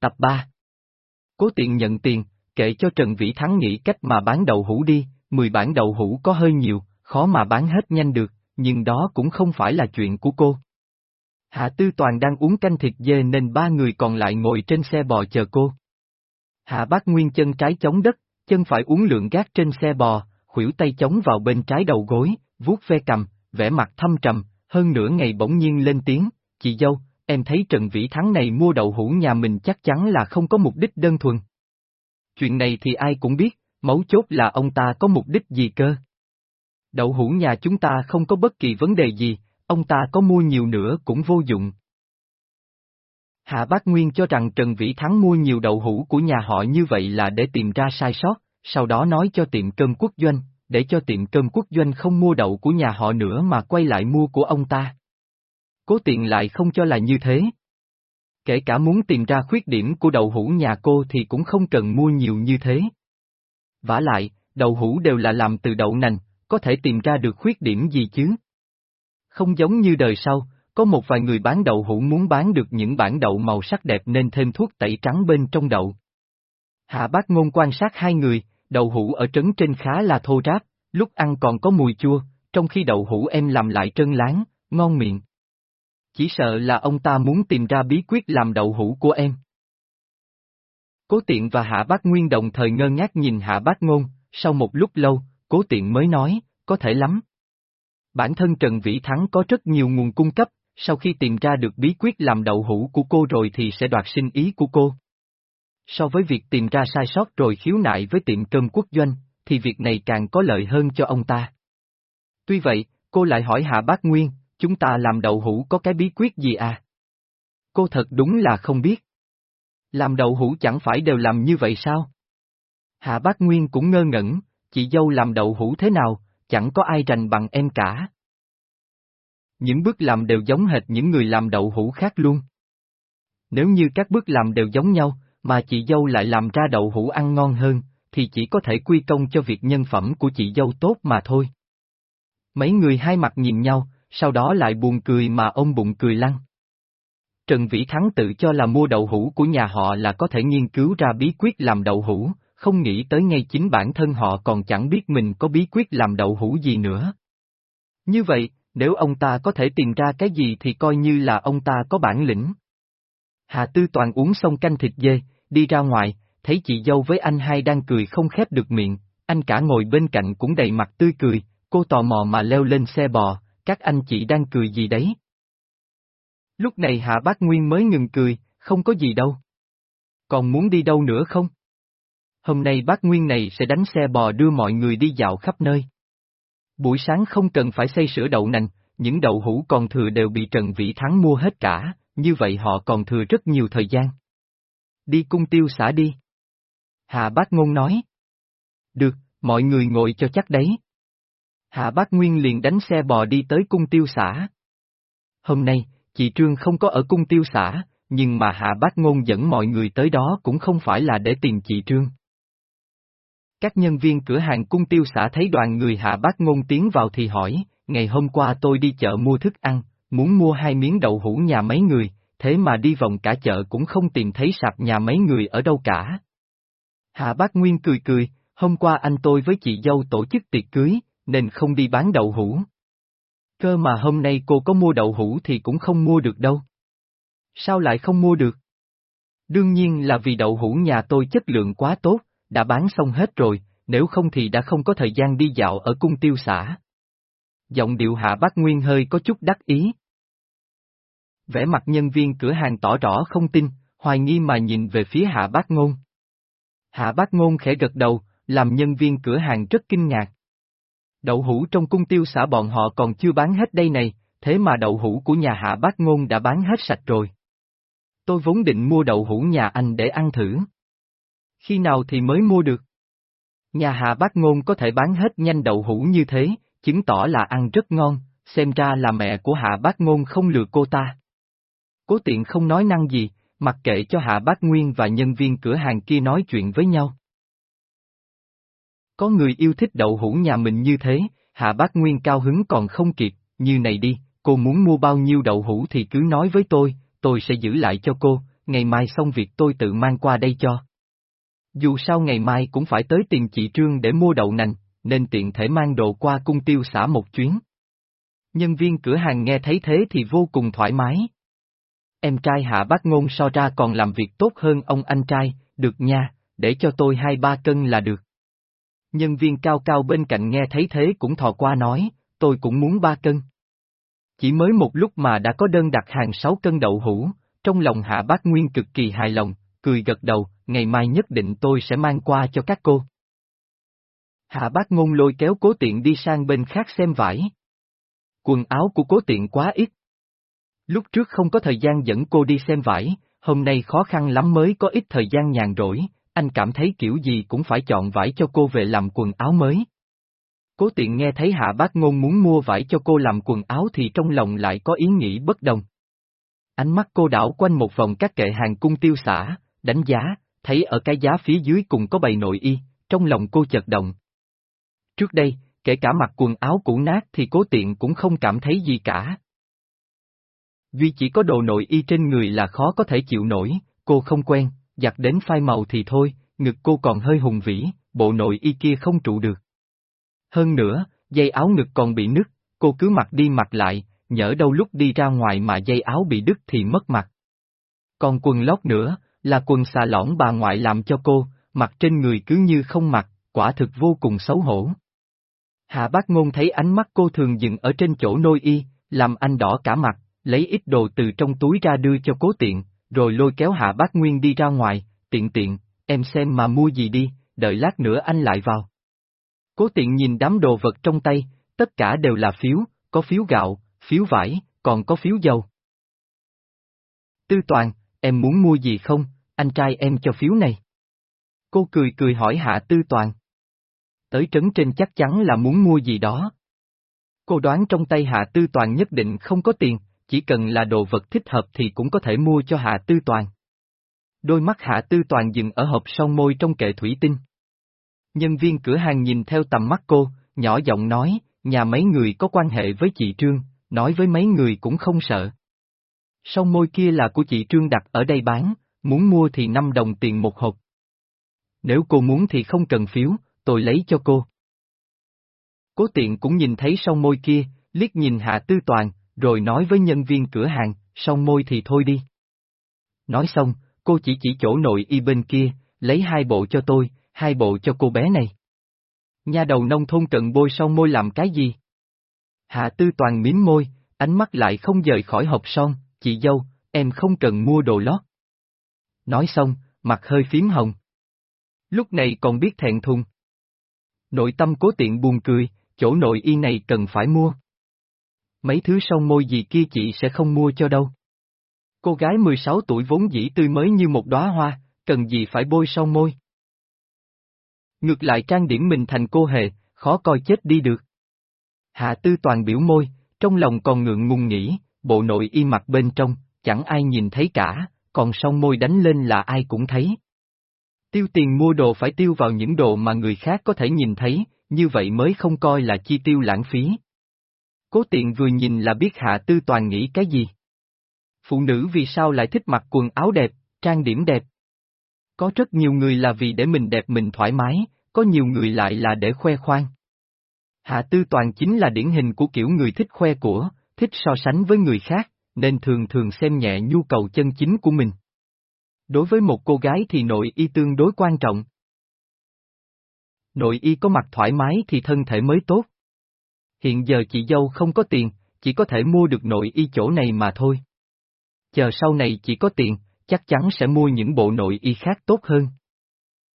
Tập 3 Cố tiện nhận tiền, kể cho Trần Vĩ Thắng nghĩ cách mà bán đậu hũ đi, 10 bản đậu hũ có hơi nhiều, khó mà bán hết nhanh được, nhưng đó cũng không phải là chuyện của cô. Hạ Tư Toàn đang uống canh thịt dê nên ba người còn lại ngồi trên xe bò chờ cô. Hạ Bác Nguyên chân trái chống đất, chân phải uống lượng gác trên xe bò, khuỷu tay chống vào bên trái đầu gối, vuốt ve cầm, vẻ mặt thâm trầm, hơn nửa ngày bỗng nhiên lên tiếng, chị dâu, em thấy Trần Vĩ Thắng này mua đậu hũ nhà mình chắc chắn là không có mục đích đơn thuần. Chuyện này thì ai cũng biết, mấu chốt là ông ta có mục đích gì cơ. Đậu hũ nhà chúng ta không có bất kỳ vấn đề gì, ông ta có mua nhiều nữa cũng vô dụng. Hạ Bác Nguyên cho rằng Trần Vĩ Thắng mua nhiều đậu hũ của nhà họ như vậy là để tìm ra sai sót, sau đó nói cho tiệm cơm quốc doanh, để cho tiệm cơm quốc doanh không mua đậu của nhà họ nữa mà quay lại mua của ông ta. Cố tiện lại không cho là như thế. Kể cả muốn tìm ra khuyết điểm của đậu hũ nhà cô thì cũng không cần mua nhiều như thế. vả lại, đậu hũ đều là làm từ đậu nành, có thể tìm ra được khuyết điểm gì chứ? Không giống như đời sau, có một vài người bán đậu hũ muốn bán được những bản đậu màu sắc đẹp nên thêm thuốc tẩy trắng bên trong đậu. Hạ bác ngôn quan sát hai người, đậu hũ ở trấn trên khá là thô ráp, lúc ăn còn có mùi chua, trong khi đậu hũ em làm lại trơn láng, ngon miệng. Chỉ sợ là ông ta muốn tìm ra bí quyết làm đậu hũ của em. Cố tiện và hạ bác nguyên đồng thời ngơ ngác nhìn hạ bác ngôn, sau một lúc lâu, cố tiện mới nói, có thể lắm. Bản thân Trần Vĩ Thắng có rất nhiều nguồn cung cấp, sau khi tìm ra được bí quyết làm đậu hũ của cô rồi thì sẽ đoạt sinh ý của cô. So với việc tìm ra sai sót rồi khiếu nại với tiệm cơm quốc doanh, thì việc này càng có lợi hơn cho ông ta. Tuy vậy, cô lại hỏi Hạ Bác Nguyên, chúng ta làm đậu hũ có cái bí quyết gì à? Cô thật đúng là không biết. Làm đậu hũ chẳng phải đều làm như vậy sao? Hạ Bác Nguyên cũng ngơ ngẩn, chị dâu làm đậu hũ thế nào, chẳng có ai rành bằng em cả. Những bước làm đều giống hệt những người làm đậu hũ khác luôn. Nếu như các bước làm đều giống nhau, mà chị dâu lại làm ra đậu hũ ăn ngon hơn, thì chỉ có thể quy công cho việc nhân phẩm của chị dâu tốt mà thôi. Mấy người hai mặt nhìn nhau, sau đó lại buồn cười mà ông bụng cười lăn. Trần Vĩ Thắng tự cho là mua đậu hũ của nhà họ là có thể nghiên cứu ra bí quyết làm đậu hũ, không nghĩ tới ngay chính bản thân họ còn chẳng biết mình có bí quyết làm đậu hũ gì nữa. Như vậy, nếu ông ta có thể tìm ra cái gì thì coi như là ông ta có bản lĩnh. Hà Tư Toàn uống xong canh thịt dê, đi ra ngoài, thấy chị dâu với anh hai đang cười không khép được miệng, anh cả ngồi bên cạnh cũng đầy mặt tươi cười, cô tò mò mà leo lên xe bò, các anh chị đang cười gì đấy? Lúc này Hạ Bác Nguyên mới ngừng cười, không có gì đâu. Còn muốn đi đâu nữa không? Hôm nay bác Nguyên này sẽ đánh xe bò đưa mọi người đi dạo khắp nơi. Buổi sáng không cần phải xây sửa đậu nành, những đậu hũ còn thừa đều bị Trần Vĩ Thắng mua hết cả, như vậy họ còn thừa rất nhiều thời gian. Đi cung tiêu xã đi. Hạ bác ngôn nói. Được, mọi người ngồi cho chắc đấy. Hạ bác Nguyên liền đánh xe bò đi tới cung tiêu xã. Hôm nay, chị Trương không có ở cung tiêu xã, nhưng mà Hạ bác ngôn dẫn mọi người tới đó cũng không phải là để tìm chị Trương. Các nhân viên cửa hàng cung tiêu xã thấy đoàn người hạ bác ngôn tiến vào thì hỏi, ngày hôm qua tôi đi chợ mua thức ăn, muốn mua hai miếng đậu hũ nhà mấy người, thế mà đi vòng cả chợ cũng không tìm thấy sạp nhà mấy người ở đâu cả. Hạ bác Nguyên cười cười, hôm qua anh tôi với chị dâu tổ chức tiệc cưới, nên không đi bán đậu hũ. Cơ mà hôm nay cô có mua đậu hũ thì cũng không mua được đâu. Sao lại không mua được? Đương nhiên là vì đậu hũ nhà tôi chất lượng quá tốt, đã bán xong hết rồi, nếu không thì đã không có thời gian đi dạo ở cung tiêu xã. Giọng điệu hạ bác Nguyên hơi có chút đắc ý. Vẻ mặt nhân viên cửa hàng tỏ rõ không tin, hoài nghi mà nhìn về phía hạ bác ngôn. Hạ bác ngôn khẽ gật đầu, làm nhân viên cửa hàng rất kinh ngạc. Đậu hũ trong cung tiêu xã bọn họ còn chưa bán hết đây này, thế mà đậu hũ của nhà hạ bác ngôn đã bán hết sạch rồi. Tôi vốn định mua đậu hũ nhà anh để ăn thử. Khi nào thì mới mua được? Nhà hạ bác ngôn có thể bán hết nhanh đậu hũ như thế, chứng tỏ là ăn rất ngon, xem ra là mẹ của hạ bác ngôn không lừa cô ta. Cố tiện không nói năng gì, mặc kệ cho hạ bác nguyên và nhân viên cửa hàng kia nói chuyện với nhau. Có người yêu thích đậu hũ nhà mình như thế, hạ bác nguyên cao hứng còn không kịp, như này đi, cô muốn mua bao nhiêu đậu hũ thì cứ nói với tôi, tôi sẽ giữ lại cho cô, ngày mai xong việc tôi tự mang qua đây cho. Dù sao ngày mai cũng phải tới tiền chị Trương để mua đậu nành, nên tiện thể mang đồ qua cung tiêu xã một chuyến. Nhân viên cửa hàng nghe thấy thế thì vô cùng thoải mái. Em trai hạ bác ngôn so ra còn làm việc tốt hơn ông anh trai, được nha, để cho tôi hai ba cân là được. Nhân viên cao cao bên cạnh nghe thấy thế cũng thò qua nói, tôi cũng muốn ba cân. Chỉ mới một lúc mà đã có đơn đặt hàng sáu cân đậu hũ, trong lòng hạ bác Nguyên cực kỳ hài lòng, cười gật đầu, ngày mai nhất định tôi sẽ mang qua cho các cô. Hạ bác ngôn lôi kéo cố tiện đi sang bên khác xem vải. Quần áo của cố tiện quá ít. Lúc trước không có thời gian dẫn cô đi xem vải, hôm nay khó khăn lắm mới có ít thời gian nhàn rỗi, anh cảm thấy kiểu gì cũng phải chọn vải cho cô về làm quần áo mới. Cố tiện nghe thấy hạ bác ngôn muốn mua vải cho cô làm quần áo thì trong lòng lại có ý nghĩ bất đồng. Ánh mắt cô đảo quanh một vòng các kệ hàng cung tiêu xả, đánh giá, thấy ở cái giá phía dưới cùng có bày nội y, trong lòng cô chợt động. Trước đây, kể cả mặc quần áo cũ nát thì cố tiện cũng không cảm thấy gì cả. Duy chỉ có đồ nội y trên người là khó có thể chịu nổi, cô không quen, giặt đến phai màu thì thôi, ngực cô còn hơi hùng vĩ, bộ nội y kia không trụ được. Hơn nữa, dây áo ngực còn bị nứt, cô cứ mặc đi mặc lại, nhỡ đâu lúc đi ra ngoài mà dây áo bị đứt thì mất mặt. Còn quần lót nữa, là quần xà lõng bà ngoại làm cho cô, mặc trên người cứ như không mặc, quả thực vô cùng xấu hổ. Hạ bác ngôn thấy ánh mắt cô thường dừng ở trên chỗ nôi y, làm anh đỏ cả mặt, lấy ít đồ từ trong túi ra đưa cho cố tiện, rồi lôi kéo hạ bác nguyên đi ra ngoài, tiện tiện, em xem mà mua gì đi, đợi lát nữa anh lại vào. Cố tiện nhìn đám đồ vật trong tay, tất cả đều là phiếu, có phiếu gạo, phiếu vải, còn có phiếu dầu. Tư Toàn, em muốn mua gì không, anh trai em cho phiếu này. Cô cười cười hỏi Hạ Tư Toàn. Tới trấn trên chắc chắn là muốn mua gì đó. Cô đoán trong tay Hạ Tư Toàn nhất định không có tiền, chỉ cần là đồ vật thích hợp thì cũng có thể mua cho Hạ Tư Toàn. Đôi mắt Hạ Tư Toàn dừng ở hộp son môi trong kệ thủy tinh. Nhân viên cửa hàng nhìn theo tầm mắt cô, nhỏ giọng nói, nhà mấy người có quan hệ với chị Trương, nói với mấy người cũng không sợ. Son môi kia là của chị Trương đặt ở đây bán, muốn mua thì 5 đồng tiền một hộp. Nếu cô muốn thì không cần phiếu, tôi lấy cho cô. Cố tiện cũng nhìn thấy son môi kia, liếc nhìn Hạ Tư Toàn, rồi nói với nhân viên cửa hàng, xong môi thì thôi đi. Nói xong, cô chỉ chỉ chỗ nội y bên kia, lấy hai bộ cho tôi, hai bộ cho cô bé này. Nhà đầu nông thôn cận bôi son môi làm cái gì? Hạ Tư Toàn miếm môi, ánh mắt lại không rời khỏi hộp son, chị dâu, em không cần mua đồ lót. Nói xong, mặt hơi phím hồng. Lúc này còn biết thẹn thùng. Nội tâm cố tiện buồn cười, chỗ nội y này cần phải mua. Mấy thứ son môi gì kia chị sẽ không mua cho đâu. Cô gái 16 tuổi vốn dĩ tươi mới như một đóa hoa, cần gì phải bôi son môi. Ngược lại trang điểm mình thành cô hề, khó coi chết đi được. Hạ tư toàn biểu môi, trong lòng còn ngượng ngùng nghĩ, bộ nội y mặt bên trong, chẳng ai nhìn thấy cả, còn son môi đánh lên là ai cũng thấy. Tiêu tiền mua đồ phải tiêu vào những đồ mà người khác có thể nhìn thấy, như vậy mới không coi là chi tiêu lãng phí. Cố tiện vừa nhìn là biết hạ tư toàn nghĩ cái gì. Phụ nữ vì sao lại thích mặc quần áo đẹp, trang điểm đẹp? Có rất nhiều người là vì để mình đẹp mình thoải mái, có nhiều người lại là để khoe khoang. Hạ tư toàn chính là điển hình của kiểu người thích khoe của, thích so sánh với người khác, nên thường thường xem nhẹ nhu cầu chân chính của mình. Đối với một cô gái thì nội y tương đối quan trọng. Nội y có mặt thoải mái thì thân thể mới tốt. Hiện giờ chị dâu không có tiền, chỉ có thể mua được nội y chỗ này mà thôi. Chờ sau này chỉ có tiền, chắc chắn sẽ mua những bộ nội y khác tốt hơn.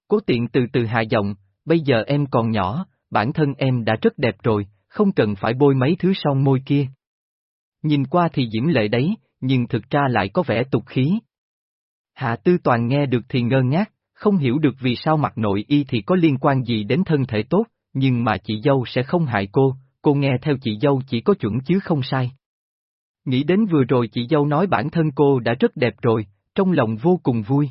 Cố tiện từ từ hạ giọng, bây giờ em còn nhỏ, bản thân em đã rất đẹp rồi, không cần phải bôi mấy thứ son môi kia. Nhìn qua thì diễm lệ đấy, nhưng thực ra lại có vẻ tục khí. Hạ Tư Toàn nghe được thì ngơ ngác, không hiểu được vì sao mặt nội y thì có liên quan gì đến thân thể tốt, nhưng mà chị dâu sẽ không hại cô, cô nghe theo chị dâu chỉ có chuẩn chứ không sai. Nghĩ đến vừa rồi chị dâu nói bản thân cô đã rất đẹp rồi, trong lòng vô cùng vui.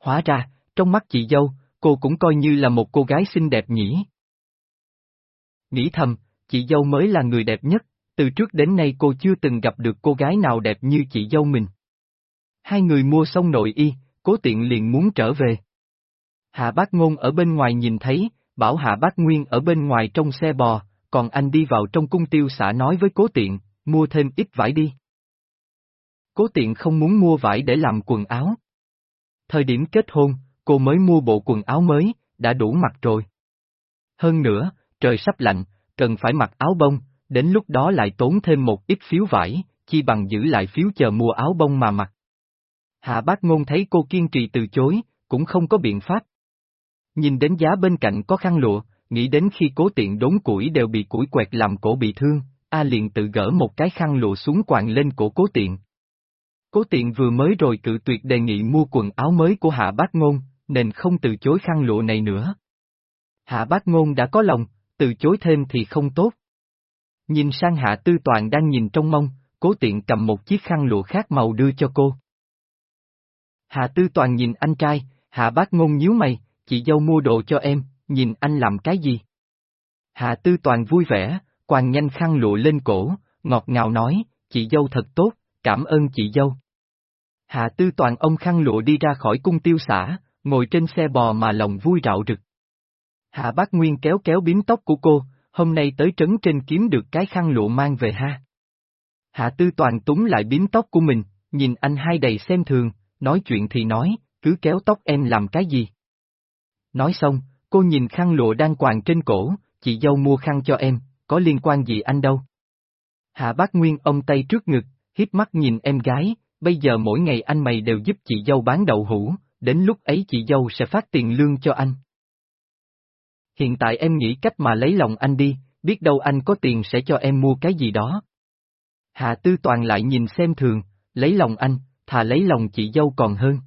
Hóa ra, trong mắt chị dâu, cô cũng coi như là một cô gái xinh đẹp nhỉ. Nghĩ thầm, chị dâu mới là người đẹp nhất, từ trước đến nay cô chưa từng gặp được cô gái nào đẹp như chị dâu mình. Hai người mua xong nội y, cố tiện liền muốn trở về. Hạ bác ngôn ở bên ngoài nhìn thấy, bảo hạ bác nguyên ở bên ngoài trong xe bò, còn anh đi vào trong cung tiêu xã nói với cố tiện, mua thêm ít vải đi. Cố tiện không muốn mua vải để làm quần áo. Thời điểm kết hôn, cô mới mua bộ quần áo mới, đã đủ mặc rồi. Hơn nữa, trời sắp lạnh, cần phải mặc áo bông, đến lúc đó lại tốn thêm một ít phiếu vải, chi bằng giữ lại phiếu chờ mua áo bông mà mặc. Hạ bác ngôn thấy cô kiên trì từ chối, cũng không có biện pháp. Nhìn đến giá bên cạnh có khăn lụa, nghĩ đến khi cố tiện đốn củi đều bị củi quẹt làm cổ bị thương, A liền tự gỡ một cái khăn lụa xuống quàng lên cổ cố tiện. Cố tiện vừa mới rồi cự tuyệt đề nghị mua quần áo mới của hạ bác ngôn, nên không từ chối khăn lụa này nữa. Hạ bác ngôn đã có lòng, từ chối thêm thì không tốt. Nhìn sang hạ tư toàn đang nhìn trong mông, cố tiện cầm một chiếc khăn lụa khác màu đưa cho cô. Hạ tư toàn nhìn anh trai, hạ bác ngôn nhíu mày, chị dâu mua đồ cho em, nhìn anh làm cái gì? Hạ tư toàn vui vẻ, quàng nhanh khăn lụa lên cổ, ngọt ngào nói, chị dâu thật tốt, cảm ơn chị dâu. Hạ tư toàn ông khăn lụa đi ra khỏi cung tiêu xã, ngồi trên xe bò mà lòng vui rạo rực. Hạ bác Nguyên kéo kéo bím tóc của cô, hôm nay tới trấn trên kiếm được cái khăn lụa mang về ha. Hạ tư toàn túng lại bím tóc của mình, nhìn anh hai đầy xem thường, nói chuyện thì nói, cứ kéo tóc em làm cái gì. Nói xong, cô nhìn khăn lụa đang quàng trên cổ, chị dâu mua khăn cho em, có liên quan gì anh đâu. Hạ bác Nguyên ông tay trước ngực, hiếp mắt nhìn em gái, bây giờ mỗi ngày anh mày đều giúp chị dâu bán đậu hũ, đến lúc ấy chị dâu sẽ phát tiền lương cho anh. Hiện tại em nghĩ cách mà lấy lòng anh đi, biết đâu anh có tiền sẽ cho em mua cái gì đó. Hạ Tư Toàn lại nhìn xem thường, lấy lòng anh, thà lấy lòng chị dâu còn hơn.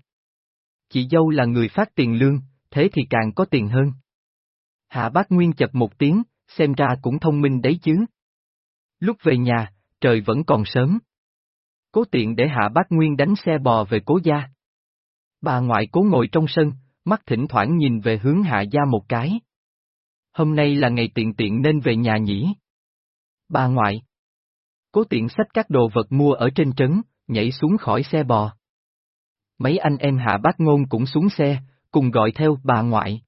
Chị dâu là người phát tiền lương, thế thì càng có tiền hơn. Hạ Bác Nguyên chập một tiếng, xem ra cũng thông minh đấy chứ. Lúc về nhà, trời vẫn còn sớm. Cố tiện để Hạ Bác Nguyên đánh xe bò về cố gia. Bà ngoại cố ngồi trong sân, mắt thỉnh thoảng nhìn về hướng Hạ gia một cái. Hôm nay là ngày tiện tiện nên về nhà nhỉ. Bà ngoại. Cố tiện xách các đồ vật mua ở trên trấn, nhảy xuống khỏi xe bò. Mấy anh em hạ bác ngôn cũng xuống xe, cùng gọi theo bà ngoại.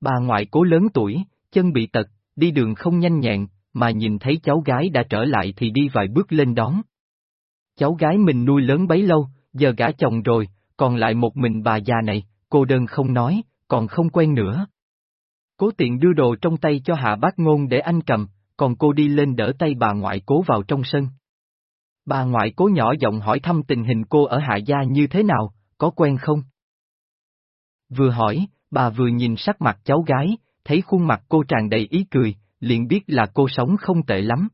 Bà ngoại cố lớn tuổi, chân bị tật, đi đường không nhanh nhẹn, mà nhìn thấy cháu gái đã trở lại thì đi vài bước lên đón. Cháu gái mình nuôi lớn bấy lâu, giờ gả chồng rồi, còn lại một mình bà già này, cô đơn không nói, còn không quen nữa. Cố tiện đưa đồ trong tay cho hạ bác ngôn để anh cầm, còn cô đi lên đỡ tay bà ngoại cố vào trong sân. Bà ngoại cố nhỏ giọng hỏi thăm tình hình cô ở hạ gia như thế nào, có quen không? Vừa hỏi, bà vừa nhìn sắc mặt cháu gái, thấy khuôn mặt cô tràn đầy ý cười, liền biết là cô sống không tệ lắm.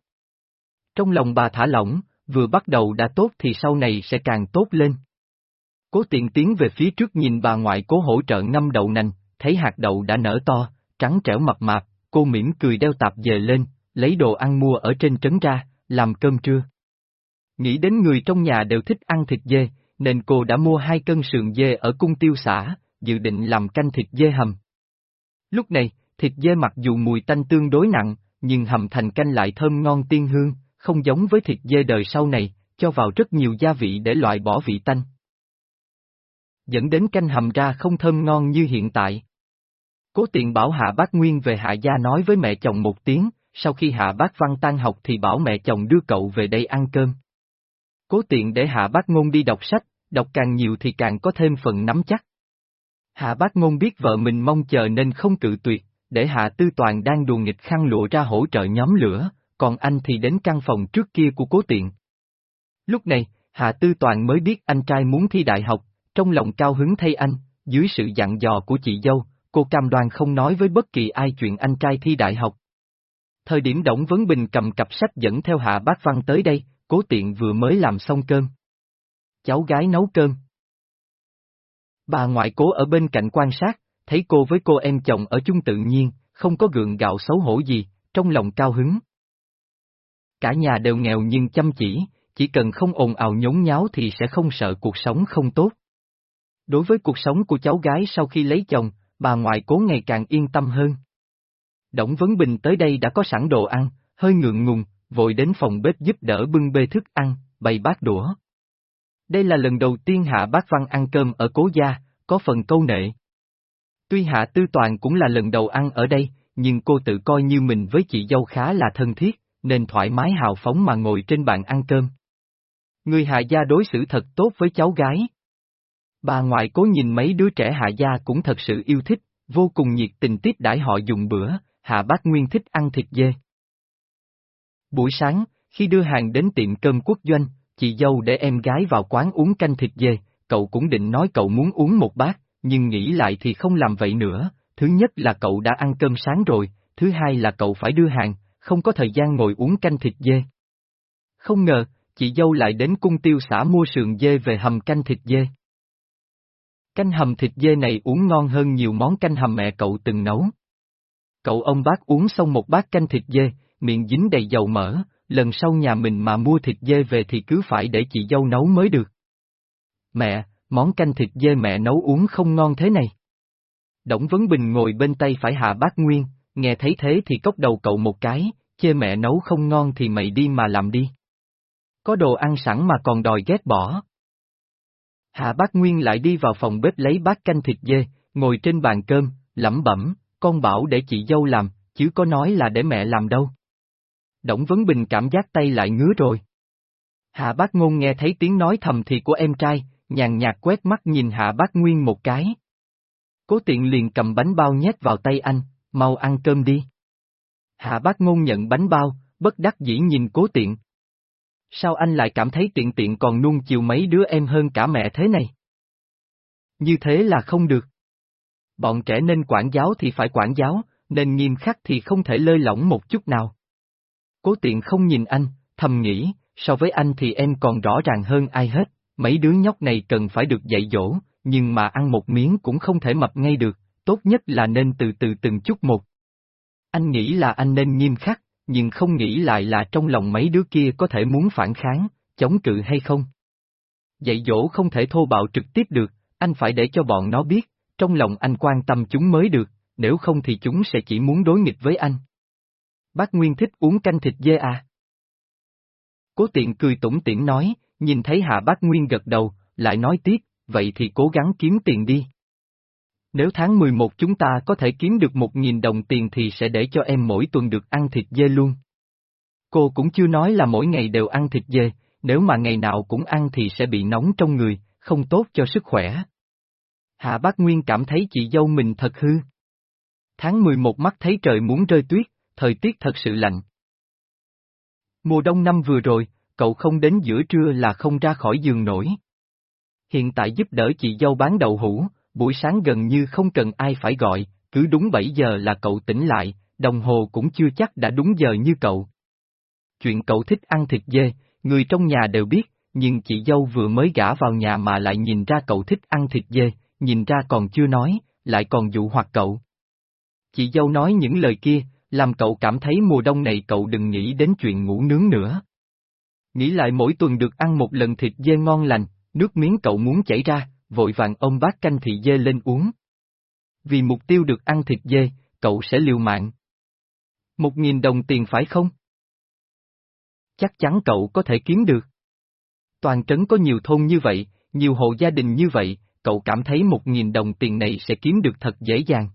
Trong lòng bà thả lỏng, vừa bắt đầu đã tốt thì sau này sẽ càng tốt lên. Cố tiện tiến về phía trước nhìn bà ngoại cố hỗ trợ ngâm đậu nành, thấy hạt đậu đã nở to, trắng trẻo mập mạp, cô mỉm cười đeo tạp về lên, lấy đồ ăn mua ở trên trấn ra, làm cơm trưa. Nghĩ đến người trong nhà đều thích ăn thịt dê, nên cô đã mua hai cân sườn dê ở cung tiêu xã, dự định làm canh thịt dê hầm. Lúc này, thịt dê mặc dù mùi tanh tương đối nặng, nhưng hầm thành canh lại thơm ngon tiên hương, không giống với thịt dê đời sau này, cho vào rất nhiều gia vị để loại bỏ vị tanh. Dẫn đến canh hầm ra không thơm ngon như hiện tại. Cố tiện bảo hạ bác Nguyên về hạ gia nói với mẹ chồng một tiếng, sau khi hạ bác văn tan học thì bảo mẹ chồng đưa cậu về đây ăn cơm. Cố tiện để hạ bác ngôn đi đọc sách, đọc càng nhiều thì càng có thêm phần nắm chắc. Hạ bác ngôn biết vợ mình mong chờ nên không cự tuyệt, để hạ tư toàn đang đùa nghịch khăn lụa ra hỗ trợ nhóm lửa, còn anh thì đến căn phòng trước kia của cố tiện. Lúc này, hạ tư toàn mới biết anh trai muốn thi đại học, trong lòng cao hứng thay anh, dưới sự dặn dò của chị dâu, cô cam đoan không nói với bất kỳ ai chuyện anh trai thi đại học. Thời điểm Đổng Vấn Bình cầm cặp sách dẫn theo Hạ Bác Văn tới đây, cố tiện vừa mới làm xong cơm. Cháu gái nấu cơm. Bà ngoại cố ở bên cạnh quan sát, thấy cô với cô em chồng ở chung tự nhiên, không có gượng gạo xấu hổ gì, trong lòng cao hứng. Cả nhà đều nghèo nhưng chăm chỉ, chỉ cần không ồn ào nhốn nháo thì sẽ không sợ cuộc sống không tốt. Đối với cuộc sống của cháu gái sau khi lấy chồng, bà ngoại cố ngày càng yên tâm hơn. Đổng Vấn Bình tới đây đã có sẵn đồ ăn, hơi ngượng ngùng, vội đến phòng bếp giúp đỡ bưng bê thức ăn, bày bát đũa. Đây là lần đầu tiên Hạ Bác Văn ăn cơm ở cố gia, có phần câu nệ. Tuy Hạ Tư Toàn cũng là lần đầu ăn ở đây, nhưng cô tự coi như mình với chị dâu khá là thân thiết, nên thoải mái hào phóng mà ngồi trên bàn ăn cơm. Người Hạ gia đối xử thật tốt với cháu gái. Bà ngoại cố nhìn mấy đứa trẻ Hạ gia cũng thật sự yêu thích, vô cùng nhiệt tình tiếp đãi họ dùng bữa, Hạ Bác Nguyên thích ăn thịt dê. Buổi sáng, khi đưa hàng đến tiệm cơm quốc doanh, chị dâu để em gái vào quán uống canh thịt dê, cậu cũng định nói cậu muốn uống một bát, nhưng nghĩ lại thì không làm vậy nữa, thứ nhất là cậu đã ăn cơm sáng rồi, thứ hai là cậu phải đưa hàng, không có thời gian ngồi uống canh thịt dê. Không ngờ, chị dâu lại đến cung tiêu xã mua sườn dê về hầm canh thịt dê. Canh hầm thịt dê này uống ngon hơn nhiều món canh hầm mẹ cậu từng nấu. Cậu ông bác uống xong một bát canh thịt dê, miệng dính đầy dầu mỡ, lần sau nhà mình mà mua thịt dê về thì cứ phải để chị dâu nấu mới được. Mẹ, món canh thịt dê mẹ nấu uống không ngon thế này. Đổng Vấn Bình ngồi bên tay phải hạ bác Nguyên, nghe thấy thế thì cốc đầu cậu một cái, chê mẹ nấu không ngon thì mày đi mà làm đi. Có đồ ăn sẵn mà còn đòi ghét bỏ. Hạ bác Nguyên lại đi vào phòng bếp lấy bát canh thịt dê, ngồi trên bàn cơm, lẩm bẩm, con bảo để chị dâu làm, chứ có nói là để mẹ làm đâu. Đổng Vấn Bình cảm giác tay lại ngứa rồi. Hạ bác ngôn nghe thấy tiếng nói thầm thì của em trai, nhàn nhạt quét mắt nhìn hạ bác Nguyên một cái. Cố tiện liền cầm bánh bao nhét vào tay anh, mau ăn cơm đi. Hạ bác ngôn nhận bánh bao, bất đắc dĩ nhìn cố tiện. Sao anh lại cảm thấy tiện tiện còn nuông chiều mấy đứa em hơn cả mẹ thế này? Như thế là không được. Bọn trẻ nên quản giáo thì phải quản giáo, nên nghiêm khắc thì không thể lơi lỏng một chút nào. Cố tiện không nhìn anh, thầm nghĩ, so với anh thì em còn rõ ràng hơn ai hết, mấy đứa nhóc này cần phải được dạy dỗ, nhưng mà ăn một miếng cũng không thể mập ngay được, tốt nhất là nên từ từ từng chút một. Anh nghĩ là anh nên nghiêm khắc, nhưng không nghĩ lại là trong lòng mấy đứa kia có thể muốn phản kháng, chống cự hay không. Dạy dỗ không thể thô bạo trực tiếp được, anh phải để cho bọn nó biết, trong lòng anh quan tâm chúng mới được, nếu không thì chúng sẽ chỉ muốn đối nghịch với anh. Bác Nguyên thích uống canh thịt dê à? Cố tiện cười tủm tỉm nói, nhìn thấy hạ bác Nguyên gật đầu, lại nói tiếp, vậy thì cố gắng kiếm tiền đi. Nếu tháng 11 chúng ta có thể kiếm được 1.000 đồng tiền thì sẽ để cho em mỗi tuần được ăn thịt dê luôn. Cô cũng chưa nói là mỗi ngày đều ăn thịt dê, nếu mà ngày nào cũng ăn thì sẽ bị nóng trong người, không tốt cho sức khỏe. Hạ bác Nguyên cảm thấy chị dâu mình thật hư. Tháng 11 mắt thấy trời muốn rơi tuyết, thời tiết thật sự lạnh. Mùa đông năm vừa rồi, cậu không đến giữa trưa là không ra khỏi giường nổi. Hiện tại giúp đỡ chị dâu bán đậu hũ, buổi sáng gần như không cần ai phải gọi, cứ đúng 7 giờ là cậu tỉnh lại, đồng hồ cũng chưa chắc đã đúng giờ như cậu. Chuyện cậu thích ăn thịt dê, người trong nhà đều biết, nhưng chị dâu vừa mới gả vào nhà mà lại nhìn ra cậu thích ăn thịt dê, nhìn ra còn chưa nói, lại còn dụ hoặc cậu. Chị dâu nói những lời kia, làm cậu cảm thấy mùa đông này cậu đừng nghĩ đến chuyện ngủ nướng nữa. Nghĩ lại mỗi tuần được ăn một lần thịt dê ngon lành, nước miếng cậu muốn chảy ra, vội vàng ôm bát canh thịt dê lên uống. Vì mục tiêu được ăn thịt dê, cậu sẽ liều mạng. Một nghìn đồng tiền phải không? Chắc chắn cậu có thể kiếm được. Toàn trấn có nhiều thôn như vậy, nhiều hộ gia đình như vậy, cậu cảm thấy một nghìn đồng tiền này sẽ kiếm được thật dễ dàng.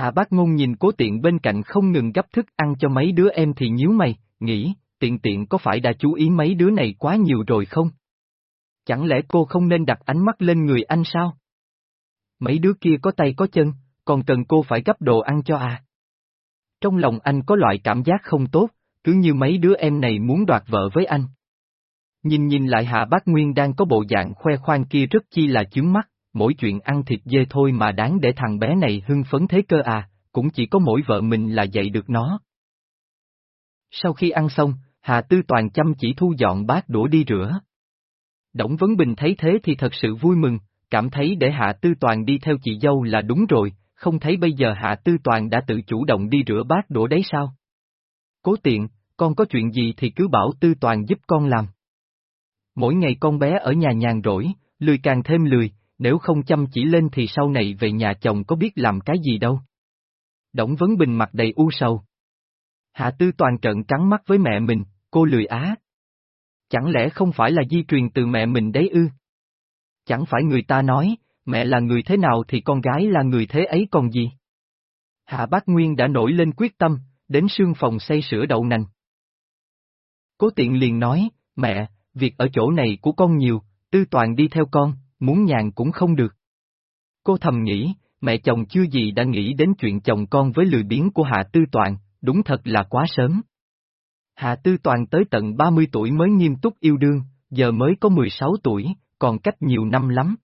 Hạ bác ngôn nhìn cố tiện bên cạnh không ngừng gấp thức ăn cho mấy đứa em thì nhíu mày, nghĩ, tiện tiện có phải đã chú ý mấy đứa này quá nhiều rồi không? Chẳng lẽ cô không nên đặt ánh mắt lên người anh sao? Mấy đứa kia có tay có chân, còn cần cô phải gấp đồ ăn cho à? Trong lòng anh có loại cảm giác không tốt, cứ như mấy đứa em này muốn đoạt vợ với anh. Nhìn nhìn lại Hạ Bác Nguyên đang có bộ dạng khoe khoang kia rất chi là chướng mắt, mỗi chuyện ăn thịt dê thôi mà đáng để thằng bé này hưng phấn thế cơ à, cũng chỉ có mỗi vợ mình là dạy được nó. Sau khi ăn xong, Hà Tư Toàn chăm chỉ thu dọn bát đũa đi rửa. Đổng Vấn Bình thấy thế thì thật sự vui mừng, cảm thấy để Hạ Tư Toàn đi theo chị dâu là đúng rồi, không thấy bây giờ Hạ Tư Toàn đã tự chủ động đi rửa bát đũa đấy sao? Cố tiện, con có chuyện gì thì cứ bảo Tư Toàn giúp con làm. Mỗi ngày con bé ở nhà nhàn rỗi, lười càng thêm lười, nếu không chăm chỉ lên thì sau này về nhà chồng có biết làm cái gì đâu. Đổng Vấn Bình mặt đầy u sầu. Hạ Tư Toàn trận trắng mắt với mẹ mình, cô lười á. Chẳng lẽ không phải là di truyền từ mẹ mình đấy ư? Chẳng phải người ta nói, mẹ là người thế nào thì con gái là người thế ấy còn gì? Hạ Bác Nguyên đã nổi lên quyết tâm, đến sương phòng xây sửa đậu nành. Cố tiện liền nói, mẹ, việc ở chỗ này của con nhiều, tư toàn đi theo con, muốn nhàn cũng không được. Cô thầm nghĩ, mẹ chồng chưa gì đã nghĩ đến chuyện chồng con với lười biếng của Hạ Tư Toàn, đúng thật là quá sớm. Hạ Tư Toàn tới tận 30 tuổi mới nghiêm túc yêu đương, giờ mới có 16 tuổi, còn cách nhiều năm lắm.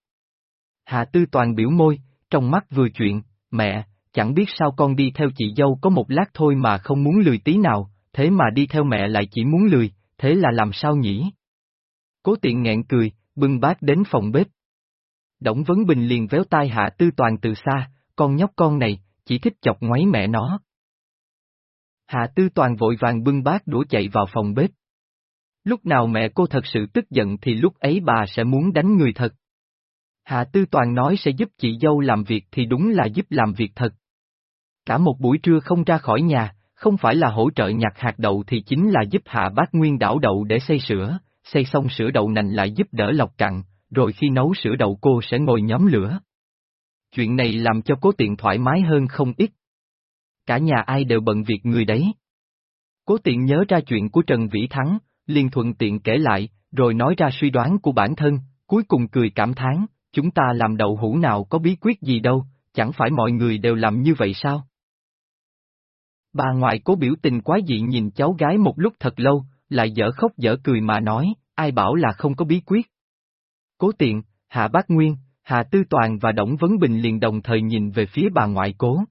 Hạ Tư Toàn biểu môi, trong mắt vừa chuyện, mẹ, chẳng biết sao con đi theo chị dâu có một lát thôi mà không muốn lười tí nào, thế mà đi theo mẹ lại chỉ muốn lười, thế là làm sao nhỉ? Cố tiện nghẹn cười, bưng bát đến phòng bếp. Đổng Vấn Bình liền véo tai Hạ Tư Toàn từ xa, con nhóc con này, chỉ thích chọc ngoáy mẹ nó. Hạ Tư Toàn vội vàng bưng bát đũa chạy vào phòng bếp. Lúc nào mẹ cô thật sự tức giận thì lúc ấy bà sẽ muốn đánh người thật. Hạ Tư Toàn nói sẽ giúp chị dâu làm việc thì đúng là giúp làm việc thật. Cả một buổi trưa không ra khỏi nhà, không phải là hỗ trợ nhặt hạt đậu thì chính là giúp hạ bác nguyên đảo đậu để xây sữa, xây xong sữa đậu nành lại giúp đỡ lọc cặn, rồi khi nấu sữa đậu cô sẽ ngồi nhóm lửa. Chuyện này làm cho cố tiện thoải mái hơn không ít. Cả nhà ai đều bận việc người đấy. Cố tiện nhớ ra chuyện của Trần Vĩ Thắng, liền thuận tiện kể lại, rồi nói ra suy đoán của bản thân, cuối cùng cười cảm thán, chúng ta làm đậu hũ nào có bí quyết gì đâu, chẳng phải mọi người đều làm như vậy sao? Bà ngoại cố biểu tình quá dị nhìn cháu gái một lúc thật lâu, lại dở khóc dở cười mà nói, ai bảo là không có bí quyết. Cố tiện, Hạ Bác Nguyên, Hạ Tư Toàn và Đổng Vấn Bình liền đồng thời nhìn về phía bà ngoại cố.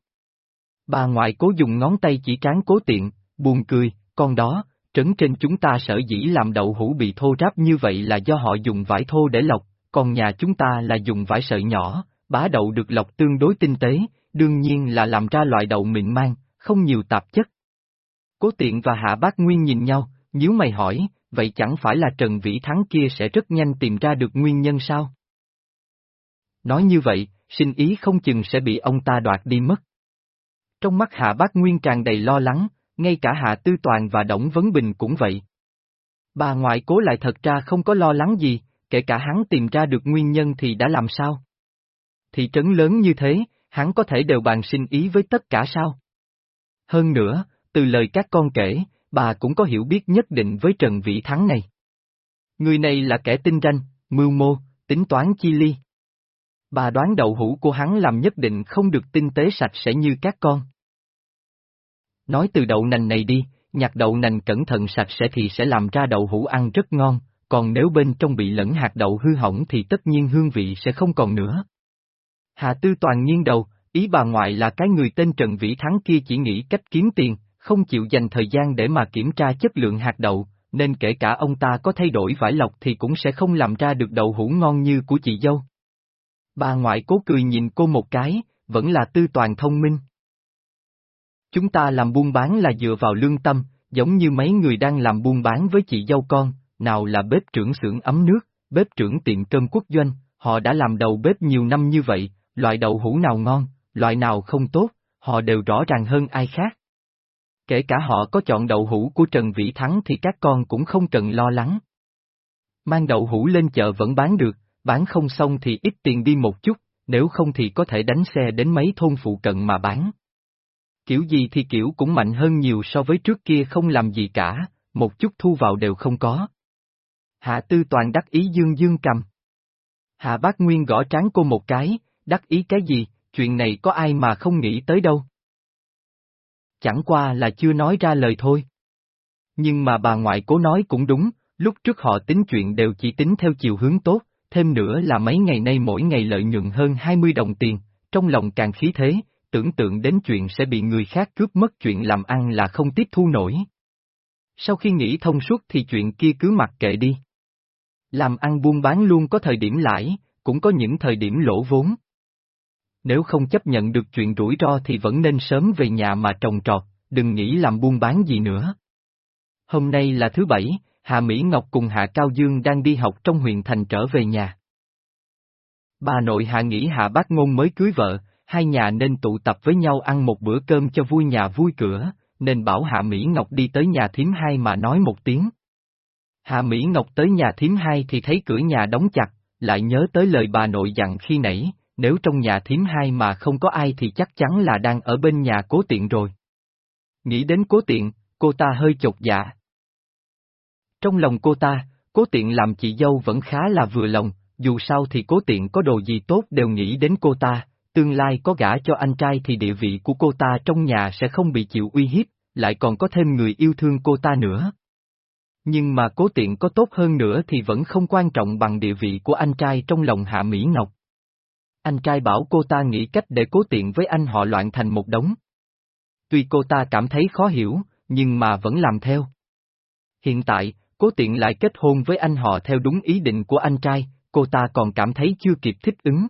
Bà ngoại cố dùng ngón tay chỉ trán cố tiện, buồn cười, con đó, trấn trên chúng ta sở dĩ làm đậu hũ bị thô ráp như vậy là do họ dùng vải thô để lọc, còn nhà chúng ta là dùng vải sợi nhỏ, bá đậu được lọc tương đối tinh tế, đương nhiên là làm ra loại đậu mịn mang, không nhiều tạp chất. Cố tiện và hạ bác nguyên nhìn nhau, nhíu mày hỏi, vậy chẳng phải là Trần Vĩ Thắng kia sẽ rất nhanh tìm ra được nguyên nhân sao? Nói như vậy, sinh ý không chừng sẽ bị ông ta đoạt đi mất. Trong mắt Hạ Bác Nguyên tràn đầy lo lắng, ngay cả Hạ Tư Toàn và Đổng Vấn Bình cũng vậy. Bà ngoại cố lại thật ra không có lo lắng gì, kể cả hắn tìm ra được nguyên nhân thì đã làm sao? Thị trấn lớn như thế, hắn có thể đều bàn sinh ý với tất cả sao? Hơn nữa, từ lời các con kể, bà cũng có hiểu biết nhất định với Trần Vĩ Thắng này. Người này là kẻ tinh ranh, mưu mô, tính toán chi ly. Bà đoán đậu hũ của hắn làm nhất định không được tinh tế sạch sẽ như các con. Nói từ đậu nành này đi, nhặt đậu nành cẩn thận sạch sẽ thì sẽ làm ra đậu hũ ăn rất ngon, còn nếu bên trong bị lẫn hạt đậu hư hỏng thì tất nhiên hương vị sẽ không còn nữa. Hà Tư toàn nhiên đầu, ý bà ngoại là cái người tên Trần Vĩ Thắng kia chỉ nghĩ cách kiếm tiền, không chịu dành thời gian để mà kiểm tra chất lượng hạt đậu, nên kể cả ông ta có thay đổi vải lọc thì cũng sẽ không làm ra được đậu hũ ngon như của chị dâu. Bà ngoại cố cười nhìn cô một cái, vẫn là tư toàn thông minh. Chúng ta làm buôn bán là dựa vào lương tâm, giống như mấy người đang làm buôn bán với chị dâu con, nào là bếp trưởng xưởng ấm nước, bếp trưởng tiệm cơm quốc doanh, họ đã làm đầu bếp nhiều năm như vậy, loại đậu hũ nào ngon, loại nào không tốt, họ đều rõ ràng hơn ai khác. Kể cả họ có chọn đậu hũ của Trần Vĩ Thắng thì các con cũng không cần lo lắng. Mang đậu hũ lên chợ vẫn bán được, bán không xong thì ít tiền đi một chút, nếu không thì có thể đánh xe đến mấy thôn phụ cận mà bán. Kiểu gì thì kiểu cũng mạnh hơn nhiều so với trước kia không làm gì cả, một chút thu vào đều không có. Hạ tư toàn đắc ý dương dương cầm. Hạ bác Nguyên gõ trán cô một cái, đắc ý cái gì, chuyện này có ai mà không nghĩ tới đâu. Chẳng qua là chưa nói ra lời thôi. Nhưng mà bà ngoại cố nói cũng đúng, lúc trước họ tính chuyện đều chỉ tính theo chiều hướng tốt, thêm nữa là mấy ngày nay mỗi ngày lợi nhuận hơn 20 đồng tiền, trong lòng càng khí thế, tưởng tượng đến chuyện sẽ bị người khác cướp mất chuyện làm ăn là không tiếp thu nổi. Sau khi nghĩ thông suốt thì chuyện kia cứ mặc kệ đi. Làm ăn buôn bán luôn có thời điểm lãi, cũng có những thời điểm lỗ vốn. Nếu không chấp nhận được chuyện rủi ro thì vẫn nên sớm về nhà mà trồng trọt, đừng nghĩ làm buôn bán gì nữa. Hôm nay là thứ bảy, Hạ Mỹ Ngọc cùng Hạ Cao Dương đang đi học trong huyện thành trở về nhà. Bà nội Hạ nghĩ Hạ Bác Ngôn mới cưới vợ, hai nhà nên tụ tập với nhau ăn một bữa cơm cho vui nhà vui cửa, nên bảo Hạ Mỹ Ngọc đi tới nhà thím hai mà nói một tiếng. Hạ Mỹ Ngọc tới nhà thím hai thì thấy cửa nhà đóng chặt, lại nhớ tới lời bà nội dặn khi nãy, nếu trong nhà thím hai mà không có ai thì chắc chắn là đang ở bên nhà cố tiện rồi. Nghĩ đến cố tiện, cô ta hơi chột dạ. Trong lòng cô ta, cố tiện làm chị dâu vẫn khá là vừa lòng, dù sao thì cố tiện có đồ gì tốt đều nghĩ đến cô ta, tương lai có gả cho anh trai thì địa vị của cô ta trong nhà sẽ không bị chịu uy hiếp, lại còn có thêm người yêu thương cô ta nữa. Nhưng mà cố tiện có tốt hơn nữa thì vẫn không quan trọng bằng địa vị của anh trai trong lòng Hạ Mỹ Ngọc. Anh trai bảo cô ta nghĩ cách để cố tiện với anh họ loạn thành một đống. Tuy cô ta cảm thấy khó hiểu, nhưng mà vẫn làm theo. Hiện tại, cố tiện lại kết hôn với anh họ theo đúng ý định của anh trai, cô ta còn cảm thấy chưa kịp thích ứng.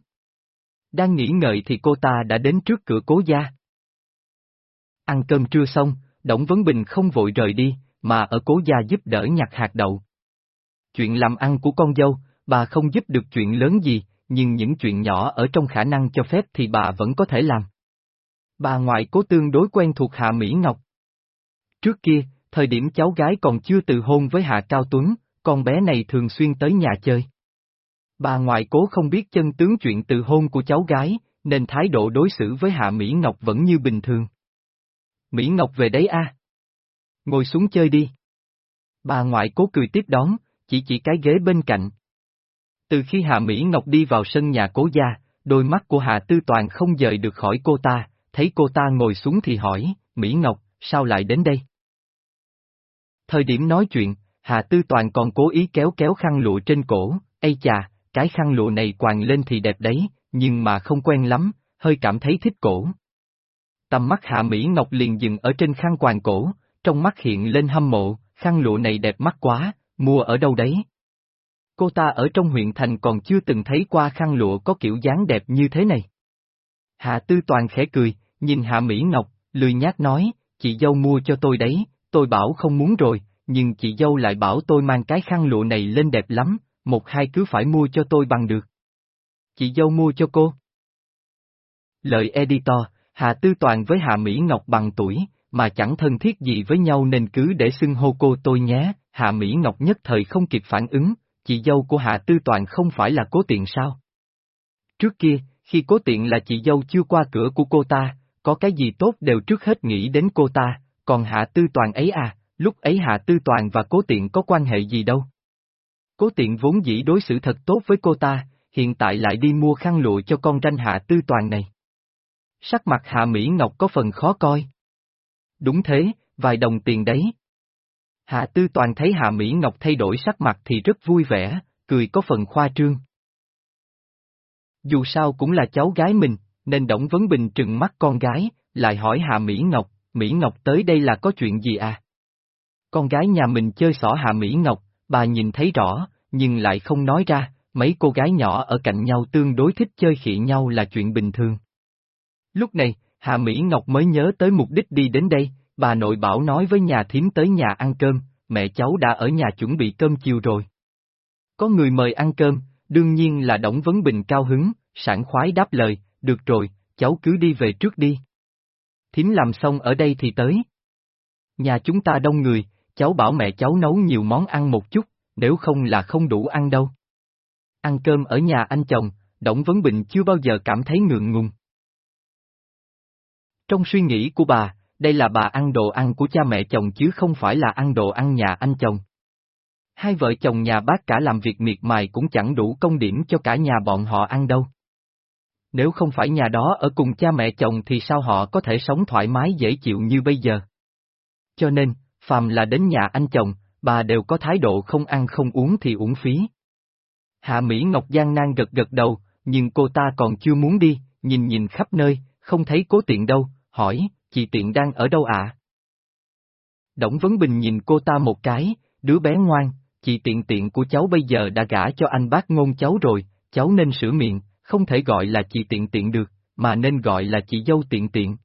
Đang nghĩ ngợi thì cô ta đã đến trước cửa cố gia. Ăn cơm trưa xong, Đổng Vấn Bình không vội rời đi, mà ở cố gia giúp đỡ nhặt hạt đậu. Chuyện làm ăn của con dâu, bà không giúp được chuyện lớn gì, nhưng những chuyện nhỏ ở trong khả năng cho phép thì bà vẫn có thể làm. Bà ngoại cố tương đối quen thuộc Hạ Mỹ Ngọc. Trước kia, thời điểm cháu gái còn chưa từ hôn với Hạ Cao Tuấn, con bé này thường xuyên tới nhà chơi. Bà ngoại cố không biết chân tướng chuyện từ hôn của cháu gái, nên thái độ đối xử với Hạ Mỹ Ngọc vẫn như bình thường. Mỹ Ngọc về đấy a. Ngồi xuống chơi đi. Bà ngoại cố cười tiếp đón, chỉ chỉ cái ghế bên cạnh. Từ khi Hạ Mỹ Ngọc đi vào sân nhà cố gia, đôi mắt của Hạ Tư Toàn không rời được khỏi cô ta, thấy cô ta ngồi xuống thì hỏi, Mỹ Ngọc, sao lại đến đây? Thời điểm nói chuyện, Hạ Tư Toàn còn cố ý kéo kéo khăn lụa trên cổ, ây chà, cái khăn lụa này quàng lên thì đẹp đấy, nhưng mà không quen lắm, hơi cảm thấy thích cổ. Tầm mắt Hạ Mỹ Ngọc liền dừng ở trên khăn quàng cổ, trong mắt hiện lên hâm mộ, khăn lụa này đẹp mắt quá, mua ở đâu đấy? Cô ta ở trong huyện thành còn chưa từng thấy qua khăn lụa có kiểu dáng đẹp như thế này. Hạ Tư Toàn khẽ cười, nhìn Hạ Mỹ Ngọc, lười nhát nói, chị dâu mua cho tôi đấy, tôi bảo không muốn rồi, nhưng chị dâu lại bảo tôi mang cái khăn lụa này lên đẹp lắm, một hai cứ phải mua cho tôi bằng được. Chị dâu mua cho cô. Lời editor, Hạ Tư Toàn với Hạ Mỹ Ngọc bằng tuổi, mà chẳng thân thiết gì với nhau nên cứ để xưng hô cô tôi nhé, Hạ Mỹ Ngọc nhất thời không kịp phản ứng, chị dâu của Hạ Tư Toàn không phải là cố tiện sao? Trước kia, khi cố tiện là chị dâu chưa qua cửa của cô ta, có cái gì tốt đều trước hết nghĩ đến cô ta, còn Hạ Tư Toàn ấy à, lúc ấy Hạ Tư Toàn và cố tiện có quan hệ gì đâu. Cố tiện vốn dĩ đối xử thật tốt với cô ta, hiện tại lại đi mua khăn lụa cho con ranh Hạ Tư Toàn này. Sắc mặt Hạ Mỹ Ngọc có phần khó coi. Đúng thế, vài đồng tiền đấy. Hạ Tư Toàn thấy Hạ Mỹ Ngọc thay đổi sắc mặt thì rất vui vẻ, cười có phần khoa trương. Dù sao cũng là cháu gái mình, nên Đổng Vấn Bình trừng mắt con gái, lại hỏi Hạ Mỹ Ngọc, Mỹ Ngọc tới đây là có chuyện gì à? Con gái nhà mình chơi xỏ Hạ Mỹ Ngọc, bà nhìn thấy rõ, nhưng lại không nói ra, mấy cô gái nhỏ ở cạnh nhau tương đối thích chơi khị nhau là chuyện bình thường. Lúc này, Hạ Mỹ Ngọc mới nhớ tới mục đích đi đến đây, bà nội bảo nói với nhà thím tới nhà ăn cơm, mẹ cháu đã ở nhà chuẩn bị cơm chiều rồi. Có người mời ăn cơm, đương nhiên là Đổng Vấn Bình cao hứng, sảng khoái đáp lời, được rồi, cháu cứ đi về trước đi. Thím làm xong ở đây thì tới. Nhà chúng ta đông người, cháu bảo mẹ cháu nấu nhiều món ăn một chút, nếu không là không đủ ăn đâu. Ăn cơm ở nhà anh chồng, Đổng Vấn Bình chưa bao giờ cảm thấy ngượng ngùng. Trong suy nghĩ của bà, đây là bà ăn đồ ăn của cha mẹ chồng chứ không phải là ăn đồ ăn nhà anh chồng. Hai vợ chồng nhà bác cả làm việc miệt mài cũng chẳng đủ công điểm cho cả nhà bọn họ ăn đâu. Nếu không phải nhà đó ở cùng cha mẹ chồng thì sao họ có thể sống thoải mái dễ chịu như bây giờ? Cho nên, phàm là đến nhà anh chồng, bà đều có thái độ không ăn không uống thì uống phí. Hạ Mỹ Ngọc Giang nan gật gật đầu, nhưng cô ta còn chưa muốn đi, nhìn nhìn khắp nơi, không thấy cố tiện đâu, hỏi, chị tiện đang ở đâu ạ? À? Đổng Vấn Bình nhìn cô ta một cái, đứa bé ngoan, chị tiện tiện của cháu bây giờ đã gả cho anh bác ngôn cháu rồi, cháu nên sửa miệng, không thể gọi là chị tiện tiện được, mà nên gọi là chị dâu tiện tiện.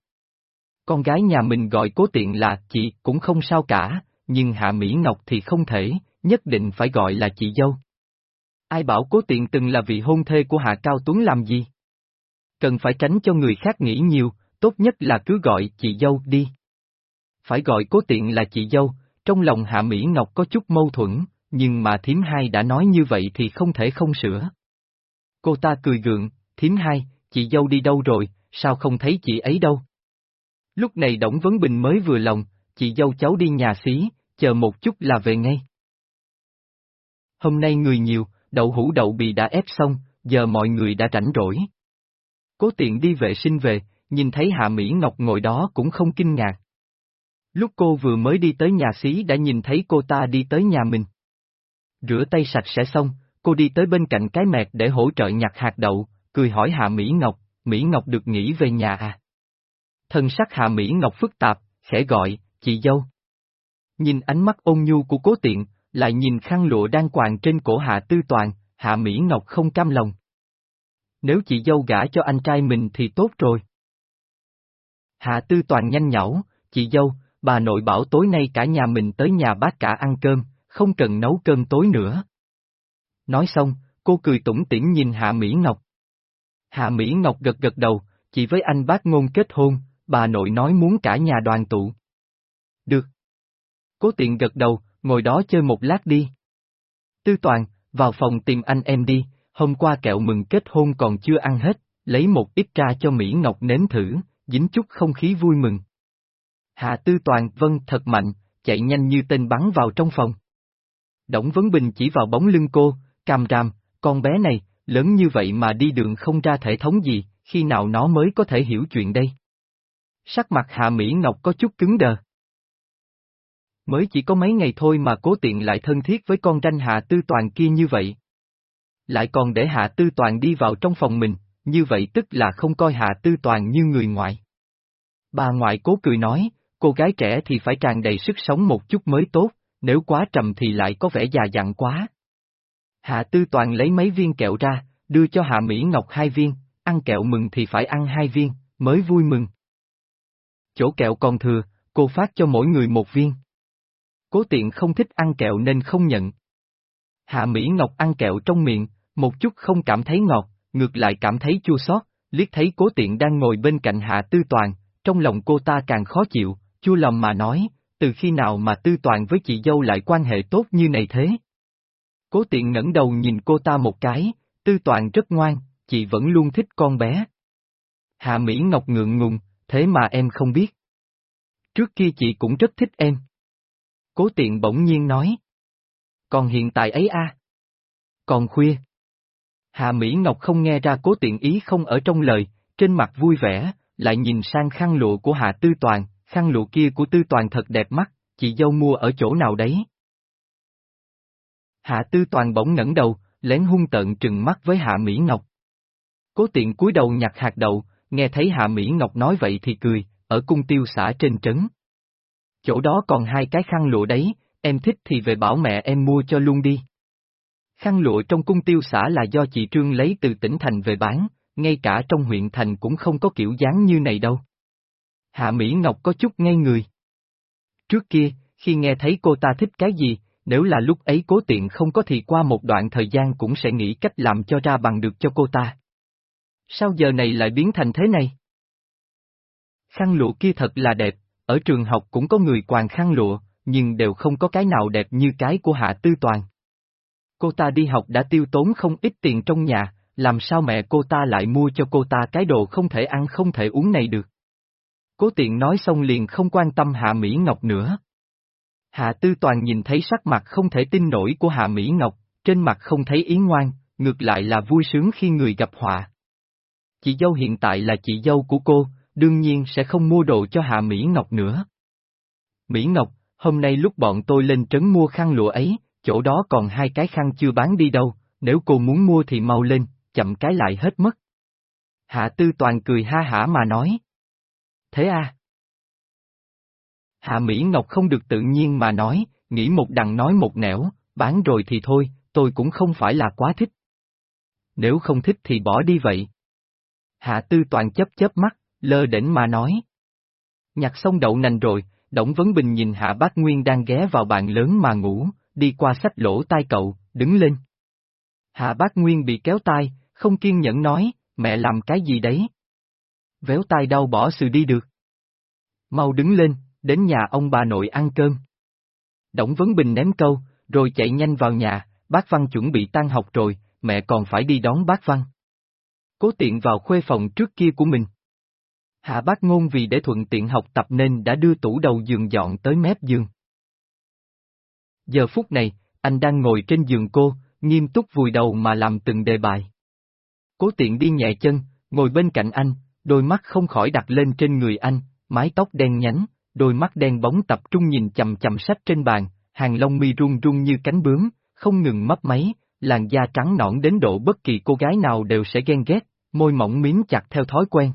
Con gái nhà mình gọi cố tiện là chị cũng không sao cả, nhưng Hạ Mỹ Ngọc thì không thể, nhất định phải gọi là chị dâu. Ai bảo cố tiện từng là vị hôn thê của Hạ Cao Tuấn làm gì? Cần phải tránh cho người khác nghĩ nhiều, tốt nhất là cứ gọi chị dâu đi. Phải gọi cố tiện là chị dâu, trong lòng Hạ Mỹ Ngọc có chút mâu thuẫn, nhưng mà thím hai đã nói như vậy thì không thể không sửa. Cô ta cười gượng, thím hai, chị dâu đi đâu rồi, sao không thấy chị ấy đâu? Lúc này Đổng Vấn Bình mới vừa lòng, chị dâu cháu đi nhà xí, chờ một chút là về ngay. Hôm nay người nhiều, đậu hũ đậu bị đã ép xong, giờ mọi người đã rảnh rỗi. Cố tiện đi vệ sinh về, nhìn thấy Hạ Mỹ Ngọc ngồi đó cũng không kinh ngạc. Lúc cô vừa mới đi tới nhà xí đã nhìn thấy cô ta đi tới nhà mình. Rửa tay sạch sẽ xong, cô đi tới bên cạnh cái mẹt để hỗ trợ nhặt hạt đậu, cười hỏi Hạ Mỹ Ngọc, Mỹ Ngọc được nghỉ về nhà à? Thân sắc Hạ Mỹ Ngọc phức tạp, khẽ gọi, chị dâu. Nhìn ánh mắt ôn nhu của cố tiện, lại nhìn khăn lụa đang quàng trên cổ Hạ Tư Toàn, Hạ Mỹ Ngọc không cam lòng. Nếu chị dâu gả cho anh trai mình thì tốt rồi. Hạ Tư Toàn nhanh nhảu, chị dâu, bà nội bảo tối nay cả nhà mình tới nhà bác cả ăn cơm, không cần nấu cơm tối nữa. Nói xong, cô cười tủm tỉm nhìn Hạ Mỹ Ngọc. Hạ Mỹ Ngọc gật gật đầu, chị với anh bác ngôn kết hôn, bà nội nói muốn cả nhà đoàn tụ. Được. Cố tiện gật đầu, ngồi đó chơi một lát đi. Tư Toàn, vào phòng tìm anh em đi, hôm qua kẹo mừng kết hôn còn chưa ăn hết, lấy một ít ra cho Mỹ Ngọc nếm thử, dính chút không khí vui mừng. Hạ Tư Toàn vâng thật mạnh, chạy nhanh như tên bắn vào trong phòng. Đổng Vấn Bình chỉ vào bóng lưng cô, càm ràm, con bé này, lớn như vậy mà đi đường không ra thể thống gì, khi nào nó mới có thể hiểu chuyện đây? Sắc mặt Hạ Mỹ Ngọc có chút cứng đờ. Mới chỉ có mấy ngày thôi mà cố tiện lại thân thiết với con tranh Hạ Tư Toàn kia như vậy. Lại còn để Hạ Tư Toàn đi vào trong phòng mình, như vậy tức là không coi Hạ Tư Toàn như người ngoại. Bà ngoại cố cười nói, cô gái trẻ thì phải tràn đầy sức sống một chút mới tốt, nếu quá trầm thì lại có vẻ già dặn quá. Hạ Tư Toàn lấy mấy viên kẹo ra, đưa cho Hạ Mỹ Ngọc hai viên, ăn kẹo mừng thì phải ăn hai viên, mới vui mừng. Chỗ kẹo còn thừa, cô phát cho mỗi người một viên. Cố tiện không thích ăn kẹo nên không nhận. Hạ Mỹ Ngọc ăn kẹo trong miệng, một chút không cảm thấy ngọt, ngược lại cảm thấy chua xót, liếc thấy cố tiện đang ngồi bên cạnh Hạ Tư Toàn, trong lòng cô ta càng khó chịu, chua lòng mà nói, từ khi nào mà Tư Toàn với chị dâu lại quan hệ tốt như này thế? Cố tiện ngẩng đầu nhìn cô ta một cái, Tư Toàn rất ngoan, chị vẫn luôn thích con bé. Hạ Mỹ Ngọc ngượng ngùng, thế mà em không biết. Trước kia chị cũng rất thích em. Cố tiện bỗng nhiên nói. Còn hiện tại ấy a Còn khuya. Hà Mỹ Ngọc không nghe ra cố tiện ý không ở trong lời, trên mặt vui vẻ, lại nhìn sang khăn lụa của Hạ Tư Toàn, khăn lụa kia của Tư Toàn thật đẹp mắt, chị dâu mua ở chỗ nào đấy? Hạ Tư Toàn bỗng ngẩng đầu, lén hung tợn trừng mắt với Hạ Mỹ Ngọc. Cố tiện cúi đầu nhặt hạt đậu, nghe thấy Hạ Mỹ Ngọc nói vậy thì cười, ở cung tiêu xã trên trấn. Chỗ đó còn hai cái khăn lụa đấy, em thích thì về bảo mẹ em mua cho luôn đi. Khăn lụa trong cung tiêu xã là do chị Trương lấy từ tỉnh thành về bán, ngay cả trong huyện thành cũng không có kiểu dáng như này đâu. Hạ Mỹ Ngọc có chút ngây người. Trước kia, khi nghe thấy cô ta thích cái gì, nếu là lúc ấy cố tiện không có thì qua một đoạn thời gian cũng sẽ nghĩ cách làm cho ra bằng được cho cô ta. Sao giờ này lại biến thành thế này? Khăn lụa kia thật là đẹp, ở trường học cũng có người quàng khăn lụa, nhưng đều không có cái nào đẹp như cái của Hạ Tư Toàn. Cô ta đi học đã tiêu tốn không ít tiền trong nhà, làm sao mẹ cô ta lại mua cho cô ta cái đồ không thể ăn không thể uống này được. Cố tiện nói xong liền không quan tâm Hạ Mỹ Ngọc nữa. Hạ Tư Toàn nhìn thấy sắc mặt không thể tin nổi của Hạ Mỹ Ngọc, trên mặt không thấy ý ngoan, ngược lại là vui sướng khi người gặp họa. Chị dâu hiện tại là chị dâu của cô, đương nhiên sẽ không mua đồ cho Hạ Mỹ Ngọc nữa. Mỹ Ngọc, hôm nay lúc bọn tôi lên trấn mua khăn lụa ấy, chỗ đó còn hai cái khăn chưa bán đi đâu, nếu cô muốn mua thì mau lên, chậm cái lại hết mất. Hạ Tư Toàn cười ha hả mà nói. Thế à? Hạ Mỹ Ngọc không được tự nhiên mà nói, nghĩ một đằng nói một nẻo, bán rồi thì thôi, tôi cũng không phải là quá thích. Nếu không thích thì bỏ đi vậy. Hạ Tư Toàn chấp chớp mắt, lơ đỉnh mà nói. Nhặt xong đậu nành rồi, Đổng Vấn Bình nhìn Hạ Bác Nguyên đang ghé vào bàn lớn mà ngủ, đi qua sách lỗ tai cậu, đứng lên. Hạ Bác Nguyên bị kéo tai, không kiên nhẫn nói, mẹ làm cái gì đấy? Véo tai đau bỏ sự đi được. Mau đứng lên, đến nhà ông bà nội ăn cơm. Đổng Vấn Bình ném câu, rồi chạy nhanh vào nhà, bác Văn chuẩn bị tan học rồi, mẹ còn phải đi đón bác Văn. Cố tiện vào khuê phòng trước kia của mình. Hạ bác ngôn vì để thuận tiện học tập nên đã đưa tủ đầu giường dọn tới mép giường. Giờ phút này, anh đang ngồi trên giường cô, nghiêm túc vùi đầu mà làm từng đề bài. Cố tiện đi nhẹ chân, ngồi bên cạnh anh, đôi mắt không khỏi đặt lên trên người anh, mái tóc đen nhánh, đôi mắt đen bóng tập trung nhìn chầm chầm sách trên bàn, hàng lông mi run run như cánh bướm, không ngừng mấp máy, làn da trắng nõn đến độ bất kỳ cô gái nào đều sẽ ghen ghét, môi mỏng miếm chặt theo thói quen.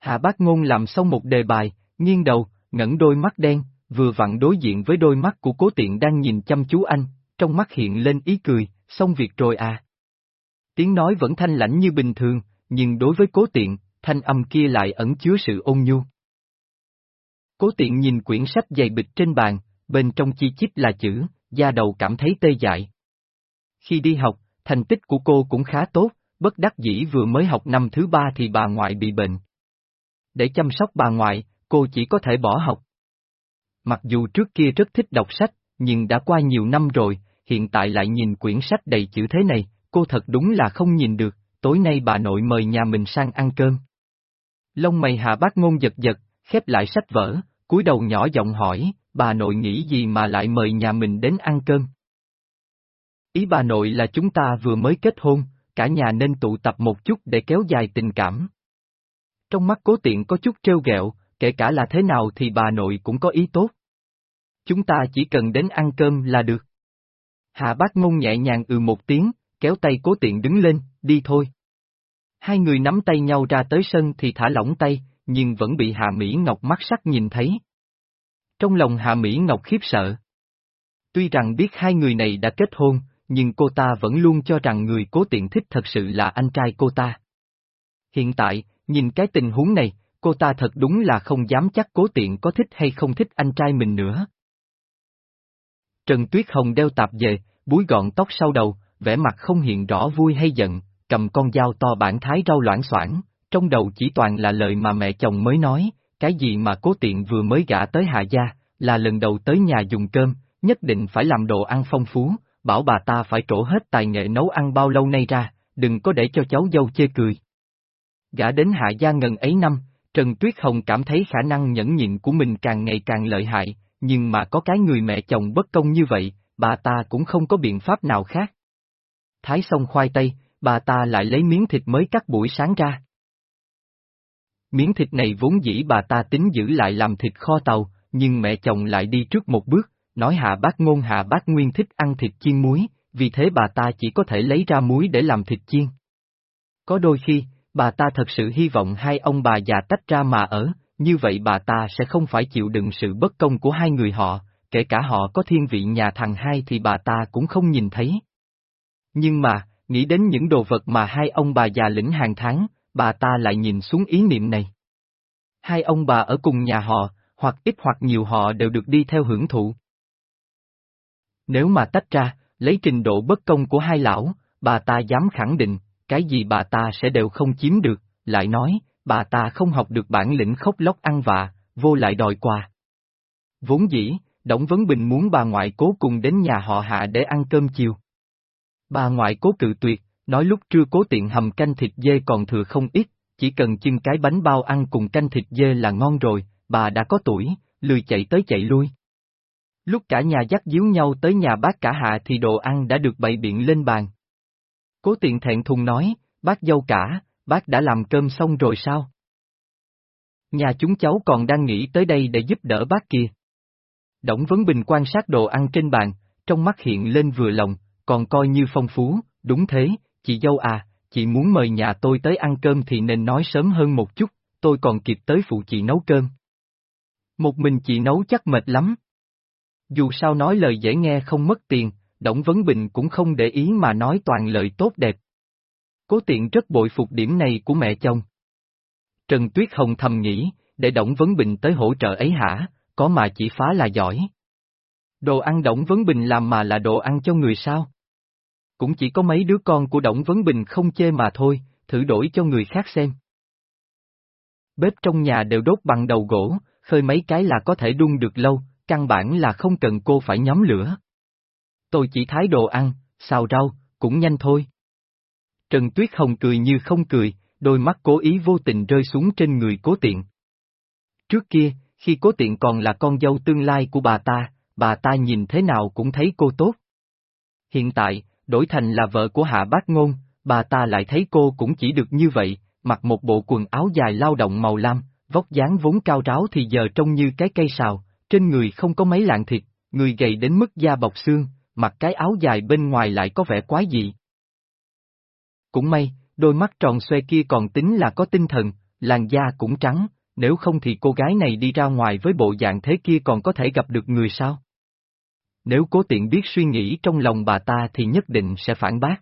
Hạ bác ngôn làm xong một đề bài, nghiêng đầu, ngẩng đôi mắt đen, vừa vặn đối diện với đôi mắt của cố tiện đang nhìn chăm chú anh, trong mắt hiện lên ý cười, xong việc rồi à. Tiếng nói vẫn thanh lãnh như bình thường, nhưng đối với cố tiện, thanh âm kia lại ẩn chứa sự ôn nhu. Cố tiện nhìn quyển sách dày bịch trên bàn, bên trong chi chít là chữ, da đầu cảm thấy tê dại. Khi đi học, thành tích của cô cũng khá tốt, bất đắc dĩ vừa mới học năm thứ ba thì bà ngoại bị bệnh. Để chăm sóc bà ngoại, cô chỉ có thể bỏ học. Mặc dù trước kia rất thích đọc sách, nhưng đã qua nhiều năm rồi, hiện tại lại nhìn quyển sách đầy chữ thế này, cô thật đúng là không nhìn được, tối nay bà nội mời nhà mình sang ăn cơm. Lông mày hạ bác ngôn giật giật, khép lại sách vở, cúi đầu nhỏ giọng hỏi, bà nội nghĩ gì mà lại mời nhà mình đến ăn cơm? Ý bà nội là chúng ta vừa mới kết hôn, cả nhà nên tụ tập một chút để kéo dài tình cảm. Trong mắt cố tiện có chút trêu ghẹo, kể cả là thế nào thì bà nội cũng có ý tốt. Chúng ta chỉ cần đến ăn cơm là được. Hạ bác ngôn nhẹ nhàng ừ một tiếng, kéo tay cố tiện đứng lên, đi thôi. Hai người nắm tay nhau ra tới sân thì thả lỏng tay, nhưng vẫn bị Hạ Mỹ Ngọc mắt sắc nhìn thấy. Trong lòng Hạ Mỹ Ngọc khiếp sợ. Tuy rằng biết hai người này đã kết hôn, nhưng cô ta vẫn luôn cho rằng người cố tiện thích thật sự là anh trai cô ta. Hiện tại, nhìn cái tình huống này, cô ta thật đúng là không dám chắc cố tiện có thích hay không thích anh trai mình nữa. Trần Tuyết Hồng đeo tạp về, búi gọn tóc sau đầu, vẻ mặt không hiện rõ vui hay giận, cầm con dao to bản thái rau loãng xoảng, trong đầu chỉ toàn là lời mà mẹ chồng mới nói, cái gì mà cố tiện vừa mới gả tới Hạ Gia, là lần đầu tới nhà dùng cơm, nhất định phải làm đồ ăn phong phú, bảo bà ta phải trổ hết tài nghệ nấu ăn bao lâu nay ra, đừng có để cho cháu dâu chê cười. Gã đến Hạ Gia ngần ấy năm, Trần Tuyết Hồng cảm thấy khả năng nhẫn nhịn của mình càng ngày càng lợi hại, nhưng mà có cái người mẹ chồng bất công như vậy, bà ta cũng không có biện pháp nào khác. Thái xong khoai tây, bà ta lại lấy miếng thịt mới cắt buổi sáng ra. Miếng thịt này vốn dĩ bà ta tính giữ lại làm thịt kho tàu, nhưng mẹ chồng lại đi trước một bước, nói hạ bác ngôn hạ bác nguyên thích ăn thịt chiên muối, vì thế bà ta chỉ có thể lấy ra muối để làm thịt chiên. Có đôi khi, bà ta thật sự hy vọng hai ông bà già tách ra mà ở, như vậy bà ta sẽ không phải chịu đựng sự bất công của hai người họ, kể cả họ có thiên vị nhà thằng hai thì bà ta cũng không nhìn thấy. Nhưng mà, nghĩ đến những đồ vật mà hai ông bà già lĩnh hàng tháng, bà ta lại nhìn xuống ý niệm này. Hai ông bà ở cùng nhà họ, hoặc ít hoặc nhiều họ đều được đi theo hưởng thụ. Nếu mà tách ra, lấy trình độ bất công của hai lão, bà ta dám khẳng định, cái gì bà ta sẽ đều không chiếm được, lại nói, bà ta không học được bản lĩnh khóc lóc ăn vạ, vô lại đòi quà. Vốn dĩ, Đổng Vấn Bình muốn bà ngoại cố cùng đến nhà họ hạ để ăn cơm chiều. Bà ngoại cố cự tuyệt, nói lúc trưa cố tiện hầm canh thịt dê còn thừa không ít, chỉ cần chưng cái bánh bao ăn cùng canh thịt dê là ngon rồi, bà đã có tuổi, lười chạy tới chạy lui. Lúc cả nhà dắt díu nhau tới nhà bác cả hạ thì đồ ăn đã được bày biện lên bàn. Cố tiện thẹn thùng nói, bác dâu cả, bác đã làm cơm xong rồi sao? Nhà chúng cháu còn đang nghĩ tới đây để giúp đỡ bác kia. Đổng Vấn Bình quan sát đồ ăn trên bàn, trong mắt hiện lên vừa lòng, còn coi như phong phú, đúng thế, chị dâu à, chị muốn mời nhà tôi tới ăn cơm thì nên nói sớm hơn một chút, tôi còn kịp tới phụ chị nấu cơm. Một mình chị nấu chắc mệt lắm. Dù sao nói lời dễ nghe không mất tiền, Đổng Vấn Bình cũng không để ý mà nói toàn lời tốt đẹp. Cố tiện rất bội phục điểm này của mẹ chồng. Trần Tuyết Hồng thầm nghĩ, để Đổng Vấn Bình tới hỗ trợ ấy hả, có mà chỉ phá là giỏi. Đồ ăn Đổng Vấn Bình làm mà là đồ ăn cho người sao? Cũng chỉ có mấy đứa con của Đổng Vấn Bình không chê mà thôi, thử đổi cho người khác xem. Bếp trong nhà đều đốt bằng đầu gỗ, khơi mấy cái là có thể đun được lâu, căn bản là không cần cô phải nhóm lửa. Tôi chỉ thái đồ ăn, xào rau, cũng nhanh thôi. Trần Tuyết Hồng cười như không cười, đôi mắt cố ý vô tình rơi xuống trên người cố tiện. Trước kia, khi cố tiện còn là con dâu tương lai của bà ta, bà ta nhìn thế nào cũng thấy cô tốt. Hiện tại, đổi thành là vợ của Hạ Bác Ngôn, bà ta lại thấy cô cũng chỉ được như vậy, mặc một bộ quần áo dài lao động màu lam, vóc dáng vốn cao ráo thì giờ trông như cái cây sào, trên người không có mấy lạng thịt, người gầy đến mức da bọc xương, mặc cái áo dài bên ngoài lại có vẻ quái dị. Cũng may, đôi mắt tròn xoe kia còn tính là có tinh thần, làn da cũng trắng, nếu không thì cô gái này đi ra ngoài với bộ dạng thế kia còn có thể gặp được người sao? Nếu cố tiện biết suy nghĩ trong lòng bà ta thì nhất định sẽ phản bác.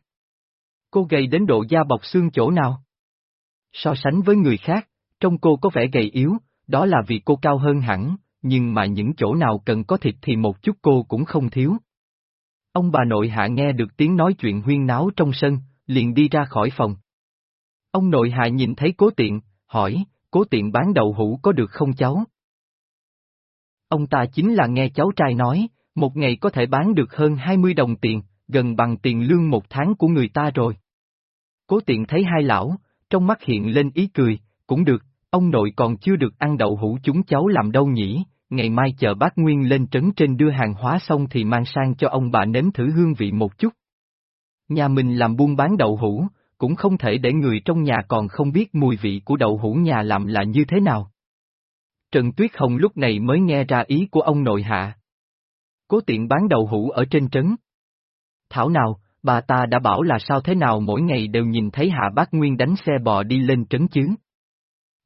Cô gầy đến độ da bọc xương chỗ nào? So sánh với người khác, trong cô có vẻ gầy yếu, đó là vì cô cao hơn hẳn, nhưng mà những chỗ nào cần có thịt thì một chút cô cũng không thiếu. Ông bà nội hạ nghe được tiếng nói chuyện huyên náo trong sân, liền đi ra khỏi phòng. Ông nội hạ nhìn thấy cố tiện, hỏi, cố tiện bán đậu hũ có được không cháu? Ông ta chính là nghe cháu trai nói, một ngày có thể bán được hơn 20 đồng tiền, gần bằng tiền lương một tháng của người ta rồi. Cố tiện thấy hai lão, trong mắt hiện lên ý cười, cũng được, ông nội còn chưa được ăn đậu hũ chúng cháu làm đâu nhỉ, ngày mai chờ bác Nguyên lên trấn trên đưa hàng hóa xong thì mang sang cho ông bà nếm thử hương vị một chút. Nhà mình làm buôn bán đậu hũ, cũng không thể để người trong nhà còn không biết mùi vị của đậu hũ nhà làm là như thế nào. Trần Tuyết Hồng lúc này mới nghe ra ý của ông nội hạ. Cố tiện bán đậu hũ ở trên trấn. Thảo nào, bà ta đã bảo là sao thế nào mỗi ngày đều nhìn thấy hạ bác Nguyên đánh xe bò đi lên trấn chứ.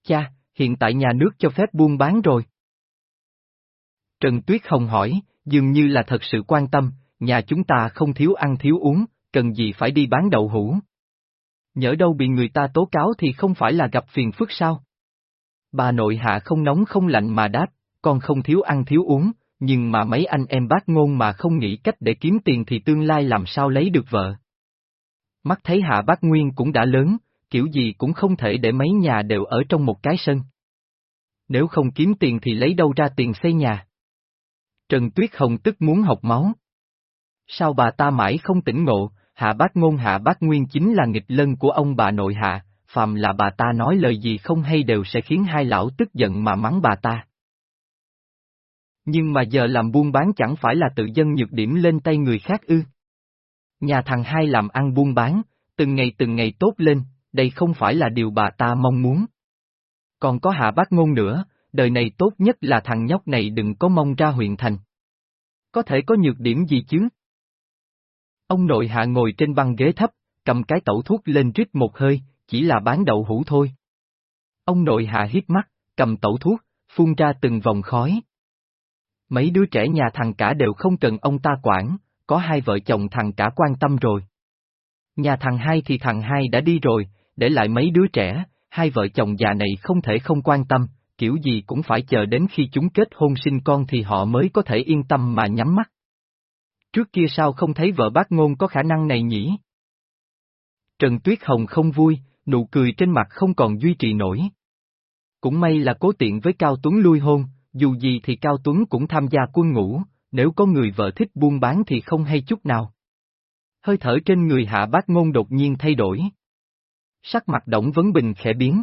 Cha, hiện tại nhà nước cho phép buôn bán rồi. Trần Tuyết Hồng hỏi, dường như là thật sự quan tâm, nhà chúng ta không thiếu ăn thiếu uống, cần gì phải đi bán đậu hũ. Nhỡ đâu bị người ta tố cáo thì không phải là gặp phiền phức sao? Bà nội hạ không nóng không lạnh mà đáp, con không thiếu ăn thiếu uống, nhưng mà mấy anh em bác ngôn mà không nghĩ cách để kiếm tiền thì tương lai làm sao lấy được vợ. Mắt thấy hạ bác Nguyên cũng đã lớn, kiểu gì cũng không thể để mấy nhà đều ở trong một cái sân. Nếu không kiếm tiền thì lấy đâu ra tiền xây nhà. Trần Tuyết Hồng tức muốn học máu. Sao bà ta mãi không tỉnh ngộ, hạ bác ngôn hạ bác nguyên chính là nghịch lân của ông bà nội hạ, phàm là bà ta nói lời gì không hay đều sẽ khiến hai lão tức giận mà mắng bà ta. Nhưng mà giờ làm buôn bán chẳng phải là tự dân nhược điểm lên tay người khác ư. Nhà thằng hai làm ăn buôn bán, từng ngày từng ngày tốt lên, đây không phải là điều bà ta mong muốn. Còn có hạ bác ngôn nữa, đời này tốt nhất là thằng nhóc này đừng có mong ra huyện thành. Có thể có nhược điểm gì chứ? Ông nội hạ ngồi trên băng ghế thấp, cầm cái tẩu thuốc lên rít một hơi, chỉ là bán đậu hũ thôi. Ông nội hạ hít mắt, cầm tẩu thuốc, phun ra từng vòng khói. Mấy đứa trẻ nhà thằng cả đều không cần ông ta quản, có hai vợ chồng thằng cả quan tâm rồi. Nhà thằng hai thì thằng hai đã đi rồi, để lại mấy đứa trẻ, hai vợ chồng già này không thể không quan tâm, kiểu gì cũng phải chờ đến khi chúng kết hôn sinh con thì họ mới có thể yên tâm mà nhắm mắt. Trước kia sao không thấy vợ bác ngôn có khả năng này nhỉ? Trần Tuyết Hồng không vui, nụ cười trên mặt không còn duy trì nổi. Cũng may là cố tiện với Cao Tuấn lui hôn, dù gì thì Cao Tuấn cũng tham gia quân ngũ, nếu có người vợ thích buôn bán thì không hay chút nào. Hơi thở trên người hạ bác ngôn đột nhiên thay đổi. Sắc mặt Đổng Vấn Bình khẽ biến.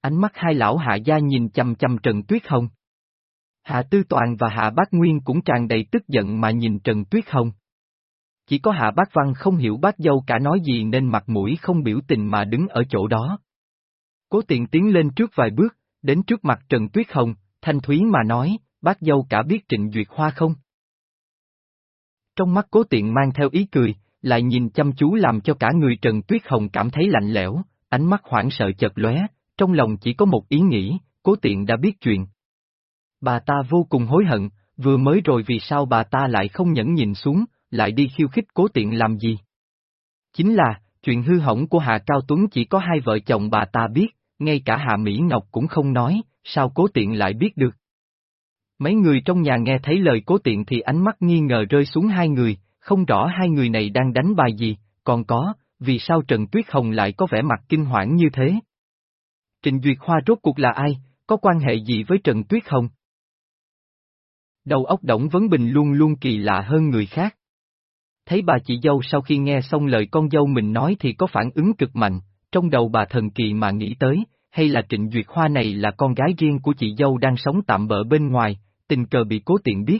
Ánh mắt hai lão hạ gia nhìn chầm chầm Trần Tuyết Hồng. Hạ Tư Toàn và Hạ Bác Nguyên cũng tràn đầy tức giận mà nhìn Trần Tuyết Hồng. Chỉ có Hạ Bác Văn không hiểu bác dâu cả nói gì nên mặt mũi không biểu tình mà đứng ở chỗ đó. Cố tiện tiến lên trước vài bước, đến trước mặt Trần Tuyết Hồng, thanh thúy mà nói, bác dâu cả biết Trịnh Duyệt Hoa không? Trong mắt cố tiện mang theo ý cười, lại nhìn chăm chú làm cho cả người Trần Tuyết Hồng cảm thấy lạnh lẽo, ánh mắt hoảng sợ chợt lóe, trong lòng chỉ có một ý nghĩ, cố tiện đã biết chuyện. Bà ta vô cùng hối hận, vừa mới rồi vì sao bà ta lại không nhẫn nhìn xuống, lại đi khiêu khích cố tiện làm gì? Chính là, chuyện hư hỏng của Hạ Cao Tuấn chỉ có hai vợ chồng bà ta biết, ngay cả Hạ Mỹ Ngọc cũng không nói, sao cố tiện lại biết được? Mấy người trong nhà nghe thấy lời cố tiện thì ánh mắt nghi ngờ rơi xuống hai người, không rõ hai người này đang đánh bài gì, còn có, vì sao Trần Tuyết Hồng lại có vẻ mặt kinh hoảng như thế? Trịnh Duyệt Hoa rốt cuộc là ai, có quan hệ gì với Trần Tuyết Hồng? Đầu óc Đổng Vấn Bình luôn luôn kỳ lạ hơn người khác. thấy bà chị dâu sau khi nghe xong lời con dâu mình nói thì có phản ứng cực mạnh, trong đầu bà thần kỳ mà nghĩ tới, hay là Trịnh Duyệt Hoa này là con gái riêng của chị dâu đang sống tạm bỡ bên ngoài, tình cờ bị cố tiện biết.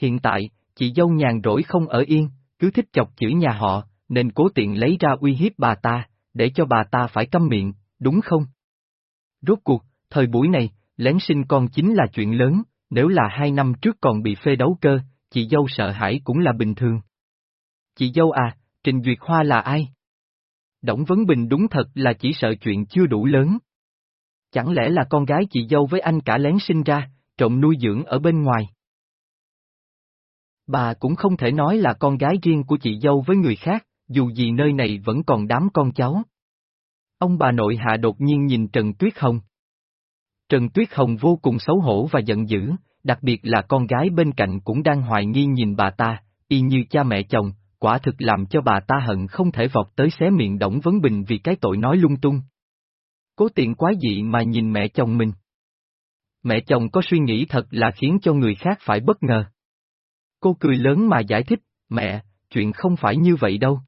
Hiện tại, chị dâu nhàn rỗi không ở yên, cứ thích chọc chửi nhà họ, nên cố tiện lấy ra uy hiếp bà ta, để cho bà ta phải câm miệng, đúng không? Rốt cuộc, thời buổi này, lén sinh con chính là chuyện lớn, nếu là hai năm trước còn bị phê đấu cơ, chị dâu sợ hãi cũng là bình thường. Chị dâu à, Trình Duyệt Hoa là ai? Đổng Vấn Bình đúng thật là chỉ sợ chuyện chưa đủ lớn. Chẳng lẽ là con gái chị dâu với anh cả lén sinh ra, trộm nuôi dưỡng ở bên ngoài? Bà cũng không thể nói là con gái riêng của chị dâu với người khác, dù gì nơi này vẫn còn đám con cháu. Ông bà nội hạ đột nhiên nhìn Trần Tuyết Hồng. Trần Tuyết Hồng vô cùng xấu hổ và giận dữ, đặc biệt là con gái bên cạnh cũng đang hoài nghi nhìn bà ta, y như cha mẹ chồng, quả thực làm cho bà ta hận không thể vọt tới xé miệng Đổng Vấn Bình vì cái tội nói lung tung. Cố tiện quái dị mà nhìn mẹ chồng mình. Mẹ chồng có suy nghĩ thật là khiến cho người khác phải bất ngờ. Cô cười lớn mà giải thích, mẹ, chuyện không phải như vậy đâu.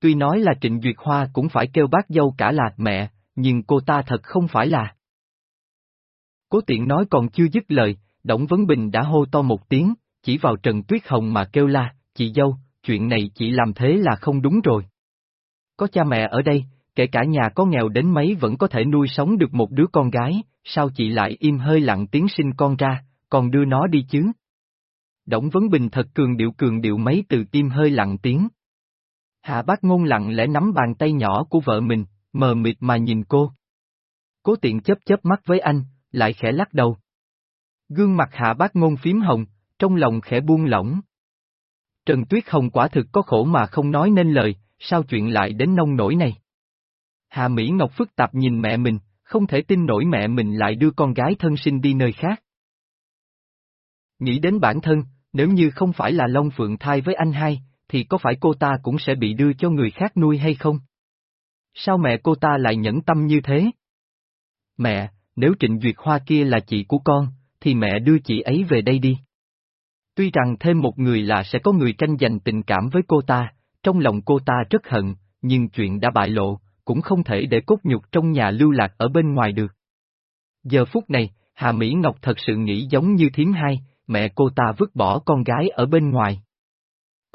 Tuy nói là Trịnh Duyệt Hoa cũng phải kêu bác dâu cả là mẹ, nhưng cô ta thật không phải là. Cố tiện nói còn chưa dứt lời, Đổng Vấn Bình đã hô to một tiếng, chỉ vào Trần Tuyết Hồng mà kêu la, chị dâu, chuyện này chị làm thế là không đúng rồi. Có cha mẹ ở đây, kể cả nhà có nghèo đến mấy vẫn có thể nuôi sống được một đứa con gái, sao chị lại im hơi lặng tiếng sinh con ra, còn đưa nó đi chứ? Đổng Vấn Bình thật cường điệu cường điệu mấy từ tim hơi lặng tiếng. Hạ bác ngôn lặng lẽ nắm bàn tay nhỏ của vợ mình, mờ mịt mà nhìn cô. Cố tiện chớp chớp mắt với anh, lại khẽ lắc đầu. Gương mặt hạ bác ngôn phím hồng, trong lòng khẽ buông lỏng. Trần Tuyết Hồng quả thực có khổ mà không nói nên lời, sao chuyện lại đến nông nổi này? Hà Mỹ Ngọc phức tạp nhìn mẹ mình, không thể tin nổi mẹ mình lại đưa con gái thân sinh đi nơi khác. Nghĩ đến bản thân, nếu như không phải là Long Phượng thai với anh hai, thì có phải cô ta cũng sẽ bị đưa cho người khác nuôi hay không? Sao mẹ cô ta lại nhẫn tâm như thế? Mẹ, nếu Trịnh Duyệt Hoa kia là chị của con, thì mẹ đưa chị ấy về đây đi. Tuy rằng thêm một người là sẽ có người tranh giành tình cảm với cô ta, trong lòng cô ta rất hận, nhưng chuyện đã bại lộ, cũng không thể để cốt nhục trong nhà lưu lạc ở bên ngoài được. Giờ phút này, Hà Mỹ Ngọc thật sự nghĩ giống như thiếm hai, mẹ cô ta vứt bỏ con gái ở bên ngoài.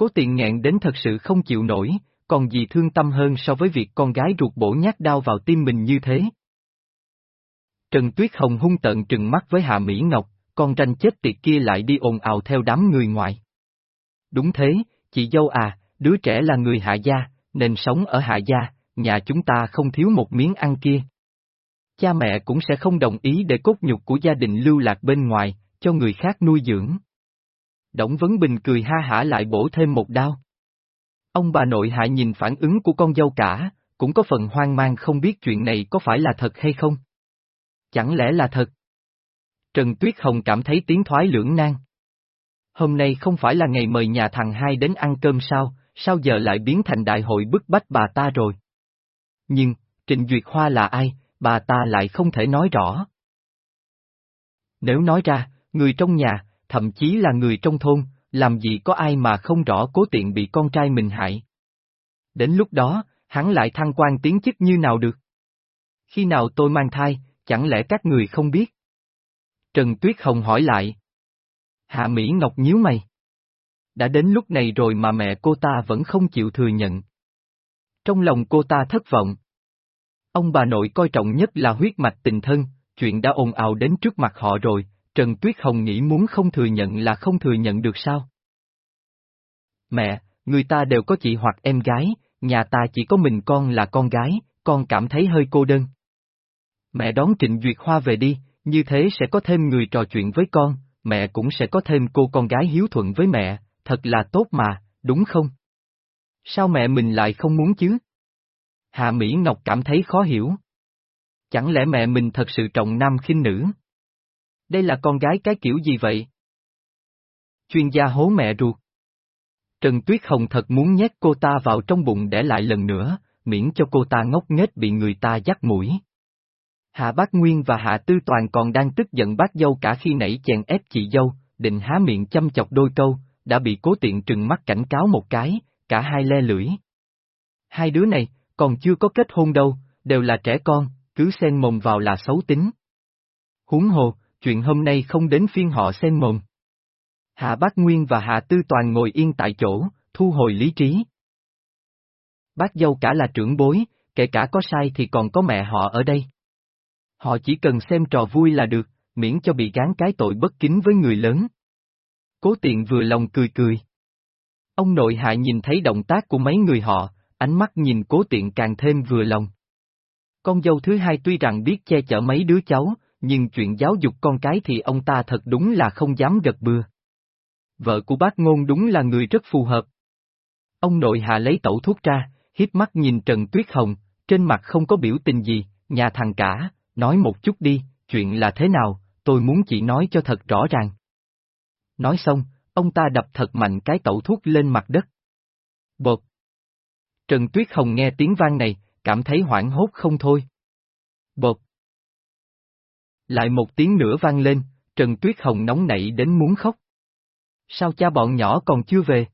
Cố tiện nghẹn đến thật sự không chịu nổi, còn gì thương tâm hơn so với việc con gái ruột bổ nhát đau vào tim mình như thế. Trần Tuyết Hồng hung tận trừng mắt với Hạ Mỹ Ngọc, con tranh chết tiệt kia lại đi ồn ào theo đám người ngoại. Đúng thế, chị dâu à, đứa trẻ là người hạ gia, nên sống ở hạ gia, nhà chúng ta không thiếu một miếng ăn kia. Cha mẹ cũng sẽ không đồng ý để cốt nhục của gia đình lưu lạc bên ngoài, cho người khác nuôi dưỡng. Đổng Vấn Bình cười ha hả lại bổ thêm một đao. Ông bà nội hạ nhìn phản ứng của con dâu cả, cũng có phần hoang mang không biết chuyện này có phải là thật hay không. Chẳng lẽ là thật? Trần Tuyết Hồng cảm thấy tiếng thoái lưỡng nan. Hôm nay không phải là ngày mời nhà thằng hai đến ăn cơm sao, sao giờ lại biến thành đại hội bức bách bà ta rồi? Nhưng, Trịnh Duyệt Hoa là ai, bà ta lại không thể nói rõ. Nếu nói ra, người trong nhà, thậm chí là người trong thôn, làm gì có ai mà không rõ cố tiện bị con trai mình hại. Đến lúc đó, hắn lại thăng quan tiến chức như nào được? Khi nào tôi mang thai, chẳng lẽ các người không biết? Trần Tuyết Hồng hỏi lại. Hạ Mỹ Ngọc nhíu mày. Đã đến lúc này rồi mà mẹ cô ta vẫn không chịu thừa nhận. Trong lòng cô ta thất vọng. Ông bà nội coi trọng nhất là huyết mạch tình thân, chuyện đã ồn ào đến trước mặt họ rồi, Trần Tuyết Hồng nghĩ muốn không thừa nhận là không thừa nhận được sao? Mẹ, người ta đều có chị hoặc em gái, nhà ta chỉ có mình con là con gái, con cảm thấy hơi cô đơn. Mẹ đón Trịnh Duyệt Hoa về đi, như thế sẽ có thêm người trò chuyện với con, mẹ cũng sẽ có thêm cô con gái hiếu thuận với mẹ, thật là tốt mà, đúng không? Sao mẹ mình lại không muốn chứ? Hạ Mỹ Ngọc cảm thấy khó hiểu. Chẳng lẽ mẹ mình thật sự trọng nam khinh nữ? Đây là con gái cái kiểu gì vậy? Chuyên gia hố mẹ ruột. Trần Tuyết Hồng thật muốn nhét cô ta vào trong bụng để lại lần nữa, miễn cho cô ta ngốc nghếch bị người ta dắt mũi. Hạ Bác Nguyên và Hạ Tư Toàn còn đang tức giận bác dâu cả khi nãy chèn ép chị dâu, định há miệng chăm chọc đôi câu, đã bị cố tiện trừng mắt cảnh cáo một cái, cả hai le lưỡi. Hai đứa này, còn chưa có kết hôn đâu, đều là trẻ con, cứ xen mồm vào là xấu tính. Huống hồ, chuyện hôm nay không đến phiên họ xem mồm. Hạ Bác Nguyên và Hạ Tư Toàn ngồi yên tại chỗ, thu hồi lý trí. Bác dâu cả là trưởng bối, kể cả có sai thì còn có mẹ họ ở đây. Họ chỉ cần xem trò vui là được, miễn cho bị gán cái tội bất kính với người lớn. Cố tiện vừa lòng cười cười. Ông nội hạ nhìn thấy động tác của mấy người họ, ánh mắt nhìn cố tiện càng thêm vừa lòng. Con dâu thứ hai tuy rằng biết che chở mấy đứa cháu, nhưng chuyện giáo dục con cái thì ông ta thật đúng là không dám gật bừa. Vợ của bác ngôn đúng là người rất phù hợp. Ông nội hạ lấy tẩu thuốc ra, hiếp mắt nhìn Trần Tuyết Hồng, trên mặt không có biểu tình gì, nhà thằng cả, nói một chút đi, chuyện là thế nào, tôi muốn chị nói cho thật rõ ràng. Nói xong, ông ta đập thật mạnh cái tẩu thuốc lên mặt đất. Bột. Trần Tuyết Hồng nghe tiếng vang này, cảm thấy hoảng hốt không thôi. Bột. Lại một tiếng nữa vang lên, Trần Tuyết Hồng nóng nảy đến muốn khóc. Sao cha bọn nhỏ còn chưa về?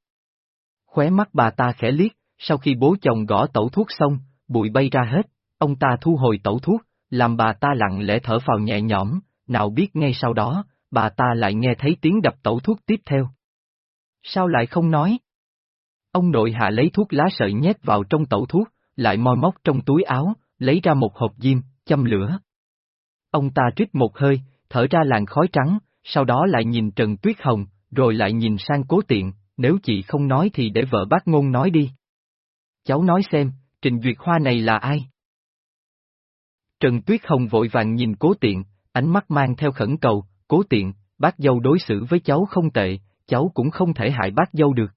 Khóe mắt bà ta khẽ liếc, sau khi bố chồng gõ tẩu thuốc xong, bụi bay ra hết, ông ta thu hồi tẩu thuốc, làm bà ta lặng lẽ thở vào nhẹ nhõm, nào biết ngay sau đó, bà ta lại nghe thấy tiếng đập tẩu thuốc tiếp theo. Sao lại không nói? Ông nội hạ lấy thuốc lá sợi nhét vào trong tẩu thuốc, lại moi móc trong túi áo, lấy ra một hộp diêm, châm lửa. Ông ta rít một hơi, thở ra làn khói trắng, sau đó lại nhìn Trần Tuyết Hồng, rồi lại nhìn sang cố tiện, nếu chị không nói thì để vợ bác ngôn nói đi. Cháu nói xem, Trình Duyệt Hoa này là ai? Trần Tuyết Hồng vội vàng nhìn cố tiện, ánh mắt mang theo khẩn cầu, cố tiện, bác dâu đối xử với cháu không tệ, cháu cũng không thể hại bác dâu được.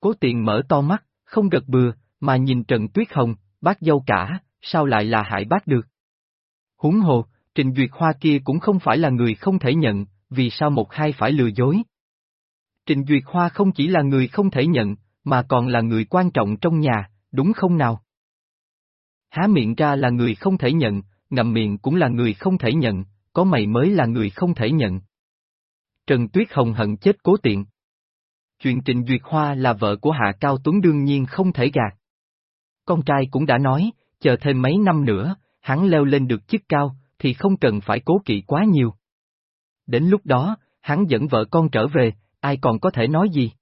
Cố tiện mở to mắt, không gật bừa, mà nhìn Trần Tuyết Hồng, bác dâu cả, sao lại là hại bác được? Húng hồ, Trình Duyệt Hoa kia cũng không phải là người không thể nhận, vì sao một hai phải lừa dối? Trình Duyệt Hoa không chỉ là người không thể nhận, mà còn là người quan trọng trong nhà, đúng không nào? Há miệng ra là người không thể nhận, ngậm miệng cũng là người không thể nhận, có mày mới là người không thể nhận. Trần Tuyết Hồng hận chết cố tiện. Chuyện Trịnh Duyệt Hoa là vợ của Hạ Cao Tuấn đương nhiên không thể gạt. Con trai cũng đã nói, chờ thêm mấy năm nữa, hắn leo lên được chức cao, thì không cần phải cố kỵ quá nhiều. Đến lúc đó, hắn dẫn vợ con trở về, ai còn có thể nói gì?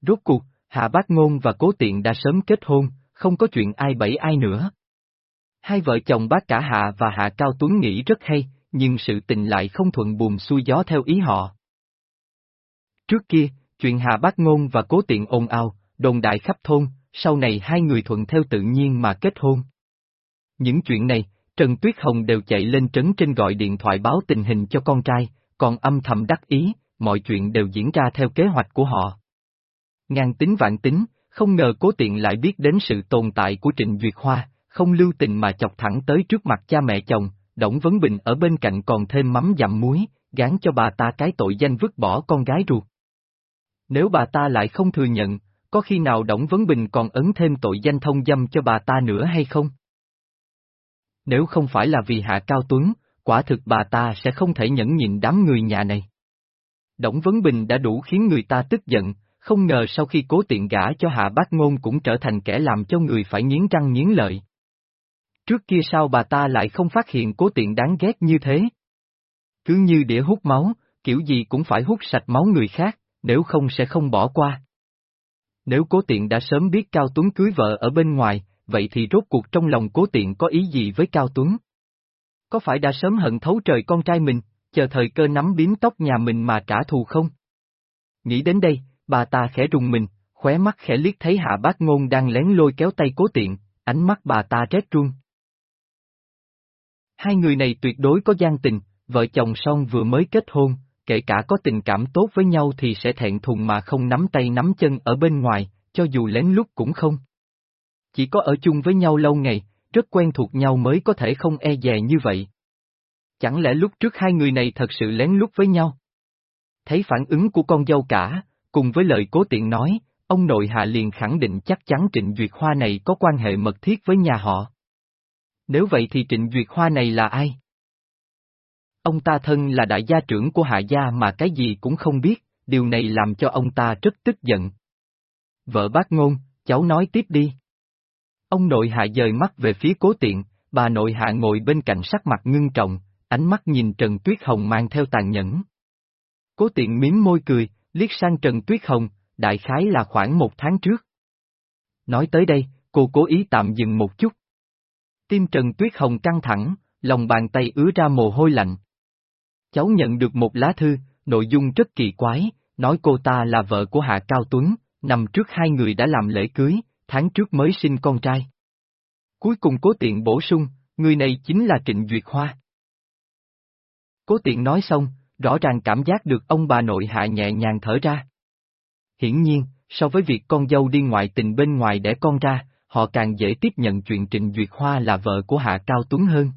Rốt cuộc, Hạ Bác Ngôn và Cố Tiện đã sớm kết hôn, không có chuyện ai bẫy ai nữa. Hai vợ chồng bác cả Hạ và Hạ Cao Tuấn nghĩ rất hay, nhưng sự tình lại không thuận buồm xuôi gió theo ý họ. Trước kia, chuyện Hạ Bác Ngôn và Cố Tiện ồn ào, đồn đại khắp thôn, sau này hai người thuận theo tự nhiên mà kết hôn. Những chuyện này, Trần Tuyết Hồng đều chạy lên trấn trên gọi điện thoại báo tình hình cho con trai, còn âm thầm đắc ý, mọi chuyện đều diễn ra theo kế hoạch của họ. Ngang tính vạn tính, không ngờ cố tiện lại biết đến sự tồn tại của Trịnh Duyệt Hoa, không lưu tình mà chọc thẳng tới trước mặt cha mẹ chồng, Đổng Vấn Bình ở bên cạnh còn thêm mắm dặm muối, gán cho bà ta cái tội danh vứt bỏ con gái ruột. Nếu bà ta lại không thừa nhận, có khi nào Đổng Vấn Bình còn ấn thêm tội danh thông dâm cho bà ta nữa hay không? Nếu không phải là vì Hạ Cao Tuấn, quả thực bà ta sẽ không thể nhẫn nhịn đám người nhà này. Đổng Vấn Bình đã đủ khiến người ta tức giận, không ngờ sau khi cố tiện gả cho Hạ Bác Ngôn cũng trở thành kẻ làm cho người phải nghiến răng nghiến lợi. Trước kia sao bà ta lại không phát hiện cố tiện đáng ghét như thế? Cứ như đĩa hút máu, kiểu gì cũng phải hút sạch máu người khác, nếu không sẽ không bỏ qua. Nếu cố tiện đã sớm biết Cao Tuấn cưới vợ ở bên ngoài, vậy thì rốt cuộc trong lòng cố tiện có ý gì với Cao Tuấn? Có phải đã sớm hận thấu trời con trai mình, chờ thời cơ nắm biếm tóc nhà mình mà trả thù không? Nghĩ đến đây, bà ta khẽ rùng mình, khóe mắt khẽ liếc thấy hạ bác ngôn đang lén lôi kéo tay cố tiện, ánh mắt bà ta rét run. Hai người này tuyệt đối có gian tình, vợ chồng son vừa mới kết hôn, kể cả có tình cảm tốt với nhau thì sẽ thẹn thùng mà không nắm tay nắm chân ở bên ngoài, cho dù lén lút cũng không. Chỉ có ở chung với nhau lâu ngày, rất quen thuộc nhau mới có thể không e dè như vậy. Chẳng lẽ lúc trước hai người này thật sự lén lút với nhau? Thấy phản ứng của con dâu cả, cùng với lời cố tiện nói, ông nội hạ liền khẳng định chắc chắn Trịnh Duyệt Hoa này có quan hệ mật thiết với nhà họ. Nếu vậy thì Trịnh Duyệt Hoa này là ai? Ông ta thân là đại gia trưởng của hạ gia mà cái gì cũng không biết, điều này làm cho ông ta rất tức giận. Vợ bác ngôn, cháu nói tiếp đi. Ông nội hạ dời mắt về phía cố tiện, bà nội hạ ngồi bên cạnh sắc mặt ngưng trọng, ánh mắt nhìn Trần Tuyết Hồng mang theo tàn nhẫn. Cố tiện miếm môi cười, liếc sang Trần Tuyết Hồng, đại khái là khoảng một tháng trước. Nói tới đây, cô cố ý tạm dừng một chút. Tim Trần Tuyết Hồng căng thẳng, lòng bàn tay ứa ra mồ hôi lạnh. Cháu nhận được một lá thư, nội dung rất kỳ quái, nói cô ta là vợ của Hạ Cao Tuấn, nằm trước hai người đã làm lễ cưới, tháng trước mới sinh con trai. Cuối cùng cố tiện bổ sung, người này chính là Trịnh Duyệt Hoa. Cố tiện nói xong, rõ ràng cảm giác được ông bà nội hạ nhẹ nhàng thở ra. Hiển nhiên, so với việc con dâu đi ngoại tình bên ngoài để con ra, họ càng dễ tiếp nhận chuyện Trịnh Duyệt Hoa là vợ của Hạ Cao Tuấn hơn.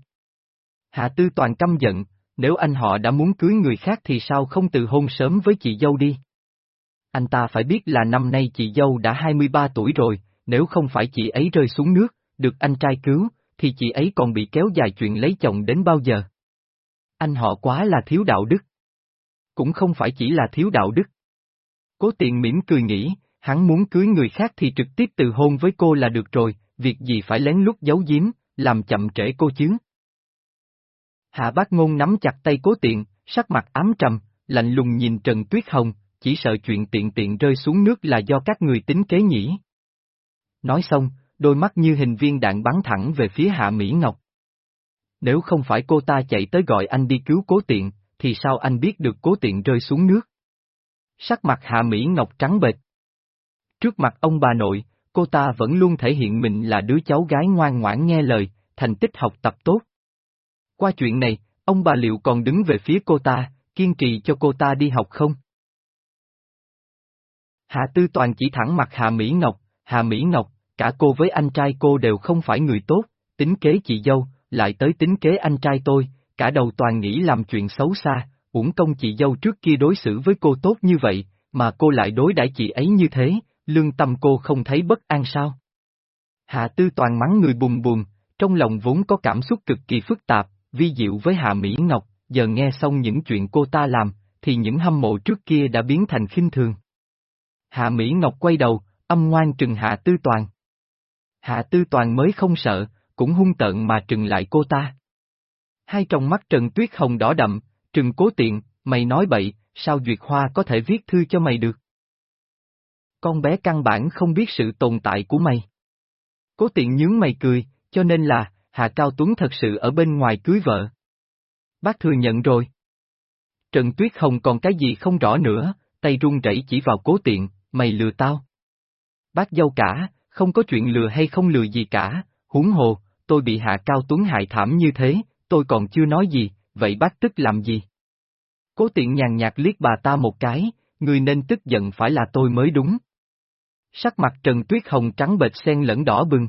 Hạ Tư Toàn căm giận, nếu anh họ đã muốn cưới người khác thì sao không từ hôn sớm với chị dâu đi? Anh ta phải biết là năm nay chị dâu đã 23 tuổi rồi, nếu không phải chị ấy rơi xuống nước, được anh trai cứu, thì chị ấy còn bị kéo dài chuyện lấy chồng đến bao giờ? Anh họ quá là thiếu đạo đức. Cũng không phải chỉ là thiếu đạo đức. Cố tiện mỉm cười nghĩ, hắn muốn cưới người khác thì trực tiếp từ hôn với cô là được rồi, việc gì phải lén lút giấu giếm, làm chậm trễ cô chứ. Hạ bác ngôn nắm chặt tay cố tiện, sắc mặt ám trầm, lạnh lùng nhìn Trần Tuyết Hồng, chỉ sợ chuyện tiện tiện rơi xuống nước là do các người tính kế nhỉ. Nói xong, đôi mắt như hình viên đạn bắn thẳng về phía Hạ Mỹ Ngọc. Nếu không phải cô ta chạy tới gọi anh đi cứu cố tiện, thì sao anh biết được cố tiện rơi xuống nước? Sắc mặt Hạ Mỹ Ngọc trắng bệch. Trước mặt ông bà nội, cô ta vẫn luôn thể hiện mình là đứa cháu gái ngoan ngoãn nghe lời, thành tích học tập tốt. Qua chuyện này, ông bà liệu còn đứng về phía cô ta, kiên trì cho cô ta đi học không? Hạ Tư Toàn chỉ thẳng mặt Hạ Mỹ Ngọc, Hạ Mỹ Ngọc, cả cô với anh trai cô đều không phải người tốt, tính kế chị dâu, lại tới tính kế anh trai tôi, cả đầu toàn nghĩ làm chuyện xấu xa, uổng công chị dâu trước kia đối xử với cô tốt như vậy, mà cô lại đối đãi chị ấy như thế, lương tâm cô không thấy bất an sao? Hạ Tư Toàn mắng người bùm bùm, trong lòng vốn có cảm xúc cực kỳ phức tạp, vi diệu với Hạ Mỹ Ngọc, giờ nghe xong những chuyện cô ta làm, thì những hâm mộ trước kia đã biến thành khinh thường. Hạ Mỹ Ngọc quay đầu, âm ngoan trừng Hạ Tư Toàn. Hạ Tư Toàn mới không sợ, cũng hung tợn mà trừng lại cô ta. Hai trong mắt Trần Tuyết Hồng đỏ đậm, trừng cố tiện, mày nói bậy, sao Duyệt Hoa có thể viết thư cho mày được? Con bé căn bản không biết sự tồn tại của mày. Cố tiện nhướng mày cười, cho nên là, Hạ Cao Tuấn thật sự ở bên ngoài cưới vợ. Bác thừa nhận rồi. Trần Tuyết Hồng còn cái gì không rõ nữa, tay run rẩy chỉ vào cố tiện, mày lừa tao. Bác dâu cả, không có chuyện lừa hay không lừa gì cả, huống hồ, tôi bị Hạ Cao Tuấn hại thảm như thế, tôi còn chưa nói gì, vậy bác tức làm gì? Cố tiện nhàn nhạt liếc bà ta một cái, người nên tức giận phải là tôi mới đúng. Sắc mặt Trần Tuyết Hồng trắng bệch xen lẫn đỏ bừng.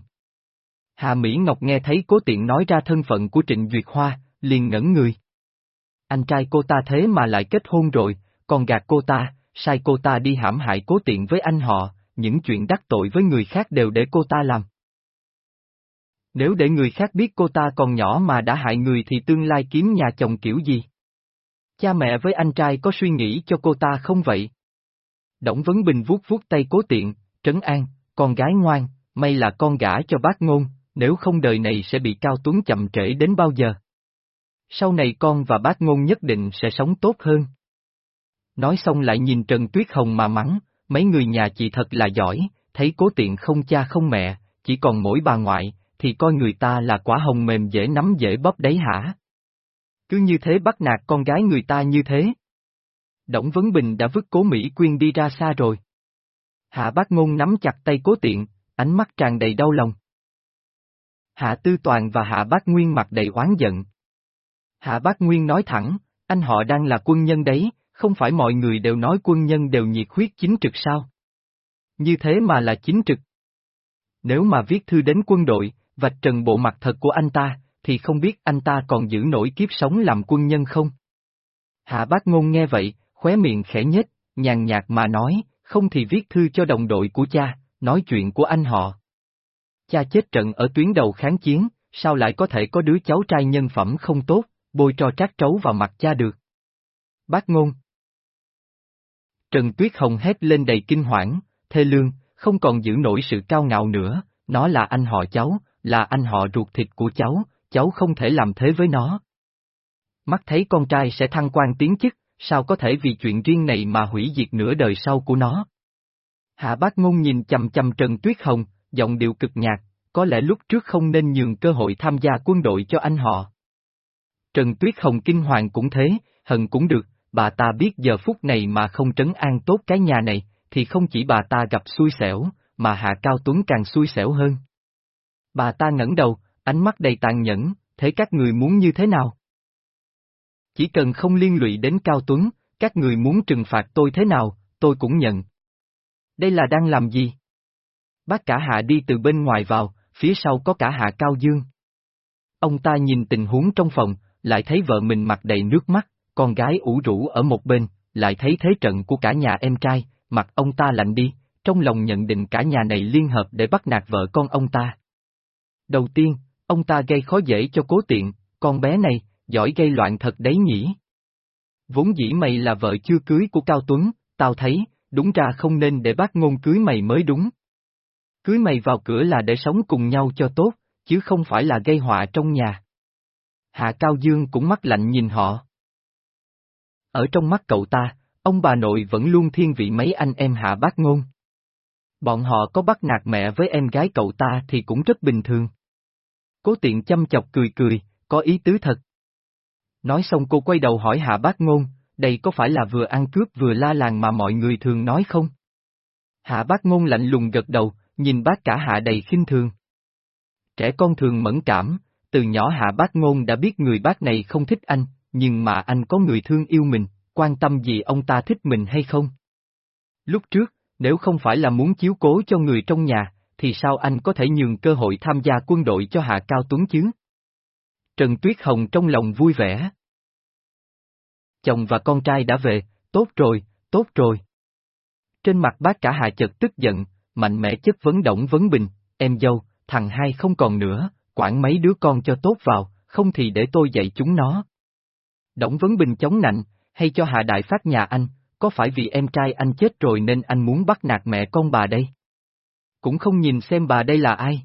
Hà Mỹ Ngọc nghe thấy cố tiện nói ra thân phận của Trịnh Duyệt Hoa, liền ngẩn người. Anh trai cô ta thế mà lại kết hôn rồi, còn gạt cô ta, sai cô ta đi hãm hại cố tiện với anh họ, những chuyện đắc tội với người khác đều để cô ta làm. Nếu để người khác biết cô ta còn nhỏ mà đã hại người thì tương lai kiếm nhà chồng kiểu gì? Cha mẹ với anh trai có suy nghĩ cho cô ta không vậy? Đổng Vấn Bình vuốt vuốt tay cố tiện, trấn an, con gái ngoan, may là con gả cho bác ngôn, nếu không đời này sẽ bị Cao Tuấn chậm trễ đến bao giờ. Sau này con và bác ngôn nhất định sẽ sống tốt hơn. Nói xong lại nhìn Trần Tuyết Hồng mà mắng, mấy người nhà chị thật là giỏi, thấy cố tiện không cha không mẹ, chỉ còn mỗi bà ngoại, thì coi người ta là quả hồng mềm dễ nắm dễ bóp đấy hả? Cứ như thế bắt nạt con gái người ta như thế. Đổng Vấn Bình đã vứt cố Mỹ Quyên đi ra xa rồi. Hạ bác ngôn nắm chặt tay cố tiện, ánh mắt tràn đầy đau lòng. Hạ Tư Toàn và Hạ Bác Nguyên mặt đầy oán giận. Hạ Bác Nguyên nói thẳng, anh họ đang là quân nhân đấy, không phải mọi người đều nói quân nhân đều nhiệt huyết chính trực sao? Như thế mà là chính trực. Nếu mà viết thư đến quân đội, vạch trần bộ mặt thật của anh ta, thì không biết anh ta còn giữ nổi kiếp sống làm quân nhân không? Hạ bác ngôn nghe vậy, khóe miệng khẽ nhếch, nhàn nhạt mà nói, không thì viết thư cho đồng đội của cha, nói chuyện của anh họ. Cha chết trận ở tuyến đầu kháng chiến, sao lại có thể có đứa cháu trai nhân phẩm không tốt, bôi trò trát trấu vào mặt cha được. Bác ngôn Trần Tuyết Hồng hét lên đầy kinh hoảng, thê lương, không còn giữ nổi sự cao ngạo nữa, nó là anh họ cháu, là anh họ ruột thịt của cháu, cháu không thể làm thế với nó. Mắt thấy con trai sẽ thăng quan tiến chức, sao có thể vì chuyện riêng này mà hủy diệt nửa đời sau của nó. Hạ bác ngôn nhìn chầm chầm Trần Tuyết Hồng, giọng điệu cực nhạt, có lẽ lúc trước không nên nhường cơ hội tham gia quân đội cho anh họ. Trần Tuyết Hồng kinh hoàng cũng thế, hận cũng được, bà ta biết giờ phút này mà không trấn an tốt cái nhà này, thì không chỉ bà ta gặp xui xẻo, mà Hạ Cao Tuấn càng xui xẻo hơn. Bà ta ngẩng đầu, ánh mắt đầy tàn nhẫn, thế các người muốn như thế nào? Chỉ cần không liên lụy đến Cao Tuấn, các người muốn trừng phạt tôi thế nào, tôi cũng nhận. Đây là đang làm gì? Bác cả hạ đi từ bên ngoài vào, phía sau có cả hạ Cao Dương. Ông ta nhìn tình huống trong phòng, lại thấy vợ mình mặt đầy nước mắt, con gái ủ rũ ở một bên, lại thấy thế trận của cả nhà em trai, mặt ông ta lạnh đi, trong lòng nhận định cả nhà này liên hợp để bắt nạt vợ con ông ta. Đầu tiên, ông ta gây khó dễ cho cố tiện, con bé này, giỏi gây loạn thật đấy nhỉ. Vốn dĩ mày là vợ chưa cưới của Cao Tuấn, tao thấy, đúng ra không nên để bác ngôn cưới mày mới đúng. Cưới mày vào cửa là để sống cùng nhau cho tốt, chứ không phải là gây họa trong nhà. Hạ Cao Dương cũng mắt lạnh nhìn họ. Ở trong mắt cậu ta, ông bà nội vẫn luôn thiên vị mấy anh em hạ bác ngôn. Bọn họ có bắt nạt mẹ với em gái cậu ta thì cũng rất bình thường. Cố tiện chăm chọc cười cười, có ý tứ thật. Nói xong cô quay đầu hỏi hạ bác ngôn, đây có phải là vừa ăn cướp vừa la làng mà mọi người thường nói không? Hạ bác ngôn lạnh lùng gật đầu, nhìn bác cả hạ đầy khinh thường. Trẻ con thường mẫn cảm, từ nhỏ hạ bác ngôn đã biết người bác này không thích anh, nhưng mà anh có người thương yêu mình, quan tâm gì ông ta thích mình hay không? Lúc trước, nếu không phải là muốn chiếu cố cho người trong nhà, thì sao anh có thể nhường cơ hội tham gia quân đội cho Hạ Cao Tuấn chứ? Trần Tuyết Hồng trong lòng vui vẻ. Chồng và con trai đã về, tốt rồi, tốt rồi. Trên mặt bác cả Hạ chợt tức giận, mạnh mẽ chất vấn động vấn bình, em dâu, thằng hai không còn nữa, quản mấy đứa con cho tốt vào, không thì để tôi dạy chúng nó. Đổng Vấn Bình chống nạnh, hay cho Hạ Đại Phát nhà anh, có phải vì em trai anh chết rồi nên anh muốn bắt nạt mẹ con bà đây? Cũng không nhìn xem bà đây là ai.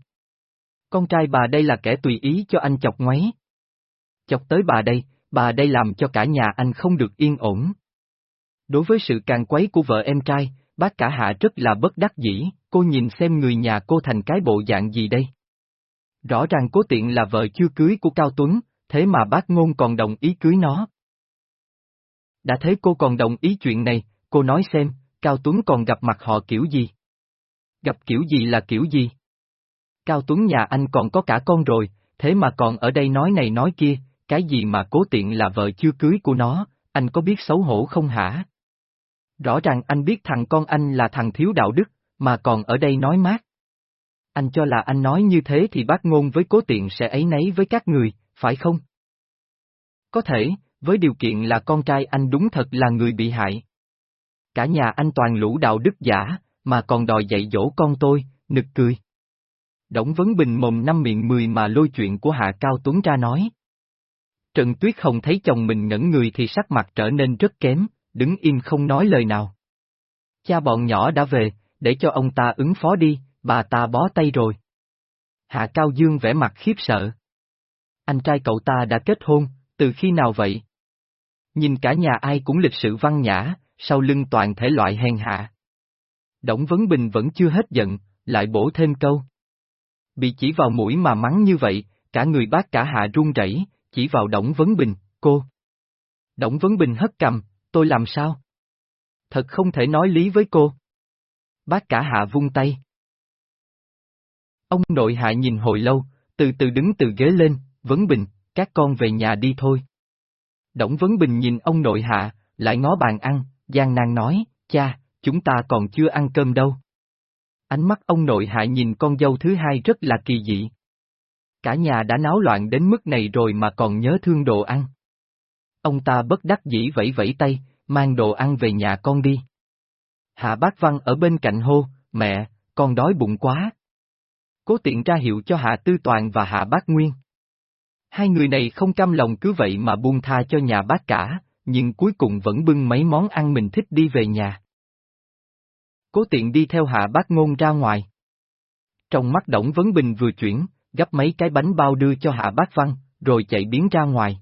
Con trai bà đây là kẻ tùy ý cho anh chọc ngoáy. Chọc tới bà đây, bà đây làm cho cả nhà anh không được yên ổn. Đối với sự càng quấy của vợ em trai, bác cả hạ rất là bất đắc dĩ, cô nhìn xem người nhà cô thành cái bộ dạng gì đây. Rõ ràng cố tiện là vợ chưa cưới của Cao Tuấn, thế mà bác ngôn còn đồng ý cưới nó. Đã thấy cô còn đồng ý chuyện này, cô nói xem, Cao Tuấn còn gặp mặt họ kiểu gì? Gặp kiểu gì là kiểu gì? Cao Tuấn nhà anh còn có cả con rồi, thế mà còn ở đây nói này nói kia, cái gì mà cố tiện là vợ chưa cưới của nó, anh có biết xấu hổ không hả? Rõ ràng anh biết thằng con anh là thằng thiếu đạo đức, mà còn ở đây nói mát. Anh cho là anh nói như thế thì bác ngôn với cố tiện sẽ ấy nấy với các người, phải không? Có thể, với điều kiện là con trai anh đúng thật là người bị hại. Cả nhà anh toàn lũ đạo đức giả, mà còn đòi dạy dỗ con tôi, nực cười. Đổng Vấn Bình mồm năm miệng mười mà lôi chuyện của Hạ Cao Tuấn ra nói. Trần Tuyết không thấy chồng mình ngẩn người thì sắc mặt trở nên rất kém, đứng im không nói lời nào. Cha bọn nhỏ đã về, để cho ông ta ứng phó đi, bà ta bó tay rồi. Hạ Cao Dương vẻ mặt khiếp sợ. Anh trai cậu ta đã kết hôn, từ khi nào vậy? Nhìn cả nhà ai cũng lịch sự văn nhã, sau lưng toàn thể loại hèn hạ. Đổng Vấn Bình vẫn chưa hết giận, lại bổ thêm câu. Bị chỉ vào mũi mà mắng như vậy, cả người bác cả hạ run rẩy, chỉ vào Đổng Vấn Bình, cô. Đổng Vấn Bình hất cầm, tôi làm sao? Thật không thể nói lý với cô. Bác cả hạ vung tay. Ông nội hạ nhìn hồi lâu, từ từ đứng từ ghế lên, Vấn Bình, các con về nhà đi thôi. Đổng Vấn Bình nhìn ông nội hạ, lại ngó bàn ăn, gian nan nói, cha, chúng ta còn chưa ăn cơm đâu. Ánh mắt ông nội hạ nhìn con dâu thứ hai rất là kỳ dị. Cả nhà đã náo loạn đến mức này rồi mà còn nhớ thương đồ ăn. Ông ta bất đắc dĩ vẫy vẫy tay, mang đồ ăn về nhà con đi. Hạ bác văn ở bên cạnh hô, mẹ, con đói bụng quá. Cố tiện ra hiệu cho Hạ Tư Toàn và Hạ Bác Nguyên. Hai người này không cam lòng cứ vậy mà buông tha cho nhà bác cả, nhưng cuối cùng vẫn bưng mấy món ăn mình thích đi về nhà. Cố tiện đi theo hạ bác ngôn ra ngoài. Trong mắt Đổng Vấn Bình vừa chuyển, gấp mấy cái bánh bao đưa cho hạ bác văn, rồi chạy biến ra ngoài.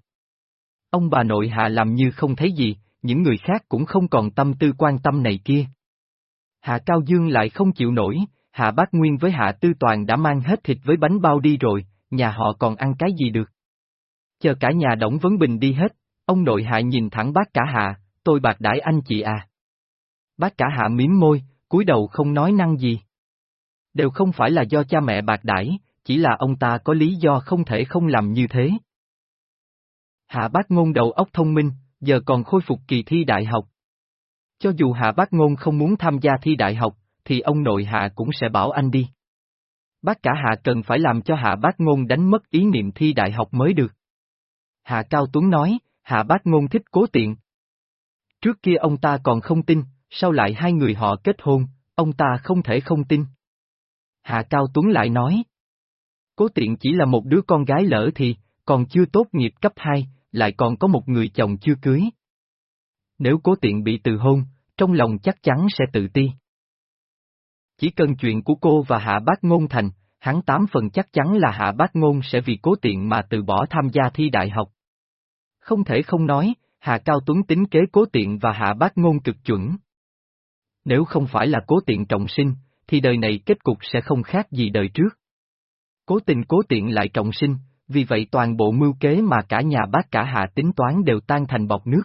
Ông bà nội hạ làm như không thấy gì, những người khác cũng không còn tâm tư quan tâm này kia. Hạ Cao Dương lại không chịu nổi, Hạ Bác Nguyên với Hạ Tư Toàn đã mang hết thịt với bánh bao đi rồi, nhà họ còn ăn cái gì được. Chờ cả nhà Đổng Vấn Bình đi hết, ông nội Hạ nhìn thẳng bác cả Hạ, tôi bạc đãi anh chị à. Bác cả Hạ miếm môi, cúi đầu không nói năng gì. Đều không phải là do cha mẹ bạc đãi, chỉ là ông ta có lý do không thể không làm như thế. Hạ bác ngôn đầu óc thông minh, giờ còn khôi phục kỳ thi đại học. Cho dù hạ bác ngôn không muốn tham gia thi đại học, thì ông nội hạ cũng sẽ bảo anh đi. Bác cả hạ cần phải làm cho hạ bác ngôn đánh mất ý niệm thi đại học mới được. Hạ Cao Tuấn nói, hạ bác ngôn thích cố tiện. Trước kia ông ta còn không tin, sau lại hai người họ kết hôn, ông ta không thể không tin. Hạ Cao Tuấn lại nói. Cố tiện chỉ là một đứa con gái lỡ thì, còn chưa tốt nghiệp cấp 2, lại còn có một người chồng chưa cưới. Nếu cố tiện bị từ hôn, trong lòng chắc chắn sẽ tự ti. Chỉ cần chuyện của cô và Hạ Bác Ngôn thành, hắn tám phần chắc chắn là Hạ Bác Ngôn sẽ vì cố tiện mà từ bỏ tham gia thi đại học. Không thể không nói, Hạ Cao Tuấn tính kế cố tiện và Hạ Bác Ngôn cực chuẩn. Nếu không phải là cố tiện trọng sinh, thì đời này kết cục sẽ không khác gì đời trước. Cố tình cố tiện lại trọng sinh, vì vậy toàn bộ mưu kế mà cả nhà bác cả hạ tính toán đều tan thành bọt nước.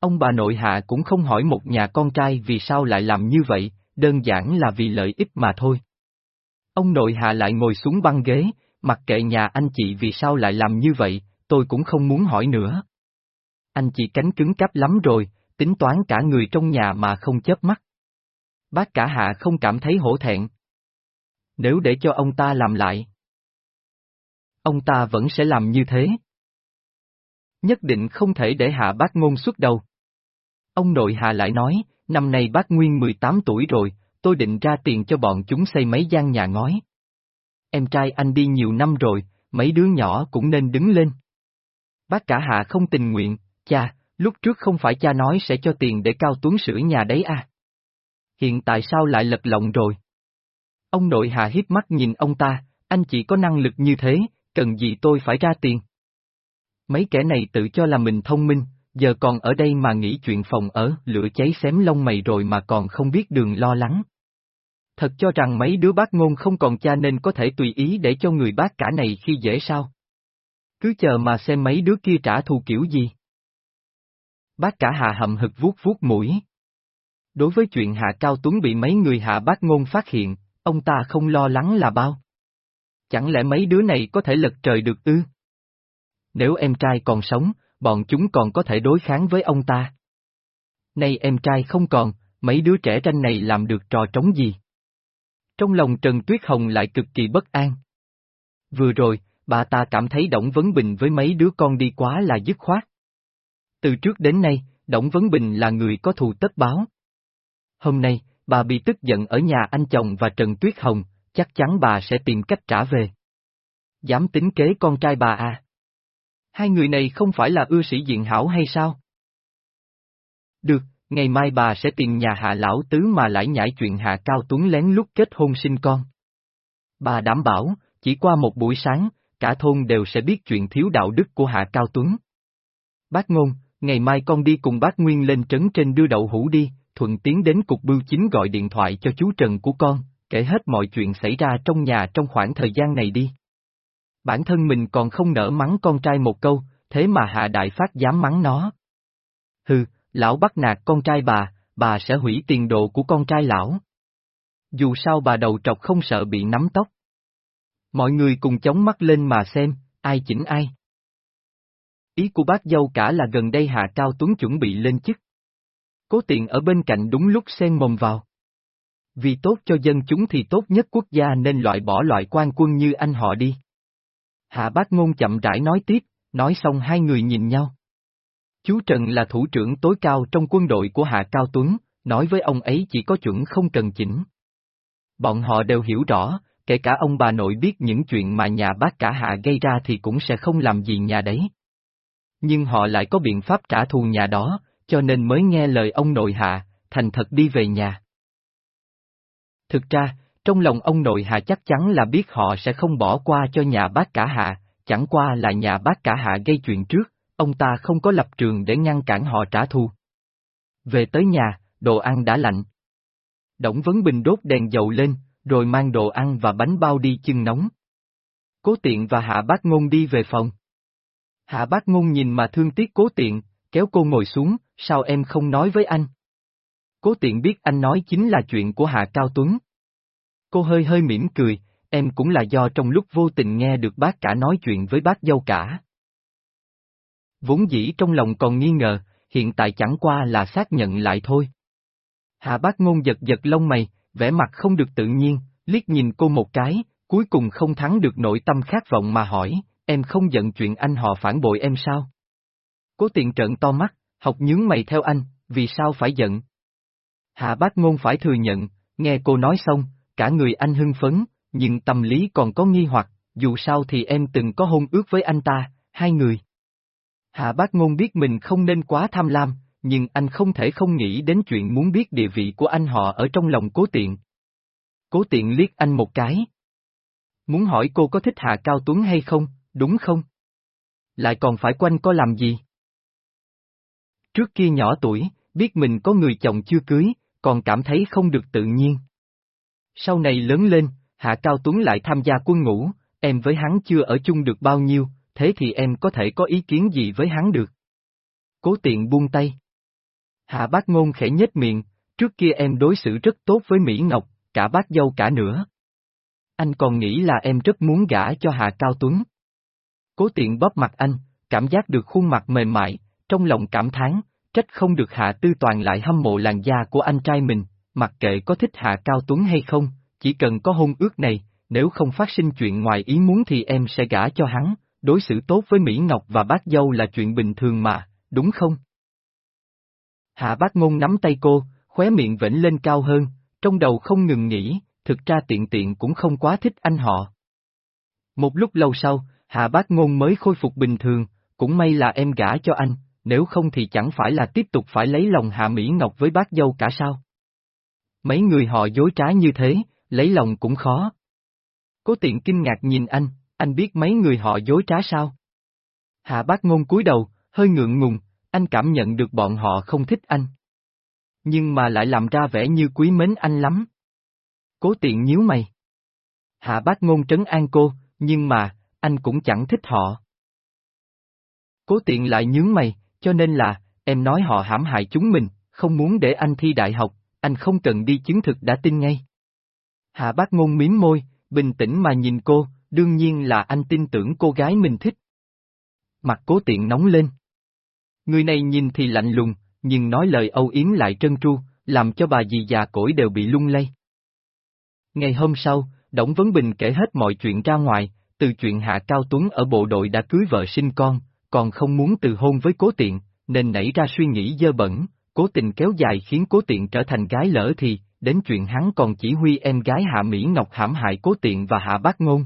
Ông bà nội hạ cũng không hỏi một nhà con trai vì sao lại làm như vậy, đơn giản là vì lợi ích mà thôi. Ông nội hạ lại ngồi xuống băng ghế, mặc kệ nhà anh chị vì sao lại làm như vậy, tôi cũng không muốn hỏi nữa. Anh chị cánh cứng cáp lắm rồi, tính toán cả người trong nhà mà không chớp mắt. Bác cả hạ không cảm thấy hổ thẹn. Nếu để cho ông ta làm lại ông ta vẫn sẽ làm như thế. Nhất định không thể để hạ bác ngôn xuất đầu. Ông nội hạ lại nói, năm nay bác Nguyên 18 tuổi rồi, tôi định ra tiền cho bọn chúng xây mấy gian nhà ngói. Em trai anh đi nhiều năm rồi, mấy đứa nhỏ cũng nên đứng lên. Bác cả hạ không tình nguyện, cha, lúc trước không phải cha nói sẽ cho tiền để Cao Tuấn sửa nhà đấy à? Hiện tại sao lại lật lọng rồi? Ông nội hạ hiếp mắt nhìn ông ta, anh chỉ có năng lực như thế, cần gì tôi phải ra tiền? Mấy kẻ này tự cho là mình thông minh, giờ còn ở đây mà nghĩ chuyện phòng ở, lửa cháy xém lông mày rồi mà còn không biết đường lo lắng. Thật cho rằng mấy đứa bác ngôn không còn cha nên có thể tùy ý để cho người bác cả này khi dễ sao? Cứ chờ mà xem mấy đứa kia trả thù kiểu gì. Bác cả hạ hậm hực vuốt vuốt mũi. Đối với chuyện hạ cao tuấn bị mấy người hạ bác ngôn phát hiện, ông ta không lo lắng là bao. Chẳng lẽ mấy đứa này có thể lật trời được ư? Nếu em trai còn sống, bọn chúng còn có thể đối kháng với ông ta. Nay em trai không còn, mấy đứa trẻ tranh này làm được trò trống gì? Trong lòng Trần Tuyết Hồng lại cực kỳ bất an. Vừa rồi, bà ta cảm thấy Đổng Vấn Bình với mấy đứa con đi quá là dứt khoát. Từ trước đến nay, Đổng Vấn Bình là người có thù tất báo. Hôm nay, bà bị tức giận ở nhà anh chồng và Trần Tuyết Hồng, chắc chắn bà sẽ tìm cách trả về. Dám tính kế con trai bà à? Hai người này không phải là ưa sĩ diện hảo hay sao? Được, ngày mai bà sẽ tìm nhà hạ lão tứ mà lại nhảy chuyện hạ cao tuấn lén lút kết hôn sinh con. Bà đảm bảo, chỉ qua một buổi sáng, cả thôn đều sẽ biết chuyện thiếu đạo đức của hạ cao tuấn. Bác ngôn, ngày mai con đi cùng bác Nguyên lên trấn trên đưa đậu hũ đi, thuận tiến đến cục bưu chính gọi điện thoại cho chú Trần của con, kể hết mọi chuyện xảy ra trong nhà trong khoảng thời gian này đi. Bản thân mình còn không nỡ mắng con trai một câu, thế mà Hạ Đại Phát dám mắng nó. Hừ, lão bắt nạt con trai bà, bà sẽ hủy tiền đồ của con trai lão. Dù sao bà đầu trọc không sợ bị nắm tóc. Mọi người cùng chống mắt lên mà xem, ai chỉnh ai. Ý của bác dâu cả là gần đây Hạ Cao Tuấn chuẩn bị lên chức. Cố tiện ở bên cạnh đúng lúc xen mồm vào. Vì tốt cho dân chúng thì tốt nhất quốc gia nên loại bỏ loại quan quân như anh họ đi. Hạ bác ngôn chậm rãi nói tiếp, nói xong hai người nhìn nhau. Chú Trần là thủ trưởng tối cao trong quân đội của Hạ Cao Tuấn, nói với ông ấy chỉ có chuẩn không cần chỉnh. Bọn họ đều hiểu rõ, kể cả ông bà nội biết những chuyện mà nhà bác cả Hạ gây ra thì cũng sẽ không làm gì nhà đấy. Nhưng họ lại có biện pháp trả thù nhà đó, cho nên mới nghe lời ông nội Hạ, thành thật đi về nhà. Thực ra, trong lòng ông nội hạ chắc chắn là biết họ sẽ không bỏ qua cho nhà bác cả hạ, chẳng qua là nhà bác cả hạ gây chuyện trước, ông ta không có lập trường để ngăn cản họ trả thù. Về tới nhà, đồ ăn đã lạnh. Đổng Vấn Bình đốt đèn dầu lên, rồi mang đồ ăn và bánh bao đi chưng nóng. Cố tiện và hạ bác ngôn đi về phòng. Hạ bác ngôn nhìn mà thương tiếc cố tiện, kéo cô ngồi xuống, sao em không nói với anh? Cố tiện biết anh nói chính là chuyện của Hạ Cao Tuấn. Cô hơi hơi mỉm cười, em cũng là do trong lúc vô tình nghe được bác cả nói chuyện với bác dâu cả. Vốn dĩ trong lòng còn nghi ngờ, hiện tại chẳng qua là xác nhận lại thôi. Hạ bác ngôn giật giật lông mày, vẻ mặt không được tự nhiên, liếc nhìn cô một cái, cuối cùng không thắng được nội tâm khát vọng mà hỏi, em không giận chuyện anh họ phản bội em sao? Cố tiện trợn to mắt, học nhướng mày theo anh, vì sao phải giận? Hạ bác ngôn phải thừa nhận, nghe cô nói xong, cả người anh hưng phấn, nhưng tâm lý còn có nghi hoặc, dù sao thì em từng có hôn ước với anh ta, hai người. Hạ bác ngôn biết mình không nên quá tham lam, nhưng anh không thể không nghĩ đến chuyện muốn biết địa vị của anh họ ở trong lòng cố tiện. Cố tiện liếc anh một cái. Muốn hỏi cô có thích Hạ Cao Tuấn hay không, đúng không? Lại còn phải quanh có làm gì? Trước kia nhỏ tuổi, biết mình có người chồng chưa cưới, còn cảm thấy không được tự nhiên. Sau này lớn lên, Hạ Cao Tuấn lại tham gia quân ngũ, em với hắn chưa ở chung được bao nhiêu, thế thì em có thể có ý kiến gì với hắn được? Cố tiện buông tay. Hạ bác ngôn khẽ nhếch miệng, trước kia em đối xử rất tốt với Mỹ Ngọc, cả bác dâu cả nữa. Anh còn nghĩ là em rất muốn gả cho Hạ Cao Tuấn. Cố tiện bóp mặt anh, cảm giác được khuôn mặt mềm mại, trong lòng cảm thán, trách không được Hạ Tư Toàn lại hâm mộ làn da của anh trai mình, mặc kệ có thích Hạ Cao Tuấn hay không, chỉ cần có hôn ước này, nếu không phát sinh chuyện ngoài ý muốn thì em sẽ gả cho hắn, đối xử tốt với Mỹ Ngọc và bác dâu là chuyện bình thường mà, đúng không? Hạ bác ngôn nắm tay cô, khóe miệng vểnh lên cao hơn, trong đầu không ngừng nghĩ, thực ra tiện tiện cũng không quá thích anh họ. Một lúc lâu sau, Hạ bác ngôn mới khôi phục bình thường, cũng may là em gả cho anh, nếu không thì chẳng phải là tiếp tục phải lấy lòng Hạ Mỹ Ngọc với bác dâu cả sao. Mấy người họ dối trá như thế, lấy lòng cũng khó. Cố tiện kinh ngạc nhìn anh, anh biết mấy người họ dối trá sao? Hạ bác ngôn cúi đầu, hơi ngượng ngùng, anh cảm nhận được bọn họ không thích anh. Nhưng mà lại làm ra vẻ như quý mến anh lắm. Cố tiện nhíu mày. Hạ bác ngôn trấn an cô, nhưng mà, anh cũng chẳng thích họ. Cố tiện lại nhướng mày, cho nên là, em nói họ hãm hại chúng mình, không muốn để anh thi đại học, anh không cần đi chứng thực đã tin ngay. Hạ bác ngôn miếm môi, bình tĩnh mà nhìn cô, đương nhiên là anh tin tưởng cô gái mình thích. Mặt cố tiện nóng lên. Người này nhìn thì lạnh lùng, nhưng nói lời âu yếm lại trân tru, làm cho bà dì già cỗi đều bị lung lay. Ngày hôm sau, Đổng Vấn Bình kể hết mọi chuyện ra ngoài, từ chuyện Hạ Cao Tuấn ở bộ đội đã cưới vợ sinh con, còn không muốn từ hôn với cố tiện, nên nảy ra suy nghĩ dơ bẩn, cố tình kéo dài khiến cố tiện trở thành gái lỡ thì, đến chuyện hắn còn chỉ huy em gái Hạ Mỹ Ngọc hãm hại cố tiện và Hạ Bác Ngôn.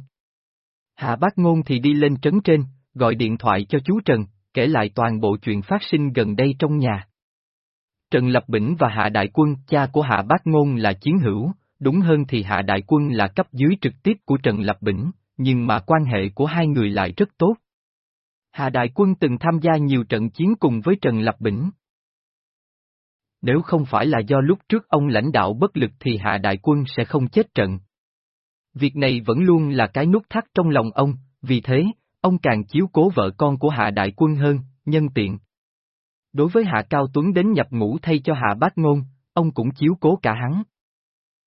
Hạ Bác Ngôn thì đi lên trấn trên, gọi điện thoại cho chú Trần, kể lại toàn bộ chuyện phát sinh gần đây trong nhà. Trần Lập Bỉnh và Hạ Đại Quân, cha của Hạ Bác Ngôn là chiến hữu, đúng hơn thì Hạ Đại Quân là cấp dưới trực tiếp của Trần Lập Bỉnh, nhưng mà quan hệ của hai người lại rất tốt. Hạ Đại Quân từng tham gia nhiều trận chiến cùng với Trần Lập Bỉnh. Nếu không phải là do lúc trước ông lãnh đạo bất lực thì Hạ Đại Quân sẽ không chết trận. Việc này vẫn luôn là cái nút thắt trong lòng ông, vì thế, ông càng chiếu cố vợ con của Hạ Đại Quân hơn, nhân tiện. Đối với Hạ Cao Tuấn đến nhập ngũ thay cho Hạ Bát Ngôn, ông cũng chiếu cố cả hắn.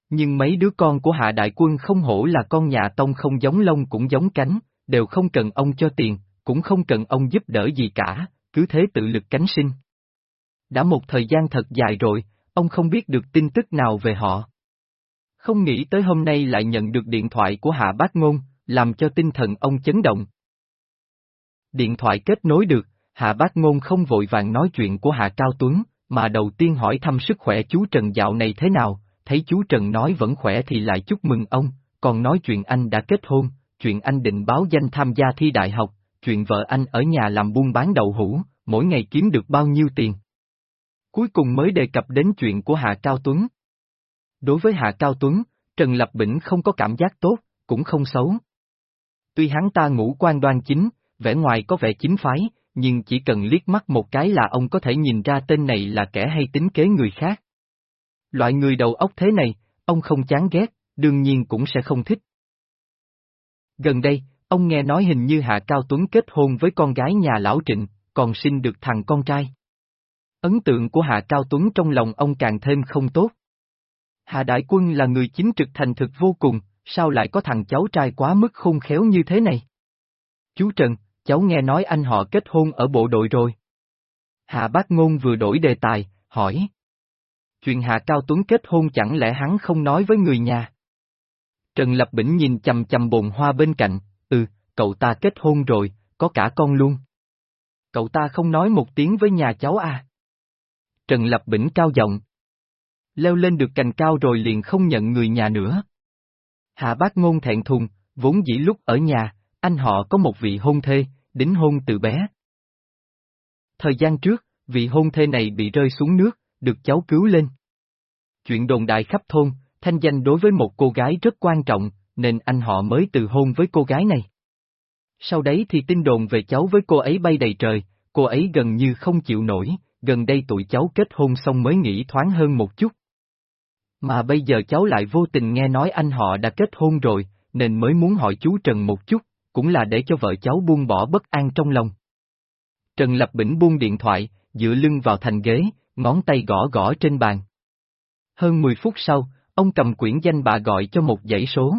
Nhưng mấy đứa con của Hạ Đại Quân không hổ là con nhà Tông không giống lông cũng giống cánh, đều không cần ông cho tiền, cũng không cần ông giúp đỡ gì cả, cứ thế tự lực cánh sinh. Đã một thời gian thật dài rồi, ông không biết được tin tức nào về họ. Không nghĩ tới hôm nay lại nhận được điện thoại của Hạ Bát Ngôn, làm cho tinh thần ông chấn động. Điện thoại kết nối được, Hạ Bác Ngôn không vội vàng nói chuyện của Hạ Cao Tuấn, mà đầu tiên hỏi thăm sức khỏe chú Trần dạo này thế nào, thấy chú Trần nói vẫn khỏe thì lại chúc mừng ông, còn nói chuyện anh đã kết hôn, chuyện anh định báo danh tham gia thi đại học, chuyện vợ anh ở nhà làm buôn bán đậu hũ, mỗi ngày kiếm được bao nhiêu tiền. Cuối cùng mới đề cập đến chuyện của Hạ Cao Tuấn. Đối với Hạ Cao Tuấn, Trần Lập Bỉnh không có cảm giác tốt, cũng không xấu. Tuy hắn ta ngũ quan đoan chính, vẻ ngoài có vẻ chính phái, nhưng chỉ cần liếc mắt một cái là ông có thể nhìn ra tên này là kẻ hay tính kế người khác. Loại người đầu óc thế này, ông không chán ghét, đương nhiên cũng sẽ không thích. Gần đây, ông nghe nói hình như Hạ Cao Tuấn kết hôn với con gái nhà lão Trịnh, còn sinh được thằng con trai. Ấn tượng của Hạ Cao Tuấn trong lòng ông càng thêm không tốt. Hạ Đại Quân là người chính trực thành thực vô cùng, sao lại có thằng cháu trai quá mức khôn khéo như thế này? Chú Trần, cháu nghe nói anh họ kết hôn ở bộ đội rồi. Hạ Bác Ngôn vừa đổi đề tài, hỏi. Chuyện Hạ Cao Tuấn kết hôn chẳng lẽ hắn không nói với người nhà? Trần Lập Bỉnh nhìn chầm chầm bồn hoa bên cạnh, ừ, cậu ta kết hôn rồi, có cả con luôn. Cậu ta không nói một tiếng với nhà cháu à? Trần Lập Bỉnh cao giọng. Leo lên được cành cao rồi liền không nhận người nhà nữa. Hạ bác ngôn thẹn thùng, vốn dĩ lúc ở nhà, anh họ có một vị hôn thê, đính hôn từ bé. Thời gian trước, vị hôn thê này bị rơi xuống nước, được cháu cứu lên. Chuyện đồn đại khắp thôn, thanh danh đối với một cô gái rất quan trọng, nên anh họ mới từ hôn với cô gái này. Sau đấy thì tin đồn về cháu với cô ấy bay đầy trời, cô ấy gần như không chịu nổi, gần đây tụi cháu kết hôn xong mới nghĩ thoáng hơn một chút. Mà bây giờ cháu lại vô tình nghe nói anh họ đã kết hôn rồi, nên mới muốn hỏi chú Trần một chút, cũng là để cho vợ cháu buông bỏ bất an trong lòng. Trần Lập Bỉnh buông điện thoại, dựa lưng vào thành ghế, ngón tay gõ gõ trên bàn. Hơn 10 phút sau, ông cầm quyển danh bà gọi cho một dãy số.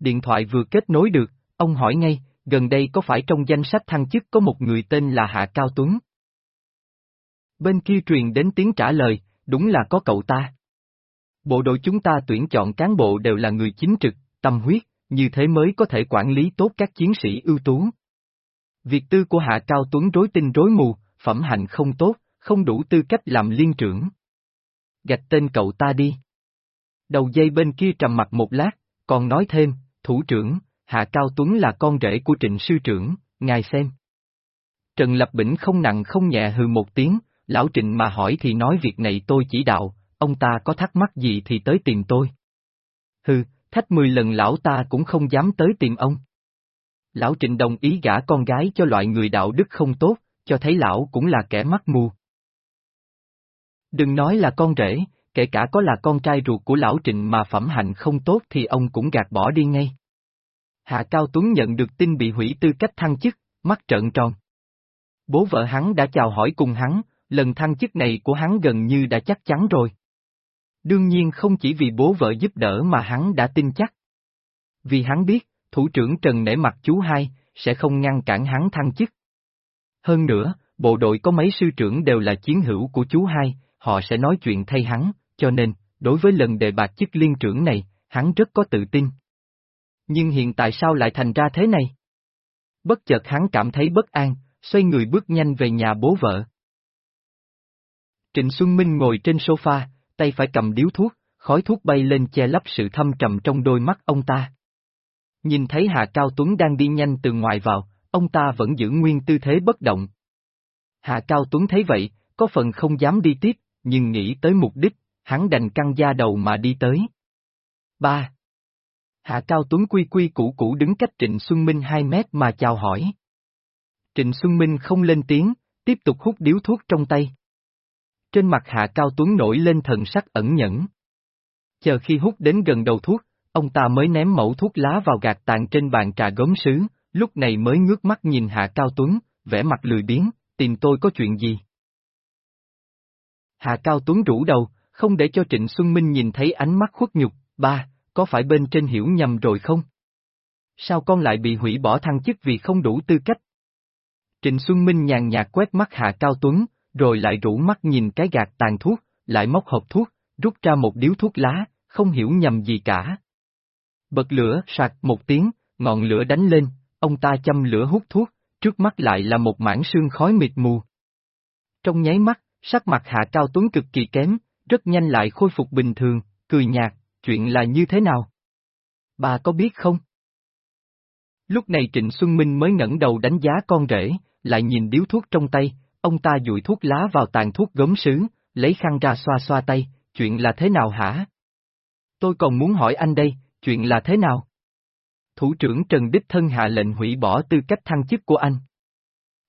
Điện thoại vừa kết nối được, ông hỏi ngay, gần đây có phải trong danh sách thăng chức có một người tên là Hạ Cao Tuấn? Bên kia truyền đến tiếng trả lời, đúng là có cậu ta. Bộ đội chúng ta tuyển chọn cán bộ đều là người chính trực, tâm huyết, như thế mới có thể quản lý tốt các chiến sĩ ưu tú. Việc tư của Hạ Cao Tuấn rối tinh rối mù, phẩm hạnh không tốt, không đủ tư cách làm liên trưởng. Gạch tên cậu ta đi. Đầu dây bên kia trầm mặt một lát, còn nói thêm, thủ trưởng, Hạ Cao Tuấn là con rể của trịnh sư trưởng, ngài xem. Trần Lập Bỉnh không nặng không nhẹ hừ một tiếng, lão trịnh mà hỏi thì nói việc này tôi chỉ đạo, ông ta có thắc mắc gì thì tới tìm tôi. Hừ, thách mười lần lão ta cũng không dám tới tìm ông. Lão trịnh đồng ý gả con gái cho loại người đạo đức không tốt, cho thấy lão cũng là kẻ mắt mù. Đừng nói là con rể, kể cả có là con trai ruột của lão trịnh mà phẩm hạnh không tốt thì ông cũng gạt bỏ đi ngay. Hạ Cao Tuấn nhận được tin bị hủy tư cách thăng chức, mắt trợn tròn. Bố vợ hắn đã chào hỏi cùng hắn, lần thăng chức này của hắn gần như đã chắc chắn rồi. Đương nhiên không chỉ vì bố vợ giúp đỡ mà hắn đã tin chắc. Vì hắn biết, thủ trưởng Trần nể mặt chú hai, sẽ không ngăn cản hắn thăng chức. Hơn nữa, bộ đội có mấy sư trưởng đều là chiến hữu của chú hai, họ sẽ nói chuyện thay hắn, cho nên, đối với lần đề bạc chức liên trưởng này, hắn rất có tự tin. Nhưng hiện tại sao lại thành ra thế này? Bất chợt hắn cảm thấy bất an, xoay người bước nhanh về nhà bố vợ. Trịnh Xuân Minh ngồi trên sofa, tay phải cầm điếu thuốc, khói thuốc bay lên che lấp sự thâm trầm trong đôi mắt ông ta. Nhìn thấy Hạ Cao Tuấn đang đi nhanh từ ngoài vào, ông ta vẫn giữ nguyên tư thế bất động. Hạ Cao Tuấn thấy vậy, có phần không dám đi tiếp, nhưng nghĩ tới mục đích, hắn đành căng da đầu mà đi tới. 3. Hạ Cao Tuấn quy quy củ củ đứng cách Trịnh Xuân Minh 2 mét mà chào hỏi. Trịnh Xuân Minh không lên tiếng, tiếp tục hút điếu thuốc trong tay. Trên mặt Hạ Cao Tuấn nổi lên thần sắc ẩn nhẫn. Chờ khi hút đến gần đầu thuốc, ông ta mới ném mẫu thuốc lá vào gạt tàn trên bàn trà gốm sứ, lúc này mới ngước mắt nhìn Hạ Cao Tuấn, vẻ mặt lười biếng, tìm tôi có chuyện gì? Hạ Cao Tuấn rủ đầu, không để cho Trịnh Xuân Minh nhìn thấy ánh mắt khuất nhục, ba, có phải bên trên hiểu nhầm rồi không? Sao con lại bị hủy bỏ thăng chức vì không đủ tư cách? Trịnh Xuân Minh nhàn nhạt quét mắt Hạ Cao Tuấn, rồi lại rủ mắt nhìn cái gạt tàn thuốc, lại móc hộp thuốc, rút ra một điếu thuốc lá, không hiểu nhầm gì cả. Bật lửa, sạc một tiếng, ngọn lửa đánh lên, ông ta châm lửa hút thuốc, trước mắt lại là một mảng sương khói mịt mù. Trong nháy mắt, sắc mặt Hạ Cao Tuấn cực kỳ kém, rất nhanh lại khôi phục bình thường, cười nhạt, chuyện là như thế nào? Bà có biết không? Lúc này Trịnh Xuân Minh mới ngẩng đầu đánh giá con rể, lại nhìn điếu thuốc trong tay, ông ta dụi thuốc lá vào tàn thuốc gốm sứ, lấy khăn ra xoa xoa tay, chuyện là thế nào hả? Tôi còn muốn hỏi anh đây, chuyện là thế nào? Thủ trưởng Trần Đích Thân hạ lệnh hủy bỏ tư cách thăng chức của anh.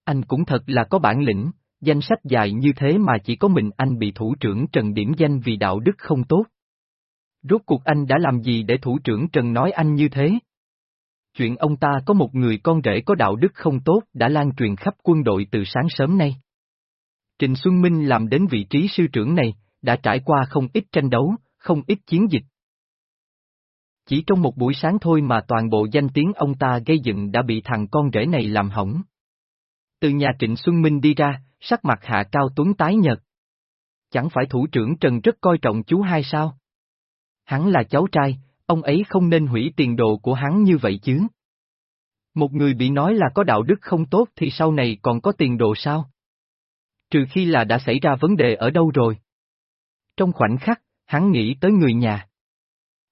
Anh cũng thật là có bản lĩnh, danh sách dài như thế mà chỉ có mình anh bị thủ trưởng Trần điểm danh vì đạo đức không tốt. Rốt cuộc anh đã làm gì để thủ trưởng Trần nói anh như thế? Chuyện ông ta có một người con rể có đạo đức không tốt đã lan truyền khắp quân đội từ sáng sớm nay. Trịnh Xuân Minh làm đến vị trí sư trưởng này, đã trải qua không ít tranh đấu, không ít chiến dịch. Chỉ trong một buổi sáng thôi mà toàn bộ danh tiếng ông ta gây dựng đã bị thằng con rể này làm hỏng. Từ nhà Trịnh Xuân Minh đi ra, sắc mặt Hạ Cao Tuấn tái nhợt. Chẳng phải thủ trưởng Trần rất coi trọng chú hai sao? Hắn là cháu trai, ông ấy không nên hủy tiền đồ của hắn như vậy chứ. Một người bị nói là có đạo đức không tốt thì sau này còn có tiền đồ sao? Trừ khi là đã xảy ra vấn đề ở đâu rồi. Trong khoảnh khắc, hắn nghĩ tới người nhà.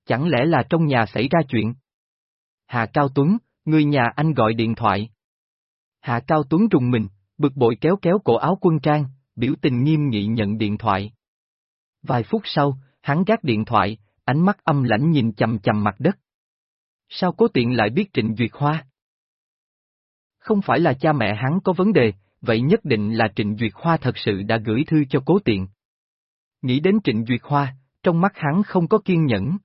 Chẳng lẽ là trong nhà xảy ra chuyện? Hà Cao Tuấn, người nhà anh gọi điện thoại. Hà Cao Tuấn rùng mình, bực bội kéo kéo cổ áo quân trang, biểu tình nghiêm nghị nhận điện thoại. Vài phút sau, hắn gác điện thoại, ánh mắt âm lãnh nhìn chầm chầm mặt đất. Sao cố tiện lại biết Trịnh Duyệt Hoa? Không phải là cha mẹ hắn có vấn đề, vậy nhất định là Trịnh Duyệt Hoa thật sự đã gửi thư cho cố tiện. Nghĩ đến Trịnh Duyệt Hoa, trong mắt hắn không có kiên nhẫn.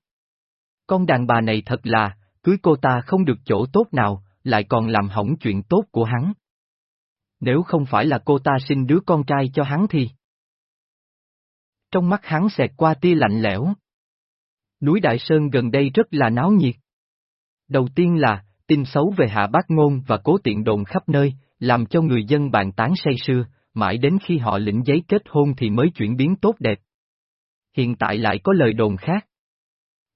Con đàn bà này thật là, cưới cô ta không được chỗ tốt nào, lại còn làm hỏng chuyện tốt của hắn. Nếu không phải là cô ta sinh đứa con trai cho hắn thì... Trong mắt hắn xẹt qua tia lạnh lẽo. Núi Đại Sơn gần đây rất là náo nhiệt. Đầu tiên là, tin xấu về hạ bác ngôn và cố tiện đồn khắp nơi, làm cho người dân bàn tán say sưa, mãi đến khi họ lĩnh giấy kết hôn thì mới chuyển biến tốt đẹp. Hiện tại lại có lời đồn khác.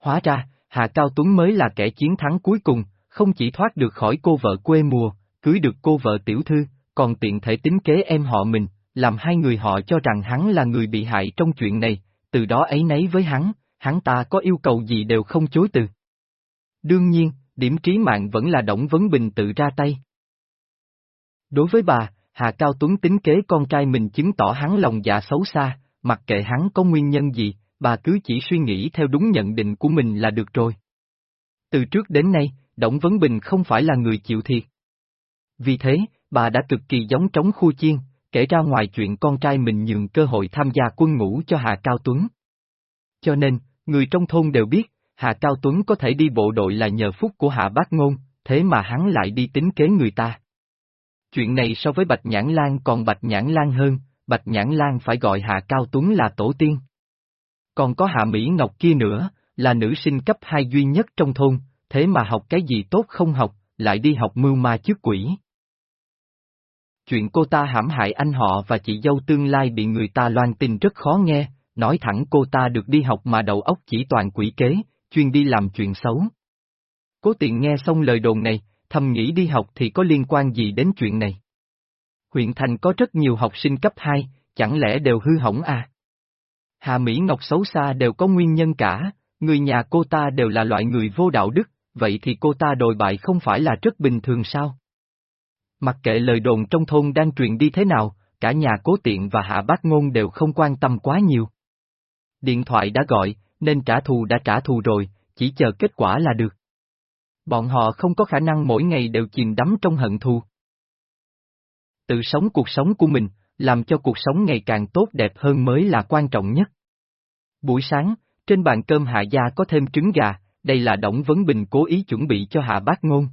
Hóa ra, Hạ Cao Tuấn mới là kẻ chiến thắng cuối cùng, không chỉ thoát được khỏi cô vợ quê mùa, cưới được cô vợ tiểu thư, còn tiện thể tính kế em họ mình, làm hai người họ cho rằng hắn là người bị hại trong chuyện này, từ đó ấy nấy với hắn, hắn ta có yêu cầu gì đều không chối từ. Đương nhiên, điểm trí mạng vẫn là Đổng Vấn Bình tự ra tay. Đối với bà, Hà Cao Tuấn tính kế con trai mình chứng tỏ hắn lòng dạ xấu xa, mặc kệ hắn có nguyên nhân gì, bà cứ chỉ suy nghĩ theo đúng nhận định của mình là được rồi. Từ trước đến nay, Đổng Vấn Bình không phải là người chịu thiệt. Vì thế, bà đã cực kỳ giống trống khu chiên, kể ra ngoài chuyện con trai mình nhường cơ hội tham gia quân ngũ cho Hà Cao Tuấn. Cho nên, người trong thôn đều biết, Hạ Cao Tuấn có thể đi bộ đội là nhờ phúc của Hạ Bác Ngôn, thế mà hắn lại đi tính kế người ta. Chuyện này so với Bạch Nhãn Lan còn Bạch Nhãn Lan hơn, Bạch Nhãn Lan phải gọi Hạ Cao Tuấn là tổ tiên. Còn có Hạ Mỹ Ngọc kia nữa, là nữ sinh cấp 2 duy nhất trong thôn, thế mà học cái gì tốt không học, lại đi học mưu ma trước quỷ. Chuyện cô ta hãm hại anh họ và chị dâu tương lai bị người ta loan tin rất khó nghe, nói thẳng cô ta được đi học mà đầu óc chỉ toàn quỷ kế, chuyên đi làm chuyện xấu. Cố tiện nghe xong lời đồn này, thầm nghĩ đi học thì có liên quan gì đến chuyện này. Huyện thành có rất nhiều học sinh cấp 2, chẳng lẽ đều hư hỏng à? Hà Mỹ Ngọc xấu xa đều có nguyên nhân cả, người nhà cô ta đều là loại người vô đạo đức, vậy thì cô ta đồi bại không phải là rất bình thường sao? Mặc kệ lời đồn trong thôn đang truyền đi thế nào, cả nhà cố tiện và hạ bác ngôn đều không quan tâm quá nhiều. Điện thoại đã gọi, nên trả thù đã trả thù rồi, chỉ chờ kết quả là được. Bọn họ không có khả năng mỗi ngày đều chìm đắm trong hận thù. Tự sống cuộc sống của mình, làm cho cuộc sống ngày càng tốt đẹp hơn mới là quan trọng nhất. Buổi sáng, trên bàn cơm hạ gia có thêm trứng gà, đây là Đổng Vấn Bình cố ý chuẩn bị cho hạ bác ngôn.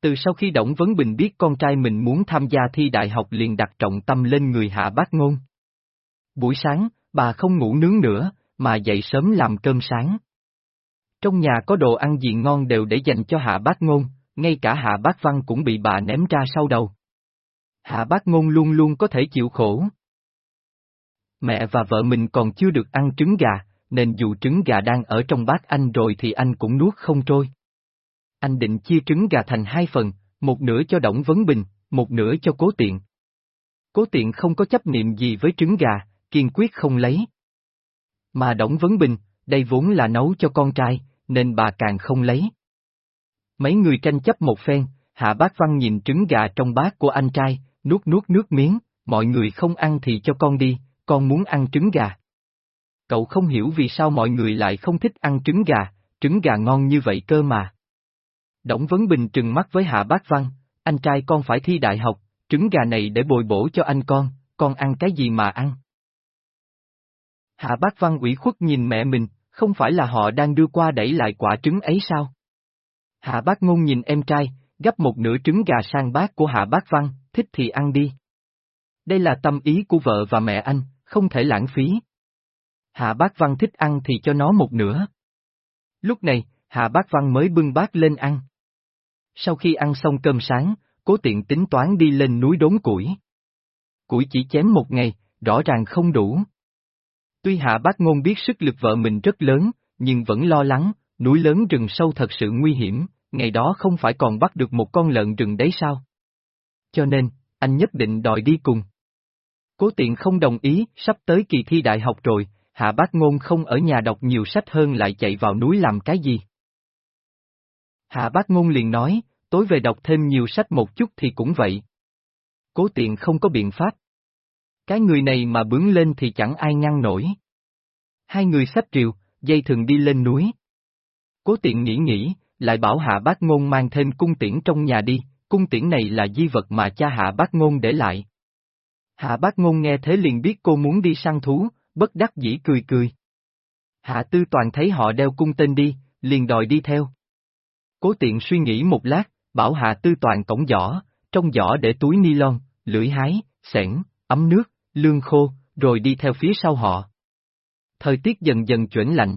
Từ sau khi Đổng Vấn Bình biết con trai mình muốn tham gia thi đại học liền đặt trọng tâm lên người hạ bác ngôn. Buổi sáng, bà không ngủ nướng nữa, mà dậy sớm làm cơm sáng. Trong nhà có đồ ăn gì ngon đều để dành cho hạ bác ngôn, ngay cả hạ bác văn cũng bị bà ném ra sau đầu. Hạ bác ngôn luôn luôn có thể chịu khổ. Mẹ và vợ mình còn chưa được ăn trứng gà, nên dù trứng gà đang ở trong bát anh rồi thì anh cũng nuốt không trôi. Anh định chia trứng gà thành hai phần, một nửa cho Đổng Vấn Bình, một nửa cho Cố Tiện. Cố Tiện không có chấp niệm gì với trứng gà, kiên quyết không lấy. Mà Đổng Vấn Bình, đây vốn là nấu cho con trai, nên bà càng không lấy. Mấy người tranh chấp một phen, Hạ Bác Văn nhìn trứng gà trong bát của anh trai, nuốt nuốt nước miếng, mọi người không ăn thì cho con đi, con muốn ăn trứng gà. Cậu không hiểu vì sao mọi người lại không thích ăn trứng gà, trứng gà ngon như vậy cơ mà. Đổng Vấn Bình trừng mắt với Hạ Bác Văn, anh trai con phải thi đại học, trứng gà này để bồi bổ cho anh con, con ăn cái gì mà ăn? Hạ Bác Văn ủy khuất nhìn mẹ mình, không phải là họ đang đưa qua đẩy lại quả trứng ấy sao? Hạ Bác Ngôn nhìn em trai, gấp một nửa trứng gà sang bát của Hạ Bác Văn, thích thì ăn đi. Đây là tâm ý của vợ và mẹ anh, không thể lãng phí. Hạ Bác Văn thích ăn thì cho nó một nửa. Lúc này, Hạ Bác Văn mới bưng bát lên ăn. Sau khi ăn xong cơm sáng, cố tiện tính toán đi lên núi đốn củi. Củi chỉ chém một ngày, rõ ràng không đủ. Tuy Hạ Bác Ngôn biết sức lực vợ mình rất lớn, nhưng vẫn lo lắng, núi lớn rừng sâu thật sự nguy hiểm, ngày đó không phải còn bắt được một con lợn rừng đấy sao? Cho nên, anh nhất định đòi đi cùng. Cố tiện không đồng ý, sắp tới kỳ thi đại học rồi, Hạ Bác Ngôn không ở nhà đọc nhiều sách hơn lại chạy vào núi làm cái gì. Hạ Bác Ngôn liền nói, tối về đọc thêm nhiều sách một chút thì cũng vậy. Cố tiện không có biện pháp. Cái người này mà bướng lên thì chẳng ai ngăn nổi. Hai người sách triều, dây thường đi lên núi. Cố tiện nghĩ nghĩ, lại bảo hạ bác ngôn mang thêm cung tiễn trong nhà đi, cung tiễn này là di vật mà cha hạ bác ngôn để lại. Hạ bác ngôn nghe thế liền biết cô muốn đi săn thú, bất đắc dĩ cười cười. Hạ tư toàn thấy họ đeo cung tên đi, liền đòi đi theo. Cố tiện suy nghĩ một lát, bảo hạ tư toàn cổng giỏ, trong giỏ để túi ni lon, lưỡi hái, sẻn, ấm nước, lương khô, rồi đi theo phía sau họ. Thời tiết dần dần chuyển lạnh.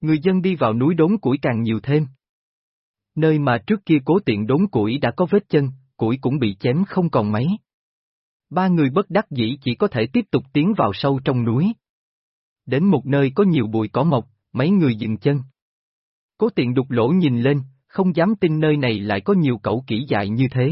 Người dân đi vào núi đốn củi càng nhiều thêm. Nơi mà trước kia cố tiện đốn củi đã có vết chân, củi cũng bị chém không còn mấy. Ba người bất đắc dĩ chỉ có thể tiếp tục tiến vào sâu trong núi. Đến một nơi có nhiều bụi cỏ mọc, mấy người dừng chân. Cố tiện đục lỗ nhìn lên, không dám tin nơi này lại có nhiều cẩu kỹ dại như thế.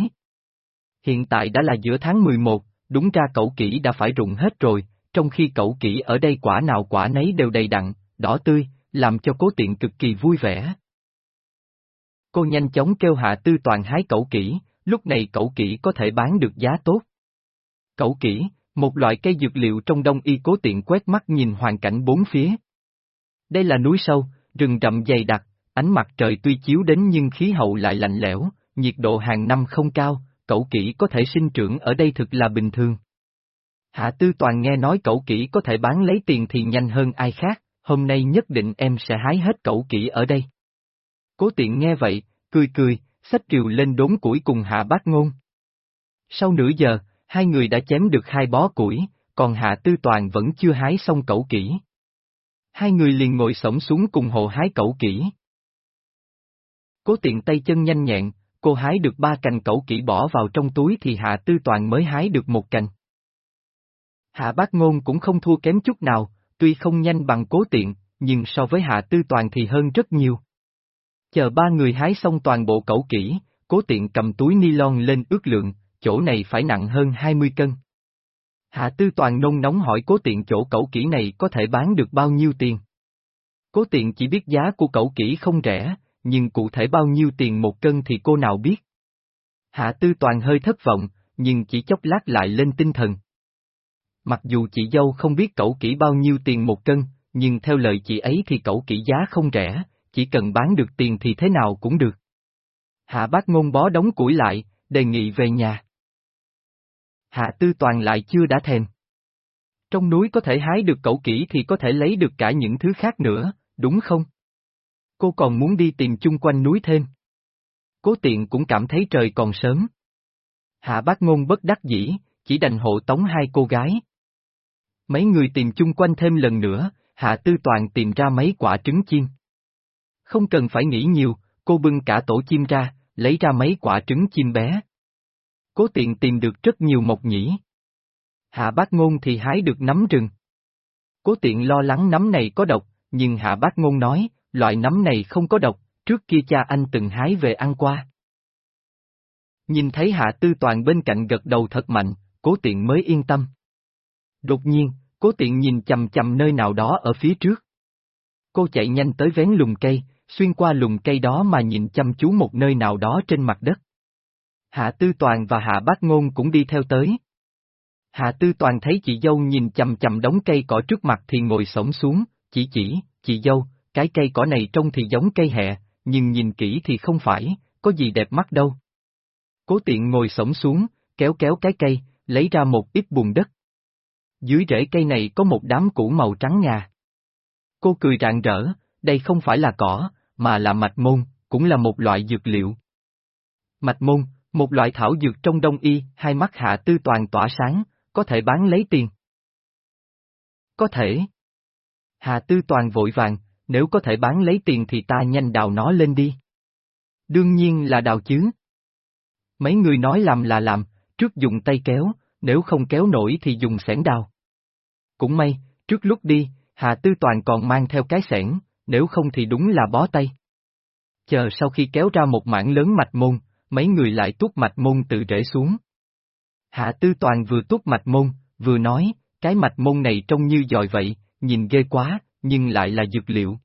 Hiện tại đã là giữa tháng 11, đúng ra cậu kỹ đã phải rụng hết rồi, trong khi cậu kỹ ở đây quả nào quả nấy đều đầy đặn, đỏ tươi, làm cho cố tiện cực kỳ vui vẻ. Cô nhanh chóng kêu hạ tư toàn hái cậu kỹ, lúc này cậu kỹ có thể bán được giá tốt. Cậu kỹ, một loại cây dược liệu trong đông y cố tiện quét mắt nhìn hoàn cảnh bốn phía. Đây là núi sâu, rừng rậm dày đặc, ánh mặt trời tuy chiếu đến nhưng khí hậu lại lạnh lẽo, nhiệt độ hàng năm không cao, Cậu kỹ có thể sinh trưởng ở đây thực là bình thường. Hạ Tư Toàn nghe nói cậu kỹ có thể bán lấy tiền thì nhanh hơn ai khác, hôm nay nhất định em sẽ hái hết cậu kỹ ở đây. Cố tiện nghe vậy, cười cười, xách triều lên đốn củi cùng Hạ Bác Ngôn. Sau nửa giờ, hai người đã chém được hai bó củi, còn Hạ Tư Toàn vẫn chưa hái xong cậu kỹ. Hai người liền ngồi sổng xuống cùng hộ hái cậu kỹ. Cố tiện tay chân nhanh nhẹn, cô hái được ba cành cẩu kỹ bỏ vào trong túi thì Hạ Tư Toàn mới hái được một cành. Hạ Bác Ngôn cũng không thua kém chút nào, tuy không nhanh bằng cố tiện, nhưng so với Hạ Tư Toàn thì hơn rất nhiều. Chờ ba người hái xong toàn bộ cẩu kỹ, cố tiện cầm túi ni lon lên ước lượng, chỗ này phải nặng hơn 20 cân. Hạ Tư Toàn nôn nóng hỏi cố tiện chỗ cẩu kỹ này có thể bán được bao nhiêu tiền. Cố tiện chỉ biết giá của cẩu kỹ không rẻ, nhưng cụ thể bao nhiêu tiền một cân thì cô nào biết. Hạ Tư Toàn hơi thất vọng, nhưng chỉ chốc lát lại lên tinh thần. Mặc dù chị dâu không biết cậu kỹ bao nhiêu tiền một cân, nhưng theo lời chị ấy thì cậu kỹ giá không rẻ, chỉ cần bán được tiền thì thế nào cũng được. Hạ bác ngôn bó đóng củi lại, đề nghị về nhà. Hạ Tư Toàn lại chưa đã thèm. Trong núi có thể hái được cẩu kỹ thì có thể lấy được cả những thứ khác nữa, đúng không? Cô còn muốn đi tìm chung quanh núi thêm. Cố tiện cũng cảm thấy trời còn sớm. Hạ bác ngôn bất đắc dĩ, chỉ đành hộ tống hai cô gái. Mấy người tìm chung quanh thêm lần nữa, Hạ Tư Toàn tìm ra mấy quả trứng chim. Không cần phải nghĩ nhiều, cô bưng cả tổ chim ra, lấy ra mấy quả trứng chim bé. Cố tiện tìm được rất nhiều mộc nhĩ. Hạ bác ngôn thì hái được nấm rừng. Cố tiện lo lắng nấm này có độc, nhưng hạ bác ngôn nói, loại nấm này không có độc, trước kia cha anh từng hái về ăn qua. Nhìn thấy hạ tư toàn bên cạnh gật đầu thật mạnh, cố tiện mới yên tâm. Đột nhiên, cố tiện nhìn chầm chầm nơi nào đó ở phía trước. Cô chạy nhanh tới vén lùm cây, xuyên qua lùm cây đó mà nhìn chăm chú một nơi nào đó trên mặt đất. Hạ Tư Toàn và Hạ Bác Ngôn cũng đi theo tới. Hạ Tư Toàn thấy chị dâu nhìn chầm chầm đống cây cỏ trước mặt thì ngồi sổng xuống, chỉ chỉ, chị dâu, cái cây cỏ này trông thì giống cây hẹ, nhưng nhìn kỹ thì không phải, có gì đẹp mắt đâu. Cố tiện ngồi sổng xuống, kéo kéo cái cây, lấy ra một ít bùn đất. Dưới rễ cây này có một đám củ màu trắng ngà. Cô cười rạng rỡ, đây không phải là cỏ, mà là mạch môn, cũng là một loại dược liệu. Mạch môn, một loại thảo dược trong đông y, hai mắt hạ tư toàn tỏa sáng, có thể bán lấy tiền. Có thể. Hạ tư toàn vội vàng, nếu có thể bán lấy tiền thì ta nhanh đào nó lên đi. Đương nhiên là đào chứ. Mấy người nói làm là làm, trước dùng tay kéo, nếu không kéo nổi thì dùng xẻng đào. Cũng may, trước lúc đi, Hà Tư Toàn còn mang theo cái xẻng, nếu không thì đúng là bó tay. Chờ sau khi kéo ra một mảng lớn mạch môn, mấy người lại tuốt mạch môn tự rễ xuống. Hạ Tư Toàn vừa tuốt mạch môn, vừa nói, cái mạch môn này trông như dòi vậy, nhìn ghê quá, nhưng lại là dược liệu.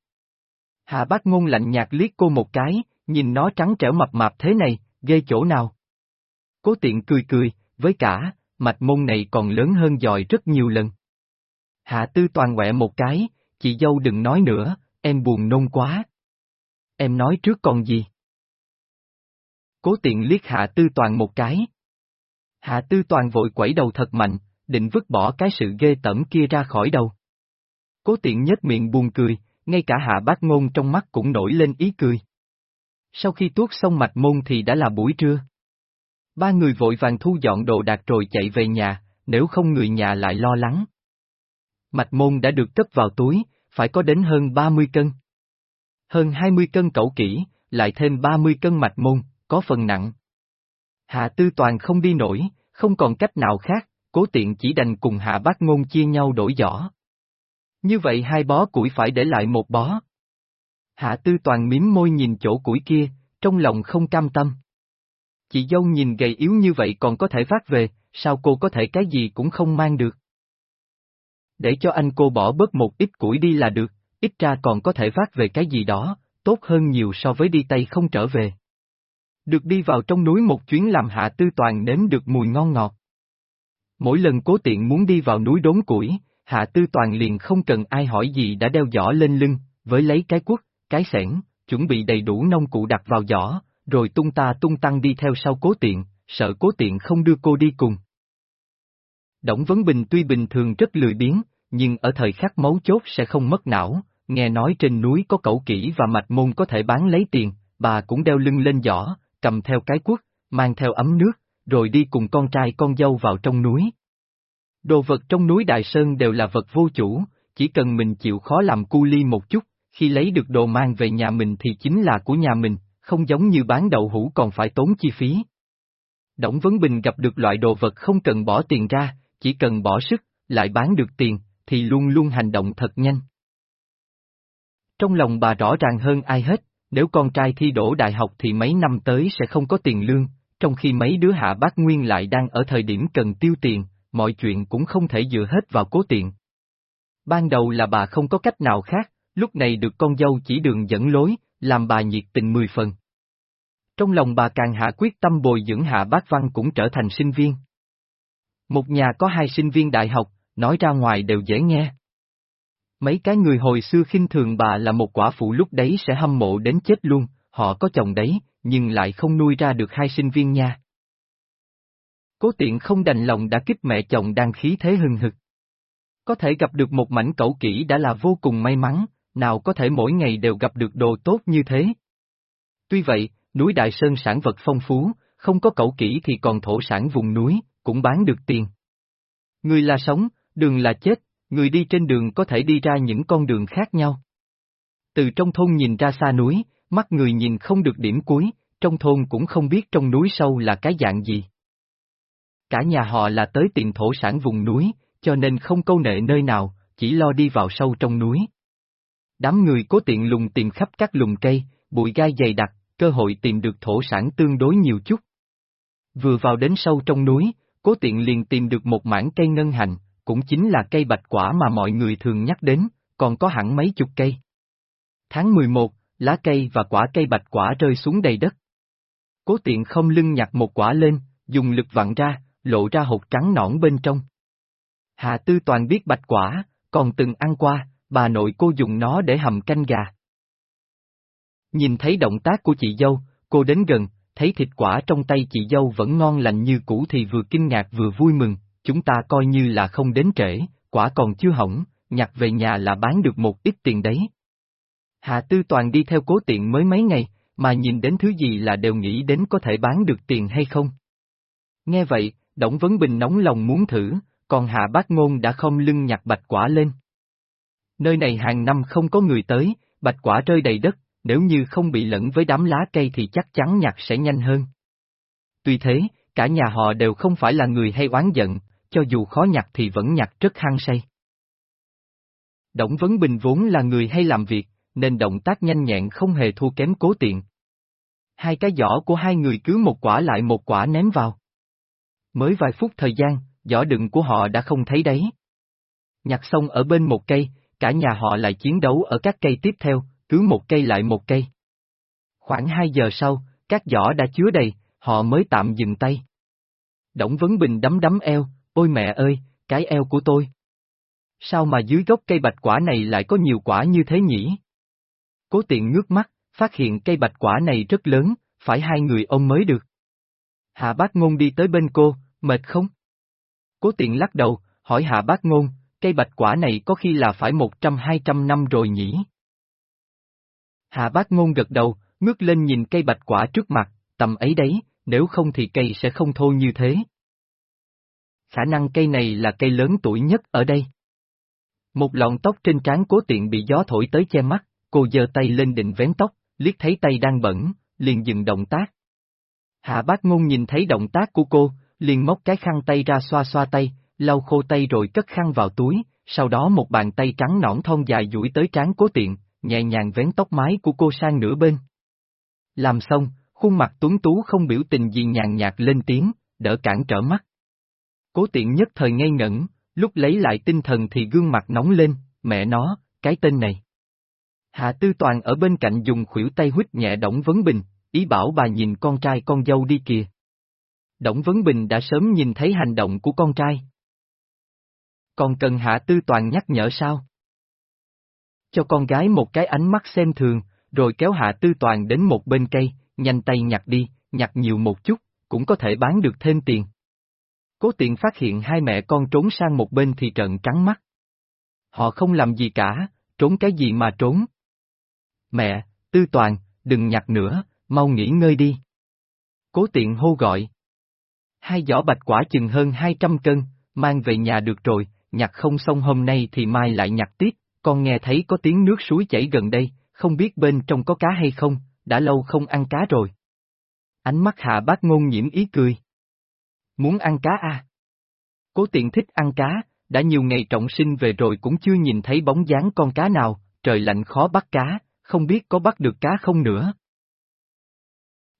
Hạ Bác Ngôn lạnh nhạt liếc cô một cái, nhìn nó trắng trẻo mập mạp thế này, ghê chỗ nào. Cố tiện cười cười, với cả, mạch môn này còn lớn hơn dòi rất nhiều lần. Hạ Tư Toàn quẹ một cái, chị dâu đừng nói nữa, em buồn nôn quá. Em nói trước còn gì? Cố tiện liếc Hạ Tư Toàn một cái. Hạ Tư Toàn vội quẩy đầu thật mạnh, định vứt bỏ cái sự ghê tởm kia ra khỏi đầu. Cố tiện nhếch miệng buồn cười, ngay cả hạ bác ngôn trong mắt cũng nổi lên ý cười. Sau khi tuốt xong mạch môn thì đã là buổi trưa. Ba người vội vàng thu dọn đồ đạc rồi chạy về nhà, nếu không người nhà lại lo lắng. Mạch môn đã được cất vào túi, phải có đến hơn 30 cân. Hơn 20 cân cẩu kỹ, lại thêm 30 cân mạch môn, có phần nặng. Hạ Tư Toàn không đi nổi, không còn cách nào khác, cố tiện chỉ đành cùng Hạ Bác Ngôn chia nhau đổi giỏ. Như vậy hai bó củi phải để lại một bó. Hạ Tư Toàn miếm môi nhìn chỗ củi kia, trong lòng không cam tâm. Chị dâu nhìn gầy yếu như vậy còn có thể phát về, sao cô có thể cái gì cũng không mang được. Để cho anh cô bỏ bớt một ít củi đi là được, ít ra còn có thể phát về cái gì đó, tốt hơn nhiều so với đi tay không trở về. Được đi vào trong núi một chuyến làm hạ tư toàn nếm được mùi ngon ngọt. Mỗi lần cố tiện muốn đi vào núi đốn củi, hạ tư toàn liền không cần ai hỏi gì đã đeo giỏ lên lưng, với lấy cái quốc, cái sẻn, chuẩn bị đầy đủ nông cụ đặt vào giỏ, rồi tung ta tung tăng đi theo sau cố tiện, sợ cố tiện không đưa cô đi cùng. Đổng Vấn Bình tuy bình thường rất lười biếng, nhưng ở thời khắc mấu chốt sẽ không mất não, nghe nói trên núi có cẩu kỹ và mạch môn có thể bán lấy tiền, bà cũng đeo lưng lên giỏ, cầm theo cái cuốc, mang theo ấm nước, rồi đi cùng con trai con dâu vào trong núi. Đồ vật trong núi Đại Sơn đều là vật vô chủ, chỉ cần mình chịu khó làm cu ly một chút, khi lấy được đồ mang về nhà mình thì chính là của nhà mình, không giống như bán đậu hũ còn phải tốn chi phí. Đổng Vấn Bình gặp được loại đồ vật không cần bỏ tiền ra, chỉ cần bỏ sức, lại bán được tiền, thì luôn luôn hành động thật nhanh. Trong lòng bà rõ ràng hơn ai hết, nếu con trai thi đỗ đại học thì mấy năm tới sẽ không có tiền lương, trong khi mấy đứa hạ bác nguyên lại đang ở thời điểm cần tiêu tiền, mọi chuyện cũng không thể dựa hết vào cố tiện. Ban đầu là bà không có cách nào khác, lúc này được con dâu chỉ đường dẫn lối, làm bà nhiệt tình mười phần. Trong lòng bà càng hạ quyết tâm bồi dưỡng hạ bác văn cũng trở thành sinh viên. Một nhà có hai sinh viên đại học, nói ra ngoài đều dễ nghe. Mấy cái người hồi xưa khinh thường bà là một quả phụ lúc đấy sẽ hâm mộ đến chết luôn, họ có chồng đấy, nhưng lại không nuôi ra được hai sinh viên nha. Cố tiện không đành lòng đã kích mẹ chồng đang khí thế hừng hực. Có thể gặp được một mảnh cẩu kỹ đã là vô cùng may mắn, nào có thể mỗi ngày đều gặp được đồ tốt như thế. Tuy vậy, núi Đại Sơn sản vật phong phú, không có cẩu kỹ thì còn thổ sản vùng núi, cũng bán được tiền. Người là sống, đường là chết, người đi trên đường có thể đi ra những con đường khác nhau. Từ trong thôn nhìn ra xa núi, mắt người nhìn không được điểm cuối, trong thôn cũng không biết trong núi sâu là cái dạng gì. Cả nhà họ là tới tìm thổ sản vùng núi, cho nên không câu nệ nơi nào, chỉ lo đi vào sâu trong núi. Đám người cố tiện lùng tìm khắp các lùm cây, bụi gai dày đặc, cơ hội tìm được thổ sản tương đối nhiều chút. Vừa vào đến sâu trong núi, cố tiện liền tìm được một mảng cây ngân hành, cũng chính là cây bạch quả mà mọi người thường nhắc đến, còn có hẳn mấy chục cây. Tháng 11, lá cây và quả cây bạch quả rơi xuống đầy đất. Cố tiện không lưng nhặt một quả lên, dùng lực vặn ra, lộ ra hột trắng nõn bên trong, Hạ Tư Toàn biết bạch quả, còn từng ăn qua, bà nội cô dùng nó để hầm canh gà. Nhìn thấy động tác của chị dâu, cô đến gần, thấy thịt quả trong tay chị dâu vẫn ngon lành như cũ thì vừa kinh ngạc vừa vui mừng, chúng ta coi như là không đến trễ, quả còn chưa hỏng, nhặt về nhà là bán được một ít tiền đấy. Hạ Tư Toàn đi theo cố tiện mới mấy ngày, mà nhìn đến thứ gì là đều nghĩ đến có thể bán được tiền hay không. Nghe vậy, Đổng Vấn Bình nóng lòng muốn thử, còn Hạ Bác Ngôn đã không lưng nhặt bạch quả lên. Nơi này hàng năm không có người tới, bạch quả rơi đầy đất, nếu như không bị lẫn với đám lá cây thì chắc chắn nhặt sẽ nhanh hơn. Tuy thế, cả nhà họ đều không phải là người hay oán giận, cho dù khó nhặt thì vẫn nhặt rất hăng say. Đổng Vấn Bình vốn là người hay làm việc, nên động tác nhanh nhẹn không hề thua kém cố tiện. Hai cái giỏ của hai người cứ một quả lại một quả ném vào. Mới vài phút thời gian, giỏ đựng của họ đã không thấy đấy. Nhặt xong ở bên một cây, cả nhà họ lại chiến đấu ở các cây tiếp theo, cứ một cây lại một cây. Khoảng hai giờ sau, các giỏ đã chứa đầy, họ mới tạm dừng tay. Đổng Vấn Bình đấm đấm eo, ôi mẹ ơi, cái eo của tôi. Sao mà dưới gốc cây bạch quả này lại có nhiều quả như thế nhỉ? Cố tiện ngước mắt, phát hiện cây bạch quả này rất lớn, phải hai người ông mới được. Hạ bác ngôn đi tới bên cô, mệt không? Cố tiện lắc đầu, hỏi hạ bác ngôn, cây bạch quả này có khi là phải một trăm hai trăm năm rồi nhỉ? Hạ bác ngôn gật đầu, ngước lên nhìn cây bạch quả trước mặt, tầm ấy đấy, nếu không thì cây sẽ không thô như thế. Khả năng cây này là cây lớn tuổi nhất ở đây. Một lọn tóc trên trán cố tiện bị gió thổi tới che mắt, cô giơ tay lên định vén tóc, liếc thấy tay đang bẩn, liền dừng động tác. Hạ bác ngôn nhìn thấy động tác của cô, liền móc cái khăn tay ra xoa xoa tay, lau khô tay rồi cất khăn vào túi, sau đó một bàn tay trắng nõn thon dài duỗi tới trán cố tiện, nhẹ nhàng vén tóc mái của cô sang nửa bên. Làm xong, khuôn mặt tuấn tú không biểu tình gì nhàn nhạt lên tiếng, đỡ cản trở mắt. Cố tiện nhất thời ngây ngẩn, lúc lấy lại tinh thần thì gương mặt nóng lên, mẹ nó, cái tên này. Hạ Tư Toàn ở bên cạnh dùng khuỷu tay huyết nhẹ Đổng Vấn Bình, ý bảo bà nhìn con trai con dâu đi kìa. Đổng Vấn Bình đã sớm nhìn thấy hành động của con trai. Còn cần Hạ Tư Toàn nhắc nhở sao? Cho con gái một cái ánh mắt xem thường, rồi kéo Hạ Tư Toàn đến một bên cây, nhanh tay nhặt đi, nhặt nhiều một chút, cũng có thể bán được thêm tiền. Cố tiện phát hiện hai mẹ con trốn sang một bên thì trận trắng mắt. Họ không làm gì cả, trốn cái gì mà trốn. Mẹ, Tư Toàn, đừng nhặt nữa, mau nghỉ ngơi đi. Cố tiện hô gọi. Hai giỏ bạch quả chừng hơn 200 cân, mang về nhà được rồi, nhặt không xong hôm nay thì mai lại nhặt tiếp, con nghe thấy có tiếng nước suối chảy gần đây, không biết bên trong có cá hay không, đã lâu không ăn cá rồi. Ánh mắt hạ bác ngôn nhiễm ý cười. Muốn ăn cá à? Cố tiện thích ăn cá, đã nhiều ngày trọng sinh về rồi cũng chưa nhìn thấy bóng dáng con cá nào, trời lạnh khó bắt cá, không biết có bắt được cá không nữa.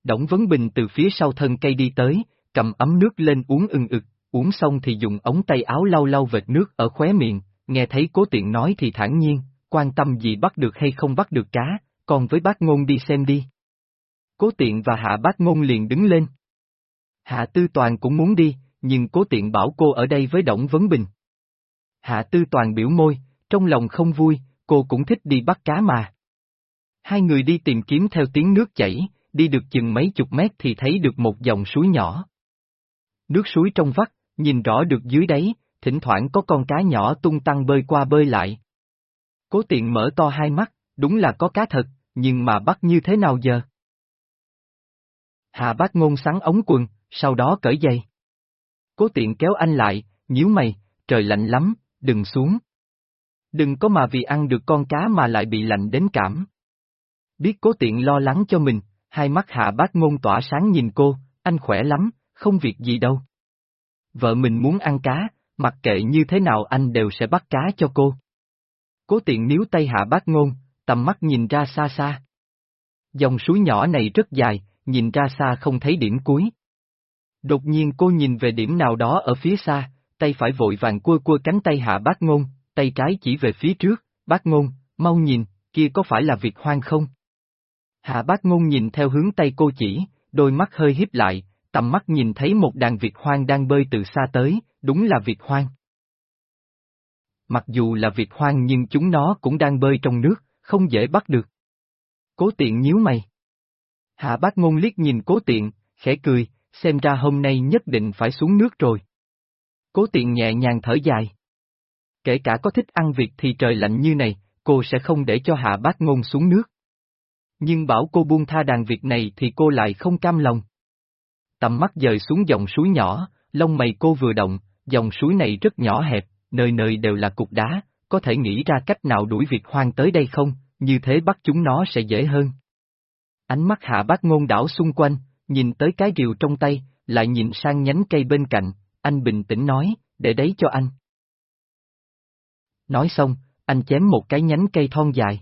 Đổng Vấn Bình từ phía sau thân cây đi tới, cầm ấm nước lên uống ưng ực, uống xong thì dùng ống tay áo lau lau vệt nước ở khóe miệng, nghe thấy cố tiện nói thì thản nhiên, quan tâm gì bắt được hay không bắt được cá, còn với bác ngôn đi xem đi. Cố tiện và hạ bác ngôn liền đứng lên. Hạ Tư Toàn cũng muốn đi, nhưng cố tiện bảo cô ở đây với Đổng Vấn Bình. Hạ Tư Toàn biểu môi, trong lòng không vui, cô cũng thích đi bắt cá mà. Hai người đi tìm kiếm theo tiếng nước chảy, đi được chừng mấy chục mét thì thấy được một dòng suối nhỏ. Nước suối trong vắt, nhìn rõ được dưới đáy, thỉnh thoảng có con cá nhỏ tung tăng bơi qua bơi lại. Cố tiện mở to hai mắt, đúng là có cá thật, nhưng mà bắt như thế nào giờ? Hà bác ngôn sáng ống quần, sau đó cởi giày. Cố tiện kéo anh lại, nhíu mày, trời lạnh lắm, đừng xuống. Đừng có mà vì ăn được con cá mà lại bị lạnh đến cảm. Biết cố tiện lo lắng cho mình, hai mắt hạ bác ngôn tỏa sáng nhìn cô, anh khỏe lắm, không việc gì đâu. Vợ mình muốn ăn cá, mặc kệ như thế nào anh đều sẽ bắt cá cho cô. Cố tiện níu tay hạ bác ngôn, tầm mắt nhìn ra xa xa. Dòng suối nhỏ này rất dài, nhìn ra xa không thấy điểm cuối. Đột nhiên cô nhìn về điểm nào đó ở phía xa, tay phải vội vàng cua cua cánh tay hạ bác ngôn, tay trái chỉ về phía trước, bác ngôn, mau nhìn, kia có phải là việc hoang không? Hạ bác ngôn nhìn theo hướng tay cô chỉ, đôi mắt hơi híp lại, tầm mắt nhìn thấy một đàn Việt hoang đang bơi từ xa tới, đúng là Việt hoang. mặc dù là vịt hoang nhưng chúng nó cũng đang bơi trong nước, không dễ bắt được. Cố tiện nhíu mày. Hạ bác ngôn liếc nhìn cố tiện, khẽ cười, xem ra hôm nay nhất định phải xuống nước rồi. Cố tiện nhẹ nhàng thở dài. Kể cả có thích ăn việc thì trời lạnh như này, cô sẽ không để cho hạ bác ngôn xuống nước. Nhưng bảo cô buông tha đàn việc này thì cô lại không cam lòng. Tầm mắt dời xuống dòng suối nhỏ, lông mày cô vừa động, dòng suối này rất nhỏ hẹp, nơi nơi đều là cục đá, có thể nghĩ ra cách nào đuổi việc hoang tới đây không, như thế bắt chúng nó sẽ dễ hơn. Ánh mắt hạ bác ngôn đảo xung quanh, nhìn tới cái rìu trong tay, lại nhìn sang nhánh cây bên cạnh, anh bình tĩnh nói, để đấy cho anh. Nói xong, anh chém một cái nhánh cây thon dài.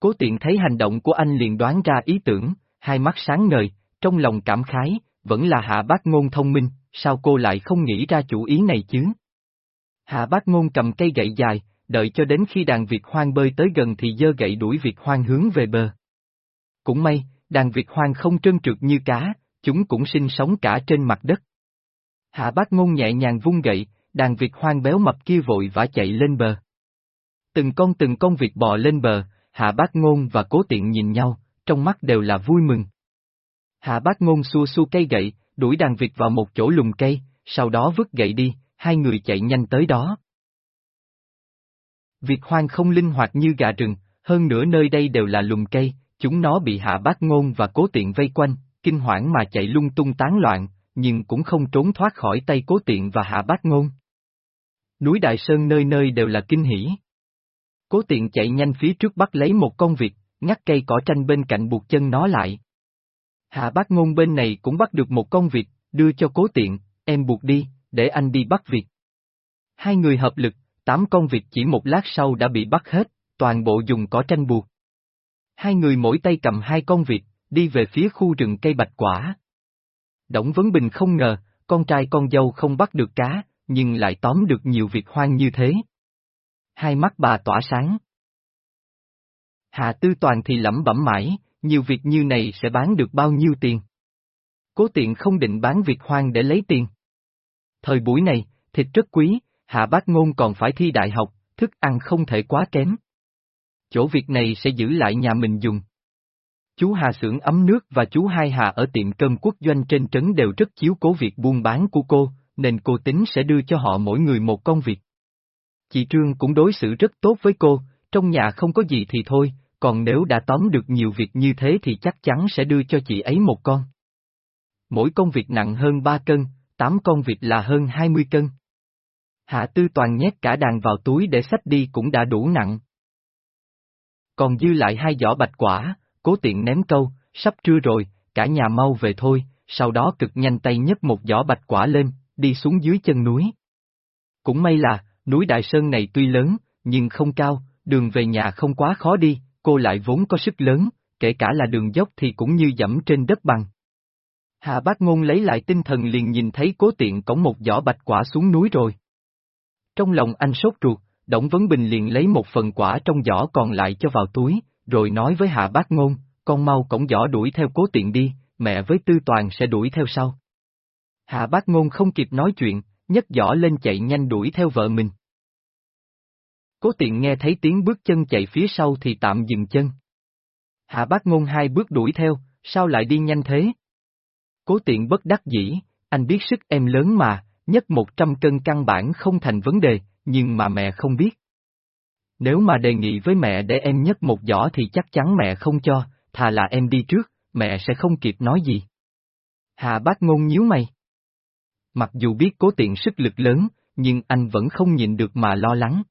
Cố tiện thấy hành động của anh liền đoán ra ý tưởng, hai mắt sáng ngời, trong lòng cảm khái, vẫn là hạ bác ngôn thông minh, sao cô lại không nghĩ ra chủ ý này chứ? Hạ bác ngôn cầm cây gậy dài, đợi cho đến khi đàn Việt hoang bơi tới gần thì dơ gậy đuổi Việt hoang hướng về bờ. Cũng may, đàn Việt hoang không trơn trượt như cá, chúng cũng sinh sống cả trên mặt đất. Hạ bác ngôn nhẹ nhàng vung gậy, đàn Việt hoang béo mập kia vội vã chạy lên bờ. Từng con từng con Việt bò lên bờ, hạ bác ngôn và cố tiện nhìn nhau, trong mắt đều là vui mừng. Hạ bác ngôn xua xua cây gậy, đuổi đàn Việt vào một chỗ lùm cây, sau đó vứt gậy đi, hai người chạy nhanh tới đó. Việt hoang không linh hoạt như gà rừng, hơn nữa nơi đây đều là lùm cây, chúng nó bị hạ bác ngôn và cố tiện vây quanh, kinh hoảng mà chạy lung tung tán loạn, nhưng cũng không trốn thoát khỏi tay cố tiện và hạ bác ngôn. Núi Đại Sơn nơi nơi đều là kinh hỉ. Cố tiện chạy nhanh phía trước bắt lấy một con vịt, ngắt cây cỏ tranh bên cạnh buộc chân nó lại. Hạ bác ngôn bên này cũng bắt được một con vịt, đưa cho cố tiện, em buộc đi, để anh đi bắt vịt. Hai người hợp lực, tám con vịt chỉ một lát sau đã bị bắt hết, toàn bộ dùng cỏ tranh buộc. Hai người mỗi tay cầm hai con vịt, đi về phía khu rừng cây bạch quả. Đổng Vấn Bình không ngờ, con trai con dâu không bắt được cá, nhưng lại tóm được nhiều vịt hoang như thế. Hai mắt bà tỏa sáng. Hạ Tư Toàn thì lẩm bẩm mãi, nhiều việc như này sẽ bán được bao nhiêu tiền? Cố tiện không định bán việc hoang để lấy tiền. Thời buổi này, thịt rất quý, hạ bác ngôn còn phải thi đại học, thức ăn không thể quá kém. Chỗ việc này sẽ giữ lại nhà mình dùng. Chú Hà xưởng ấm nước và chú Hai Hà ở tiệm cơm quốc doanh trên trấn đều rất chiếu cố việc buôn bán của cô, nên cô tính sẽ đưa cho họ mỗi người một công việc. Chị Trương cũng đối xử rất tốt với cô, trong nhà không có gì thì thôi, còn nếu đã tóm được nhiều việc như thế thì chắc chắn sẽ đưa cho chị ấy một con. Mỗi công việc nặng hơn 3 cân, 8 con vịt là hơn 20 cân. Hạ Tư Toàn nhét cả đàn vào túi để xách đi cũng đã đủ nặng. Còn dư lại hai giỏ bạch quả, cố tiện ném câu, sắp trưa rồi, cả nhà mau về thôi, sau đó cực nhanh tay nhấc một giỏ bạch quả lên, đi xuống dưới chân núi. Cũng may là, núi Đại Sơn này tuy lớn, nhưng không cao, đường về nhà không quá khó đi, cô lại vốn có sức lớn, kể cả là đường dốc thì cũng như dẫm trên đất bằng. Hạ bác ngôn lấy lại tinh thần liền nhìn thấy cố tiện cổng một giỏ bạch quả xuống núi rồi. Trong lòng anh sốt ruột, Đổng Vấn Bình liền lấy một phần quả trong giỏ còn lại cho vào túi, rồi nói với Hạ bác ngôn, con mau cổng giỏ đuổi theo cố tiện đi, mẹ với tư toàn sẽ đuổi theo sau. Hạ bác ngôn không kịp nói chuyện, nhấc giỏ lên chạy nhanh đuổi theo vợ mình. Cố tiện nghe thấy tiếng bước chân chạy phía sau thì tạm dừng chân. Hạ bác ngôn hai bước đuổi theo, sao lại đi nhanh thế? Cố tiện bất đắc dĩ, anh biết sức em lớn mà, nhất một trăm cân căn bản không thành vấn đề, nhưng mà mẹ không biết. Nếu mà đề nghị với mẹ để em nhấc một giỏ thì chắc chắn mẹ không cho, thà là em đi trước, mẹ sẽ không kịp nói gì. Hạ bác ngôn nhíu mày. Mặc dù biết cố tiện sức lực lớn, nhưng anh vẫn không nhìn được mà lo lắng.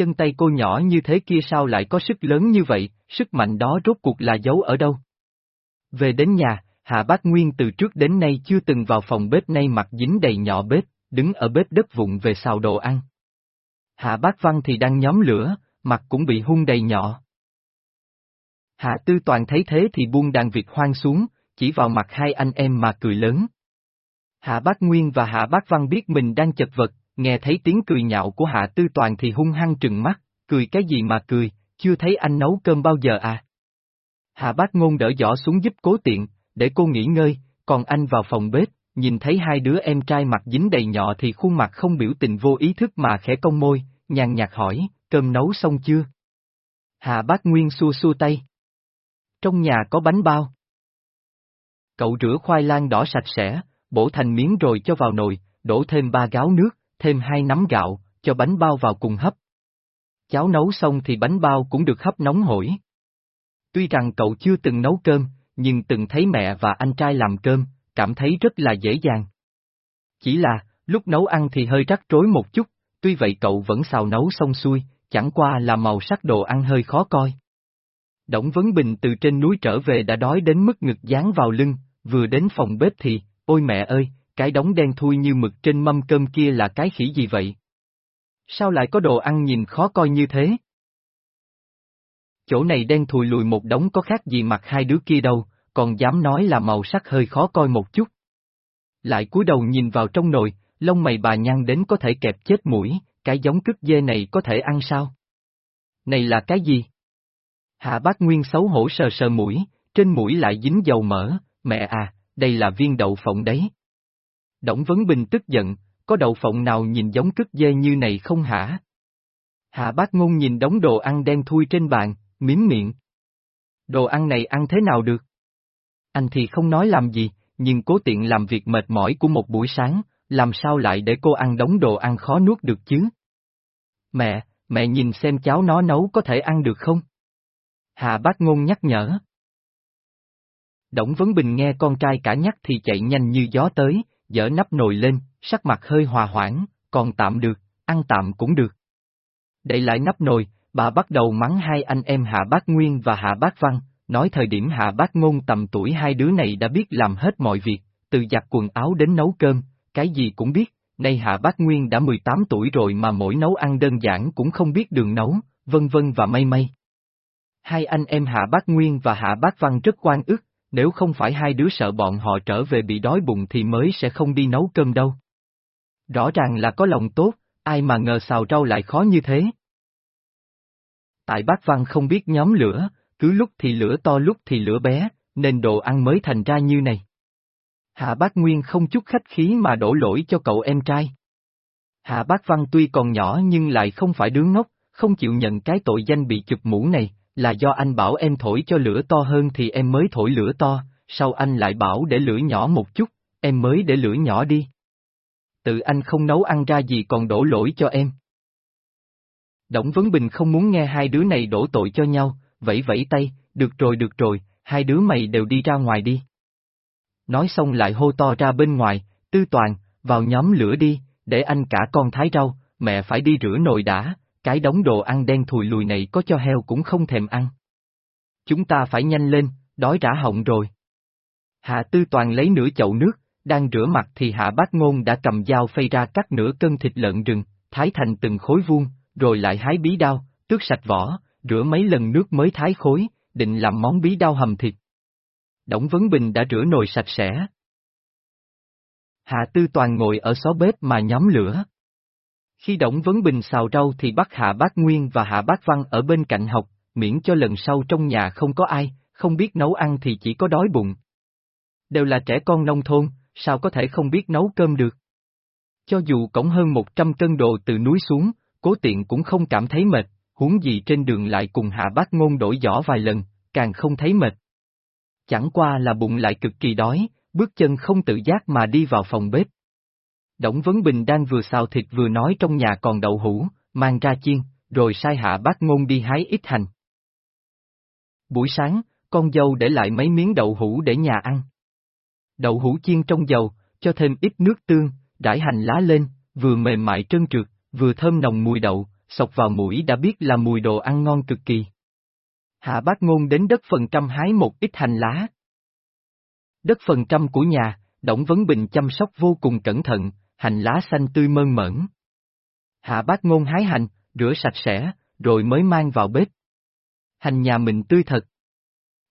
Chân tay cô nhỏ như thế kia sao lại có sức lớn như vậy, sức mạnh đó rốt cuộc là giấu ở đâu? Về đến nhà, Hạ Bác Nguyên từ trước đến nay chưa từng vào phòng bếp nay mặt dính đầy nhỏ bếp, đứng ở bếp đất vụn về xào đồ ăn. Hạ Bác Văn thì đang nhóm lửa, mặt cũng bị hung đầy nhỏ. Hạ Tư Toàn thấy thế thì buông đàn việc hoang xuống, chỉ vào mặt hai anh em mà cười lớn. Hạ Bác Nguyên và Hạ Bác Văn biết mình đang chật vật, nghe thấy tiếng cười nhạo của Hạ Tư Toàn thì hung hăng trừng mắt, cười cái gì mà cười, chưa thấy anh nấu cơm bao giờ à? Hạ Bác Ngôn đỡ giỏ xuống giúp cố tiện, để cô nghỉ ngơi, còn anh vào phòng bếp, nhìn thấy hai đứa em trai mặt dính đầy nhọ thì khuôn mặt không biểu tình vô ý thức mà khẽ cong môi, nhàn nhạt hỏi, cơm nấu xong chưa? Hạ bác Nguyên xua xua tay. Trong nhà có bánh bao. Cậu rửa khoai lang đỏ sạch sẽ, bổ thành miếng rồi cho vào nồi, đổ thêm ba gáo nước, thêm hai nắm gạo, cho bánh bao vào cùng hấp. Cháo nấu xong thì bánh bao cũng được hấp nóng hổi. Tuy rằng cậu chưa từng nấu cơm, nhưng từng thấy mẹ và anh trai làm cơm, cảm thấy rất là dễ dàng. Chỉ là, lúc nấu ăn thì hơi rắc rối một chút, tuy vậy cậu vẫn xào nấu xong xuôi, chẳng qua là màu sắc đồ ăn hơi khó coi. Đổng Vấn Bình từ trên núi trở về đã đói đến mức ngực dán vào lưng, vừa đến phòng bếp thì, ôi mẹ ơi, cái đống đen thui như mực trên mâm cơm kia là cái khỉ gì vậy? Sao lại có đồ ăn nhìn khó coi như thế? Chỗ này đen thùi lùi một đống có khác gì mặt hai đứa kia đâu, còn dám nói là màu sắc hơi khó coi một chút. Lại cúi đầu nhìn vào trong nồi, lông mày bà nhăn đến có thể kẹp chết mũi, cái giống cứt dê này có thể ăn sao? Này là cái gì? Hạ bác Nguyên xấu hổ sờ sờ mũi, trên mũi lại dính dầu mỡ, mẹ à, đây là viên đậu phộng đấy. Đổng Vấn Bình tức giận, có đậu phộng nào nhìn giống cứt dê như này không hả? Hạ bác ngôn nhìn đống đồ ăn đen thui trên bàn, miếm miệng. Đồ ăn này ăn thế nào được? Anh thì không nói làm gì, nhưng cố tiện làm việc mệt mỏi của một buổi sáng, làm sao lại để cô ăn đống đồ ăn khó nuốt được chứ? Mẹ, mẹ nhìn xem cháu nó nấu có thể ăn được không? Hạ bác ngôn nhắc nhở. Đổng Vấn Bình nghe con trai cả nhắc thì chạy nhanh như gió tới, dở nắp nồi lên, sắc mặt hơi hòa hoãn, còn tạm được, ăn tạm cũng được. Đậy lại nắp nồi, bà bắt đầu mắng hai anh em Hạ Bác Nguyên và Hạ Bác Văn, nói thời điểm Hạ Bác Ngôn tầm tuổi hai đứa này đã biết làm hết mọi việc, từ giặt quần áo đến nấu cơm, cái gì cũng biết, nay Hạ Bác Nguyên đã 18 tuổi rồi mà mỗi nấu ăn đơn giản cũng không biết đường nấu, vân vân và mây mây. Hai anh em Hạ Bác Nguyên và Hạ Bác Văn rất quan ức, nếu không phải hai đứa sợ bọn họ trở về bị đói bụng thì mới sẽ không đi nấu cơm đâu. Rõ ràng là có lòng tốt, ai mà ngờ xào rau lại khó như thế. Tại bác Văn không biết nhóm lửa, cứ lúc thì lửa to lúc thì lửa bé, nên đồ ăn mới thành ra như này. Hạ bác Nguyên không chút khách khí mà đổ lỗi cho cậu em trai. Hạ bác Văn tuy còn nhỏ nhưng lại không phải đứa ngốc, không chịu nhận cái tội danh bị chụp mũ này, là do anh bảo em thổi cho lửa to hơn thì em mới thổi lửa to, sau anh lại bảo để lửa nhỏ một chút, em mới để lửa nhỏ đi. Tự anh không nấu ăn ra gì còn đổ lỗi cho em. Đổng Vấn Bình không muốn nghe hai đứa này đổ tội cho nhau, vẫy vẫy tay, được rồi được rồi, hai đứa mày đều đi ra ngoài đi. Nói xong lại hô to ra bên ngoài, tư toàn, vào nhóm lửa đi, để anh cả con thái rau, mẹ phải đi rửa nồi đã, cái đống đồ ăn đen thùi lùi này có cho heo cũng không thèm ăn. Chúng ta phải nhanh lên, đói rã họng rồi. Hạ Tư Toàn lấy nửa chậu nước, đang rửa mặt thì Hạ Bác Ngôn đã cầm dao phay ra cắt nửa cân thịt lợn rừng, thái thành từng khối vuông, rồi lại hái bí đao, tước sạch vỏ, rửa mấy lần nước mới thái khối, định làm món bí đao hầm thịt. Đổng Vấn Bình đã rửa nồi sạch sẽ. Hạ Tư Toàn ngồi ở xó bếp mà nhóm lửa. Khi Đổng Vấn Bình xào rau thì bắt Hạ Bác Nguyên và Hạ Bác Văn ở bên cạnh học, miễn cho lần sau trong nhà không có ai, không biết nấu ăn thì chỉ có đói bụng. Đều là trẻ con nông thôn, sao có thể không biết nấu cơm được? Cho dù cổng hơn 100 cân đồ từ núi xuống, cố tiện cũng không cảm thấy mệt, huống gì trên đường lại cùng hạ bác ngôn đổi giỏ vài lần, càng không thấy mệt. Chẳng qua là bụng lại cực kỳ đói, bước chân không tự giác mà đi vào phòng bếp. Đổng Vấn Bình đang vừa xào thịt vừa nói trong nhà còn đậu hũ, mang ra chiên, rồi sai hạ bác ngôn đi hái ít hành. Buổi sáng, con dâu để lại mấy miếng đậu hũ để nhà ăn. Đậu hũ chiên trong dầu, cho thêm ít nước tương, rải hành lá lên, vừa mềm mại trơn trượt, vừa thơm nồng mùi đậu, sọc vào mũi đã biết là mùi đồ ăn ngon cực kỳ. Hạ bác ngôn đến đất phần trăm hái một ít hành lá. Đất phần trăm của nhà, Đổng Vấn Bình chăm sóc vô cùng cẩn thận, hành lá xanh tươi mơn mởn. Hạ bác ngôn hái hành, rửa sạch sẽ, rồi mới mang vào bếp. Hành nhà mình tươi thật.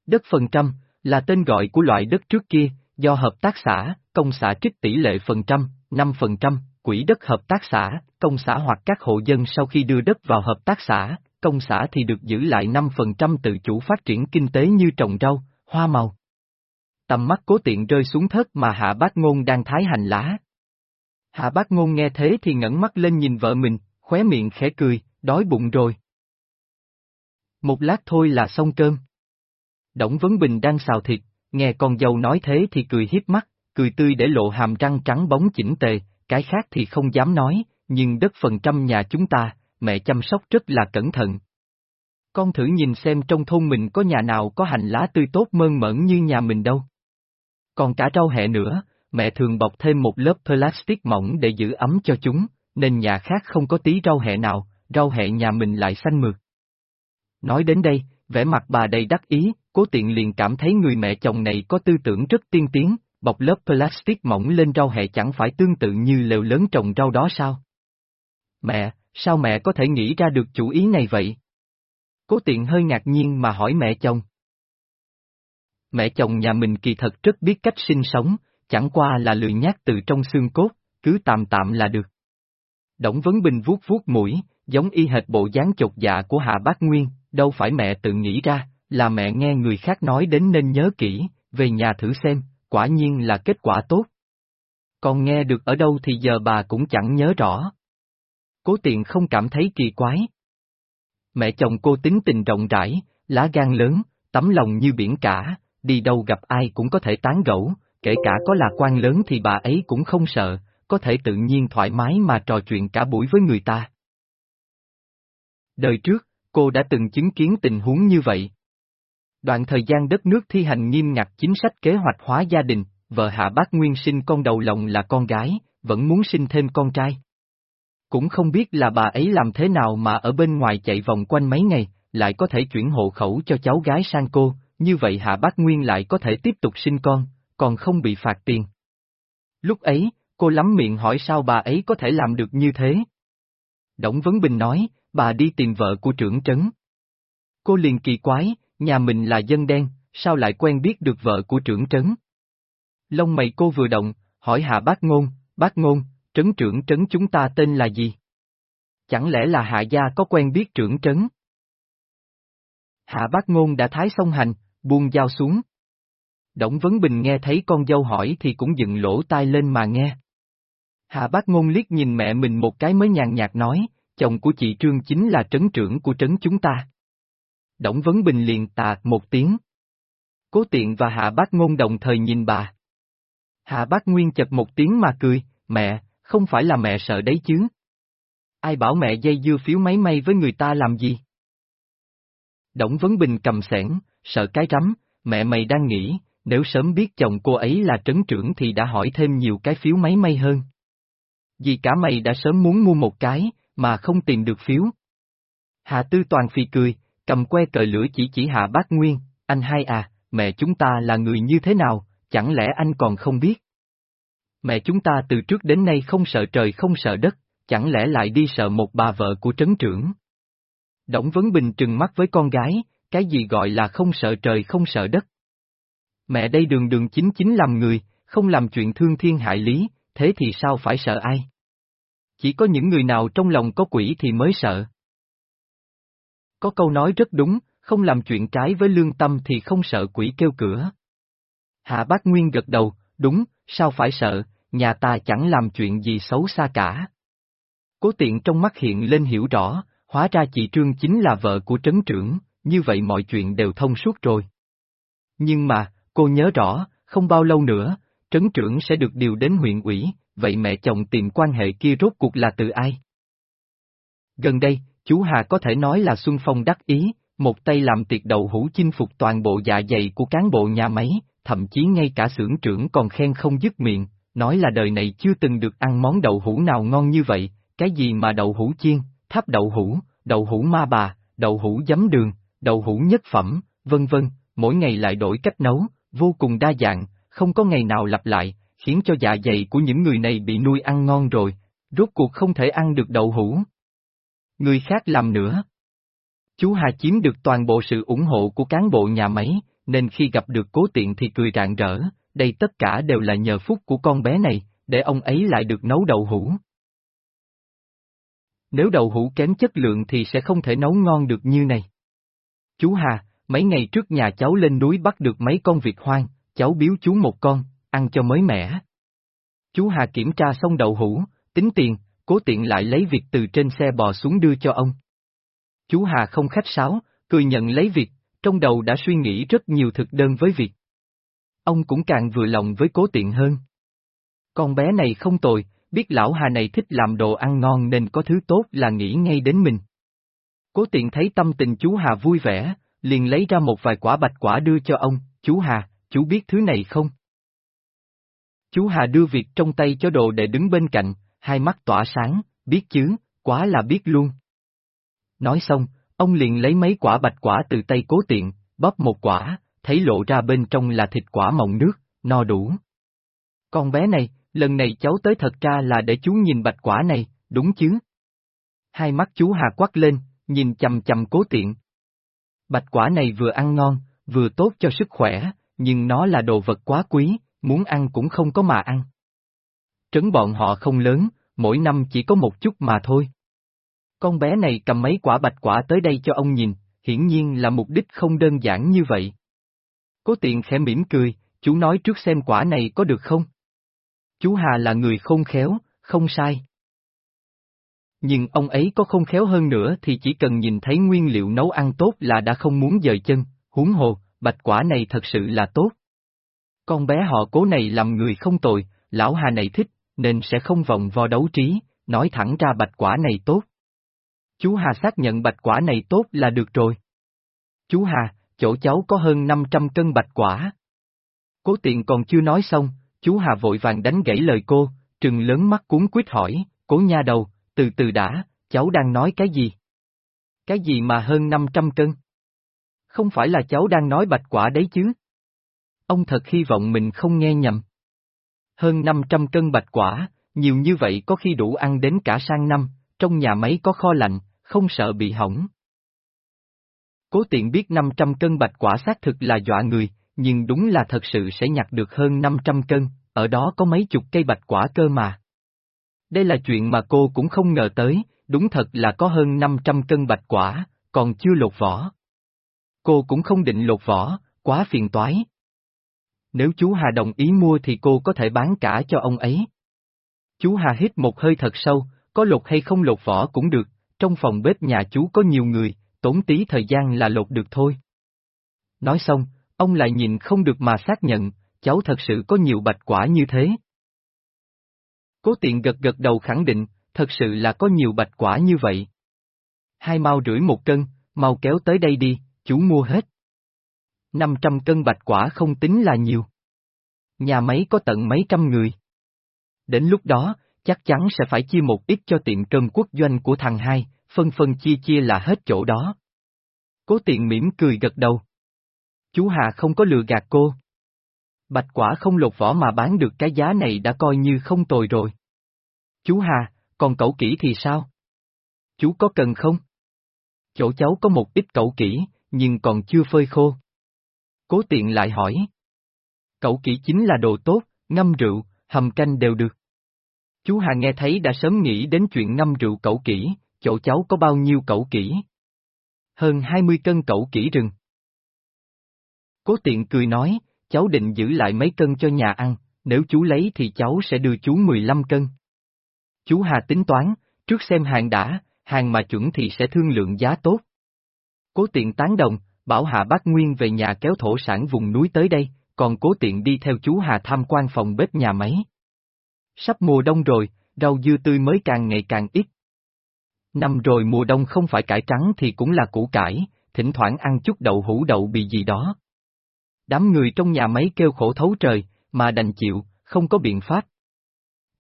Đất phần trăm, là tên gọi của loại đất trước kia, do hợp tác xã, công xã trích tỷ lệ phần trăm, 5%, quỹ đất hợp tác xã, công xã hoặc các hộ dân sau khi đưa đất vào hợp tác xã, công xã thì được giữ lại 5% tự chủ phát triển kinh tế như trồng rau, hoa màu. Tầm mắt cố tiện rơi xuống thớt mà hạ bác ngôn đang thái hành lá. Hạ bác ngôn nghe thế thì ngẩng mắt lên nhìn vợ mình, khóe miệng khẽ cười, đói bụng rồi. Một lát thôi là xong cơm. Đổng Vấn Bình đang xào thịt, nghe con dâu nói thế thì cười hiếp mắt, cười tươi để lộ hàm răng trắng bóng chỉnh tề, cái khác thì không dám nói, nhưng đất phần trăm nhà chúng ta, mẹ chăm sóc rất là cẩn thận. Con thử nhìn xem trong thôn mình có nhà nào có hành lá tươi tốt mơn mởn như nhà mình đâu. Còn cả rau hẹ nữa, mẹ thường bọc thêm một lớp plastic mỏng để giữ ấm cho chúng, nên nhà khác không có tí rau hẹ nào, rau hẹ nhà mình lại xanh mượt. Nói đến đây, vẻ mặt bà đầy đắc ý, cố tiện liền cảm thấy người mẹ chồng này có tư tưởng rất tiên tiến, bọc lớp plastic mỏng lên rau hẹ chẳng phải tương tự như lều lớn trồng rau đó sao? Mẹ, sao mẹ có thể nghĩ ra được chủ ý này vậy? Cố tiện hơi ngạc nhiên mà hỏi mẹ chồng. Mẹ chồng nhà mình kỳ thật rất biết cách sinh sống, chẳng qua là lười nhát từ trong xương cốt, cứ tạm tạm là được. Đổng Vấn Bình vuốt vuốt mũi, giống y hệt bộ dáng chột dạ của Hạ Bác Nguyên, đâu phải mẹ tự nghĩ ra, là mẹ nghe người khác nói đến nên nhớ kỹ, về nhà thử xem, quả nhiên là kết quả tốt. Còn nghe được ở đâu thì giờ bà cũng chẳng nhớ rõ. Cố tiện không cảm thấy kỳ quái. Mẹ chồng cô tính tình rộng rãi, lá gan lớn, tấm lòng như biển cả, đi đâu gặp ai cũng có thể tán gẫu, kể cả có là quan lớn thì bà ấy cũng không sợ, có thể tự nhiên thoải mái mà trò chuyện cả buổi với người ta. Đời trước, cô đã từng chứng kiến tình huống như vậy. Đoạn thời gian đất nước thi hành nghiêm ngặt chính sách kế hoạch hóa gia đình, vợ Hạ Bác Nguyên sinh con đầu lòng là con gái, vẫn muốn sinh thêm con trai. Cũng không biết là bà ấy làm thế nào mà ở bên ngoài chạy vòng quanh mấy ngày, lại có thể chuyển hộ khẩu cho cháu gái sang cô, như vậy Hạ Bác Nguyên lại có thể tiếp tục sinh con, còn không bị phạt tiền. Lúc ấy, cô lắm miệng hỏi sao bà ấy có thể làm được như thế. Đổng Vấn Bình nói, bà đi tìm vợ của trưởng trấn. Cô liền kỳ quái, nhà mình là dân đen, sao lại quen biết được vợ của trưởng trấn? Lông mày cô vừa động, hỏi hạ bác ngôn, bác ngôn, trấn trưởng trấn chúng ta tên là gì? Chẳng lẽ là hạ gia có quen biết trưởng trấn? Hạ bác ngôn đã thái xong hành, buông dao xuống. Đổng Vấn Bình nghe thấy con dâu hỏi thì cũng dựng lỗ tai lên mà nghe. Hạ bác ngôn liếc nhìn mẹ mình một cái mới nhàn nhạt nói, chồng của chị Trương chính là trấn trưởng của trấn chúng ta. Đổng Vấn Bình liền tà một tiếng. Cố tiện và Hạ Bác Ngôn đồng thời nhìn bà. Hạ Bác Nguyên chật một tiếng mà cười, mẹ, không phải là mẹ sợ đấy chứ. Ai bảo mẹ dây dưa phiếu máy may với người ta làm gì? Đổng Vấn Bình cầm sẻn, sợ cái rắm, mẹ mày đang nghĩ, nếu sớm biết chồng cô ấy là trấn trưởng thì đã hỏi thêm nhiều cái phiếu máy may hơn. Vì cả mày đã sớm muốn mua một cái, mà không tìm được phiếu. Hạ Tư Toàn phì cười, cầm que cờ lửa chỉ chỉ Hạ Bác Nguyên, anh hai à, mẹ chúng ta là người như thế nào, chẳng lẽ anh còn không biết? Mẹ chúng ta từ trước đến nay không sợ trời không sợ đất, chẳng lẽ lại đi sợ một bà vợ của trấn trưởng? Đổng Vấn Bình trừng mắt với con gái, cái gì gọi là không sợ trời không sợ đất? Mẹ đây đường đường chính chính làm người, không làm chuyện thương thiên hại lý, thế thì sao phải sợ ai? Chỉ có những người nào trong lòng có quỷ thì mới sợ. Có câu nói rất đúng, không làm chuyện trái với lương tâm thì không sợ quỷ kêu cửa. Hạ bác Nguyên gật đầu, đúng, sao phải sợ, nhà ta chẳng làm chuyện gì xấu xa cả. Cố tiện trong mắt hiện lên hiểu rõ, hóa ra chị Trương chính là vợ của trấn trưởng, như vậy mọi chuyện đều thông suốt rồi. Nhưng mà, cô nhớ rõ, không bao lâu nữa, trấn trưởng sẽ được điều đến huyện ủy, vậy mẹ chồng tìm quan hệ kia rốt cuộc là từ ai? Gần đây, chú Hà có thể nói là Xuân Phong đắc ý, một tay làm tiệc đầu hũ chinh phục toàn bộ dạ dày của cán bộ nhà máy, thậm chí ngay cả xưởng trưởng còn khen không dứt miệng, nói là đời này chưa từng được ăn món đậu hũ nào ngon như vậy, cái gì mà đậu hũ chiên, tháp đậu hũ, đậu hũ ma bà, đậu hũ giấm đường, đậu hũ nhất phẩm, vân vân, mỗi ngày lại đổi cách nấu, vô cùng đa dạng, không có ngày nào lặp lại, khiến cho dạ dày của những người này bị nuôi ăn ngon rồi, rốt cuộc không thể ăn được đậu hũ. Người khác làm nữa. Chú Hà chiếm được toàn bộ sự ủng hộ của cán bộ nhà máy, nên khi gặp được cố tiện thì cười rạng rỡ, đây tất cả đều là nhờ phúc của con bé này, để ông ấy lại được nấu đậu hũ. Nếu đậu hũ kém chất lượng thì sẽ không thể nấu ngon được như này. Chú Hà, mấy ngày trước nhà cháu lên núi bắt được mấy con vịt hoang, cháu biếu chú một con, ăn cho mới mẻ. Chú Hà kiểm tra xong đậu hũ, tính tiền, cố tiện lại lấy việc từ trên xe bò xuống đưa cho ông. Chú Hà không khách sáo, cười nhận lấy việc, trong đầu đã suy nghĩ rất nhiều thực đơn với việc. Ông cũng càng vừa lòng với cố tiện hơn. Con bé này không tồi, biết lão Hà này thích làm đồ ăn ngon nên có thứ tốt là nghĩ ngay đến mình. Cố tiện thấy tâm tình chú Hà vui vẻ, liền lấy ra một vài quả bạch quả đưa cho ông, chú Hà, chú biết thứ này không? Chú Hà đưa việc trong tay cho đồ để đứng bên cạnh, hai mắt tỏa sáng, biết chứ, quá là biết luôn. Nói xong, ông liền lấy mấy quả bạch quả từ tay cố tiện, bóp một quả, thấy lộ ra bên trong là thịt quả mọng nước, no đủ. Con bé này, lần này cháu tới thật ra là để chú nhìn bạch quả này, đúng chứ? Hai mắt chú Hà quắc lên, nhìn chầm chầm cố tiện. Bạch quả này vừa ăn ngon, vừa tốt cho sức khỏe, nhưng nó là đồ vật quá quý, muốn ăn cũng không có mà ăn. Trấn bọn họ không lớn, mỗi năm chỉ có một chút mà thôi. Con bé này cầm mấy quả bạch quả tới đây cho ông nhìn, hiển nhiên là mục đích không đơn giản như vậy. Cố tiện khẽ mỉm cười, chú nói trước xem quả này có được không? Chú Hà là người khôn khéo, không sai. Nhưng ông ấy có không khéo hơn nữa thì chỉ cần nhìn thấy nguyên liệu nấu ăn tốt là đã không muốn dời chân, huống hồ, bạch quả này thật sự là tốt. Con bé họ cố này làm người không tồi, lão Hà này thích, nên sẽ không vòng vo đấu trí, nói thẳng ra bạch quả này tốt. Chú Hà xác nhận bạch quả này tốt là được rồi. Chú Hà, chỗ cháu có hơn 500 cân bạch quả. Cố tiện còn chưa nói xong, chú Hà vội vàng đánh gãy lời cô, trừng lớn mắt cuốn quýt hỏi, cố nha đầu, từ từ đã, cháu đang nói cái gì? Cái gì mà hơn 500 cân? Không phải là cháu đang nói bạch quả đấy chứ? Ông thật hy vọng mình không nghe nhầm. Hơn 500 cân bạch quả, nhiều như vậy có khi đủ ăn đến cả sang năm, trong nhà máy có kho lạnh, không sợ bị hỏng. Cố tiện biết 500 cân bạch quả xác thực là dọa người, nhưng đúng là thật sự sẽ nhặt được hơn 500 cân, ở đó có mấy chục cây bạch quả cơ mà. Đây là chuyện mà cô cũng không ngờ tới, đúng thật là có hơn 500 cân bạch quả, còn chưa lột vỏ. Cô cũng không định lột vỏ, quá phiền toái. Nếu chú Hà đồng ý mua thì cô có thể bán cả cho ông ấy. Chú Hà hít một hơi thật sâu, có lột hay không lột vỏ cũng được, trong phòng bếp nhà chú có nhiều người, tốn tí thời gian là lột được thôi. Nói xong, ông lại nhìn không được mà xác nhận, cháu thật sự có nhiều bạch quả như thế. Cố tiện gật gật đầu khẳng định, thật sự là có nhiều bạch quả như vậy. Hai mau rưỡi một cân, mau kéo tới đây đi, chú mua hết. 500 cân bạch quả không tính là nhiều. Nhà máy có tận mấy trăm người. Đến lúc đó, chắc chắn sẽ phải chia một ít cho tiệm cơm quốc doanh của thằng hai, phân phân chia chia là hết chỗ đó. Cố tiện mỉm cười gật đầu. Chú Hà không có lừa gạt cô. Bạch quả không lột vỏ mà bán được cái giá này đã coi như không tồi rồi. Chú Hà, còn cậu kỹ thì sao? Chú có cần không? Chỗ cháu có một ít cậu kỹ, nhưng còn chưa phơi khô. Cố tiện lại hỏi. Cậu kỹ chính là đồ tốt, ngâm rượu, hầm canh đều được. Chú Hà nghe thấy đã sớm nghĩ đến chuyện ngâm rượu cậu kỹ, chỗ cháu có bao nhiêu cậu kỹ? Hơn 20 cân cậu kỹ rừng. Cố tiện cười nói, cháu định giữ lại mấy cân cho nhà ăn, nếu chú lấy thì cháu sẽ đưa chú 15 cân. Chú Hà tính toán, trước xem hàng đã, hàng mà chuẩn thì sẽ thương lượng giá tốt. Cố tiện tán đồng, bảo Hà Bác Nguyên về nhà kéo thổ sản vùng núi tới đây, còn cố tiện đi theo chú Hà tham quan phòng bếp nhà máy. Sắp mùa đông rồi, rau dưa tươi mới càng ngày càng ít. Năm rồi mùa đông không phải cải trắng thì cũng là củ cải, thỉnh thoảng ăn chút đậu hũ đậu bị gì đó. Đám người trong nhà máy kêu khổ thấu trời, mà đành chịu, không có biện pháp.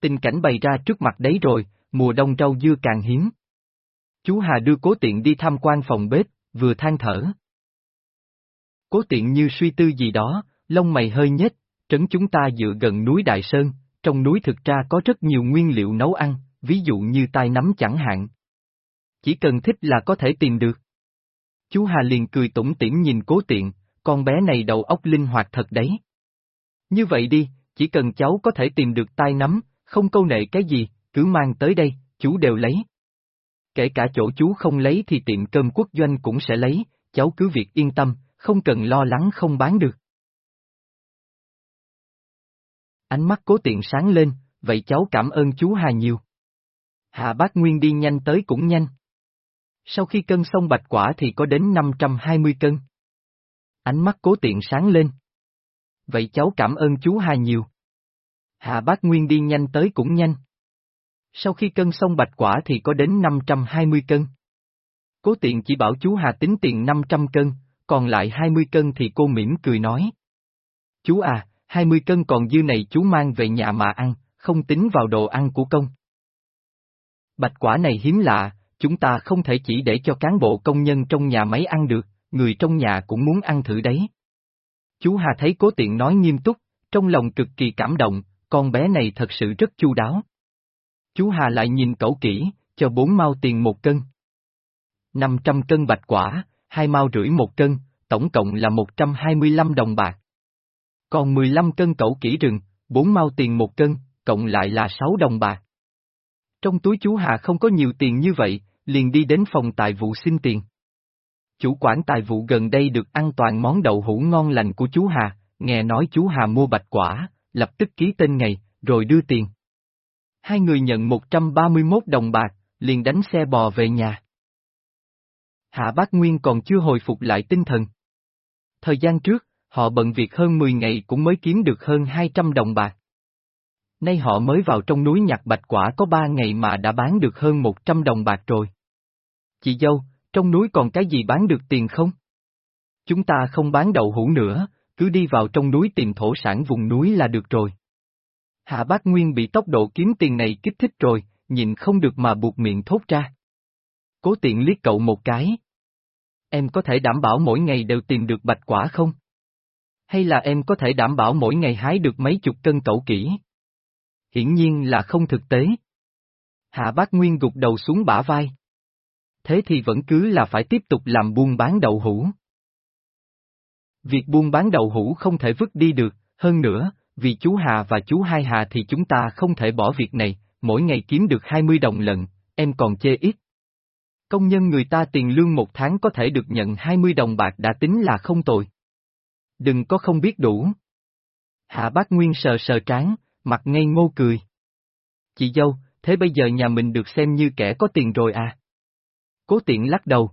Tình cảnh bày ra trước mặt đấy rồi, mùa đông rau dưa càng hiếm. Chú Hà đưa cố tiện đi tham quan phòng bếp, vừa than thở. Cố tiện như suy tư gì đó, lông mày hơi nhếch, trấn chúng ta dựa gần núi Đại Sơn, trong núi thực ra có rất nhiều nguyên liệu nấu ăn, ví dụ như tai nắm chẳng hạn. Chỉ cần thích là có thể tìm được. Chú Hà liền cười tủm tỉm nhìn cố tiện, con bé này đầu óc linh hoạt thật đấy. Như vậy đi, chỉ cần cháu có thể tìm được tai nắm, không câu nệ cái gì, cứ mang tới đây, chú đều lấy. Kể cả chỗ chú không lấy thì tiệm cơm quốc doanh cũng sẽ lấy, cháu cứ việc yên tâm, không cần lo lắng không bán được. Ánh mắt cố tiện sáng lên, vậy cháu cảm ơn chú Hà nhiều. Hạ Bác Nguyên đi nhanh tới cũng nhanh. Sau khi cân xong bạch quả thì có đến 520 cân. Ánh mắt cố tiện sáng lên. Vậy cháu cảm ơn chú Hà nhiều. Hà Bác Nguyên đi nhanh tới cũng nhanh. Sau khi cân xong bạch quả thì có đến 520 cân. Cố tiện chỉ bảo chú Hà tính tiền 500 cân, còn lại 20 cân thì cô mỉm cười nói. Chú à, 20 cân còn dư này chú mang về nhà mà ăn, không tính vào đồ ăn của công. Bạch quả này hiếm lạ, chúng ta không thể chỉ để cho cán bộ công nhân trong nhà máy ăn được, người trong nhà cũng muốn ăn thử đấy. Chú Hà thấy cố tiện nói nghiêm túc, trong lòng cực kỳ cảm động, con bé này thật sự rất chu đáo. Chú Hà lại nhìn cậu kỹ, cho bốn mao tiền một cân. 500 cân bạch quả, hai mao rưỡi một cân, tổng cộng là 125 đồng bạc. Còn 15 cân cẩu kỹ rừng, 4 mao tiền một cân, cộng lại là 6 đồng bạc. Trong túi chú Hà không có nhiều tiền như vậy, liền đi đến phòng tài vụ xin tiền. Chủ quản tài vụ gần đây được ăn toàn món đậu hũ ngon lành của chú Hà, nghe nói chú Hà mua bạch quả, lập tức ký tên ngày, rồi đưa tiền. Hai người nhận 131 đồng bạc, liền đánh xe bò về nhà. Hạ Bác Nguyên còn chưa hồi phục lại tinh thần. Thời gian trước, họ bận việc hơn 10 ngày cũng mới kiếm được hơn 200 đồng bạc. Nay họ mới vào trong núi nhặt bạch quả có 3 ngày mà đã bán được hơn 100 đồng bạc rồi. Chị dâu, trong núi còn cái gì bán được tiền không? Chúng ta không bán đậu hũ nữa, cứ đi vào trong núi tìm thổ sản vùng núi là được rồi. Hạ Bác Nguyên bị tốc độ kiếm tiền này kích thích rồi, nhìn không được mà buộc miệng thốt ra. Cố tiện liếc cậu một cái. Em có thể đảm bảo mỗi ngày đều tìm được bạch quả không? Hay là em có thể đảm bảo mỗi ngày hái được mấy chục cân cẩu kỹ? Hiển nhiên là không thực tế. Hạ bác Nguyên gục đầu xuống bả vai. Thế thì vẫn cứ là phải tiếp tục làm buôn bán đậu hũ. Việc buôn bán đậu hũ không thể vứt đi được, hơn nữa, vì chú Hà và chú Hai Hà thì chúng ta không thể bỏ việc này, mỗi ngày kiếm được 20 đồng lần, em còn chê ít. Công nhân người ta tiền lương một tháng có thể được nhận 20 đồng bạc đã tính là không tồi. Đừng có không biết đủ. Hạ bác Nguyên sờ sờ trán, mặt ngây ngô cười. Chị dâu, thế bây giờ nhà mình được xem như kẻ có tiền rồi à? Cố tiện lắc đầu.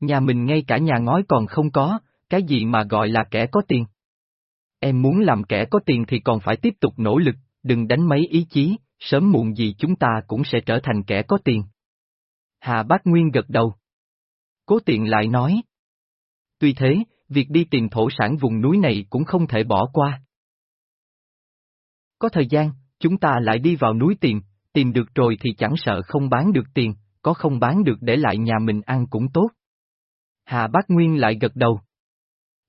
Nhà mình ngay cả nhà ngói còn không có, cái gì mà gọi là kẻ có tiền? Em muốn làm kẻ có tiền thì còn phải tiếp tục nỗ lực, đừng đánh mấy ý chí, sớm muộn gì chúng ta cũng sẽ trở thành kẻ có tiền. Hà Bác Nguyên gật đầu. Cố tiện lại nói. Tuy thế, việc đi tìm thổ sản vùng núi này cũng không thể bỏ qua. Có thời gian, chúng ta lại đi vào núi tìm, tìm được rồi thì chẳng sợ không bán được tiền, có không bán được để lại nhà mình ăn cũng tốt. Hà Bác Nguyên lại gật đầu.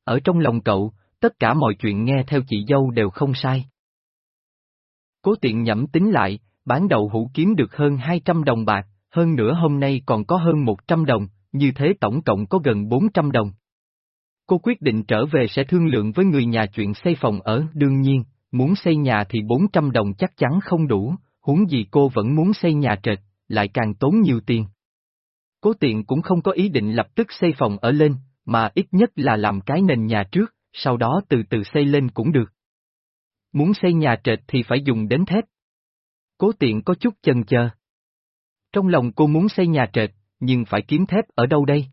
Ở trong lòng cậu, tất cả mọi chuyện nghe theo chị dâu đều không sai. Cố tiện nhẩm tính lại, bán đậu hũ kiếm được hơn 200 đồng bạc, hơn nữa hôm nay còn có hơn 100 đồng, như thế tổng cộng có gần 400 đồng. Cô quyết định trở về sẽ thương lượng với người nhà chuyện xây phòng ở, đương nhiên, muốn xây nhà thì 400 đồng chắc chắn không đủ, huống gì cô vẫn muốn xây nhà trệt, lại càng tốn nhiều tiền. Cố tiện cũng không có ý định lập tức xây phòng ở lên, mà ít nhất là làm cái nền nhà trước, sau đó từ từ xây lên cũng được. Muốn xây nhà trệt thì phải dùng đến thép. Cố tiện có chút chần chờ. Trong lòng cô muốn xây nhà trệt, nhưng phải kiếm thép ở đâu đây?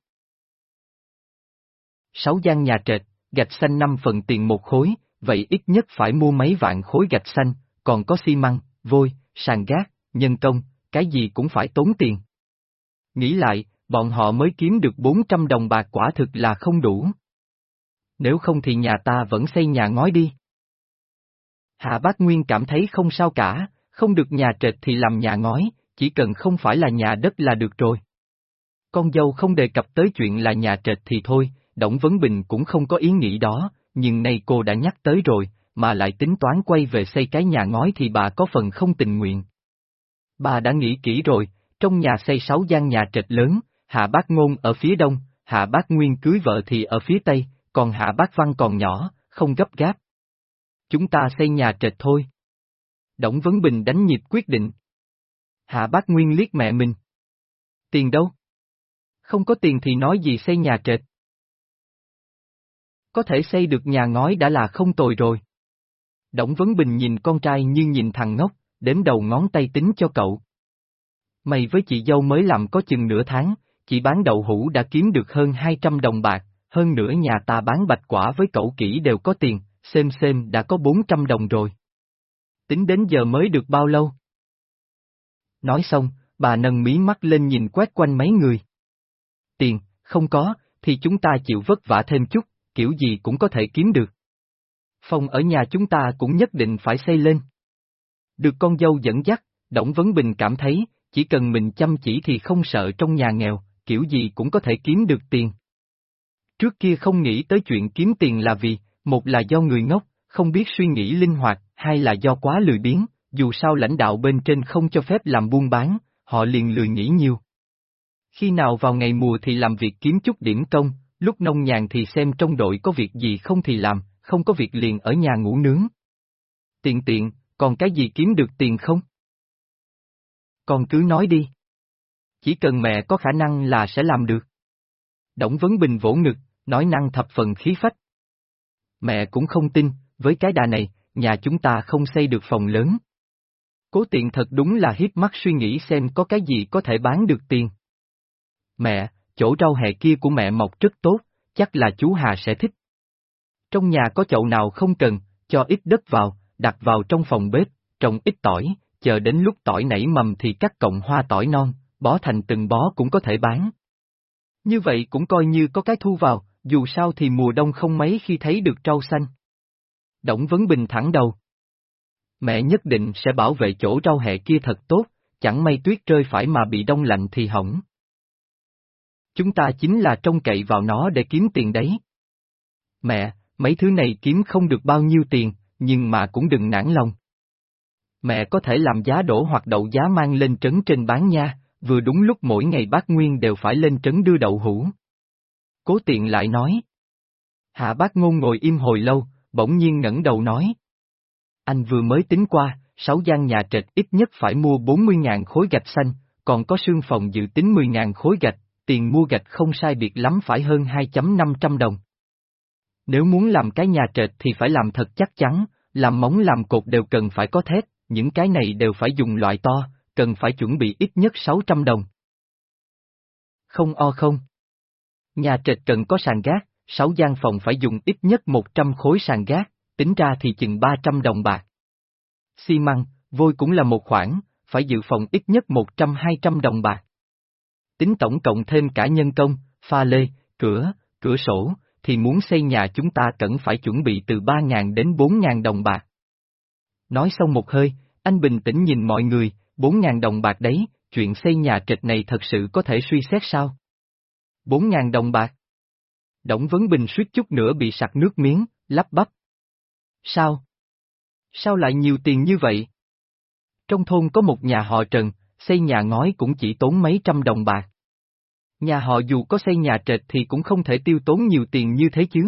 Sáu gian nhà trệt, gạch xanh năm phần tiền một khối, vậy ít nhất phải mua mấy vạn khối gạch xanh, còn có xi măng, vôi, sàn gác, nhân công, cái gì cũng phải tốn tiền. Nghĩ lại, bọn họ mới kiếm được 400 đồng bạc quả thực là không đủ. Nếu không thì nhà ta vẫn xây nhà ngói đi. Hạ Bác Nguyên cảm thấy không sao cả, không được nhà trệt thì làm nhà ngói, chỉ cần không phải là nhà đất là được rồi. Con dâu không đề cập tới chuyện là nhà trệt thì thôi, Đổng Vấn Bình cũng không có ý nghĩ đó, nhưng nay cô đã nhắc tới rồi, mà lại tính toán quay về xây cái nhà ngói thì bà có phần không tình nguyện. Bà đã nghĩ kỹ rồi, trong nhà xây sáu gian nhà trệt lớn, Hạ Bác Ngôn ở phía đông, Hạ Bác Nguyên cưới vợ thì ở phía tây, còn Hạ Bác Văn còn nhỏ, không gấp gáp. Chúng ta xây nhà trệt thôi. Đổng Vấn Bình đánh nhịp quyết định. Hạ Bác Nguyên liếc mẹ mình. Tiền đâu? Không có tiền thì nói gì xây nhà trệt. Có thể xây được nhà ngói đã là không tồi rồi. Đổng Vấn Bình nhìn con trai như nhìn thằng ngốc, đếm đầu ngón tay tính cho cậu. Mày với chị dâu mới làm có chừng nửa tháng, chị bán đậu hũ đã kiếm được hơn 200 đồng bạc, hơn nữa nhà ta bán bạch quả với cậu kỹ đều có tiền, xem xem đã có 400 đồng rồi. Tính đến giờ mới được bao lâu? Nói xong, bà nâng mí mắt lên nhìn quét quanh mấy người. Tiền, không có, thì chúng ta chịu vất vả thêm chút, kiểu gì cũng có thể kiếm được. Phòng ở nhà chúng ta cũng nhất định phải xây lên. Được con dâu dẫn dắt, Đổng Vấn Bình cảm thấy, chỉ cần mình chăm chỉ thì không sợ trong nhà nghèo, kiểu gì cũng có thể kiếm được tiền. Trước kia không nghĩ tới chuyện kiếm tiền là vì, một là do người ngốc, không biết suy nghĩ linh hoạt, hai là do quá lười biếng, dù sao lãnh đạo bên trên không cho phép làm buôn bán, họ liền lười nghĩ nhiều. Khi nào vào ngày mùa thì làm việc kiếm chút điểm công, lúc nông nhàn thì xem trong đội có việc gì không thì làm, không có việc liền ở nhà ngủ nướng. Tiện tiện, còn cái gì kiếm được tiền không? Con cứ nói đi. Chỉ cần mẹ có khả năng là sẽ làm được. Đổng Vấn Bình vỗ ngực, nói năng thập phần khí phách. Mẹ cũng không tin, với cái đà này, nhà chúng ta không xây được phòng lớn. Cố tiện thật đúng là hiếp mắt suy nghĩ xem có cái gì có thể bán được tiền. Mẹ, chỗ rau hẹ kia của mẹ mọc rất tốt, chắc là chú Hà sẽ thích. Trong nhà có chậu nào không cần, cho ít đất vào, đặt vào trong phòng bếp, trồng ít tỏi, chờ đến lúc tỏi nảy mầm thì cắt cọng hoa tỏi non, bó thành từng bó cũng có thể bán. Như vậy cũng coi như có cái thu vào, dù sao thì mùa đông không mấy khi thấy được rau xanh. Đổng Vấn Bình thẳng đầu. Mẹ nhất định sẽ bảo vệ chỗ rau hẹ kia thật tốt, chẳng may tuyết rơi phải mà bị đông lạnh thì hỏng. Chúng ta chính là trông cậy vào nó để kiếm tiền đấy. Mẹ, mấy thứ này kiếm không được bao nhiêu tiền, nhưng mà cũng đừng nản lòng. Mẹ có thể làm giá đổ hoặc đậu giá mang lên trấn trên bán nha, vừa đúng lúc mỗi ngày bác Nguyên đều phải lên trấn đưa đậu hũ. Cố tiện lại nói. Hạ bác ngôn ngồi im hồi lâu, bỗng nhiên ngẩng đầu nói. Anh vừa mới tính qua, sáu gian nhà trệt ít nhất phải mua 40.000 khối gạch xanh, còn có sương phòng dự tính 10.000 khối gạch, tiền mua gạch không sai biệt lắm phải hơn 2.500 đồng. Nếu muốn làm cái nhà trệt thì phải làm thật chắc chắn, làm móng làm cột đều cần phải có thép, những cái này đều phải dùng loại to, cần phải chuẩn bị ít nhất 600 đồng. Không o không. Nhà trệt cần có sàn gác, 6 gian phòng phải dùng ít nhất 100 khối sàn gác, tính ra thì chừng 300 đồng bạc. Xi măng, vôi cũng là một khoản, phải dự phòng ít nhất 100-200 đồng bạc. Tính tổng cộng thêm cả nhân công, pha lê, cửa, cửa sổ, thì muốn xây nhà chúng ta cần phải chuẩn bị từ 3.000 đến 4.000 đồng bạc. Nói xong một hơi, anh bình tĩnh nhìn mọi người, 4.000 đồng bạc đấy, chuyện xây nhà trệt này thật sự có thể suy xét sao? 4.000 đồng bạc. Đổng Vấn Bình suýt chút nữa bị sặc nước miếng, lắp bắp. Sao? Sao lại nhiều tiền như vậy? Trong thôn có một nhà họ Trần, xây nhà ngói cũng chỉ tốn mấy trăm đồng bạc. Nhà họ dù có xây nhà trệt thì cũng không thể tiêu tốn nhiều tiền như thế chứ.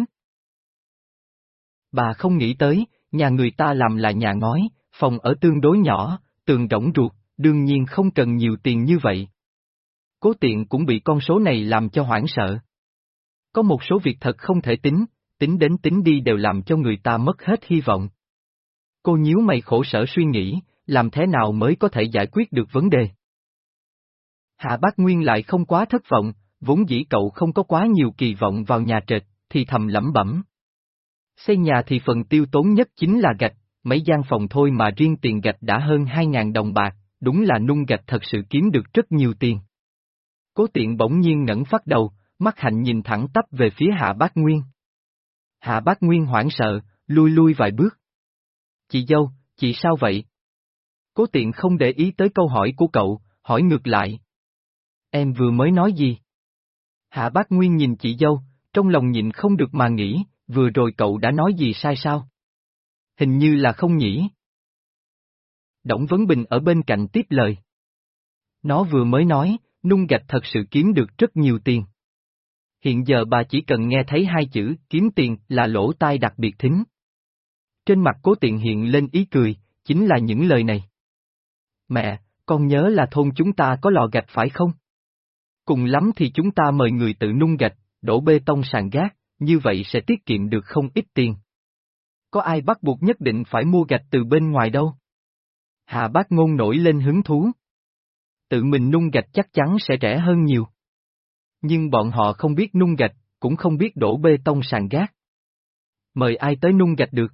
Bà không nghĩ tới, nhà người ta làm là nhà ngói, phòng ở tương đối nhỏ, tường rỗng ruột, đương nhiên không cần nhiều tiền như vậy. Cố tiện cũng bị con số này làm cho hoảng sợ. Có một số việc thật không thể tính, tính đến tính đi đều làm cho người ta mất hết hy vọng. Cô nhíu mày khổ sở suy nghĩ, làm thế nào mới có thể giải quyết được vấn đề. Hạ Bác Nguyên lại không quá thất vọng, vốn dĩ cậu không có quá nhiều kỳ vọng vào nhà trệt, thì thầm lẩm bẩm. Xây nhà thì phần tiêu tốn nhất chính là gạch, mấy gian phòng thôi mà riêng tiền gạch đã hơn 2.000 đồng bạc, đúng là nung gạch thật sự kiếm được rất nhiều tiền. Cố tiện bỗng nhiên ngẩng phát đầu, mắt hạnh nhìn thẳng tắp về phía Hạ Bác Nguyên. Hạ Bác Nguyên hoảng sợ, lui lui vài bước. Chị dâu, chị sao vậy? Cố tiện không để ý tới câu hỏi của cậu, hỏi ngược lại. Em vừa mới nói gì? Hạ Bác Nguyên nhìn chị dâu, trong lòng nhịn không được mà nghĩ, vừa rồi cậu đã nói gì sai sao? Hình như là không nhỉ? Đổng Vấn Bình ở bên cạnh tiếp lời. Nó vừa mới nói, nung gạch thật sự kiếm được rất nhiều tiền. Hiện giờ bà chỉ cần nghe thấy hai chữ kiếm tiền là lỗ tai đặc biệt thính. Trên mặt cố tiện hiện lên ý cười, chính là những lời này. Mẹ, con nhớ là thôn chúng ta có lò gạch phải không? Cùng lắm thì chúng ta mời người tự nung gạch, đổ bê tông sàn gác, như vậy sẽ tiết kiệm được không ít tiền. Có ai bắt buộc nhất định phải mua gạch từ bên ngoài đâu? Hạ bác ngôn nổi lên hứng thú. tự mình nung gạch chắc chắn sẽ rẻ hơn nhiều. Nhưng bọn họ không biết nung gạch, cũng không biết đổ bê tông sàn gác. Mời ai tới nung gạch được?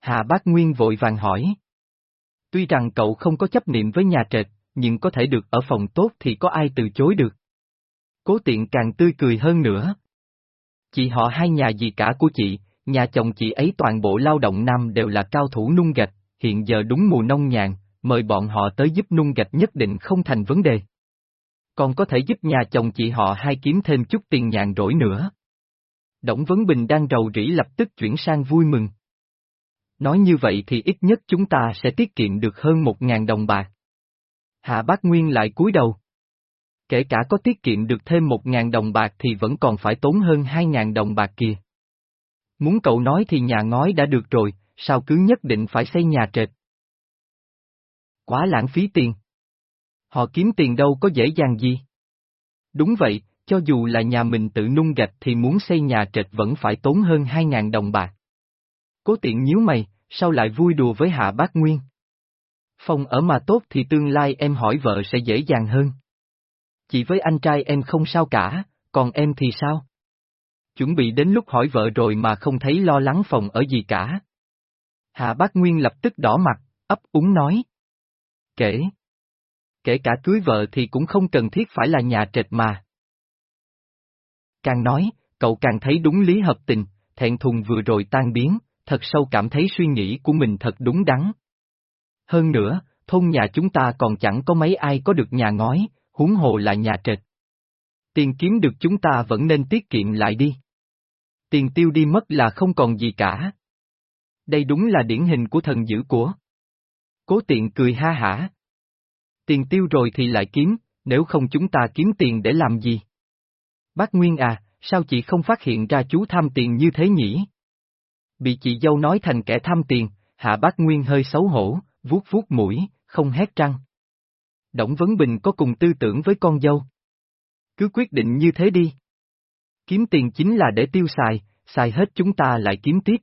Hà Bác Nguyên vội vàng hỏi. Tuy rằng cậu không có chấp niệm với nhà trệt, nhưng có thể được ở phòng tốt thì có ai từ chối được. Cố tiện càng tươi cười hơn nữa. Chị họ hai nhà gì cả của chị, nhà chồng chị ấy toàn bộ lao động nam đều là cao thủ nung gạch, hiện giờ đúng mùa nông nhàn, mời bọn họ tới giúp nung gạch nhất định không thành vấn đề. Còn có thể giúp nhà chồng chị họ hai kiếm thêm chút tiền nhàn rỗi nữa. Đổng Vấn Bình đang rầu rĩ lập tức chuyển sang vui mừng. Nói như vậy thì ít nhất chúng ta sẽ tiết kiệm được hơn một ngàn đồng bạc. Hạ Bác Nguyên lại cúi đầu. Kể cả có tiết kiệm được thêm một ngàn đồng bạc thì vẫn còn phải tốn hơn hai ngàn đồng bạc kia. Muốn cậu nói thì nhà ngói đã được rồi, sao cứ nhất định phải xây nhà trệt? Quá lãng phí tiền. Họ kiếm tiền đâu có dễ dàng gì. Đúng vậy, cho dù là nhà mình tự nung gạch thì muốn xây nhà trệt vẫn phải tốn hơn hai ngàn đồng bạc. Cố tiện nhíu mày, sao lại vui đùa với Hạ Bác Nguyên? Phòng ở mà tốt thì tương lai em hỏi vợ sẽ dễ dàng hơn. Chỉ với anh trai em không sao cả, còn em thì sao? Chuẩn bị đến lúc hỏi vợ rồi mà không thấy lo lắng phòng ở gì cả. Hạ Bác Nguyên lập tức đỏ mặt, ấp úng nói. Kể. Kể cả cưới vợ thì cũng không cần thiết phải là nhà trệt mà. Càng nói, cậu càng thấy đúng lý hợp tình, thẹn thùng vừa rồi tan biến, thật sâu cảm thấy suy nghĩ của mình thật đúng đắn. Hơn nữa, thôn nhà chúng ta còn chẳng có mấy ai có được nhà ngói, huống hồ là nhà trệt. Tiền kiếm được chúng ta vẫn nên tiết kiệm lại đi. Tiền tiêu đi mất là không còn gì cả. Đây đúng là điển hình của thần dữ của. Cố tiện cười ha hả. Tiền tiêu rồi thì lại kiếm, nếu không chúng ta kiếm tiền để làm gì? Bác Nguyên à, sao chị không phát hiện ra chú tham tiền như thế nhỉ? Bị chị dâu nói thành kẻ tham tiền, hạ bác Nguyên hơi xấu hổ, vuốt vuốt mũi, không hét răng. Đổng Vấn Bình có cùng tư tưởng với con dâu. Cứ quyết định như thế đi. Kiếm tiền chính là để tiêu xài, xài hết chúng ta lại kiếm tiếp.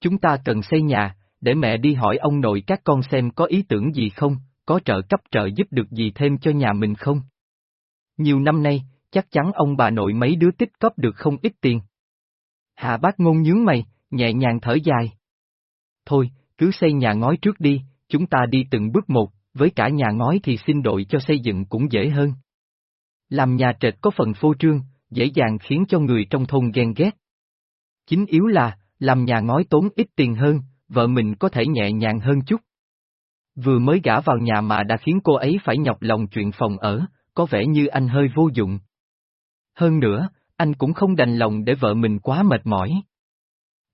Chúng ta cần xây nhà, để mẹ đi hỏi ông nội các con xem có ý tưởng gì không, có trợ cấp trợ giúp được gì thêm cho nhà mình không. Nhiều năm nay, chắc chắn ông bà nội mấy đứa tích cóp được không ít tiền. Hạ bác ngôn nhướng mày, nhẹ nhàng thở dài. Thôi, cứ xây nhà ngói trước đi, chúng ta đi từng bước một, với cả nhà ngói thì xin đội cho xây dựng cũng dễ hơn. Làm nhà trệt có phần phô trương, dễ dàng khiến cho người trong thôn ghen ghét. Chính yếu là, làm nhà ngói tốn ít tiền hơn, vợ mình có thể nhẹ nhàng hơn chút. Vừa mới gả vào nhà mà đã khiến cô ấy phải nhọc lòng chuyện phòng ở, có vẻ như anh hơi vô dụng. Hơn nữa, anh cũng không đành lòng để vợ mình quá mệt mỏi.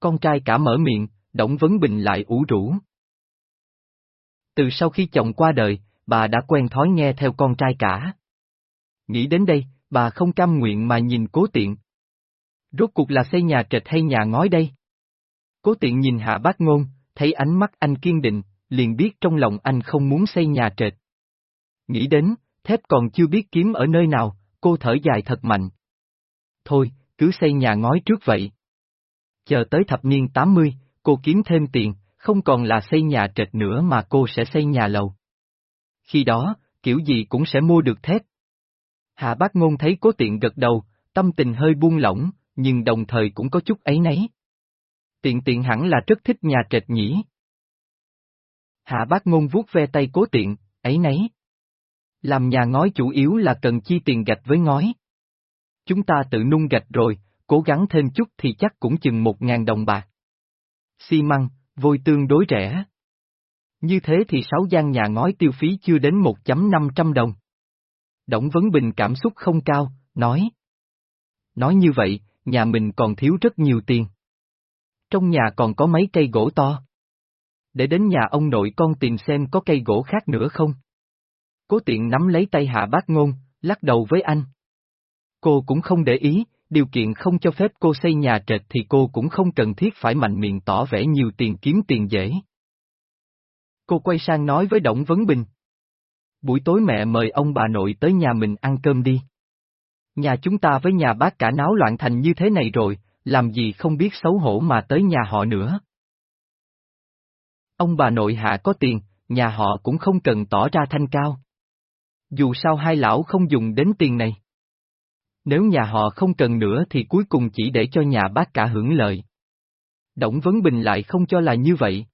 Con trai cả mở miệng, Đổng Vấn Bình lại ủ rũ. Từ sau khi chồng qua đời, bà đã quen thói nghe theo con trai cả. Nghĩ đến đây, bà không cam nguyện mà nhìn cố tiện. Rốt cuộc là xây nhà trệt hay nhà ngói đây? Cố tiện nhìn hạ bác ngôn, thấy ánh mắt anh kiên định, liền biết trong lòng anh không muốn xây nhà trệt. Nghĩ đến, thép còn chưa biết kiếm ở nơi nào, cô thở dài thật mạnh. Thôi, cứ xây nhà ngói trước vậy. Chờ tới thập niên 80, cô kiếm thêm tiền, không còn là xây nhà trệt nữa mà cô sẽ xây nhà lầu. Khi đó, kiểu gì cũng sẽ mua được thép. Hạ bác ngôn thấy cố tiện gật đầu, tâm tình hơi buông lỏng, nhưng đồng thời cũng có chút ấy nấy. Tiện tiện hẳn là rất thích nhà trệt nhỉ. Hạ bác ngôn vuốt ve tay cố tiện, ấy nấy. Làm nhà ngói chủ yếu là cần chi tiền gạch với ngói. Chúng ta tự nung gạch rồi, cố gắng thêm chút thì chắc cũng chừng một ngàn đồng bạc. Xi măng, vôi tương đối rẻ. Như thế thì sáu gian nhà ngói tiêu phí chưa đến 1.500 đồng. Đổng Vấn Bình cảm xúc không cao, nói. Nói như vậy, nhà mình còn thiếu rất nhiều tiền. Trong nhà còn có mấy cây gỗ to. Để đến nhà ông nội con tìm xem có cây gỗ khác nữa không. Cố tiện nắm lấy tay hạ bác ngôn, lắc đầu với anh. Cô cũng không để ý, điều kiện không cho phép cô xây nhà trệt thì cô cũng không cần thiết phải mạnh miệng tỏ vẻ nhiều tiền kiếm tiền dễ. Cô quay sang nói với Đổng Vấn Bình. Buổi tối mẹ mời ông bà nội tới nhà mình ăn cơm đi. Nhà chúng ta với nhà bác cả náo loạn thành như thế này rồi, làm gì không biết xấu hổ mà tới nhà họ nữa. Ông bà nội hạ có tiền, nhà họ cũng không cần tỏ ra thanh cao. Dù sao hai lão không dùng đến tiền này. Nếu nhà họ không cần nữa thì cuối cùng chỉ để cho nhà bác cả hưởng lợi. Đổng Vấn Bình lại không cho là như vậy.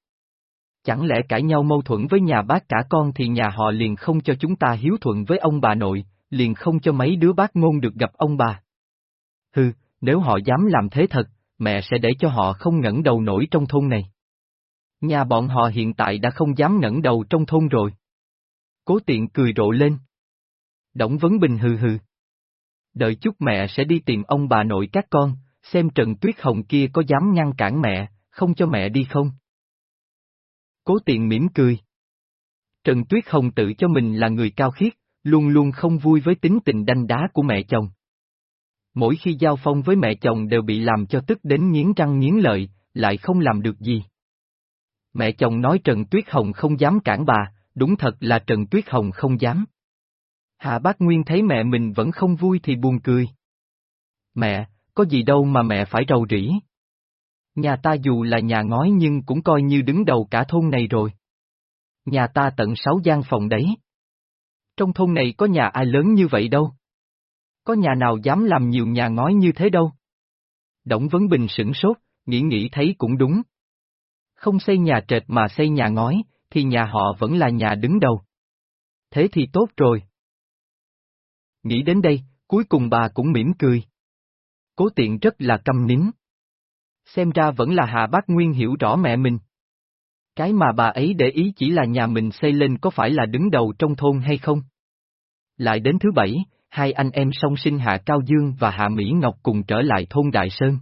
Chẳng lẽ cãi nhau mâu thuẫn với nhà bác cả con thì nhà họ liền không cho chúng ta hiếu thuận với ông bà nội, liền không cho mấy đứa bác ngôn được gặp ông bà. Hừ, nếu họ dám làm thế thật, mẹ sẽ để cho họ không ngẩng đầu nổi trong thôn này. Nhà bọn họ hiện tại đã không dám ngẩng đầu trong thôn rồi. Cố tiện cười rộ lên. Đổng Vấn Bình hừ hừ. Đợi chút mẹ sẽ đi tìm ông bà nội các con, xem Trần Tuyết Hồng kia có dám ngăn cản mẹ, không cho mẹ đi không? Cố tiện mỉm cười. Trần Tuyết Hồng tự cho mình là người cao khiết, luôn luôn không vui với tính tình đanh đá của mẹ chồng. Mỗi khi giao phong với mẹ chồng đều bị làm cho tức đến nghiến răng nghiến lợi, lại không làm được gì. Mẹ chồng nói Trần Tuyết Hồng không dám cản bà, đúng thật là Trần Tuyết Hồng không dám. Hạ bác Nguyên thấy mẹ mình vẫn không vui thì buồn cười. Mẹ, có gì đâu mà mẹ phải rầu rĩ. Nhà ta dù là nhà ngói nhưng cũng coi như đứng đầu cả thôn này rồi. Nhà ta tận sáu gian phòng đấy. Trong thôn này có nhà ai lớn như vậy đâu. Có nhà nào dám làm nhiều nhà ngói như thế đâu. Đổng Vấn Bình sửng sốt, nghĩ nghĩ thấy cũng đúng. Không xây nhà trệt mà xây nhà ngói, thì nhà họ vẫn là nhà đứng đầu. Thế thì tốt rồi. Nghĩ đến đây, cuối cùng bà cũng mỉm cười. Cố tiện rất là câm nín. Xem ra vẫn là Hà Bác Nguyên hiểu rõ mẹ mình. Cái mà bà ấy để ý chỉ là nhà mình xây lên có phải là đứng đầu trong thôn hay không? Lại đến thứ bảy, hai anh em song sinh Hạ Cao Dương và Hạ Mỹ Ngọc cùng trở lại thôn Đại Sơn.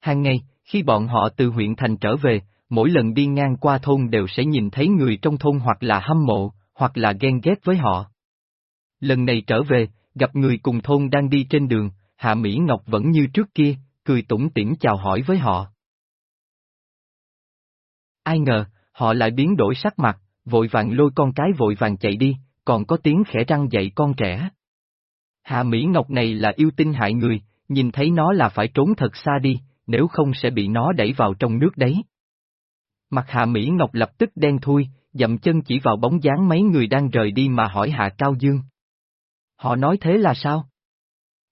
Hàng ngày, khi bọn họ từ huyện thành trở về, mỗi lần đi ngang qua thôn đều sẽ nhìn thấy người trong thôn hoặc là hâm mộ, hoặc là ghen ghét với họ. Lần này trở về, gặp người cùng thôn đang đi trên đường, Hạ Mỹ Ngọc vẫn như trước kia, cười tủm tỉm chào hỏi với họ. Ai ngờ, họ lại biến đổi sắc mặt, vội vàng lôi con cái vội vàng chạy đi, còn có tiếng khẽ răng dậy con trẻ. Hạ Mỹ Ngọc này là yêu tinh hại người, nhìn thấy nó là phải trốn thật xa đi, nếu không sẽ bị nó đẩy vào trong nước đấy. Mặt Hạ Mỹ Ngọc lập tức đen thui, dậm chân chỉ vào bóng dáng mấy người đang rời đi mà hỏi Hạ Cao Dương. Họ nói thế là sao?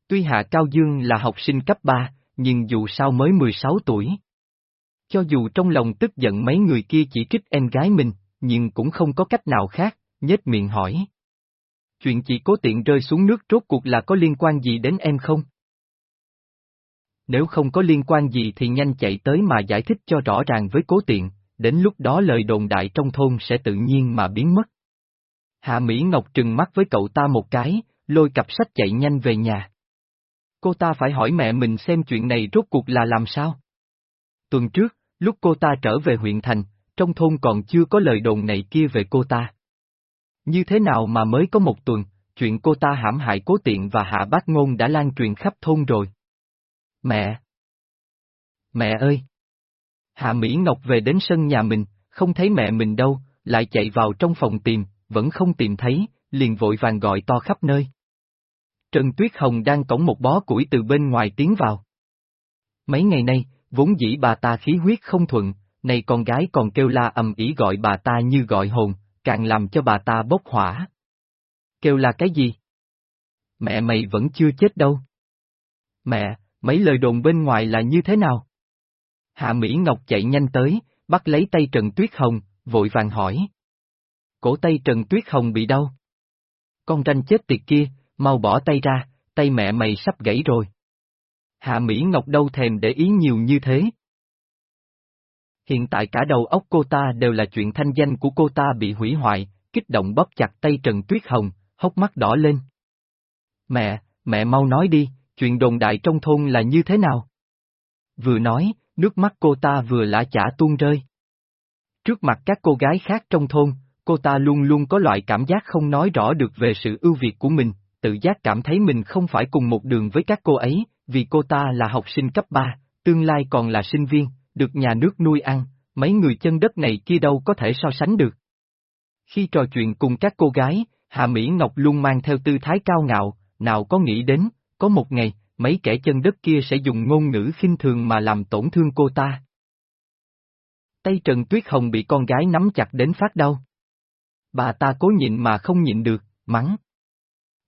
Tuy Hạ Cao Dương là học sinh cấp 3, nhưng dù sao mới 16 tuổi. Cho dù trong lòng tức giận mấy người kia chỉ trích em gái mình, nhưng cũng không có cách nào khác, nhếch miệng hỏi. Chuyện chị cố tiện rơi xuống nước rốt cuộc là có liên quan gì đến em không? Nếu không có liên quan gì thì nhanh chạy tới mà giải thích cho rõ ràng với cố tiện, đến lúc đó lời đồn đại trong thôn sẽ tự nhiên mà biến mất. Hạ Mỹ Ngọc trừng mắt với cậu ta một cái, lôi cặp sách chạy nhanh về nhà. Cô ta phải hỏi mẹ mình xem chuyện này rốt cuộc là làm sao. Tuần trước, lúc cô ta trở về huyện thành, trong thôn còn chưa có lời đồn này kia về cô ta. Như thế nào mà mới có một tuần, chuyện cô ta hãm hại cố tiện và hạ bác ngôn đã lan truyền khắp thôn rồi. Mẹ! Mẹ ơi! Hạ Mỹ Ngọc về đến sân nhà mình, không thấy mẹ mình đâu, lại chạy vào trong phòng tìm, vẫn không tìm thấy, liền vội vàng gọi to khắp nơi. Trần Tuyết Hồng đang cổng một bó củi từ bên ngoài tiến vào. Mấy ngày nay, vốn dĩ bà ta khí huyết không thuận, này con gái còn kêu la ầm ĩ gọi bà ta như gọi hồn, càng làm cho bà ta bốc hỏa. Kêu là cái gì? Mẹ mày vẫn chưa chết đâu. Mẹ, mấy lời đồn bên ngoài là như thế nào? Hạ Mỹ Ngọc chạy nhanh tới, bắt lấy tay Trần Tuyết Hồng, vội vàng hỏi. Cổ tay Trần Tuyết Hồng bị đau. Con ranh chết tiệt kia, mau bỏ tay ra, tay mẹ mày sắp gãy rồi. Hạ Mỹ Ngọc đâu thèm để ý nhiều như thế. Hiện tại cả đầu óc cô ta đều là chuyện thanh danh của cô ta bị hủy hoại, kích động bóp chặt tay Trần Tuyết Hồng, hốc mắt đỏ lên. Mẹ, mẹ mau nói đi, chuyện đồn đại trong thôn là như thế nào? Vừa nói, nước mắt cô ta vừa lã chả tuôn rơi. Trước mặt các cô gái khác trong thôn, cô ta luôn luôn có loại cảm giác không nói rõ được về sự ưu việt của mình, tự giác cảm thấy mình không phải cùng một đường với các cô ấy, vì cô ta là học sinh cấp 3, tương lai còn là sinh viên, được nhà nước nuôi ăn, mấy người chân đất này kia đâu có thể so sánh được. Khi trò chuyện cùng các cô gái, Hạ Mỹ Ngọc luôn mang theo tư thái cao ngạo, nào có nghĩ đến, có một ngày, mấy kẻ chân đất kia sẽ dùng ngôn ngữ khinh thường mà làm tổn thương cô ta. Tay Trần Tuyết Hồng bị con gái nắm chặt đến phát đau. Bà ta cố nhịn mà không nhịn được, mắng.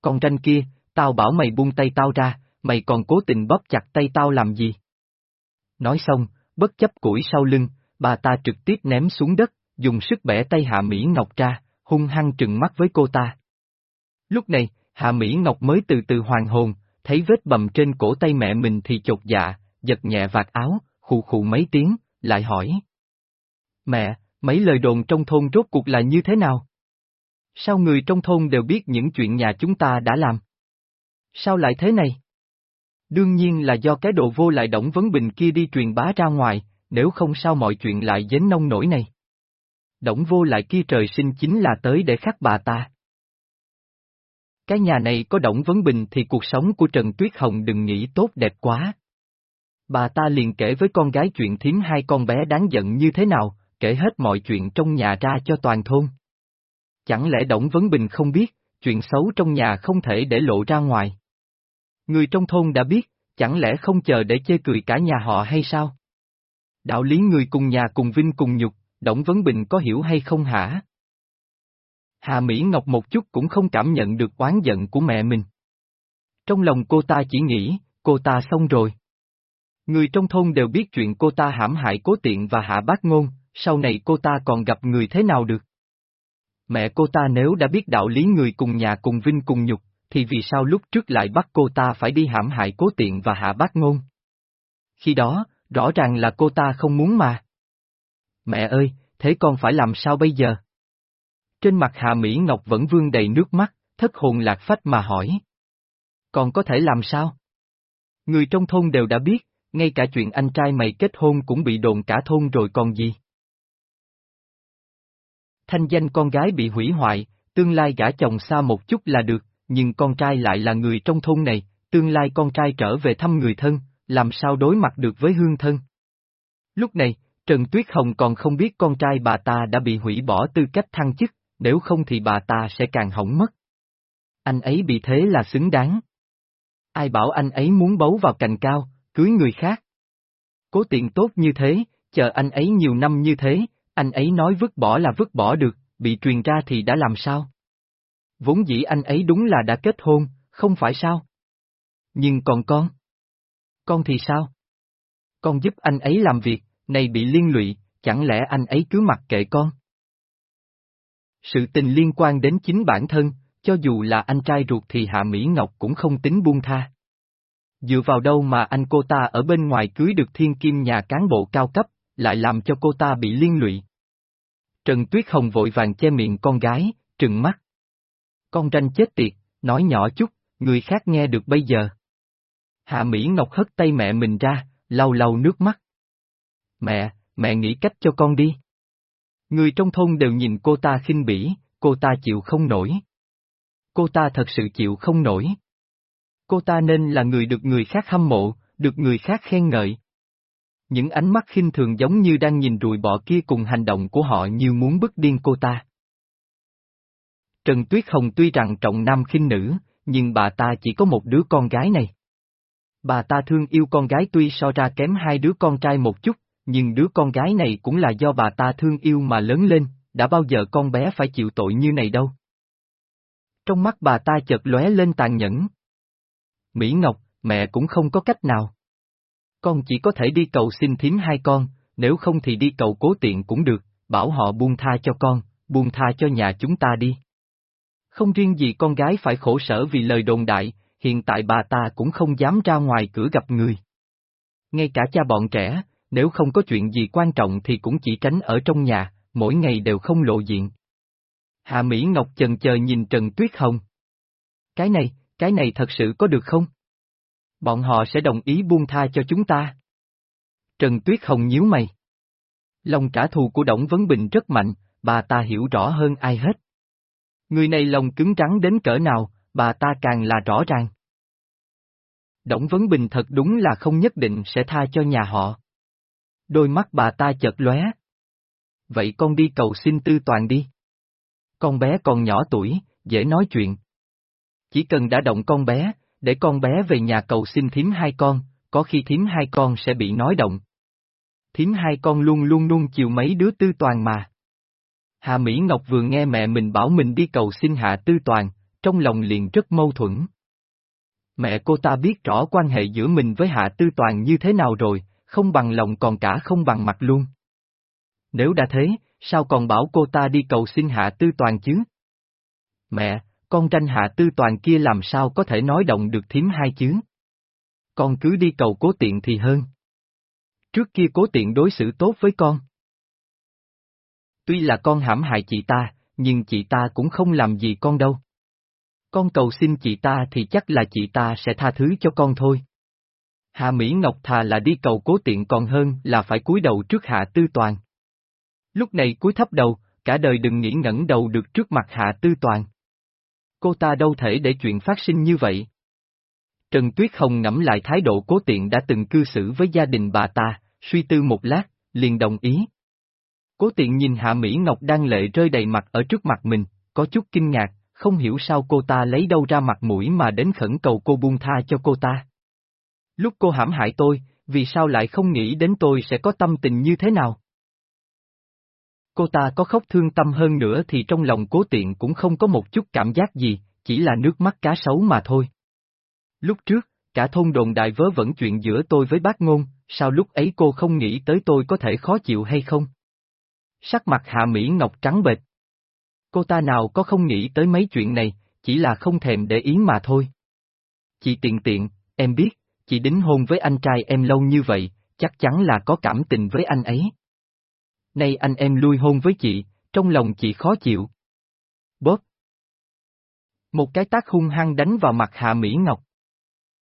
Con tranh kia, tao bảo mày buông tay tao ra, mày còn cố tình bóp chặt tay tao làm gì? Nói xong, bất chấp củi sau lưng, bà ta trực tiếp ném xuống đất, dùng sức bẻ tay Hạ Mỹ Ngọc ra, hung hăng trừng mắt với cô ta. Lúc này, Hạ Mỹ Ngọc mới từ từ hoàn hồn, thấy vết bầm trên cổ tay mẹ mình thì chột dạ, giật nhẹ vạt áo, khụ khụ mấy tiếng, lại hỏi. Mẹ, mấy lời đồn trong thôn rốt cuộc là như thế nào? Sao người trong thôn đều biết những chuyện nhà chúng ta đã làm? Sao lại thế này? Đương nhiên là do cái đồ vô lại Đổng Vấn Bình kia đi truyền bá ra ngoài, nếu không sao mọi chuyện lại dến nông nổi này. Đổng vô lại kia trời sinh chính là tới để khắc bà ta. Cái nhà này có Đổng Vấn Bình thì cuộc sống của Trần Tuyết Hồng đừng nghĩ tốt đẹp quá. Bà ta liền kể với con gái chuyện thiếm hai con bé đáng giận như thế nào, kể hết mọi chuyện trong nhà ra cho toàn thôn. Chẳng lẽ Đổng Vấn Bình không biết, chuyện xấu trong nhà không thể để lộ ra ngoài. Người trong thôn đã biết, chẳng lẽ không chờ để chê cười cả nhà họ hay sao? Đạo lý người cùng nhà cùng vinh cùng nhục, Đổng Vấn Bình có hiểu hay không hả? Hà Mỹ Ngọc một chút cũng không cảm nhận được oán giận của mẹ mình. Trong lòng cô ta chỉ nghĩ, cô ta xong rồi. Người trong thôn đều biết chuyện cô ta hãm hại cố tiện và hạ bác ngôn, sau này cô ta còn gặp người thế nào được? Mẹ cô ta nếu đã biết đạo lý người cùng nhà cùng vinh cùng nhục, thì vì sao lúc trước lại bắt cô ta phải đi hãm hại cố tiện và hạ bác ngôn? Khi đó, rõ ràng là cô ta không muốn mà. Mẹ ơi, thế con phải làm sao bây giờ? Trên mặt Hạ Mỹ Ngọc vẫn vương đầy nước mắt, thất hồn lạc phách mà hỏi. Còn có thể làm sao? Người trong thôn đều đã biết, ngay cả chuyện anh trai mày kết hôn cũng bị đồn cả thôn rồi còn gì. Thanh danh con gái bị hủy hoại, tương lai gả chồng xa một chút là được, nhưng con trai lại là người trong thôn này, tương lai con trai trở về thăm người thân, làm sao đối mặt được với hương thân. Lúc này, Trần Tuyết Hồng còn không biết con trai bà ta đã bị hủy bỏ tư cách thăng chức, nếu không thì bà ta sẽ càng hỏng mất. Anh ấy bị thế là xứng đáng. Ai bảo anh ấy muốn bấu vào cành cao, cưới người khác. Cố tiện tốt như thế, chờ anh ấy nhiều năm như thế, anh ấy nói vứt bỏ là vứt bỏ được, bị truyền ra thì đã làm sao? Vốn dĩ anh ấy đúng là đã kết hôn, không phải sao? Nhưng còn con? Con thì sao? Con giúp anh ấy làm việc, này bị liên lụy, chẳng lẽ anh ấy cứ mặc kệ con? Sự tình liên quan đến chính bản thân, cho dù là anh trai ruột thì Hạ Mỹ Ngọc cũng không tính buông tha. Dựa vào đâu mà anh cô ta ở bên ngoài cưới được thiên kim nhà cán bộ cao cấp, lại làm cho cô ta bị liên lụy. Trần Tuyết Hồng vội vàng che miệng con gái, trừng mắt. Con ranh chết tiệt, nói nhỏ chút, người khác nghe được bây giờ. Hạ Mỹ Ngọc hất tay mẹ mình ra, lau lau nước mắt. Mẹ, mẹ nghĩ cách cho con đi. Người trong thôn đều nhìn cô ta khinh bỉ, cô ta chịu không nổi. Cô ta thật sự chịu không nổi. Cô ta nên là người được người khác hâm mộ, được người khác khen ngợi. Những ánh mắt khinh thường giống như đang nhìn rùi bọ kia cùng hành động của họ như muốn bức điên cô ta. Trần Tuyết Hồng tuy rằng trọng nam khinh nữ, nhưng bà ta chỉ có một đứa con gái này. Bà ta thương yêu con gái tuy so ra kém hai đứa con trai một chút, nhưng đứa con gái này cũng là do bà ta thương yêu mà lớn lên, đã bao giờ con bé phải chịu tội như này đâu. Trong mắt bà ta chợt lóe lên tàn nhẫn. Mỹ Ngọc, mẹ cũng không có cách nào. Con chỉ có thể đi cầu xin thím hai con, nếu không thì đi cầu cố tiện cũng được, bảo họ buông tha cho con, buông tha cho nhà chúng ta đi. Không riêng gì con gái phải khổ sở vì lời đồn đại, hiện tại bà ta cũng không dám ra ngoài cửa gặp người. Ngay cả cha bọn trẻ, nếu không có chuyện gì quan trọng thì cũng chỉ tránh ở trong nhà, mỗi ngày đều không lộ diện. Hạ Mỹ Ngọc chần chờ nhìn Trần Tuyết Hồng. Cái này, cái này thật sự có được không? Bọn họ sẽ đồng ý buông tha cho chúng ta. Trần Tuyết Hồng nhíu mày. Lòng trả thù của Đổng Vấn Bình rất mạnh, bà ta hiểu rõ hơn ai hết. Người này lòng cứng trắng đến cỡ nào, bà ta càng là rõ ràng. Đổng Vấn Bình thật đúng là không nhất định sẽ tha cho nhà họ. Đôi mắt bà ta chợt lóe. Vậy con đi cầu xin tư toàn đi. Con bé còn nhỏ tuổi, dễ nói chuyện. Chỉ cần đã động con bé, để con bé về nhà cầu xin thím hai con, có khi thím hai con sẽ bị nói động. Thím hai con luôn luôn luôn chiều mấy đứa tư toàn mà. Hà Mỹ Ngọc vừa nghe mẹ mình bảo mình đi cầu xin Hạ Tư Toàn, trong lòng liền rất mâu thuẫn. Mẹ cô ta biết rõ quan hệ giữa mình với Hạ Tư Toàn như thế nào rồi, không bằng lòng còn cả không bằng mặt luôn. Nếu đã thế, sao còn bảo cô ta đi cầu xin Hạ Tư Toàn chứ? Mẹ, con tranh Hạ Tư Toàn kia làm sao có thể nói động được thím hai chứ? Con cứ đi cầu cố tiện thì hơn. Trước kia cố tiện đối xử tốt với con. Tuy là con hãm hại chị ta, nhưng chị ta cũng không làm gì con đâu. Con cầu xin chị ta thì chắc là chị ta sẽ tha thứ cho con thôi. Hạ Mỹ Ngọc thà là đi cầu cố tiện còn hơn là phải cúi đầu trước Hạ Tư Toàn. Lúc này cúi thấp đầu, cả đời đừng nghĩ ngẩng đầu được trước mặt Hạ Tư Toàn. Cô ta đâu thể để chuyện phát sinh như vậy. Trần Tuyết Hồng ngẫm lại thái độ cố tiện đã từng cư xử với gia đình bà ta, suy tư một lát, liền đồng ý. Cố tiện nhìn Hạ Mỹ Ngọc đang lệ rơi đầy mặt ở trước mặt mình, có chút kinh ngạc, không hiểu sao cô ta lấy đâu ra mặt mũi mà đến khẩn cầu cô buông tha cho cô ta. Lúc cô hãm hại tôi, vì sao lại không nghĩ đến tôi sẽ có tâm tình như thế nào? Cô ta có khóc thương tâm hơn nữa thì trong lòng cố tiện cũng không có một chút cảm giác gì, chỉ là nước mắt cá sấu mà thôi. Lúc trước, cả thôn đồn đại vớ vẩn chuyện giữa tôi với bác ngôn, sao lúc ấy cô không nghĩ tới tôi có thể khó chịu hay không? Sắc mặt Hạ Mỹ Ngọc trắng bệch. Cô ta nào có không nghĩ tới mấy chuyện này, chỉ là không thèm để ý mà thôi. Chị tiện tiện, em biết, chị đính hôn với anh trai em lâu như vậy, chắc chắn là có cảm tình với anh ấy. Nay anh em lui hôn với chị, trong lòng chị khó chịu. Bóp. Một cái tác hung hăng đánh vào mặt Hạ Mỹ Ngọc.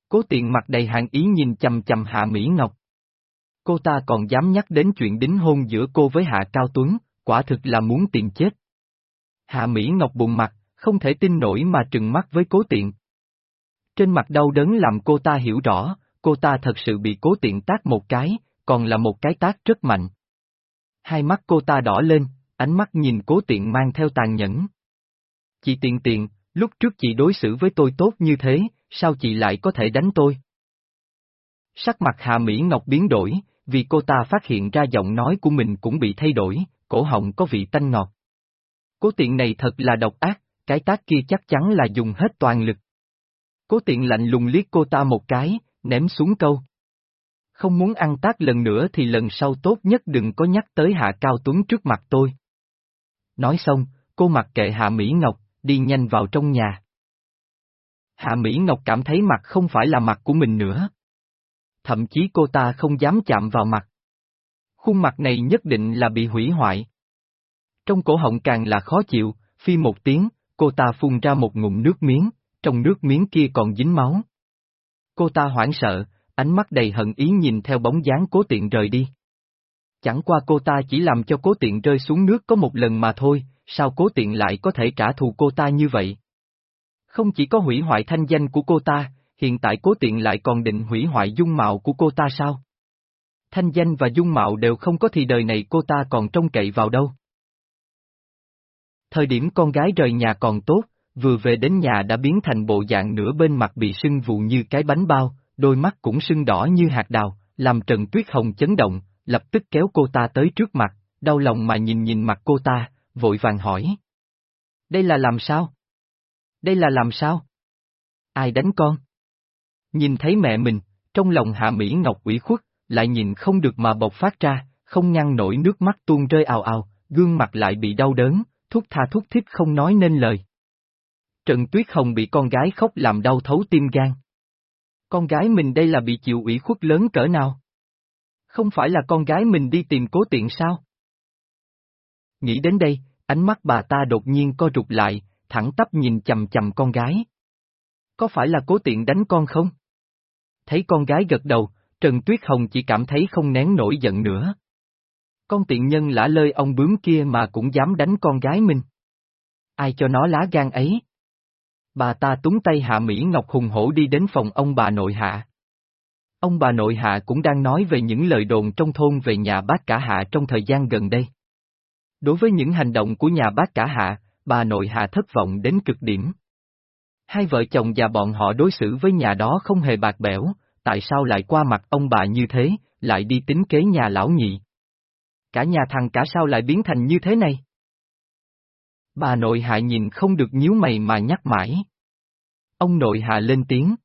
Cố tiện mặt đầy hàn ý nhìn chầm chầm Hạ Mỹ Ngọc. Cô ta còn dám nhắc đến chuyện đính hôn giữa cô với Hạ Cao Tuấn, quả thực là muốn tiền chết. Hạ Mỹ Ngọc bùng mặt, không thể tin nổi mà trừng mắt với cố tiện. Trên mặt đau đớn làm cô ta hiểu rõ, cô ta thật sự bị cố tiện tác một cái, còn là một cái tác rất mạnh. Hai mắt cô ta đỏ lên, ánh mắt nhìn cố tiện mang theo tàn nhẫn. Chị tiện tiện, lúc trước chị đối xử với tôi tốt như thế, sao chị lại có thể đánh tôi? Sắc mặt Hạ Mỹ Ngọc biến đổi, vì cô ta phát hiện ra giọng nói của mình cũng bị thay đổi, cổ họng có vị tanh ngọt. Cố tiện này thật là độc ác, cái tác kia chắc chắn là dùng hết toàn lực. Cố tiện lạnh lùng liếc cô ta một cái, ném xuống câu. Không muốn ăn tác lần nữa thì lần sau tốt nhất đừng có nhắc tới Hạ Cao Tuấn trước mặt tôi. Nói xong, cô mặc kệ Hạ Mỹ Ngọc, đi nhanh vào trong nhà. Hạ Mỹ Ngọc cảm thấy mặt không phải là mặt của mình nữa. Thậm chí cô ta không dám chạm vào mặt. Khuôn mặt này nhất định là bị hủy hoại. Trong cổ họng càng là khó chịu, phi một tiếng, cô ta phun ra một ngụm nước miếng, trong nước miếng kia còn dính máu. Cô ta hoảng sợ, ánh mắt đầy hận ý nhìn theo bóng dáng cố tiện rời đi. Chẳng qua cô ta chỉ làm cho cố tiện rơi xuống nước có một lần mà thôi, sao cố tiện lại có thể trả thù cô ta như vậy? Không chỉ có hủy hoại thanh danh của cô ta, hiện tại cố tiện lại còn định hủy hoại dung mạo của cô ta sao? Thanh danh và dung mạo đều không có thì đời này cô ta còn trông cậy vào đâu. Thời điểm con gái rời nhà còn tốt, vừa về đến nhà đã biến thành bộ dạng nửa bên mặt bị sưng vụ như cái bánh bao, đôi mắt cũng sưng đỏ như hạt đào, làm Trần Tuyết Hồng chấn động, lập tức kéo cô ta tới trước mặt, đau lòng mà nhìn nhìn mặt cô ta, vội vàng hỏi. Đây là làm sao? Đây là làm sao? Ai đánh con? Nhìn thấy mẹ mình, trong lòng Hạ Mỹ Ngọc ủy khuất, lại nhìn không được mà bộc phát ra, không ngăn nổi nước mắt tuôn rơi ào ào, gương mặt lại bị đau đớn, thúc tha thúc thích không nói nên lời. Trần Tuyết Hồng bị con gái khóc làm đau thấu tim gan. Con gái mình đây là bị chịu ủy khuất lớn cỡ nào? Không phải là con gái mình đi tìm cố tiện sao? Nghĩ đến đây, ánh mắt bà ta đột nhiên co rụt lại, thẳng tắp nhìn chầm chầm con gái. Có phải là cố tiện đánh con không? Thấy con gái gật đầu, Trần Tuyết Hồng chỉ cảm thấy không nén nổi giận nữa. Con tiện nhân lã lơi ông bướm kia mà cũng dám đánh con gái mình. Ai cho nó lá gan ấy? Bà ta túng tay Hạ Mỹ Ngọc hùng hổ đi đến phòng ông bà nội hạ. Ông bà nội hạ cũng đang nói về những lời đồn trong thôn về nhà bác cả hạ trong thời gian gần đây. Đối với những hành động của nhà bác cả hạ, bà nội hạ thất vọng đến cực điểm. Hai vợ chồng và bọn họ đối xử với nhà đó không hề bạc bẽo, tại sao lại qua mặt ông bà như thế, lại đi tính kế nhà lão nhị. Cả nhà thằng cả sao lại biến thành như thế này? Bà nội hạ nhìn không được nhíu mày mà nhắc mãi. Ông nội hạ lên tiếng.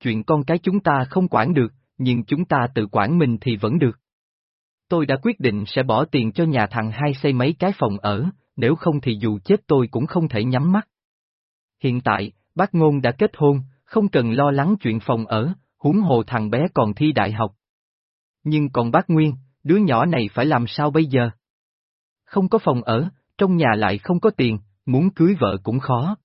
Chuyện con cái chúng ta không quản được, nhưng chúng ta tự quản mình thì vẫn được. Tôi đã quyết định sẽ bỏ tiền cho nhà thằng hai xây mấy cái phòng ở, nếu không thì dù chết tôi cũng không thể nhắm mắt. Hiện tại, bác ngôn đã kết hôn, không cần lo lắng chuyện phòng ở, huống hồ thằng bé còn thi đại học. Nhưng còn bác Nguyên, đứa nhỏ này phải làm sao bây giờ? Không có phòng ở, trong nhà lại không có tiền, muốn cưới vợ cũng khó.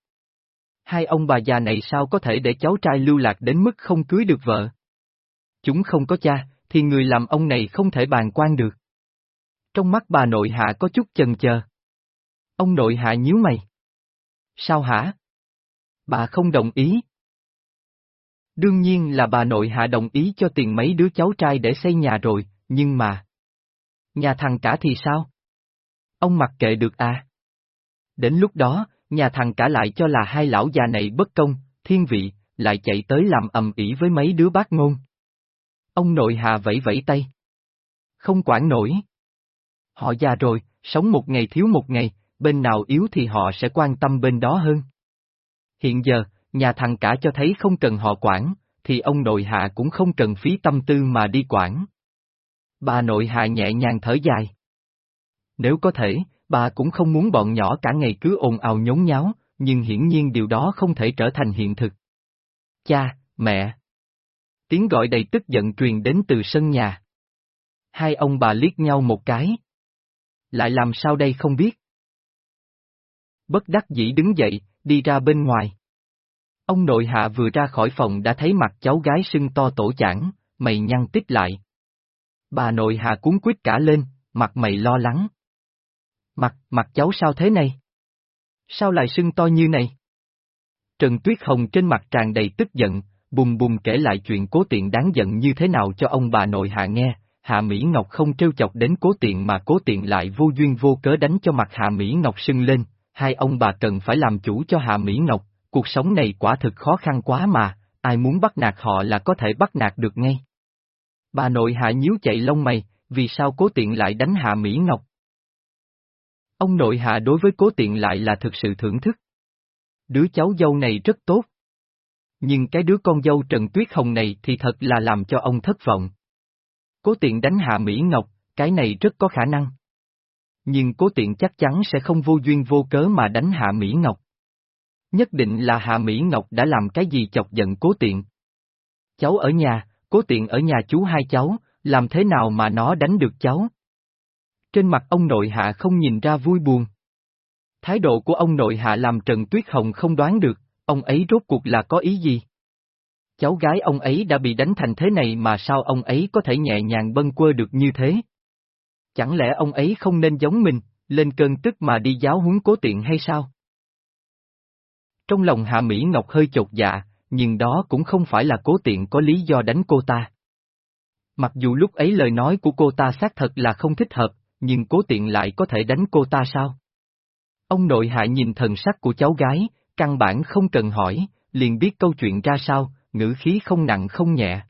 Hai ông bà già này sao có thể để cháu trai lưu lạc đến mức không cưới được vợ? Chúng không có cha, thì người làm ông này không thể bàn quan được. Trong mắt bà nội hạ có chút chần chờ. Ông nội hạ nhíu mày. Sao hả? Bà không đồng ý. Đương nhiên là bà nội hạ đồng ý cho tiền mấy đứa cháu trai để xây nhà rồi, nhưng mà... Nhà thằng cả thì sao? Ông mặc kệ được à? Đến lúc đó, nhà thằng cả lại cho là hai lão già này bất công, thiên vị, lại chạy tới làm ầm ĩ với mấy đứa bác ngôn. Ông nội hà vẫy vẫy tay. Không quản nổi. Họ già rồi, sống một ngày thiếu một ngày, bên nào yếu thì họ sẽ quan tâm bên đó hơn. Hiện giờ, nhà thằng cả cho thấy không cần họ quản, thì ông nội hạ cũng không cần phí tâm tư mà đi quản. Bà nội hạ nhẹ nhàng thở dài. Nếu có thể, bà cũng không muốn bọn nhỏ cả ngày cứ ồn ào nhốn nháo, nhưng hiển nhiên điều đó không thể trở thành hiện thực. Cha, mẹ. Tiếng gọi đầy tức giận truyền đến từ sân nhà. Hai ông bà liếc nhau một cái. Lại làm sao đây không biết. Bất đắc dĩ đứng dậy, đi ra bên ngoài. Ông nội hạ vừa ra khỏi phòng đã thấy mặt cháu gái sưng to tổ chảng, mày nhăn tích lại. Bà nội hạ cuốn quýt cả lên, mặt mày lo lắng. Mặt, mặt cháu sao thế này? Sao lại sưng to như này? Trần Tuyết Hồng trên mặt tràn đầy tức giận, bùm bùm kể lại chuyện cố tiện đáng giận như thế nào cho ông bà nội hạ nghe, Hạ Mỹ Ngọc không trêu chọc đến cố tiện mà cố tiện lại vô duyên vô cớ đánh cho mặt Hạ Mỹ Ngọc sưng lên, hai ông bà cần phải làm chủ cho Hạ Mỹ Ngọc, cuộc sống này quả thực khó khăn quá mà, ai muốn bắt nạt họ là có thể bắt nạt được ngay. Bà nội hạ nhíu chạy lông mày, vì sao cố tiện lại đánh Hạ Mỹ Ngọc? Ông nội hạ đối với cố tiện lại là thực sự thưởng thức. Đứa cháu dâu này rất tốt. Nhưng cái đứa con dâu Trần Tuyết Hồng này thì thật là làm cho ông thất vọng. Cố tiện đánh Hạ Mỹ Ngọc, cái này rất có khả năng. Nhưng cố tiện chắc chắn sẽ không vô duyên vô cớ mà đánh Hạ Mỹ Ngọc. Nhất định là Hạ Mỹ Ngọc đã làm cái gì chọc giận cố tiện. Cháu ở nhà, cố tiện ở nhà chú hai cháu, làm thế nào mà nó đánh được cháu? Trên mặt ông nội hạ không nhìn ra vui buồn. Thái độ của ông nội hạ làm Trần Tuyết Hồng không đoán được, ông ấy rốt cuộc là có ý gì? Cháu gái ông ấy đã bị đánh thành thế này mà sao ông ấy có thể nhẹ nhàng bâng quơ được như thế? Chẳng lẽ ông ấy không nên giống mình, lên cơn tức mà đi giáo huấn cố tiện hay sao? Trong lòng Hạ Mỹ Ngọc hơi chột dạ, nhưng đó cũng không phải là cố tiện có lý do đánh cô ta. Mặc dù lúc ấy lời nói của cô ta xác thật là không thích hợp, nhưng cố tiện lại có thể đánh cô ta sao? Ông nội hạ nhìn thần sắc của cháu gái, căn bản không cần hỏi, liền biết câu chuyện ra sao, ngữ khí không nặng không nhẹ.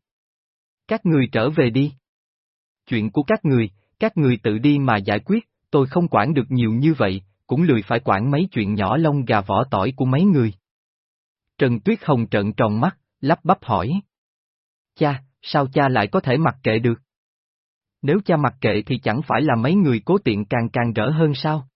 Các người trở về đi. Chuyện của các người, các người tự đi mà giải quyết, tôi không quản được nhiều như vậy, cũng lười phải quản mấy chuyện nhỏ lông gà vỏ tỏi của mấy người. Trần Tuyết Hồng trợn tròn mắt, lắp bắp hỏi. Cha, sao cha lại có thể mặc kệ được? Nếu cha mặc kệ thì chẳng phải là mấy người cố tiện càng càng rỡ hơn sao?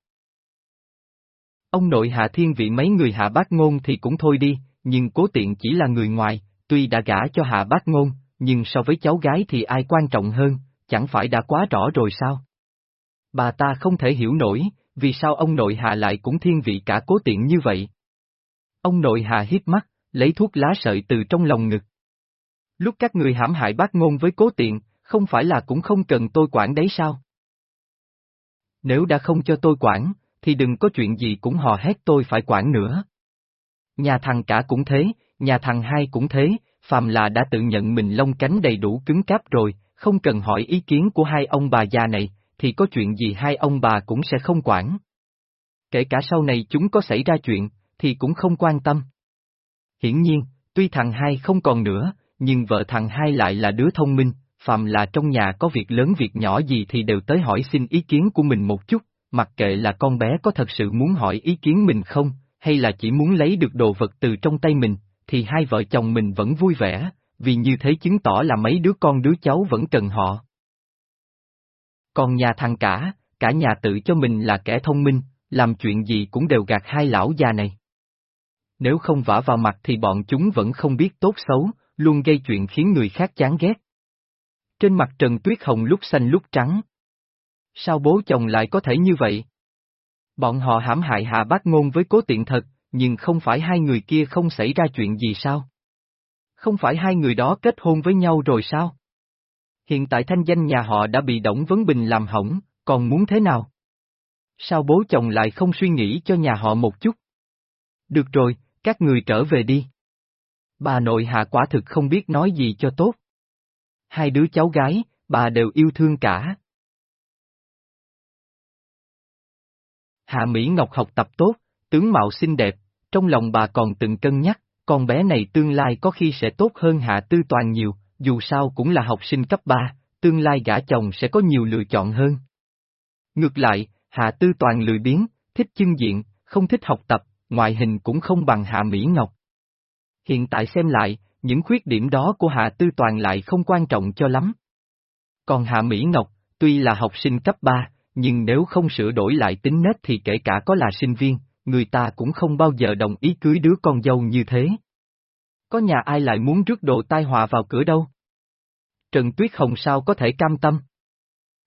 Ông nội hạ thiên vị mấy người hạ bác ngôn thì cũng thôi đi, nhưng cố tiện chỉ là người ngoài, tuy đã gả cho hạ bác ngôn, nhưng so với cháu gái thì ai quan trọng hơn, chẳng phải đã quá rõ rồi sao? Bà ta không thể hiểu nổi, vì sao ông nội hạ lại cũng thiên vị cả cố tiện như vậy? Ông nội hạ hít mắt, lấy thuốc lá sợi từ trong lòng ngực. Lúc các người hãm hại bác ngôn với cố tiện, không phải là cũng không cần tôi quản đấy sao? Nếu đã không cho tôi quản, thì đừng có chuyện gì cũng hò hét tôi phải quản nữa. Nhà thằng cả cũng thế, nhà thằng hai cũng thế, phàm là đã tự nhận mình lông cánh đầy đủ cứng cáp rồi, không cần hỏi ý kiến của hai ông bà già này, thì có chuyện gì hai ông bà cũng sẽ không quản. Kể cả sau này chúng có xảy ra chuyện, thì cũng không quan tâm. Hiển nhiên, tuy thằng hai không còn nữa, nhưng vợ thằng hai lại là đứa thông minh, phàm là trong nhà có việc lớn việc nhỏ gì thì đều tới hỏi xin ý kiến của mình một chút, mặc kệ là con bé có thật sự muốn hỏi ý kiến mình không, hay là chỉ muốn lấy được đồ vật từ trong tay mình, thì hai vợ chồng mình vẫn vui vẻ, vì như thế chứng tỏ là mấy đứa con đứa cháu vẫn cần họ. Còn nhà thằng cả, cả nhà tự cho mình là kẻ thông minh, làm chuyện gì cũng đều gạt hai lão già này. Nếu không vả vào mặt thì bọn chúng vẫn không biết tốt xấu, luôn gây chuyện khiến người khác chán ghét. Trên mặt Trần Tuyết Hồng lúc xanh lúc trắng. Sao bố chồng lại có thể như vậy? Bọn họ hãm hại hạ bác ngôn với cố tiện thật, nhưng không phải hai người kia không xảy ra chuyện gì sao? Không phải hai người đó kết hôn với nhau rồi sao? Hiện tại thanh danh nhà họ đã bị Đổng Vấn Bình làm hỏng, còn muốn thế nào? Sao bố chồng lại không suy nghĩ cho nhà họ một chút? Được rồi, các người trở về đi. Bà nội hạ quả thực không biết nói gì cho tốt. Hai đứa cháu gái, bà đều yêu thương cả. Hạ Mỹ Ngọc học tập tốt, tướng mạo xinh đẹp, trong lòng bà còn từng cân nhắc, con bé này tương lai có khi sẽ tốt hơn Hạ Tư Toàn nhiều, dù sao cũng là học sinh cấp 3, tương lai gả chồng sẽ có nhiều lựa chọn hơn. Ngược lại, Hạ Tư Toàn lười biếng, thích chân diện, không thích học tập, ngoại hình cũng không bằng Hạ Mỹ Ngọc. Hiện tại xem lại, những khuyết điểm đó của Hạ Tư Toàn lại không quan trọng cho lắm. Còn Hạ Mỹ Ngọc, tuy là học sinh cấp 3, nhưng nếu không sửa đổi lại tính nết thì kể cả có là sinh viên, người ta cũng không bao giờ đồng ý cưới đứa con dâu như thế. Có nhà ai lại muốn rước đồ tai họa vào cửa đâu? Trần Tuyết Hồng sao có thể cam tâm?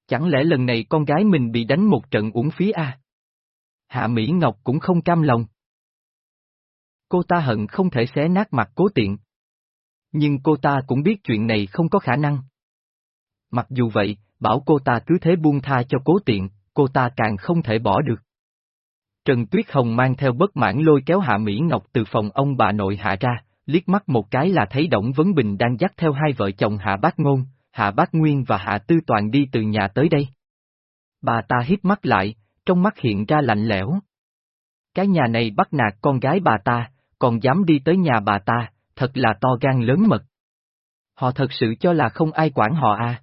Chẳng lẽ lần này con gái mình bị đánh một trận uổng phí à? Hạ Mỹ Ngọc cũng không cam lòng. Cô ta hận không thể xé nát mặt cố tiện. Nhưng cô ta cũng biết chuyện này không có khả năng. Mặc dù vậy, bảo cô ta cứ thế buông tha cho cố tiện, cô ta càng không thể bỏ được. Trần Tuyết Hồng mang theo bất mãn lôi kéo Hạ Mỹ Ngọc từ phòng ông bà nội hạ ra, liếc mắt một cái là thấy Đổng Vấn Bình đang dắt theo hai vợ chồng Hạ Bác Ngôn, Hạ Bác Nguyên và Hạ Tư Toàn đi từ nhà tới đây. Bà ta hít mắt lại, trong mắt hiện ra lạnh lẽo. Cái nhà này bắt nạt con gái bà ta, còn dám đi tới nhà bà ta, thật là to gan lớn mật. Họ thật sự cho là không ai quản họ à.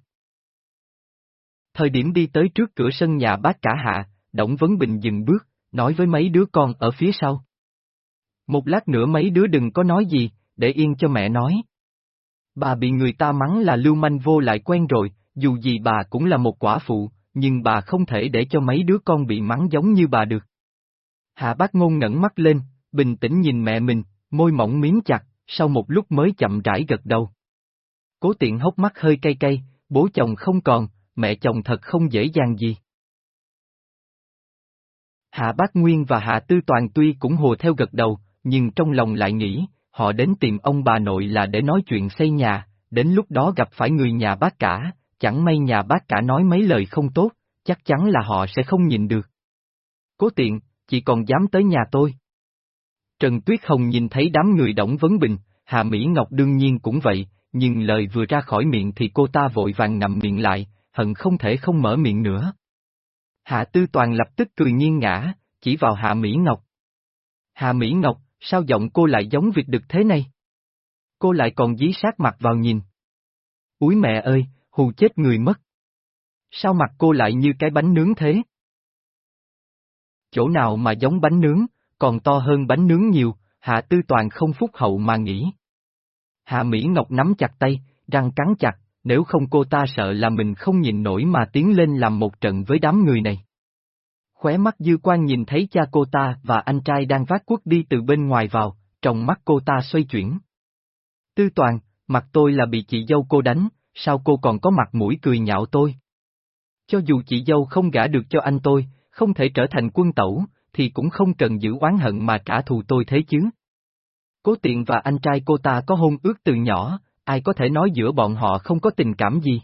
Thời điểm đi tới trước cửa sân nhà bác cả hạ, Đổng Vấn Bình dừng bước, nói với mấy đứa con ở phía sau. Một lát nữa mấy đứa đừng có nói gì, để yên cho mẹ nói. Bà bị người ta mắng là lưu manh vô lại quen rồi, dù gì bà cũng là một quả phụ, nhưng bà không thể để cho mấy đứa con bị mắng giống như bà được. Hạ bác ngôn ngẩn mắt lên, bình tĩnh nhìn mẹ mình, môi mỏng miếng chặt, sau một lúc mới chậm rãi gật đầu. Cố tiện hốc mắt hơi cay cay, bố chồng không còn, mẹ chồng thật không dễ dàng gì. Hạ Bác Nguyên và Hạ Tư Toàn tuy cũng hồ theo gật đầu, nhưng trong lòng lại nghĩ, họ đến tìm ông bà nội là để nói chuyện xây nhà, đến lúc đó gặp phải người nhà bác cả, chẳng may nhà bác cả nói mấy lời không tốt, chắc chắn là họ sẽ không nhìn được. Cố tiện, chỉ còn dám tới nhà tôi. Trần Tuyết Hồng nhìn thấy đám người Đổng Vấn Bình, Hạ Mỹ Ngọc đương nhiên cũng vậy, nhưng lời vừa ra khỏi miệng thì cô ta vội vàng nằm miệng lại, hận không thể không mở miệng nữa. Hạ Tư Toàn lập tức cười nghiêng ngã, chỉ vào Hạ Mỹ Ngọc. Hạ Mỹ Ngọc, sao giọng cô lại giống vịt đực thế này? Cô lại còn dí sát mặt vào nhìn. Úi mẹ ơi, hù chết người mất. Sao mặt cô lại như cái bánh nướng thế? Chỗ nào mà giống bánh nướng, còn to hơn bánh nướng nhiều, Hạ Tư Toàn không phúc hậu mà nghĩ. Hạ Mỹ Ngọc nắm chặt tay, răng cắn chặt, nếu không cô ta sợ là mình không nhìn nổi mà tiến lên làm một trận với đám người này. Khóe mắt dư quan nhìn thấy cha cô ta và anh trai đang vác quốc đi từ bên ngoài vào, trong mắt cô ta xoay chuyển. Tư toàn, mặt tôi là bị chị dâu cô đánh, sao cô còn có mặt mũi cười nhạo tôi? Cho dù chị dâu không gả được cho anh tôi, không thể trở thành quân tẩu, thì cũng không cần giữ oán hận mà trả thù tôi thế chứ. Cố tiện và anh trai cô ta có hôn ước từ nhỏ, ai có thể nói giữa bọn họ không có tình cảm gì.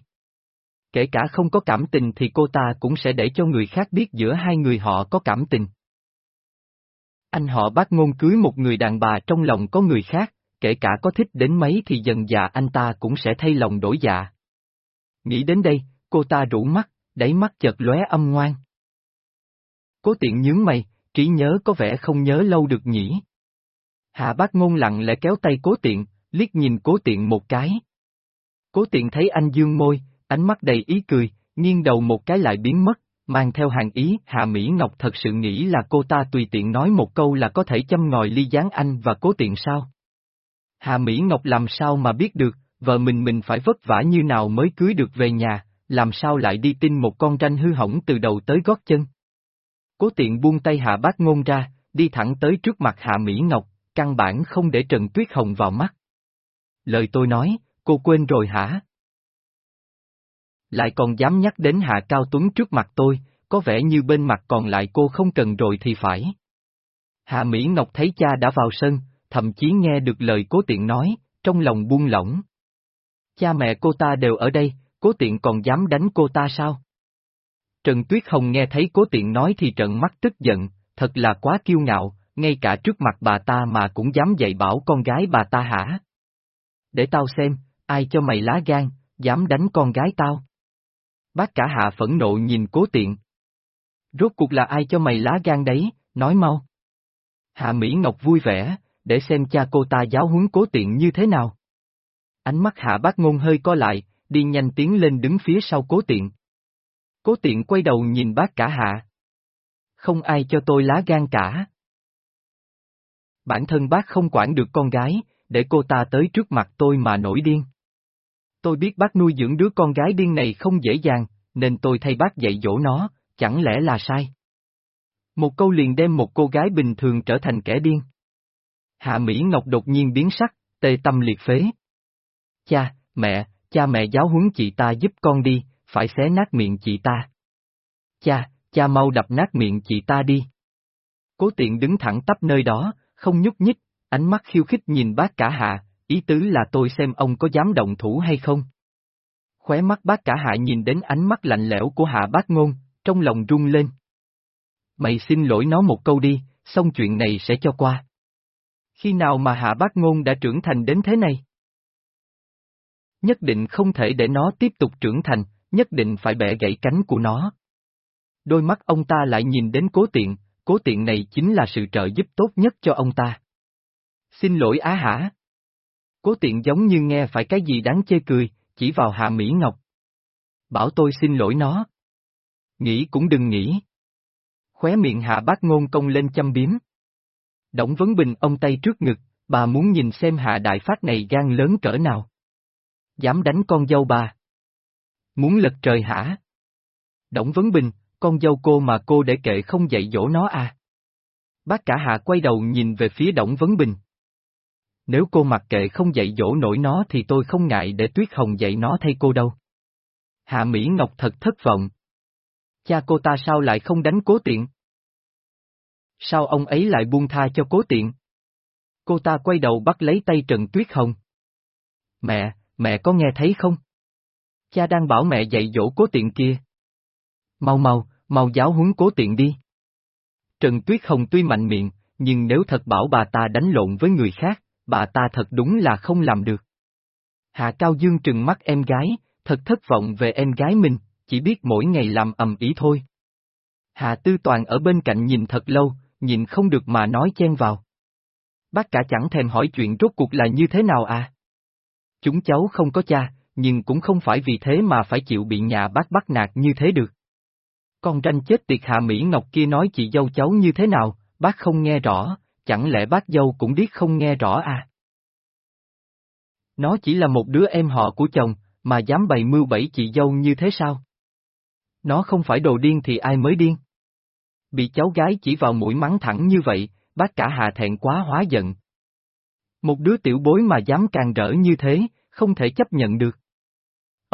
Kể cả không có cảm tình thì cô ta cũng sẽ để cho người khác biết giữa hai người họ có cảm tình. Anh họ bác ngôn cưới một người đàn bà trong lòng có người khác, kể cả có thích đến mấy thì dần già anh ta cũng sẽ thay lòng đổi dạ. Nghĩ đến đây, cô ta rủ mắt, đáy mắt chợt lóe âm ngoan. Cố tiện nhướng mày, trí nhớ có vẻ không nhớ lâu được nhỉ. Hạ bác ngôn lặng lẽ kéo tay cố tiện, liếc nhìn cố tiện một cái. Cố tiện thấy anh dương môi, ánh mắt đầy ý cười, nghiêng đầu một cái lại biến mất, mang theo hàng ý, Hạ Mỹ Ngọc thật sự nghĩ là cô ta tùy tiện nói một câu là có thể châm ngòi ly gián anh và cố tiện sao? Hạ Mỹ Ngọc làm sao mà biết được, vợ mình mình phải vất vả như nào mới cưới được về nhà, làm sao lại đi tin một con ranh hư hỏng từ đầu tới gót chân. Cố tiện buông tay Hạ Bác Ngôn ra, đi thẳng tới trước mặt Hạ Mỹ Ngọc, căn bản không để Trần Tuyết Hồng vào mắt. Lời tôi nói, cô quên rồi hả? Lại còn dám nhắc đến Hạ Cao Tuấn trước mặt tôi, có vẻ như bên mặt còn lại cô không cần rồi thì phải. Hạ Mỹ Ngọc thấy cha đã vào sân, thậm chí nghe được lời cố tiện nói, trong lòng buông lỏng. Cha mẹ cô ta đều ở đây, cố tiện còn dám đánh cô ta sao? Trần Tuyết Hồng nghe thấy cố tiện nói thì trận mắt tức giận, thật là quá kiêu ngạo, ngay cả trước mặt bà ta mà cũng dám dạy bảo con gái bà ta hả? Để tao xem, ai cho mày lá gan, dám đánh con gái tao? Bác cả hạ phẫn nộ nhìn cố tiện. Rốt cuộc là ai cho mày lá gan đấy, nói mau. Hạ Mỹ Ngọc vui vẻ, để xem cha cô ta giáo huấn cố tiện như thế nào. Ánh mắt hạ bác ngôn hơi co lại, đi nhanh tiến lên đứng phía sau cố tiện. Cố tiện quay đầu nhìn bác cả hạ. Không ai cho tôi lá gan cả. Bản thân bác không quản được con gái, để cô ta tới trước mặt tôi mà nổi điên. Tôi biết bác nuôi dưỡng đứa con gái điên này không dễ dàng, nên tôi thay bác dạy dỗ nó, chẳng lẽ là sai? Một câu liền đem một cô gái bình thường trở thành kẻ điên. Hạ Mỹ Ngọc đột nhiên biến sắc, tê tâm liệt phế. Cha, mẹ, cha mẹ giáo huấn chị ta giúp con đi, phải xé nát miệng chị ta. Cha, cha mau đập nát miệng chị ta đi. Cố tiện đứng thẳng tắp nơi đó, không nhúc nhích, ánh mắt khiêu khích nhìn bác cả hạ, ý tứ là tôi xem ông có dám động thủ hay không. Khóe mắt bác cả hạ nhìn đến ánh mắt lạnh lẽo của hạ bác ngôn, trong lòng rung lên. Mày xin lỗi nó một câu đi, xong chuyện này sẽ cho qua. Khi nào mà hạ bác ngôn đã trưởng thành đến thế này? Nhất định không thể để nó tiếp tục trưởng thành, nhất định phải bẻ gãy cánh của nó. Đôi mắt ông ta lại nhìn đến cố tiện, cố tiện này chính là sự trợ giúp tốt nhất cho ông ta. Xin lỗi á hả? Cố tiện giống như nghe phải cái gì đáng chê cười, chỉ vào Hạ Mỹ Ngọc. Bảo tôi xin lỗi nó. Nghĩ cũng đừng nghĩ. Khóe miệng Hạ Bác Ngôn công lên châm biếm. Đổng Vấn Bình ông tay trước ngực, bà muốn nhìn xem Hạ Đại Phát này gan lớn cỡ nào. Dám đánh con dâu bà. Muốn lật trời hả? Đổng Vấn Bình, con dâu cô mà cô để kệ không dạy dỗ nó à? Bác cả Hạ quay đầu nhìn về phía Đổng Vấn Bình. Nếu cô mặc kệ không dạy dỗ nổi nó thì tôi không ngại để Tuyết Hồng dạy nó thay cô đâu. Hạ Mỹ Ngọc thật thất vọng. Cha cô ta sao lại không đánh cố tiện? Sao ông ấy lại buông tha cho cố tiện? Cô ta quay đầu bắt lấy tay Trần Tuyết Hồng. Mẹ, mẹ có nghe thấy không? Cha đang bảo mẹ dạy dỗ cố tiện kia. Mau mau, mau giáo huấn cố tiện đi. Trần Tuyết Hồng tuy mạnh miệng, nhưng nếu thật bảo bà ta đánh lộn với người khác, bà ta thật đúng là không làm được. Hạ Cao Dương trừng mắt em gái, thật thất vọng về em gái mình, chỉ biết mỗi ngày làm ầm ĩ thôi. Hạ Tư Toàn ở bên cạnh nhìn thật lâu, nhìn không được mà nói chen vào. Bác cả chẳng thèm hỏi chuyện rốt cuộc là như thế nào à? Chúng cháu không có cha, nhưng cũng không phải vì thế mà phải chịu bị nhà bác bắt nạt như thế được. Con tranh chết tiệt Hạ Mỹ Ngọc kia nói chị dâu cháu như thế nào, bác không nghe rõ, chẳng lẽ bác dâu cũng biết không nghe rõ à? Nó chỉ là một đứa em họ của chồng, mà dám bày mưu bẫy chị dâu như thế sao? Nó không phải đồ điên thì ai mới điên? Bị cháu gái chỉ vào mũi mắng thẳng như vậy, bác cả hạ thẹn quá hóa giận. Một đứa tiểu bối mà dám càng rỡ như thế, không thể chấp nhận được.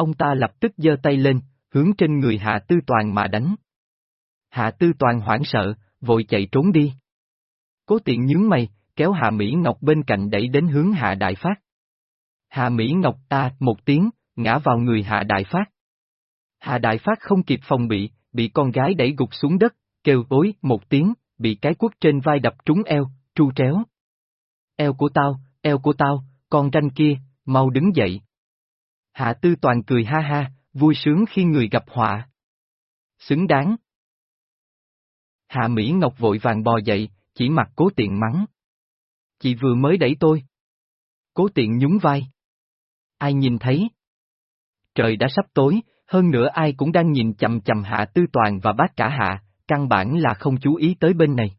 Ông ta lập tức giơ tay lên, hướng trên người Hạ Tư Toàn mà đánh. Hạ Tư Toàn hoảng sợ, vội chạy trốn đi. Cố tiện nhướng mày, kéo Hạ Mỹ Ngọc bên cạnh đẩy đến hướng Hạ Đại Phát. Hạ Mỹ Ngọc ta, một tiếng, ngã vào người Hạ Đại Phát. Hạ Đại Phát không kịp phòng bị, bị con gái đẩy gục xuống đất, kêu ối một tiếng, bị cái quất trên vai đập trúng eo, tru tréo. Eo của tao, eo của tao, con ranh kia, mau đứng dậy. Hạ Tư Toàn cười ha ha, vui sướng khi người gặp họa. Xứng đáng. Hạ Mỹ Ngọc vội vàng bò dậy, chỉ mặt cố tiện mắng. Chị vừa mới đẩy tôi. Cố tiện nhún vai. Ai nhìn thấy? Trời đã sắp tối, Hơn nữa ai cũng đang nhìn chầm chầm hạ tư toàn và bác cả hạ, căn bản là không chú ý tới bên này.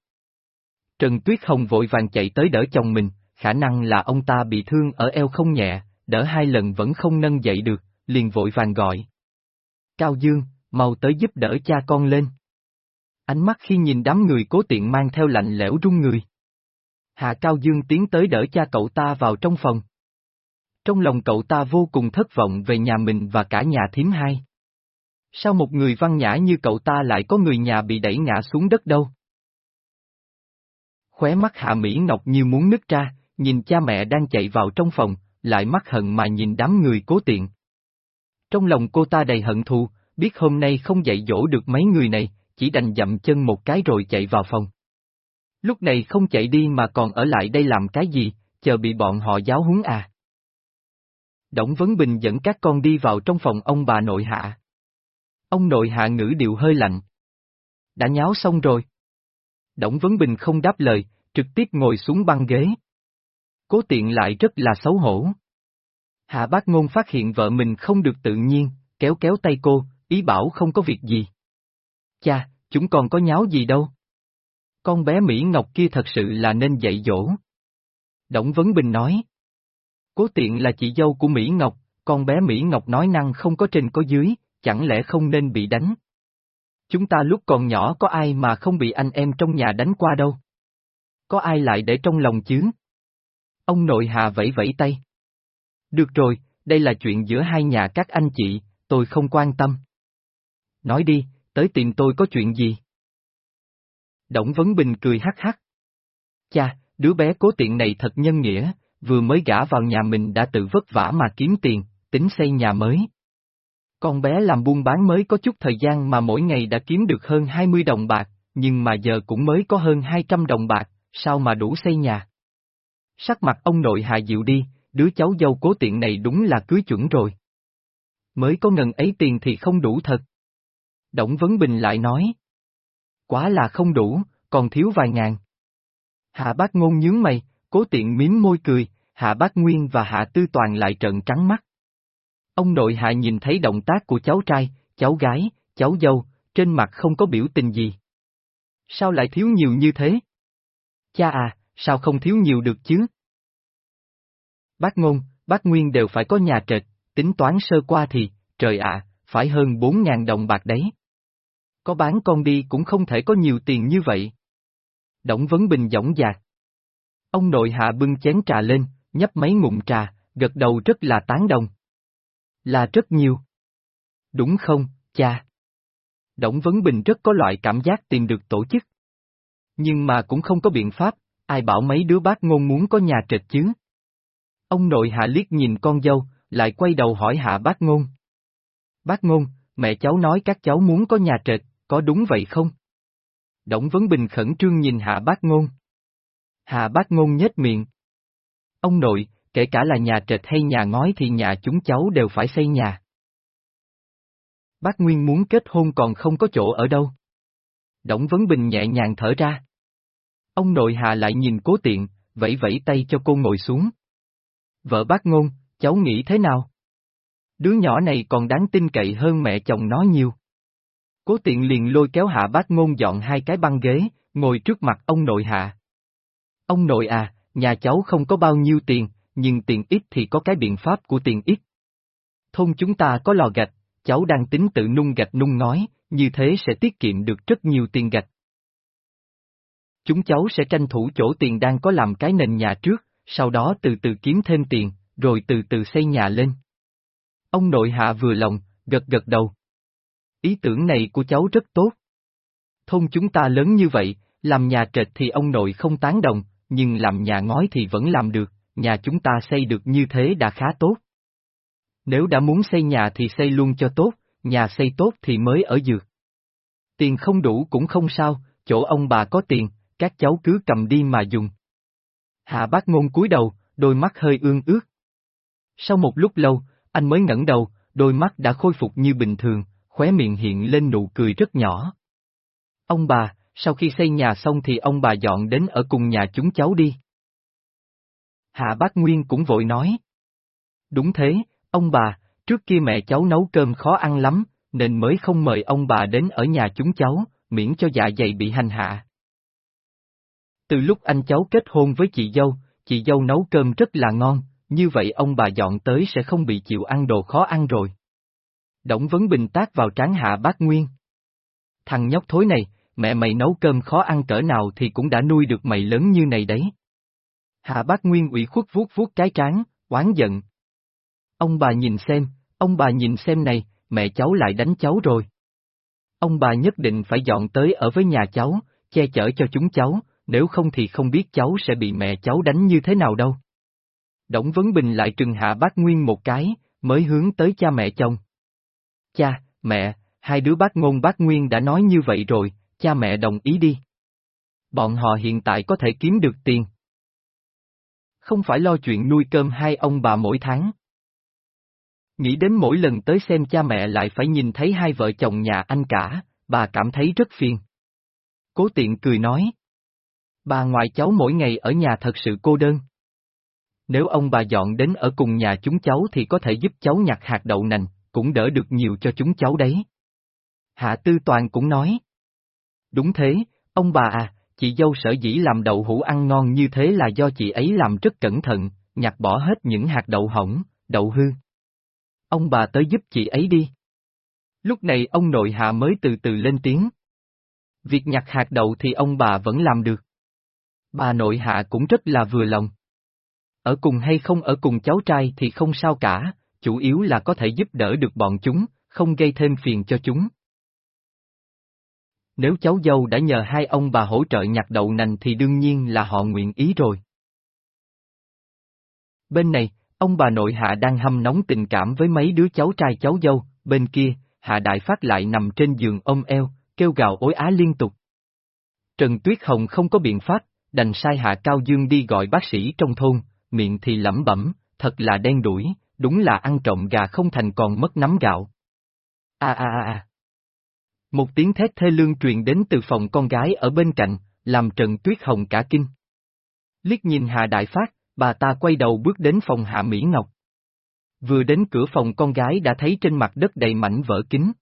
Trần Tuyết Hồng vội vàng chạy tới đỡ chồng mình, khả năng là ông ta bị thương ở eo không nhẹ, đỡ hai lần vẫn không nâng dậy được, liền vội vàng gọi. Cao Dương, mau tới giúp đỡ cha con lên. Ánh mắt khi nhìn đám người cố tiện mang theo lạnh lẽo run người. Hạ Cao Dương tiến tới đỡ cha cậu ta vào trong phòng. Trong lòng cậu ta vô cùng thất vọng về nhà mình và cả nhà thím hai. Sao một người văn nhã như cậu ta lại có người nhà bị đẩy ngã xuống đất đâu? Khóe mắt Hạ Mỹ Ngọc như muốn nứt ra, nhìn cha mẹ đang chạy vào trong phòng, lại mắt hận mà nhìn đám người cố tiện. Trong lòng cô ta đầy hận thù, biết hôm nay không dạy dỗ được mấy người này, chỉ đành dậm chân một cái rồi chạy vào phòng. Lúc này không chạy đi mà còn ở lại đây làm cái gì, chờ bị bọn họ giáo huấn à. Đổng Vấn Bình dẫn các con đi vào trong phòng ông bà nội hạ. Ông nội hạ ngữ điệu hơi lạnh. Đã nháo xong rồi. Đổng Vấn Bình không đáp lời, trực tiếp ngồi xuống băng ghế. Cố tiện lại rất là xấu hổ. Hạ bác ngôn phát hiện vợ mình không được tự nhiên, kéo kéo tay cô, ý bảo không có việc gì. Cha, chúng còn có nháo gì đâu. Con bé Mỹ Ngọc kia thật sự là nên dạy dỗ. Đổng Vấn Bình nói. Cố tiện là chị dâu của Mỹ Ngọc, con bé Mỹ Ngọc nói năng không có trên có dưới, chẳng lẽ không nên bị đánh? Chúng ta lúc còn nhỏ có ai mà không bị anh em trong nhà đánh qua đâu? Có ai lại để trong lòng chứ? Ông nội Hà vẫy vẫy tay. Được rồi, đây là chuyện giữa hai nhà các anh chị, tôi không quan tâm. Nói đi, tới tìm tôi có chuyện gì? Đổng Vấn Bình cười hắc hắc. Cha, đứa bé cố tiện này thật nhân nghĩa, vừa mới gả vào nhà mình đã tự vất vả mà kiếm tiền, tính xây nhà mới. Con bé làm buôn bán mới có chút thời gian mà mỗi ngày đã kiếm được hơn 20 đồng bạc, nhưng mà giờ cũng mới có hơn 200 đồng bạc, sao mà đủ xây nhà. Sắc mặt ông nội hạ dịu đi, đứa cháu dâu cố tiện này đúng là cưới chuẩn rồi. Mới có ngần ấy tiền thì không đủ thật. Đổng Vấn Bình lại nói. Quá là không đủ, còn thiếu vài ngàn. Hạ bác ngôn nhướng mày, cố tiện miếm môi cười, hạ bác Nguyên và hạ tư toàn lại trợn trắng mắt. Ông nội hạ nhìn thấy động tác của cháu trai, cháu gái, cháu dâu, trên mặt không có biểu tình gì. Sao lại thiếu nhiều như thế? Cha à, sao không thiếu nhiều được chứ? Bác ngôn, bác Nguyên đều phải có nhà trệt, tính toán sơ qua thì, trời ạ, phải hơn bốn ngàn đồng bạc đấy. Có bán con đi cũng không thể có nhiều tiền như vậy. Đổng Vấn Bình dõng dạc. Ông nội hạ bưng chén trà lên, nhấp mấy ngụm trà, gật đầu rất là tán đồng. Là rất nhiều. Đúng không, cha? Đổng Vấn Bình rất có loại cảm giác tìm được tổ chức. Nhưng mà cũng không có biện pháp, ai bảo mấy đứa bác ngôn muốn có nhà trệt chứ? Ông nội hạ liếc nhìn con dâu, lại quay đầu hỏi hạ bác ngôn. Bác ngôn, mẹ cháu nói các cháu muốn có nhà trệt, có đúng vậy không? Đổng Vấn Bình khẩn trương nhìn hạ bác ngôn. Hạ bác ngôn nhếch miệng. Ông nội, kể cả là nhà trệt hay nhà ngói thì nhà chúng cháu đều phải xây nhà. Bác Nguyên muốn kết hôn còn không có chỗ ở đâu. Đổng Vấn Bình nhẹ nhàng thở ra. Ông nội Hà lại nhìn cố tiện, vẫy vẫy tay cho cô ngồi xuống. Vợ bác ngôn, cháu nghĩ thế nào? Đứa nhỏ này còn đáng tin cậy hơn mẹ chồng nó nhiều. Cố tiện liền lôi kéo hạ bác ngôn dọn hai cái băng ghế, ngồi trước mặt ông nội hạ. Ông nội à, nhà cháu không có bao nhiêu tiền, nhưng tiền ít thì có cái biện pháp của tiền ít. Thôn chúng ta có lò gạch, cháu đang tính tự nung gạch nung ngói, như thế sẽ tiết kiệm được rất nhiều tiền gạch. Chúng cháu sẽ tranh thủ chỗ tiền đang có làm cái nền nhà trước, sau đó từ từ kiếm thêm tiền, rồi từ từ xây nhà lên. Ông nội hạ vừa lòng, gật gật đầu. Ý tưởng này của cháu rất tốt. Thôn chúng ta lớn như vậy, làm nhà trệt thì ông nội không tán đồng, nhưng làm nhà ngói thì vẫn làm được, nhà chúng ta xây được như thế đã khá tốt. Nếu đã muốn xây nhà thì xây luôn cho tốt, nhà xây tốt thì mới ở dược. Tiền không đủ cũng không sao, chỗ ông bà có tiền, các cháu cứ cầm đi mà dùng. Hạ bác ngôn cúi đầu, đôi mắt hơi ương ướt. Sau một lúc lâu, anh mới ngẩng đầu, đôi mắt đã khôi phục như bình thường, khóe miệng hiện lên nụ cười rất nhỏ. Ông bà, sau khi xây nhà xong thì ông bà dọn đến ở cùng nhà chúng cháu đi. Hạ bác Nguyên cũng vội nói. Đúng thế, ông bà, trước kia mẹ cháu nấu cơm khó ăn lắm, nên mới không mời ông bà đến ở nhà chúng cháu, miễn cho dạ dày bị hành hạ. Từ lúc anh cháu kết hôn với chị dâu, chị dâu nấu cơm rất là ngon, như vậy ông bà dọn tới sẽ không bị chịu ăn đồ khó ăn rồi. Đổng Vấn Bình tác vào trán hạ bác Nguyên. Thằng nhóc thối này, mẹ mày nấu cơm khó ăn cỡ nào thì cũng đã nuôi được mày lớn như này đấy. Hạ bác Nguyên ủy khuất vuốt vuốt cái trán, oán giận. Ông bà nhìn xem, ông bà nhìn xem này, mẹ cháu lại đánh cháu rồi. Ông bà nhất định phải dọn tới ở với nhà cháu, che chở cho chúng cháu, nếu không thì không biết cháu sẽ bị mẹ cháu đánh như thế nào đâu. Đổng Vấn Bình lại trừng hạ bác Nguyên một cái, mới hướng tới cha mẹ chồng. Cha, mẹ, hai đứa bác ngôn bác Nguyên đã nói như vậy rồi, cha mẹ đồng ý đi. Bọn họ hiện tại có thể kiếm được tiền. Không phải lo chuyện nuôi cơm hai ông bà mỗi tháng. Nghĩ đến mỗi lần tới xem cha mẹ lại phải nhìn thấy hai vợ chồng nhà anh cả, bà cảm thấy rất phiền. Cố tiện cười nói. Bà ngoại cháu mỗi ngày ở nhà thật sự cô đơn. Nếu ông bà dọn đến ở cùng nhà chúng cháu thì có thể giúp cháu nhặt hạt đậu nành, cũng đỡ được nhiều cho chúng cháu đấy. Hạ Tư Toàn cũng nói. Đúng thế, ông bà à, chị dâu sở dĩ làm đậu hũ ăn ngon như thế là do chị ấy làm rất cẩn thận, nhặt bỏ hết những hạt đậu hỏng, đậu hư. Ông bà tới giúp chị ấy đi. Lúc này ông nội hạ mới từ từ lên tiếng. Việc nhặt hạt đậu thì ông bà vẫn làm được. Bà nội hạ cũng rất là vừa lòng. Ở cùng hay không ở cùng cháu trai thì không sao cả, chủ yếu là có thể giúp đỡ được bọn chúng, không gây thêm phiền cho chúng. Nếu cháu dâu đã nhờ hai ông bà hỗ trợ nhặt đậu nành thì đương nhiên là họ nguyện ý rồi. Bên này, ông bà nội hạ đang hâm nóng tình cảm với mấy đứa cháu trai cháu dâu, bên kia, hạ đại phát lại nằm trên giường ôm eo, kêu gào ối á liên tục. Trần Tuyết Hồng không có biện pháp, đành sai hạ Cao Dương đi gọi bác sĩ trong thôn, miệng thì lẩm bẩm, thật là đen đuổi, đúng là ăn trộm gà không thành còn mất nắm gạo. A a a. Một tiếng thét thê lương truyền đến từ phòng con gái ở bên cạnh, làm Trần Tuyết Hồng cả kinh. Liếc nhìn Hà Đại Phát, bà ta quay đầu bước đến phòng Hạ Mỹ Ngọc. Vừa đến cửa phòng con gái đã thấy trên mặt đất đầy mảnh vỡ kính.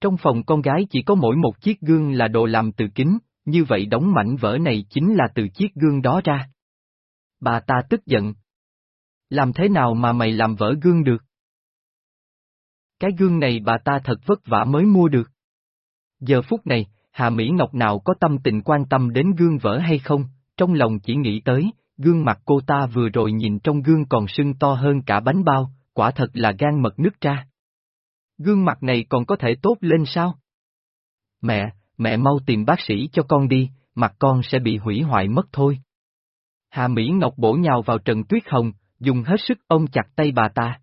Trong phòng con gái chỉ có mỗi một chiếc gương là đồ làm từ kính, như vậy đóng mảnh vỡ này chính là từ chiếc gương đó ra. Bà ta tức giận. Làm thế nào mà mày làm vỡ gương được? Cái gương này bà ta thật vất vả mới mua được. Giờ phút này, Hà Mỹ Ngọc nào có tâm tình quan tâm đến gương vỡ hay không, trong lòng chỉ nghĩ tới, gương mặt cô ta vừa rồi nhìn trong gương còn sưng to hơn cả bánh bao, quả thật là gan mật nứt ra. Gương mặt này còn có thể tốt lên sao? Mẹ, mẹ mau tìm bác sĩ cho con đi, mặt con sẽ bị hủy hoại mất thôi. Hà Mỹ Ngọc bổ nhào vào Trần Tuyết Hồng, dùng hết sức ôm chặt tay bà ta.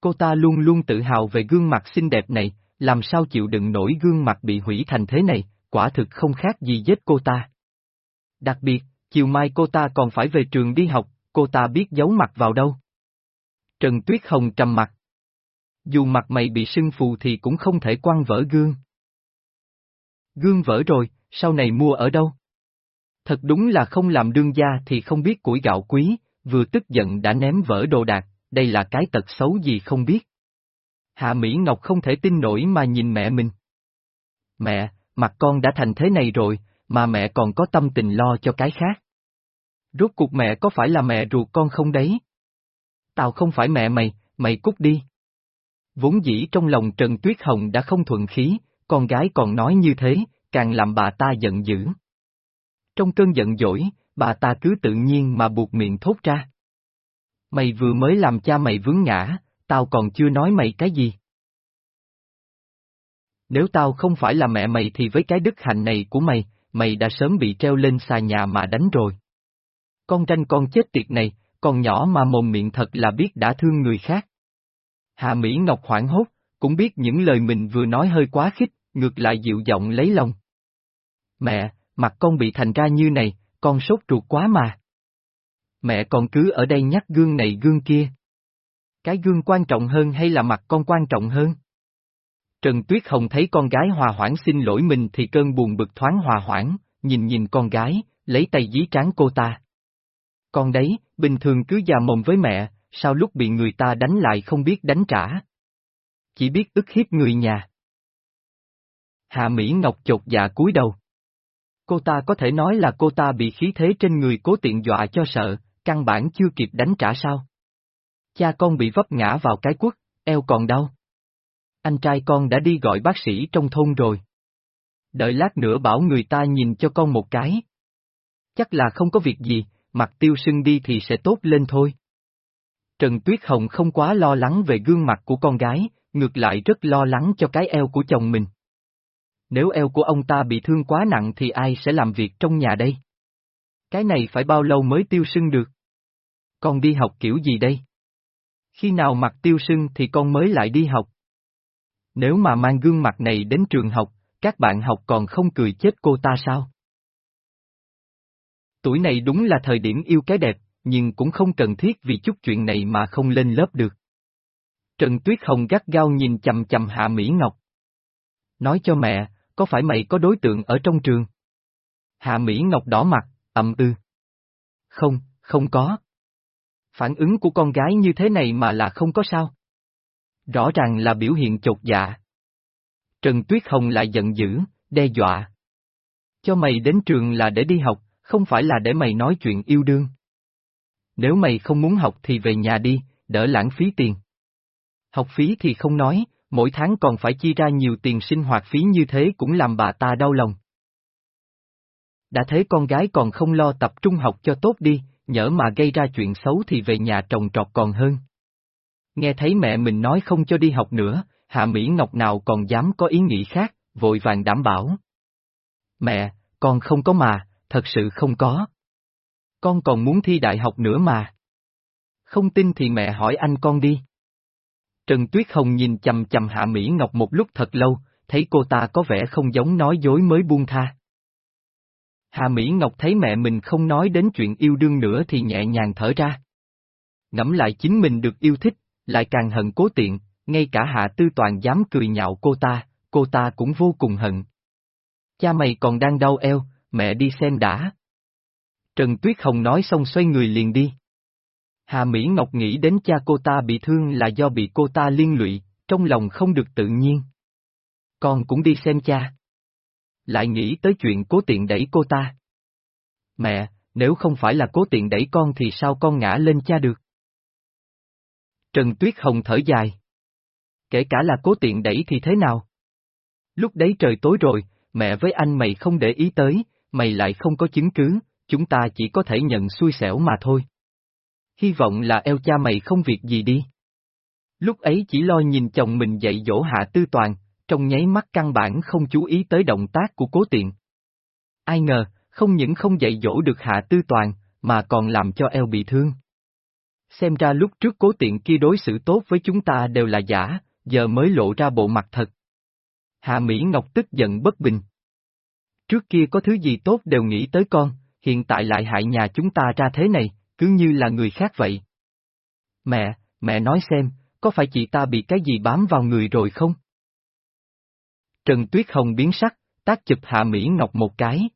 Cô ta luôn luôn tự hào về gương mặt xinh đẹp này, làm sao chịu đựng nổi gương mặt bị hủy thành thế này, quả thực không khác gì giết cô ta. Đặc biệt, chiều mai cô ta còn phải về trường đi học, cô ta biết giấu mặt vào đâu. Trần Tuyết Hồng trầm mặt. Dù mặt mày bị sưng phù thì cũng không thể quăng vỡ gương. Gương vỡ rồi, sau này mua ở đâu? Thật đúng là không làm đương gia thì không biết củi gạo quý, vừa tức giận đã ném vỡ đồ đạc, đây là cái tật xấu gì không biết. Hạ Mỹ Ngọc không thể tin nổi mà nhìn mẹ mình. Mẹ, mặt con đã thành thế này rồi, mà mẹ còn có tâm tình lo cho cái khác. Rốt cuộc mẹ có phải là mẹ ruột con không đấy? Tao không phải mẹ mày, mày cút đi. Vốn dĩ trong lòng Trần Tuyết Hồng đã không thuận khí, con gái còn nói như thế, càng làm bà ta giận dữ. Trong cơn giận dỗi, bà ta cứ tự nhiên mà buộc miệng thốt ra. Mày vừa mới làm cha mày vướng ngã, tao còn chưa nói mày cái gì. Nếu tao không phải là mẹ mày thì với cái đức hạnh này của mày, mày đã sớm bị treo lên xà nhà mà đánh rồi. Con tranh con chết tiệt này, còn nhỏ mà mồm miệng thật là biết đã thương người khác. Hạ Mỹ Ngọc hoảng hốt, cũng biết những lời mình vừa nói hơi quá khích, ngược lại dịu giọng lấy lòng. Mẹ, mặt con bị thành ra như này, con sốt ruột quá mà. Mẹ còn cứ ở đây nhắc gương này gương kia. Cái gương quan trọng hơn hay là mặt con quan trọng hơn? Trần Tuyết Hồng thấy con gái hòa hoãn xin lỗi mình thì cơn buồn bực thoáng hòa hoãn, nhìn nhìn con gái, lấy tay dí trán cô ta. Con đấy, bình thường cứ già mồm với mẹ, sao lúc bị người ta đánh lại không biết đánh trả. Chỉ biết ức hiếp người nhà. Hạ Mỹ Ngọc chột dạ cúi đầu. Cô ta có thể nói là cô ta bị khí thế trên người cố tiện dọa cho sợ, căn bản chưa kịp đánh trả sao. Cha con bị vấp ngã vào cái quất, eo còn đau. Anh trai con đã đi gọi bác sĩ trong thôn rồi. Đợi lát nữa bảo người ta nhìn cho con một cái. Chắc là không có việc gì, mặt tiêu sưng đi thì sẽ tốt lên thôi. Trần Tuyết Hồng không quá lo lắng về gương mặt của con gái, ngược lại rất lo lắng cho cái eo của chồng mình. Nếu eo của ông ta bị thương quá nặng thì ai sẽ làm việc trong nhà đây? Cái này phải bao lâu mới tiêu sưng được? Con đi học kiểu gì đây? Khi nào mặt tiêu sưng thì con mới lại đi học. Nếu mà mang gương mặt này đến trường học, các bạn học còn không cười chết cô ta sao? Tuổi này đúng là thời điểm yêu cái đẹp, nhưng cũng không cần thiết vì chút chuyện này mà không lên lớp được. Trần Tuyết Hồng gắt gao nhìn chầm chầm Hạ Mỹ Ngọc. Nói cho mẹ, có phải mày có đối tượng ở trong trường? Hạ Mỹ Ngọc đỏ mặt, ậm ư. Ừ. Không, không có. Phản ứng của con gái như thế này mà là không có sao. Rõ ràng là biểu hiện chột dạ. Trần Tuyết Hồng lại giận dữ, đe dọa. Cho mày đến trường là để đi học, không phải là để mày nói chuyện yêu đương. Nếu mày không muốn học thì về nhà đi, đỡ lãng phí tiền. Học phí thì không nói, mỗi tháng còn phải chi ra nhiều tiền sinh hoạt phí như thế cũng làm bà ta đau lòng. Đã thấy con gái còn không lo tập trung học cho tốt đi, nhỡ mà gây ra chuyện xấu thì về nhà trồng trọt còn hơn. Nghe thấy mẹ mình nói không cho đi học nữa, Hạ Mỹ Ngọc nào còn dám có ý nghĩ khác, vội vàng đảm bảo. Mẹ, con không có mà, thật sự không có. Con còn muốn thi đại học nữa mà. Không tin thì mẹ hỏi anh con đi. Trần Tuyết Hồng nhìn chầm chầm Hạ Mỹ Ngọc một lúc thật lâu, thấy cô ta có vẻ không giống nói dối mới buông tha. Hạ Mỹ Ngọc thấy mẹ mình không nói đến chuyện yêu đương nữa thì nhẹ nhàng thở ra. Ngẫm lại chính mình được yêu thích, lại càng hận cố tiện, ngay cả Hạ Tư Toàn dám cười nhạo cô ta, cô ta cũng vô cùng hận. Cha mày còn đang đau eo, mẹ đi xem đã. Trần Tuyết Hồng nói xong xoay người liền đi. Hà Mỹ Ngọc nghĩ đến cha cô ta bị thương là do bị cô ta liên lụy, trong lòng không được tự nhiên. Con cũng đi xem cha. Lại nghĩ tới chuyện cố tiện đẩy cô ta. Mẹ, nếu không phải là cố tiện đẩy con thì sao con ngã lên cha được? Trần Tuyết Hồng thở dài. Kể cả là cố tiện đẩy thì thế nào? Lúc đấy trời tối rồi, mẹ với anh mày không để ý tới, mày lại không có chứng cứ, chúng ta chỉ có thể nhận xui xẻo mà thôi. Hy vọng là eo cha mày không việc gì đi. Lúc ấy chỉ lo nhìn chồng mình dạy dỗ hạ tư toàn, trong nháy mắt căn bản không chú ý tới động tác của cố tiện. Ai ngờ, không những không dạy dỗ được hạ tư toàn, mà còn làm cho eo bị thương. Xem ra lúc trước cố tiện kia đối xử tốt với chúng ta đều là giả, giờ mới lộ ra bộ mặt thật. Hạ Mỹ Ngọc tức giận bất bình. Trước kia có thứ gì tốt đều nghĩ tới con, hiện tại lại hại nhà chúng ta ra thế này, cứ như là người khác vậy. Mẹ, mẹ nói xem, có phải chị ta bị cái gì bám vào người rồi không? Trần Tuyết Hồng biến sắc, tác chụp Hạ Mỹ Ngọc một cái.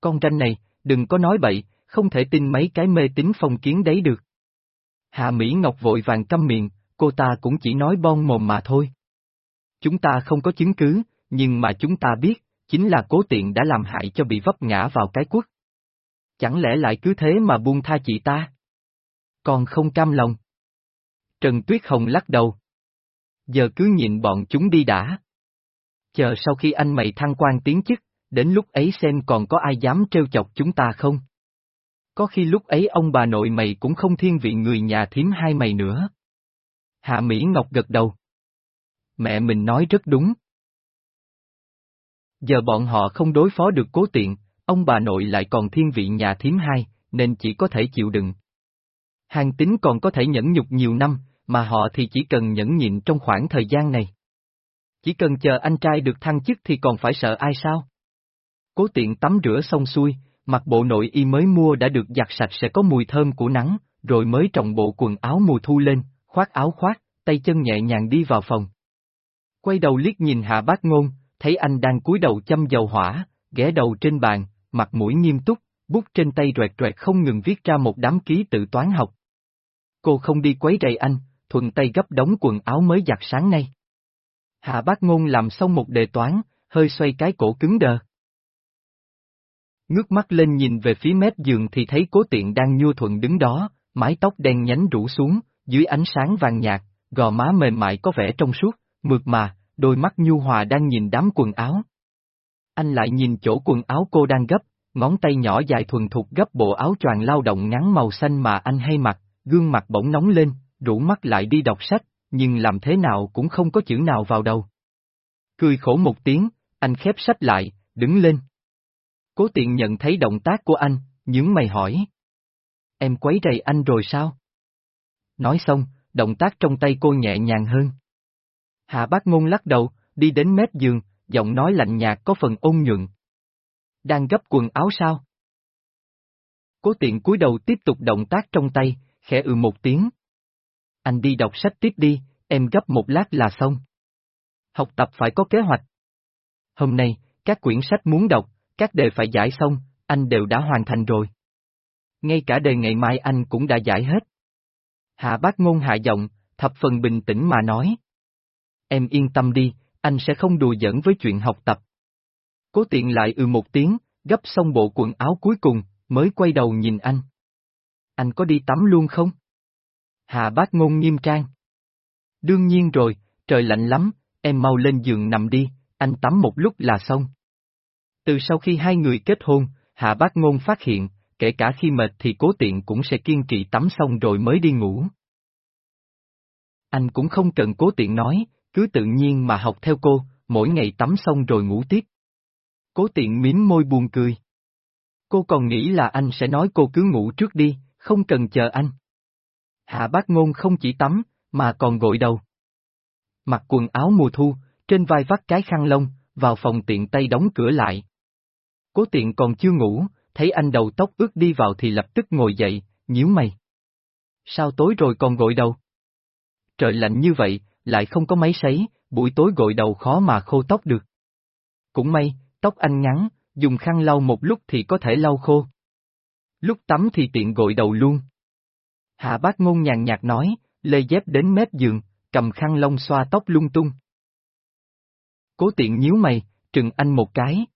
Con tranh này, đừng có nói bậy, không thể tin mấy cái mê tín phong kiến đấy được. Hạ Mỹ Ngọc vội vàng câm miệng, cô ta cũng chỉ nói bon mồm mà thôi. Chúng ta không có chứng cứ, nhưng mà chúng ta biết, chính là cố tiện đã làm hại cho bị vấp ngã vào cái quốc. Chẳng lẽ lại cứ thế mà buông tha chị ta? Còn không cam lòng. Trần Tuyết Hồng lắc đầu. Giờ cứ nhịn bọn chúng đi đã. Chờ sau khi anh mày thăng quan tiến chức, đến lúc ấy xem còn có ai dám trêu chọc chúng ta không? Có khi lúc ấy ông bà nội mày cũng không thiên vị người nhà thím hai mày nữa. Hạ Mỹ Ngọc gật đầu. Mẹ mình nói rất đúng. Giờ bọn họ không đối phó được cố tiện, ông bà nội lại còn thiên vị nhà thím hai, nên chỉ có thể chịu đựng. Hàng tính còn có thể nhẫn nhục nhiều năm, mà họ thì chỉ cần nhẫn nhịn trong khoảng thời gian này. Chỉ cần chờ anh trai được thăng chức thì còn phải sợ ai sao? Cố tiện tắm rửa xong xuôi, mặc bộ nội y mới mua đã được giặt sạch sẽ có mùi thơm của nắng, rồi mới trọng bộ quần áo mùa thu lên, khoác áo khoác, tay chân nhẹ nhàng đi vào phòng. Quay đầu liếc nhìn hạ bác ngôn, thấy anh đang cúi đầu châm dầu hỏa, ghé đầu trên bàn, mặt mũi nghiêm túc, bút trên tay roẹt roẹt không ngừng viết ra một đám ký tự toán học. cô không đi quấy rầy anh, thuận tay gấp đống quần áo mới giặt sáng nay. Hạ bác ngôn làm xong một đề toán, hơi xoay cái cổ cứng đờ. Ngước mắt lên nhìn về phía mép giường thì thấy cố tiện đang nhua thuận đứng đó, mái tóc đen nhánh rủ xuống, dưới ánh sáng vàng nhạt, gò má mềm mại có vẻ trong suốt, mượt mà, đôi mắt nhu hòa đang nhìn đám quần áo. Anh lại nhìn chỗ quần áo cô đang gấp, ngón tay nhỏ dài thuần thục gấp bộ áo choàng lao động ngắn màu xanh mà anh hay mặc, gương mặt bỗng nóng lên, rủ mắt lại đi đọc sách, nhưng làm thế nào cũng không có chữ nào vào đầu. Cười khổ một tiếng, anh khép sách lại, đứng lên. Cố tiện nhận thấy động tác của anh, nhướng mày hỏi. Em quấy rầy anh rồi sao? Nói xong, động tác trong tay cô nhẹ nhàng hơn. Hạ bác ngôn lắc đầu, đi đến mép giường, giọng nói lạnh nhạt có phần ôn nhuận. Đang gấp quần áo sao? Cố tiện cúi đầu tiếp tục động tác trong tay, khẽ ừ một tiếng. Anh đi đọc sách tiếp đi, em gấp một lát là xong. Học tập phải có kế hoạch. Hôm nay, các quyển sách muốn đọc, các đề phải giải xong, anh đều đã hoàn thành rồi. Ngay cả đề ngày mai anh cũng đã giải hết. Hạ bác ngôn hạ giọng, thập phần bình tĩnh mà nói. Em yên tâm đi, anh sẽ không đùa giỡn với chuyện học tập. Cố tiện lại ừ một tiếng, gấp xong bộ quần áo cuối cùng, mới quay đầu nhìn anh. Anh có đi tắm luôn không? Hà bác ngôn nghiêm trang. Đương nhiên rồi, trời lạnh lắm, em mau lên giường nằm đi, anh tắm một lúc là xong. Từ sau khi hai người kết hôn, Hạ bác ngôn phát hiện, kể cả khi mệt thì cố tiện cũng sẽ kiên trì tắm xong rồi mới đi ngủ. Anh cũng không cần cố tiện nói, cứ tự nhiên mà học theo cô, mỗi ngày tắm xong rồi ngủ tiếp. Cố tiện mím môi buồn cười. Cô còn nghĩ là anh sẽ nói cô cứ ngủ trước đi, không cần chờ anh. Hạ bác ngôn không chỉ tắm, mà còn gội đầu. Mặc quần áo mùa thu, trên vai vắt cái khăn lông, vào phòng tiện tay đóng cửa lại. Cố tiện còn chưa ngủ, thấy anh đầu tóc ướt đi vào thì lập tức ngồi dậy, nhíu mày. Sao tối rồi còn gội đầu? Trời lạnh như vậy, lại không có máy sấy, buổi tối gội đầu khó mà khô tóc được. Cũng may, tóc anh ngắn, dùng khăn lau một lúc thì có thể lau khô. Lúc tắm thì tiện gội đầu luôn. Hạ bác ngôn nhàn nhạt nói, lê dép đến mép giường, cầm khăn lông xoa tóc lung tung. Cố tiện nhíu mày, trừng anh một cái.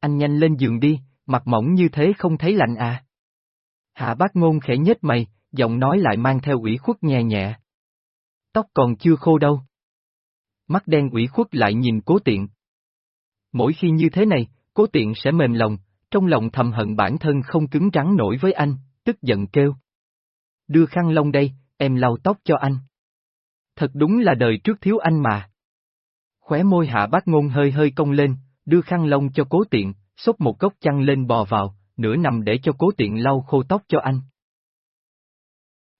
Anh nhanh lên giường đi, mặt mỏng như thế không thấy lạnh à. Hạ bác ngôn khẽ nhếch mày, giọng nói lại mang theo ủy khuất nhẹ nhẹ. Tóc còn chưa khô đâu. Mắt đen ủy khuất lại nhìn cố tiện. Mỗi khi như thế này, cố tiện sẽ mềm lòng, trong lòng thầm hận bản thân không cứng rắn nổi với anh, tức giận kêu. Đưa khăn lông đây, em lau tóc cho anh. Thật đúng là đời trước thiếu anh mà. Khóe môi hạ bác ngôn hơi hơi cong lên, đưa khăn lông cho cố tiện, xốc một gốc chăn lên bò vào, nửa nằm để cho cố tiện lau khô tóc cho anh.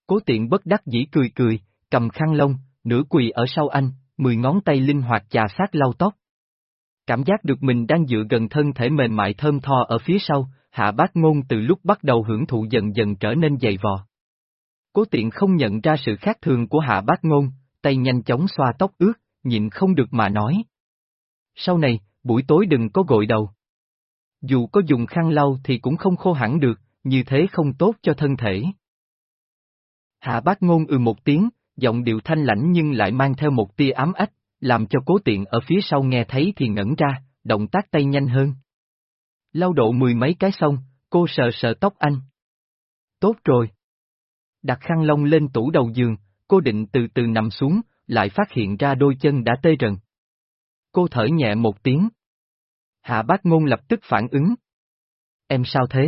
Cố tiện bất đắc dĩ cười cười, cầm khăn lông, nửa quỳ ở sau anh, mười ngón tay linh hoạt chà sát lau tóc. Cảm giác được mình đang dựa gần thân thể mềm mại thơm tho ở phía sau, hạ bác ngôn từ lúc bắt đầu hưởng thụ dần dần trở nên dày vò. Cố tiện không nhận ra sự khác thường của hạ bác ngôn, tay nhanh chóng xoa tóc ướt, nhịn không được mà nói. Sau này, buổi tối đừng có gội đầu. Dù có dùng khăn lau thì cũng không khô hẳn được, như thế không tốt cho thân thể. Hạ bác ngôn ừ một tiếng, giọng điệu thanh lãnh nhưng lại mang theo một tia ám ách, làm cho cố tiện ở phía sau nghe thấy thì ngẩn ra, động tác tay nhanh hơn. Lao độ mười mấy cái xong, cô sờ sờ tóc anh. Tốt rồi. Đặt khăn lông lên tủ đầu giường, cô định từ từ nằm xuống, lại phát hiện ra đôi chân đã tê rần. Cô thở nhẹ một tiếng. Hạ bác ngôn lập tức phản ứng. Em sao thế?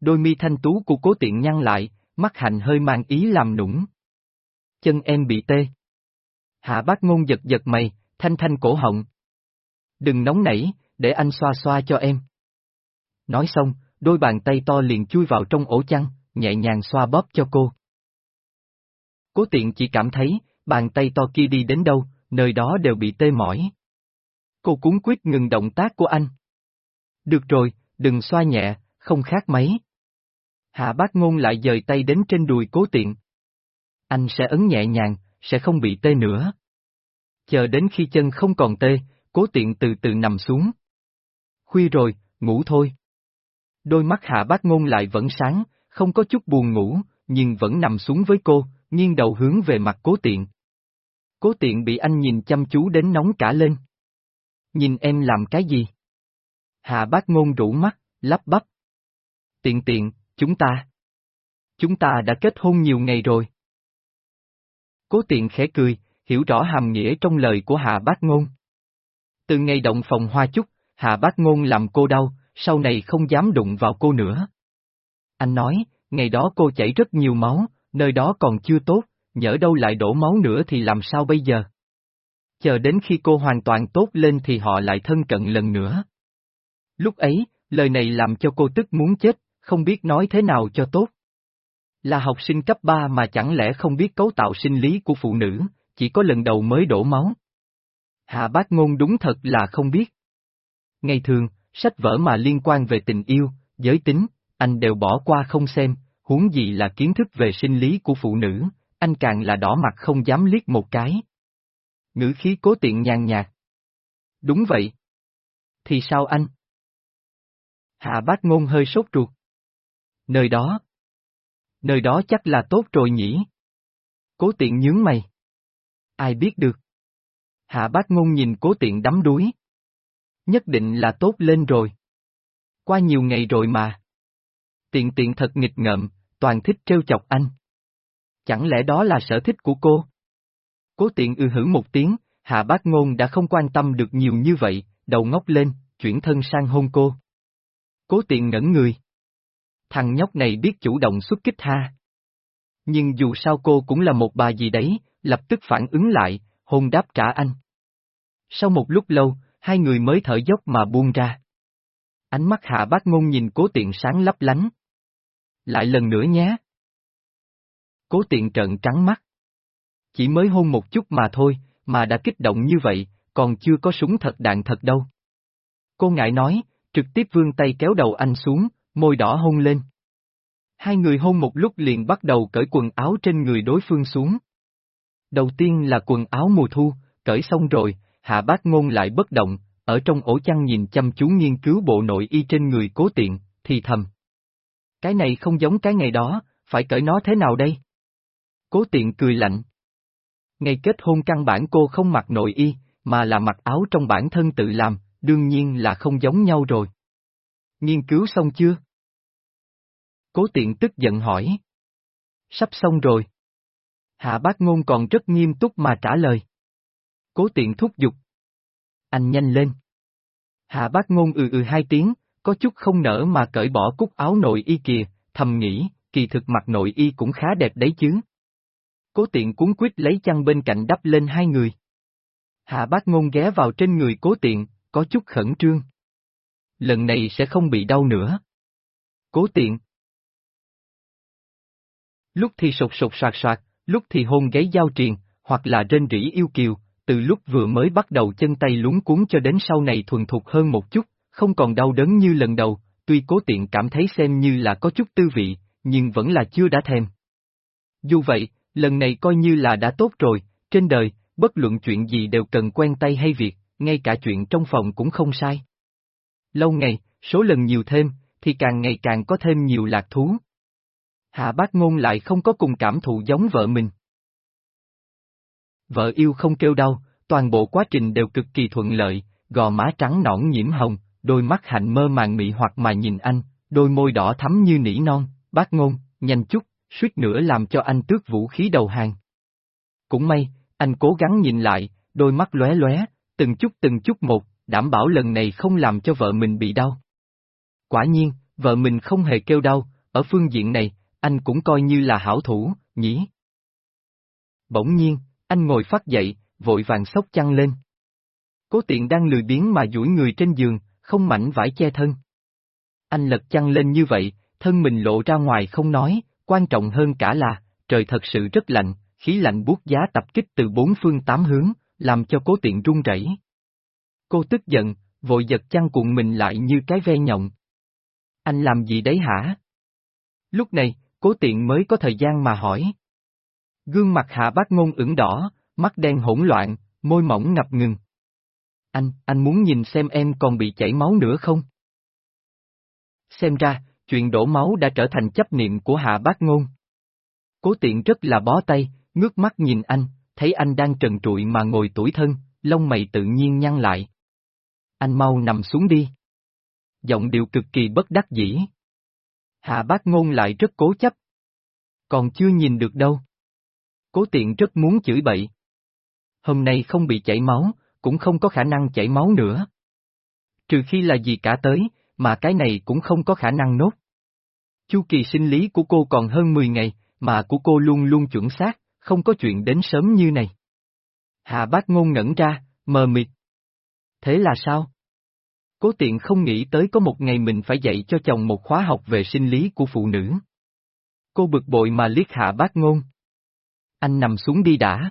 Đôi mi thanh tú của cố tiện nhăn lại, mắt hạnh hơi mang ý làm nũng. Chân em bị tê. Hạ bác ngôn giật giật mày, thanh thanh cổ họng. Đừng nóng nảy, để anh xoa xoa cho em. Nói xong, đôi bàn tay to liền chui vào trong ổ chăn, nhẹ nhàng xoa bóp cho cô. Cố tiện chỉ cảm thấy, bàn tay to kia đi đến đâu, nơi đó đều bị tê mỏi. Cô cuốn quyết ngừng động tác của anh. Được rồi, đừng xoa nhẹ, không khác mấy. Hạ bác ngôn lại dời tay đến trên đùi cố tiện. Anh sẽ ấn nhẹ nhàng, sẽ không bị tê nữa. Chờ đến khi chân không còn tê, cố tiện từ từ nằm xuống. Khuya rồi, ngủ thôi. Đôi mắt hạ bác ngôn lại vẫn sáng, không có chút buồn ngủ, nhưng vẫn nằm xuống với cô, nghiêng đầu hướng về mặt cố tiện. Cố tiện bị anh nhìn chăm chú đến nóng cả lên. Nhìn em làm cái gì? Hạ bác ngôn rủ mắt, lắp bắp. Tiện tiện, chúng ta. Chúng ta đã kết hôn nhiều ngày rồi. Cố tiện khẽ cười, hiểu rõ hàm nghĩa trong lời của Hạ bác ngôn. Từ ngày động phòng hoa chúc, Hạ bác ngôn làm cô đau, sau này không dám đụng vào cô nữa. Anh nói, ngày đó cô chảy rất nhiều máu, nơi đó còn chưa tốt, nhỡ đâu lại đổ máu nữa thì làm sao bây giờ? Chờ đến khi cô hoàn toàn tốt lên thì họ lại thân cận lần nữa. Lúc ấy, lời này làm cho cô tức muốn chết, không biết nói thế nào cho tốt. Là học sinh cấp 3 mà chẳng lẽ không biết cấu tạo sinh lý của phụ nữ, chỉ có lần đầu mới đổ máu. Hạ bác ngôn đúng thật là không biết. Ngày thường, sách vở mà liên quan về tình yêu, giới tính, anh đều bỏ qua không xem, huống gì là kiến thức về sinh lý của phụ nữ, anh càng là đỏ mặt không dám liếc một cái. Ngữ khí cố tiện nhàn nhạt. Đúng vậy. Thì sao anh? Hạ bác ngôn hơi sốt ruột. Nơi đó. Nơi đó chắc là tốt rồi nhỉ? Cố tiện nhướng mày. Ai biết được? Hạ bác ngôn nhìn cố tiện đắm đuối. Nhất định là tốt lên rồi. Qua nhiều ngày rồi mà. Tiện tiện thật nghịch ngợm, toàn thích trêu chọc anh. Chẳng lẽ đó là sở thích của cô? Cố tiện ư hử một tiếng, hạ bác ngôn đã không quan tâm được nhiều như vậy, đầu ngóc lên, chuyển thân sang hôn cô. Cố tiện ngẩn người. Thằng nhóc này biết chủ động xuất kích ha. Nhưng dù sao cô cũng là một bà gì đấy, lập tức phản ứng lại, hôn đáp trả anh. Sau một lúc lâu, hai người mới thở dốc mà buông ra. Ánh mắt hạ bác ngôn nhìn cố tiện sáng lấp lánh. Lại lần nữa nhé. Cố tiện trợn trắng mắt. Chỉ mới hôn một chút mà thôi, mà đã kích động như vậy, còn chưa có súng thật đạn thật đâu. Cô ngại nói, trực tiếp vươn tay kéo đầu anh xuống, môi đỏ hôn lên. Hai người hôn một lúc liền bắt đầu cởi quần áo trên người đối phương xuống. Đầu tiên là quần áo mùa thu, cởi xong rồi, hạ bác ngôn lại bất động, ở trong ổ chăn nhìn chăm chú nghiên cứu bộ nội y trên người cố tiện, thì thầm. Cái này không giống cái ngày đó, phải cởi nó thế nào đây? Cố tiện cười lạnh. Ngày kết hôn căn bản cô không mặc nội y, mà là mặc áo trong bản thân tự làm, đương nhiên là không giống nhau rồi. Nghiên cứu xong chưa? Cố tiện tức giận hỏi. Sắp xong rồi. Hạ bác ngôn còn rất nghiêm túc mà trả lời. Cố tiện thúc giục. Anh nhanh lên. Hạ bác ngôn ừ ừ hai tiếng, có chút không nở mà cởi bỏ cúc áo nội y kìa, thầm nghĩ, kỳ thực mặt nội y cũng khá đẹp đấy chứ. Cố tiện cuốn quyết lấy chăn bên cạnh đắp lên hai người. Hạ bác ngôn ghé vào trên người cố tiện, có chút khẩn trương. Lần này sẽ không bị đau nữa. Cố tiện. Lúc thì sột sột soạt soạt, lúc thì hôn gáy giao triền, hoặc là rên rỉ yêu kiều, từ lúc vừa mới bắt đầu chân tay lúng cuốn cho đến sau này thuần thục hơn một chút, không còn đau đớn như lần đầu, tuy cố tiện cảm thấy xem như là có chút tư vị, nhưng vẫn là chưa đã thèm. Dù vậy, lần này coi như là đã tốt rồi, trên đời, bất luận chuyện gì đều cần quen tay hay việc, ngay cả chuyện trong phòng cũng không sai. Lâu ngày, số lần nhiều thêm, thì càng ngày càng có thêm nhiều lạc thú. Hạ bác ngôn lại không có cùng cảm thụ giống vợ mình. Vợ yêu không kêu đau, toàn bộ quá trình đều cực kỳ thuận lợi, gò má trắng nõn nhiễm hồng, đôi mắt hạnh mơ màng mị hoặc mà nhìn anh, đôi môi đỏ thắm như nỉ non, bác ngôn, nhanh chút, suýt nữa làm cho anh tước vũ khí đầu hàng. Cũng may, anh cố gắng nhìn lại, đôi mắt lóe lóe, từng chút từng chút một, đảm bảo lần này không làm cho vợ mình bị đau. Quả nhiên, vợ mình không hề kêu đau, ở phương diện này, anh cũng coi như là hảo thủ, nhỉ? Bỗng nhiên, anh ngồi phát dậy, vội vàng sốc chăn lên. Cố tiện đang lười biếng mà duỗi người trên giường, không mảnh vải che thân. Anh lật chăn lên như vậy, thân mình lộ ra ngoài không nói, quan trọng hơn cả là, trời thật sự rất lạnh, khí lạnh buốt giá tập kích từ bốn phương tám hướng, làm cho cố tiện run rẩy. Cô tức giận, vội giật chăn cuộn mình lại như cái ve nhộng. Anh làm gì đấy hả? Lúc này, cố tiện mới có thời gian mà hỏi. Gương mặt hạ bác ngôn ửng đỏ, mắt đen hỗn loạn, môi mỏng ngập ngừng. Anh, anh muốn nhìn xem em còn bị chảy máu nữa không? Xem ra, chuyện đổ máu đã trở thành chấp niệm của hạ bác ngôn. Cố tiện rất là bó tay, ngước mắt nhìn anh, thấy anh đang trần trụi mà ngồi tuổi thân, lông mày tự nhiên nhăn lại. Anh mau nằm xuống đi. Giọng điệu cực kỳ bất đắc dĩ. Hạ bác ngôn lại rất cố chấp. Còn chưa nhìn được đâu. Cố tiện rất muốn chửi bậy. Hôm nay không bị chảy máu, cũng không có khả năng chảy máu nữa. Trừ khi là gì cả tới, mà cái này cũng không có khả năng nốt. Chu kỳ sinh lý của cô còn hơn 10 ngày, mà của cô luôn luôn chuẩn xác, không có chuyện đến sớm như này. Hạ bác ngôn ngẩn ra, mờ mịt. Thế là sao? Cố tiện không nghĩ tới có một ngày mình phải dạy cho chồng một khóa học về sinh lý của phụ nữ. Cô bực bội mà liếc hạ bác ngôn. Anh nằm xuống đi đã.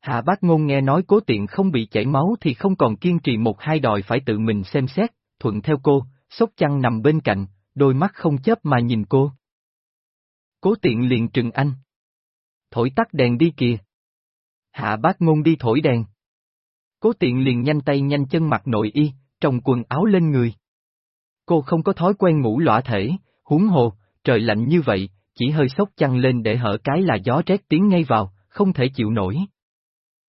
Hạ bác ngôn nghe nói cố tiện không bị chảy máu thì không còn kiên trì một hai đòi phải tự mình xem xét, thuận theo cô, sốc chăn nằm bên cạnh, đôi mắt không chớp mà nhìn cô. Cố tiện liền trừng anh. Thổi tắt đèn đi kìa. Hạ bác ngôn đi thổi đèn. Cố tiện liền nhanh tay nhanh chân mặc nội y, trồng quần áo lên người. Cô không có thói quen ngủ lõa thể, huống hồ, trời lạnh như vậy, chỉ hơi sốc chăn lên để hở cái là gió rét tiếng ngay vào, không thể chịu nổi.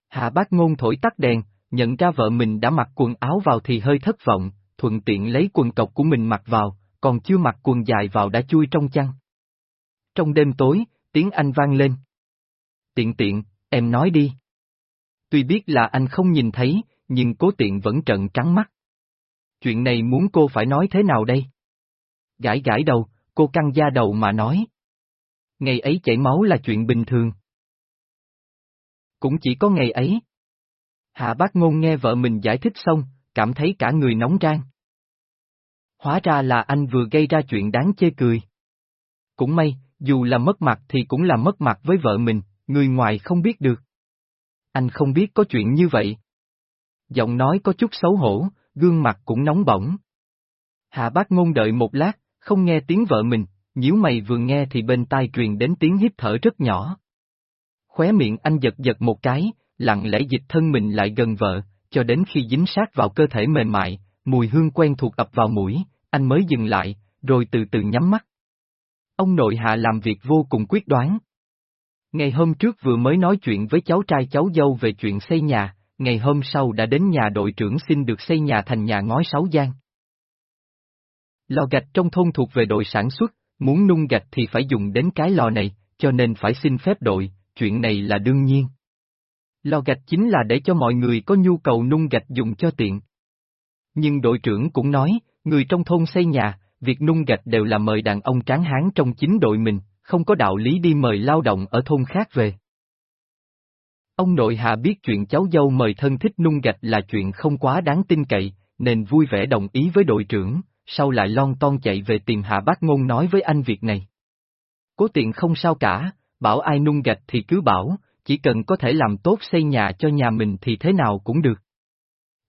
Hạ bác ngôn thổi tắt đèn, nhận ra vợ mình đã mặc quần áo vào thì hơi thất vọng, thuận tiện lấy quần cộc của mình mặc vào, còn chưa mặc quần dài vào đã chui trong chăn. Trong đêm tối, tiếng anh vang lên. Tiện tiện, em nói đi. Tuy biết là anh không nhìn thấy, nhưng cố tiện vẫn trận trắng mắt. Chuyện này muốn cô phải nói thế nào đây? Gãi gãi đầu, cô căng da đầu mà nói. Ngày ấy chảy máu là chuyện bình thường. Cũng chỉ có ngày ấy. Hạ bác ngôn nghe vợ mình giải thích xong, cảm thấy cả người nóng rang. Hóa ra là anh vừa gây ra chuyện đáng chê cười. Cũng may, dù là mất mặt thì cũng là mất mặt với vợ mình, người ngoài không biết được. Anh không biết có chuyện như vậy. Giọng nói có chút xấu hổ, gương mặt cũng nóng bỏng. Hạ bác ngôn đợi một lát, không nghe tiếng vợ mình, nhíu mày vừa nghe thì bên tai truyền đến tiếng hít thở rất nhỏ. Khóe miệng anh giật giật một cái, lặng lẽ dịch thân mình lại gần vợ, cho đến khi dính sát vào cơ thể mềm mại, mùi hương quen thuộc ập vào mũi, anh mới dừng lại, rồi từ từ nhắm mắt. Ông nội hạ làm việc vô cùng quyết đoán. Ngày hôm trước vừa mới nói chuyện với cháu trai cháu dâu về chuyện xây nhà, ngày hôm sau đã đến nhà đội trưởng xin được xây nhà thành nhà ngói sáu gian. Lò gạch trong thôn thuộc về đội sản xuất, muốn nung gạch thì phải dùng đến cái lò này, cho nên phải xin phép đội, chuyện này là đương nhiên. Lò gạch chính là để cho mọi người có nhu cầu nung gạch dùng cho tiện. Nhưng đội trưởng cũng nói, người trong thôn xây nhà, việc nung gạch đều là mời đàn ông tráng hán trong chính đội mình, không có đạo lý đi mời lao động ở thôn khác về. Ông nội hạ biết chuyện cháu dâu mời thân thích nung gạch là chuyện không quá đáng tin cậy, nên vui vẻ đồng ý với đội trưởng, sau lại lon ton chạy về tìm hạ bác ngôn nói với anh việc này. Cố tiện không sao cả, bảo ai nung gạch thì cứ bảo, chỉ cần có thể làm tốt xây nhà cho nhà mình thì thế nào cũng được.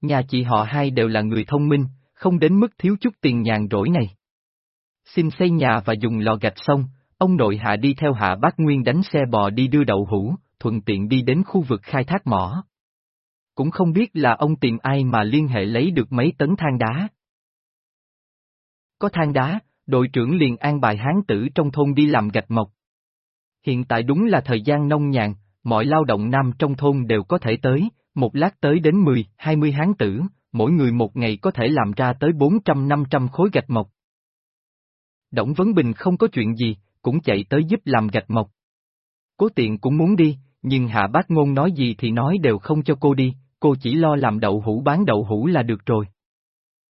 Nhà chị họ hai đều là người thông minh, không đến mức thiếu chút tiền nhàn rỗi này. Xin xây nhà và dùng lò gạch xong, ông nội hạ đi theo hạ bác Nguyên đánh xe bò đi đưa đậu hũ, thuận tiện đi đến khu vực khai thác mỏ. Cũng không biết là ông tìm ai mà liên hệ lấy được mấy tấn than đá. Có than đá, đội trưởng liền an bài hán tử trong thôn đi làm gạch mộc. Hiện tại đúng là thời gian nông nhàn, mọi lao động nam trong thôn đều có thể tới, một lát tới đến 10, 20 hán tử, mỗi người một ngày có thể làm ra tới 400-500 khối gạch mộc. Đổng Vấn Bình không có chuyện gì, cũng chạy tới giúp làm gạch mộc. Cố tiện cũng muốn đi, nhưng hạ bác ngôn nói gì thì nói đều không cho cô đi, cô chỉ lo làm đậu hũ bán đậu hũ là được rồi.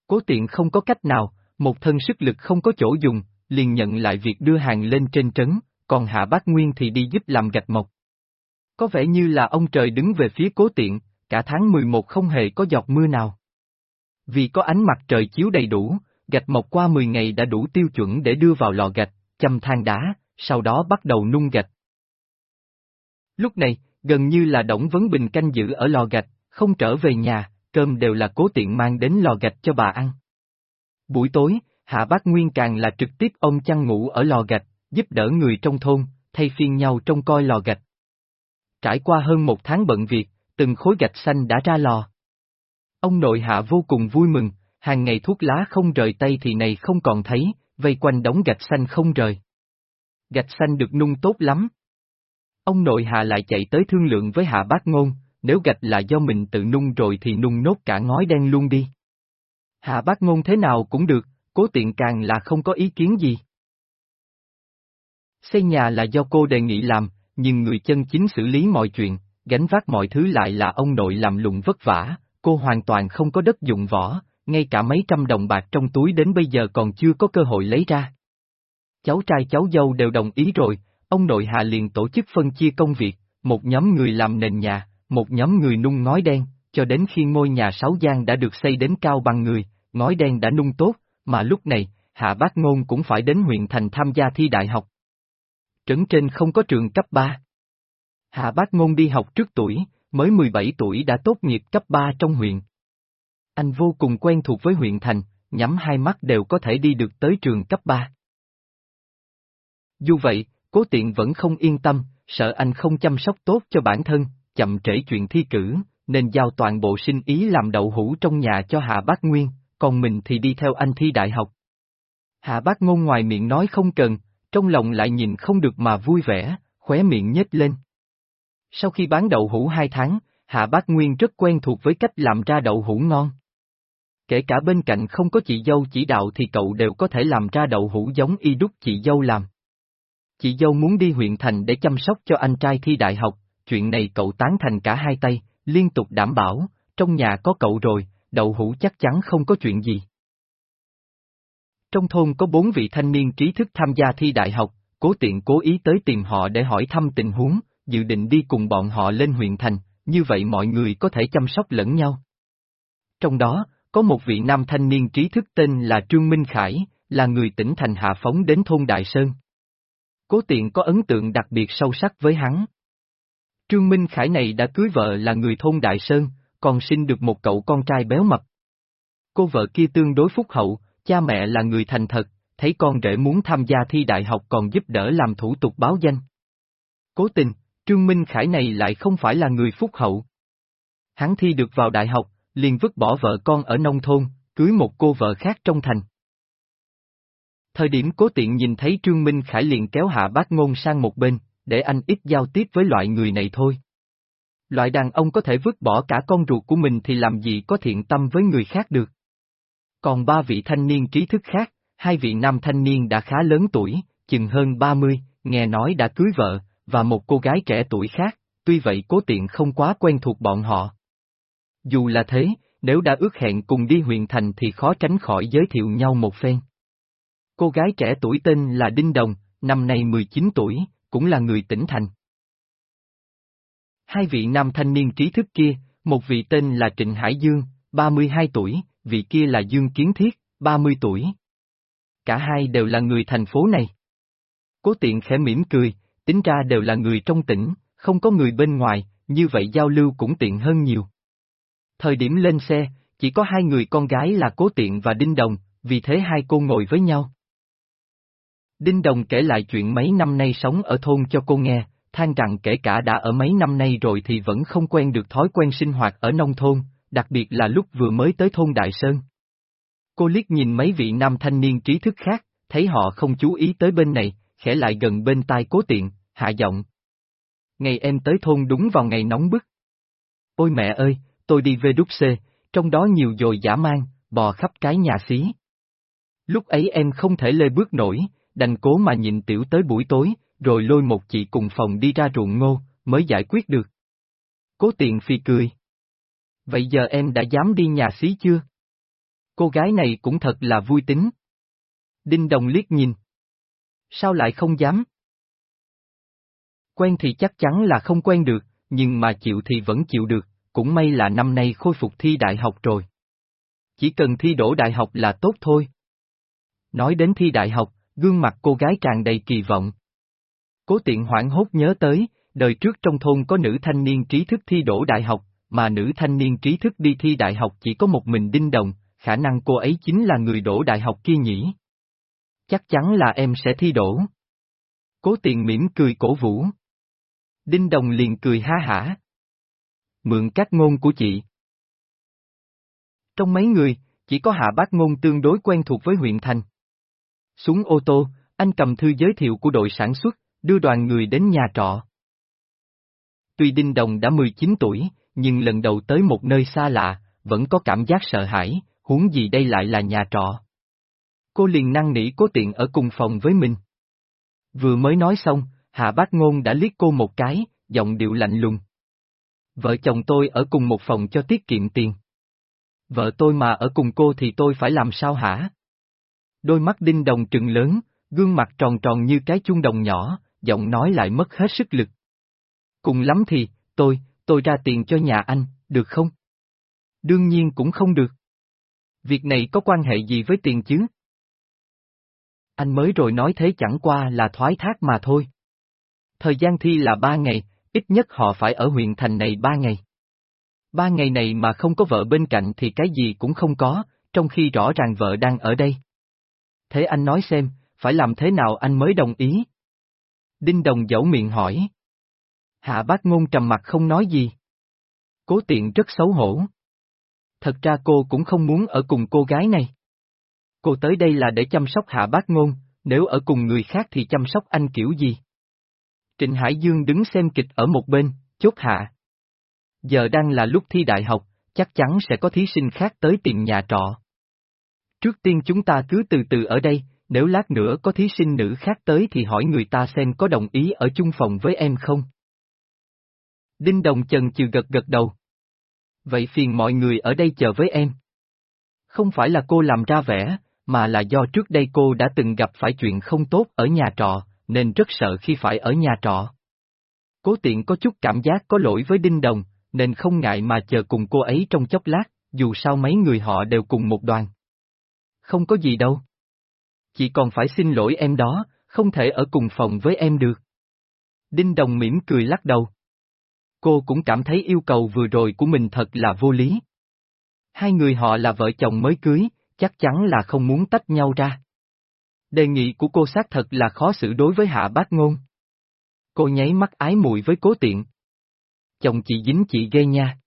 Cố tiện không có cách nào, một thân sức lực không có chỗ dùng, liền nhận lại việc đưa hàng lên trên trấn, còn hạ bác nguyên thì đi giúp làm gạch mộc. Có vẻ như là ông trời đứng về phía cố tiện, cả tháng 11 không hề có giọt mưa nào. Vì có ánh mặt trời chiếu đầy đủ, gạch mộc qua 10 ngày đã đủ tiêu chuẩn để đưa vào lò gạch, châm than đá, sau đó bắt đầu nung gạch. Lúc này, gần như là Đổng Vấn Bình canh giữ ở lò gạch, không trở về nhà, cơm đều là cố tiện mang đến lò gạch cho bà ăn. Buổi tối, Hạ Bác Nguyên càng là trực tiếp ông chăn ngủ ở lò gạch, giúp đỡ người trong thôn, thay phiên nhau trông coi lò gạch. Trải qua hơn một tháng bận việc, từng khối gạch xanh đã ra lò. Ông nội hạ vô cùng vui mừng, hàng ngày thuốc lá không rời tay thì này không còn thấy, vây quanh đống gạch xanh không rời. gạch xanh được nung tốt lắm. Ông nội Hà lại chạy tới thương lượng với Hạ Bác Ngôn, nếu gạch là do mình tự nung rồi thì nung nốt cả ngói đen luôn đi. Hạ Bác Ngôn thế nào cũng được, cố tiện càng là không có ý kiến gì. Xây nhà là do cô đề nghị làm, nhưng người chân chính xử lý mọi chuyện, gánh vác mọi thứ lại là ông nội làm lụng vất vả, cô hoàn toàn không có đất dụng võ, ngay cả mấy trăm đồng bạc trong túi đến bây giờ còn chưa có cơ hội lấy ra. Cháu trai cháu dâu đều đồng ý rồi, ông nội Hà liền tổ chức phân chia công việc, một nhóm người làm nền nhà, một nhóm người nung ngói đen, cho đến khi ngôi nhà sáu gian đã được xây đến cao bằng người, ngói đen đã nung tốt, mà lúc này, Hạ Bác Ngôn cũng phải đến huyện thành tham gia thi đại học. Trấn trên không có trường cấp 3. Hạ Bác Ngôn đi học trước tuổi, mới 17 tuổi đã tốt nghiệp cấp 3 trong huyện. Anh vô cùng quen thuộc với huyện thành, nhắm hai mắt đều có thể đi được tới trường cấp 3. Dù vậy, cố tiện vẫn không yên tâm, sợ anh không chăm sóc tốt cho bản thân, chậm trễ chuyện thi cử, nên giao toàn bộ sinh ý làm đậu hũ trong nhà cho Hạ Bác Nguyên, còn mình thì đi theo anh thi đại học. Hạ Bác Ngôn ngoài miệng nói không cần, trong lòng lại nhìn không được mà vui vẻ, khóe miệng nhếch lên. Sau khi bán đậu hũ hai tháng, Hạ Bác Nguyên rất quen thuộc với cách làm ra đậu hũ ngon. Kể cả bên cạnh không có chị dâu chỉ đạo thì cậu đều có thể làm ra đậu hũ giống y đúc chị dâu làm. Chị dâu muốn đi huyện thành để chăm sóc cho anh trai thi đại học, chuyện này cậu tán thành cả hai tay, liên tục đảm bảo, trong nhà có cậu rồi, đậu hũ chắc chắn không có chuyện gì. Trong thôn có bốn vị thanh niên trí thức tham gia thi đại học, cố tiện cố ý tới tìm họ để hỏi thăm tình huống, dự định đi cùng bọn họ lên huyện thành, như vậy mọi người có thể chăm sóc lẫn nhau. Trong đó, có một vị nam thanh niên trí thức tên là Trương Minh Khải, là người tỉnh thành Hạ Phóng đến thôn Đại Sơn. Cố tiện có ấn tượng đặc biệt sâu sắc với hắn. Trương Minh Khải này đã cưới vợ là người thôn Đại Sơn, còn sinh được một cậu con trai béo mập. Cô vợ kia tương đối phúc hậu, cha mẹ là người thành thật, thấy con rể muốn tham gia thi đại học còn giúp đỡ làm thủ tục báo danh. Cố tình, Trương Minh Khải này lại không phải là người phúc hậu. Hắn thi được vào đại học, liền vứt bỏ vợ con ở nông thôn, cưới một cô vợ khác trong thành. Thời điểm cố tiện nhìn thấy Trương Minh Khải liền kéo hạ bác ngôn sang một bên, để anh ít giao tiếp với loại người này thôi. Loại đàn ông có thể vứt bỏ cả con ruột của mình thì làm gì có thiện tâm với người khác được. Còn ba vị thanh niên trí thức khác, hai vị nam thanh niên đã khá lớn tuổi, chừng hơn 30, nghe nói đã cưới vợ, và một cô gái trẻ tuổi khác, tuy vậy cố tiện không quá quen thuộc bọn họ. Dù là thế, nếu đã ước hẹn cùng đi huyện thành thì khó tránh khỏi giới thiệu nhau một phen. Cô gái trẻ tuổi tên là Đinh Đồng, năm nay 19 tuổi, cũng là người tỉnh thành. Hai vị nam thanh niên trí thức kia, một vị tên là Trịnh Hải Dương, 32 tuổi, vị kia là Dương Kiến Thiết, 30 tuổi. Cả hai đều là người thành phố này. Cố tiện khẽ mỉm cười, tính ra đều là người trong tỉnh, không có người bên ngoài, như vậy giao lưu cũng tiện hơn nhiều. Thời điểm lên xe, chỉ có hai người con gái là Cố Tiện và Đinh Đồng, vì thế hai cô ngồi với nhau. Đinh Đồng kể lại chuyện mấy năm nay sống ở thôn cho cô nghe, than rằng kể cả đã ở mấy năm nay rồi thì vẫn không quen được thói quen sinh hoạt ở nông thôn, đặc biệt là lúc vừa mới tới thôn Đại Sơn. Cô liếc nhìn mấy vị nam thanh niên trí thức khác, thấy họ không chú ý tới bên này, khẽ lại gần bên tai cố tiện, hạ giọng. Ngày em tới thôn đúng vào ngày nóng bức. Ôi mẹ ơi, tôi đi về đúc xê, trong đó nhiều dồi giả mang, bò khắp cái nhà xí. Lúc ấy em không thể lê bước nổi, đành cố mà nhìn tiểu tới buổi tối, rồi lôi một chị cùng phòng đi ra ruộng ngô, mới giải quyết được. Cố tiện phi cười. Vậy giờ em đã dám đi nhà xí chưa? Cô gái này cũng thật là vui tính. Đinh Đồng liếc nhìn. Sao lại không dám? Quen thì chắc chắn là không quen được, nhưng mà chịu thì vẫn chịu được, cũng may là năm nay khôi phục thi đại học rồi. Chỉ cần thi đổ đại học là tốt thôi. Nói đến thi đại học, gương mặt cô gái tràn đầy kỳ vọng. Cố tiện hoảng hốt nhớ tới, đời trước trong thôn có nữ thanh niên trí thức thi đổ đại học, mà nữ thanh niên trí thức đi thi đại học chỉ có một mình đinh đồng, khả năng cô ấy chính là người đổ đại học kia nhỉ. Chắc chắn là em sẽ thi đổ. Cố tiện mỉm cười cổ vũ. Đinh đồng liền cười ha hả. Mượn các ngôn của chị. Trong mấy người, chỉ có hạ bác ngôn tương đối quen thuộc với huyện thành. Xuống ô tô, Anh cầm thư giới thiệu của đội sản xuất, đưa đoàn người đến nhà trọ. Tuy Đinh Đồng đã 19 tuổi, nhưng lần đầu tới một nơi xa lạ, vẫn có cảm giác sợ hãi, huống gì đây lại là nhà trọ. Cô liền Năng nỉ cố tiện ở cùng phòng với mình. Vừa mới nói xong, Hạ Bác Ngôn đã liếc cô một cái, giọng điệu lạnh lùng. Vợ chồng tôi ở cùng một phòng cho tiết kiệm tiền. Vợ tôi mà ở cùng cô thì tôi phải làm sao hả? Đôi mắt đinh đồng trừng lớn, gương mặt tròn tròn như cái chuông đồng nhỏ, giọng nói lại mất hết sức lực. Cùng lắm thì, tôi, tôi ra tiền cho nhà anh, được không? Đương nhiên cũng không được. Việc này có quan hệ gì với tiền chứ? Anh mới rồi nói thế chẳng qua là thoái thác mà thôi. Thời gian thi là ba ngày, ít nhất họ phải ở huyện thành này ba ngày. Ba ngày này mà không có vợ bên cạnh thì cái gì cũng không có, trong khi rõ ràng vợ đang ở đây. Thế anh nói xem, phải làm thế nào anh mới đồng ý? Đinh Đồng dẫu miệng hỏi. Hạ bác ngôn trầm mặt không nói gì. Cố tiện rất xấu hổ. Thật ra cô cũng không muốn ở cùng cô gái này. Cô tới đây là để chăm sóc hạ bác ngôn, nếu ở cùng người khác thì chăm sóc anh kiểu gì? Trịnh Hải Dương đứng xem kịch ở một bên, chốt hạ. Giờ đang là lúc thi đại học, chắc chắn sẽ có thí sinh khác tới tìm nhà trọ. Trước tiên chúng ta cứ từ từ ở đây, nếu lát nữa có thí sinh nữ khác tới thì hỏi người ta xem có đồng ý ở chung phòng với em không. Đinh Đồng Trần chừ gật gật đầu. Vậy phiền mọi người ở đây chờ với em. Không phải là cô làm ra vẻ, mà là do trước đây cô đã từng gặp phải chuyện không tốt ở nhà trọ, nên rất sợ khi phải ở nhà trọ. Cố tiện có chút cảm giác có lỗi với Đinh Đồng, nên không ngại mà chờ cùng cô ấy trong chốc lát, dù sao mấy người họ đều cùng một đoàn. Không có gì đâu. Chỉ còn phải xin lỗi em đó, không thể ở cùng phòng với em được. Đinh Đồng mỉm cười lắc đầu. Cô cũng cảm thấy yêu cầu vừa rồi của mình thật là vô lý. Hai người họ là vợ chồng mới cưới, chắc chắn là không muốn tách nhau ra. Đề nghị của cô xác thật là khó xử đối với hạ bác ngôn. Cô nháy mắt ái mùi với cố tiện. Chồng chị dính chị ghê nha.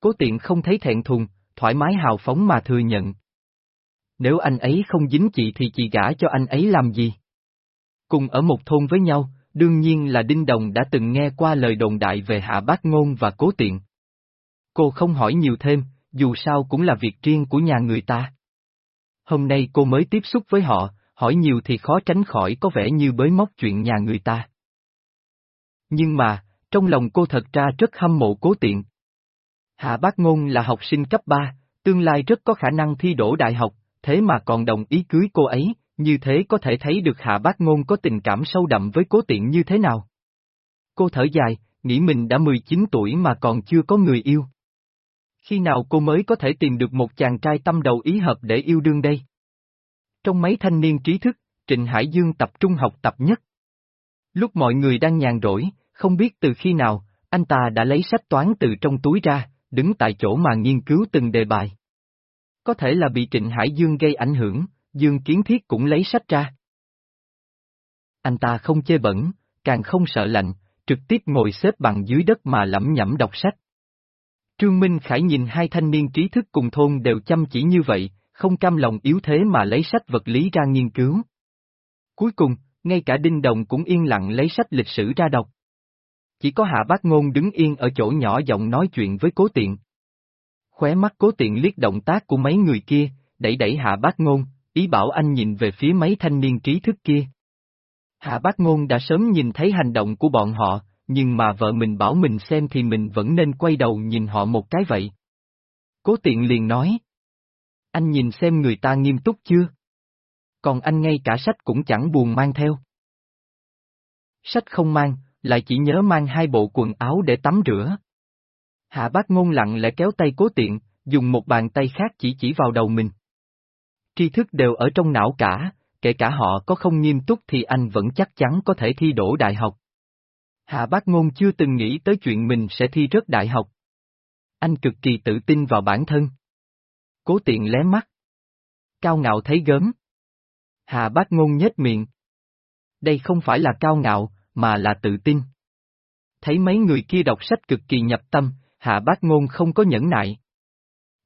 Cố tiện không thấy thẹn thùng, thoải mái hào phóng mà thừa nhận. Nếu anh ấy không dính chị thì chị gả cho anh ấy làm gì? Cùng ở một thôn với nhau, đương nhiên là Đinh Đồng đã từng nghe qua lời đồn đại về hạ bác ngôn và cố tiện. Cô không hỏi nhiều thêm, dù sao cũng là việc riêng của nhà người ta. Hôm nay cô mới tiếp xúc với họ, hỏi nhiều thì khó tránh khỏi có vẻ như bới móc chuyện nhà người ta. Nhưng mà, trong lòng cô thật ra rất hâm mộ cố tiện. Hạ Bác Ngôn là học sinh cấp 3, tương lai rất có khả năng thi đỗ đại học, thế mà còn đồng ý cưới cô ấy, như thế có thể thấy được Hạ Bác Ngôn có tình cảm sâu đậm với cố tiện như thế nào. Cô thở dài, nghĩ mình đã 19 tuổi mà còn chưa có người yêu. Khi nào cô mới có thể tìm được một chàng trai tâm đầu ý hợp để yêu đương đây? Trong mấy thanh niên trí thức, Trịnh Hải Dương tập trung học tập nhất. Lúc mọi người đang nhàn rỗi, không biết từ khi nào, anh ta đã lấy sách toán từ trong túi ra, đứng tại chỗ mà nghiên cứu từng đề bài. Có thể là bị Trịnh Hải Dương gây ảnh hưởng, Dương Kiến Thiết cũng lấy sách ra. Anh ta không chê bẩn, càng không sợ lạnh, trực tiếp ngồi xếp bằng dưới đất mà lẩm nhẩm đọc sách. Trương Minh Khải nhìn hai thanh niên trí thức cùng thôn đều chăm chỉ như vậy, không cam lòng yếu thế mà lấy sách vật lý ra nghiên cứu. Cuối cùng, ngay cả Đinh Đồng cũng yên lặng lấy sách lịch sử ra đọc. Chỉ có Hạ Bác Ngôn đứng yên ở chỗ nhỏ giọng nói chuyện với cố tiện. Khóe mắt cố tiện liếc động tác của mấy người kia, đẩy đẩy Hạ Bác Ngôn, ý bảo anh nhìn về phía mấy thanh niên trí thức kia. Hạ Bác Ngôn đã sớm nhìn thấy hành động của bọn họ, nhưng mà vợ mình bảo mình xem thì mình vẫn nên quay đầu nhìn họ một cái vậy. Cố tiện liền nói. Anh nhìn xem người ta nghiêm túc chưa? Còn anh ngay cả sách cũng chẳng buồn mang theo. Sách không mang, lại chỉ nhớ mang hai bộ quần áo để tắm rửa. Hạ bác ngôn lặng lẽ kéo tay cố tiện, dùng một bàn tay khác chỉ chỉ vào đầu mình. Tri thức đều ở trong não cả, kể cả họ có không nghiêm túc thì anh vẫn chắc chắn có thể thi đỗ đại học. Hạ bác ngôn chưa từng nghĩ tới chuyện mình sẽ thi rớt đại học. Anh cực kỳ tự tin vào bản thân. Cố tiện lé mắt. Cao ngạo thấy gớm. Hạ bác ngôn nhếch miệng. Đây không phải là cao ngạo, mà là tự tin. Thấy mấy người kia đọc sách cực kỳ nhập tâm, hạ bác ngôn không có nhẫn nại.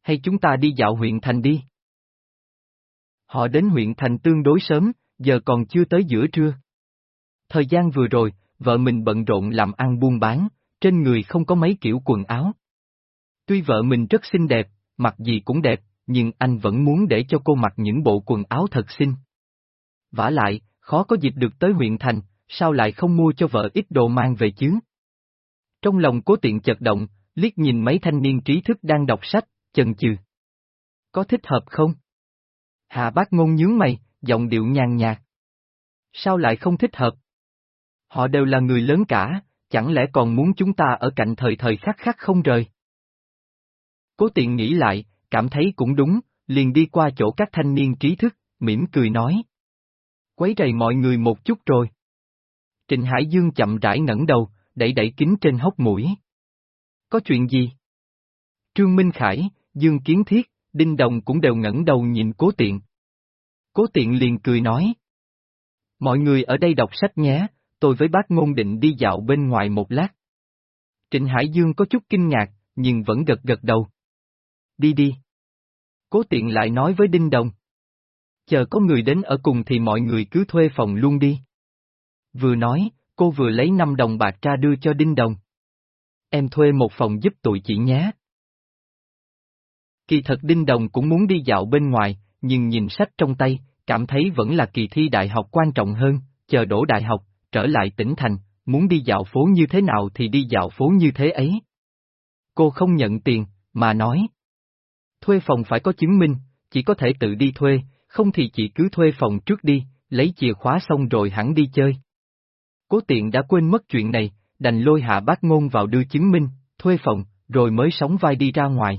Hay chúng ta đi dạo huyện thành đi. Họ đến huyện thành tương đối sớm, giờ còn chưa tới giữa trưa. Thời gian vừa rồi, vợ mình bận rộn làm ăn buôn bán, trên người không có mấy kiểu quần áo. Tuy vợ mình rất xinh đẹp, mặc gì cũng đẹp, nhưng anh vẫn muốn để cho cô mặc những bộ quần áo thật xinh. vả lại, khó có dịp được tới huyện thành, sao lại không mua cho vợ ít đồ mang về chứ? Trong lòng cố tiện chật động, liếc nhìn mấy thanh niên trí thức đang đọc sách, chần chừ. Có thích hợp không? hà bác ngôn nhướng mày, giọng điệu nhàn nhạt. Sao lại không thích hợp? Họ đều là người lớn cả, chẳng lẽ còn muốn chúng ta ở cạnh thời thời khắc khắc không rời? Cố tiện nghĩ lại, cảm thấy cũng đúng, liền đi qua chỗ các thanh niên trí thức, mỉm cười nói. Quấy rầy mọi người một chút rồi. Trịnh Hải Dương chậm rãi ngẩng đầu, đẩy đẩy kính trên hốc mũi. Có chuyện gì? Trương Minh Khải, Dương Kiến Thiết, Đinh Đồng cũng đều ngẩng đầu nhìn cố tiện. Cố tiện liền cười nói. Mọi người ở đây đọc sách nhé, tôi với bác ngôn định đi dạo bên ngoài một lát. Trịnh Hải Dương có chút kinh ngạc, nhưng vẫn gật gật đầu. Đi đi. Cố tiện lại nói với Đinh Đồng. Chờ có người đến ở cùng thì mọi người cứ thuê phòng luôn đi. Vừa nói, cô vừa lấy 5 đồng bạc ra đưa cho Đinh Đồng. Em thuê một phòng giúp tụi chị nhé. Kỳ thật Đinh Đồng cũng muốn đi dạo bên ngoài, nhưng nhìn sách trong tay, cảm thấy vẫn là kỳ thi đại học quan trọng hơn, chờ đổ đại học, trở lại tỉnh thành, muốn đi dạo phố như thế nào thì đi dạo phố như thế ấy. Cô không nhận tiền, mà nói. Thuê phòng phải có chứng minh, chỉ có thể tự đi thuê, không thì chị cứ thuê phòng trước đi, lấy chìa khóa xong rồi hẳn đi chơi. Cố tiện đã quên mất chuyện này, đành lôi hạ bác ngôn vào đưa chứng minh, thuê phòng, rồi mới sóng vai đi ra ngoài.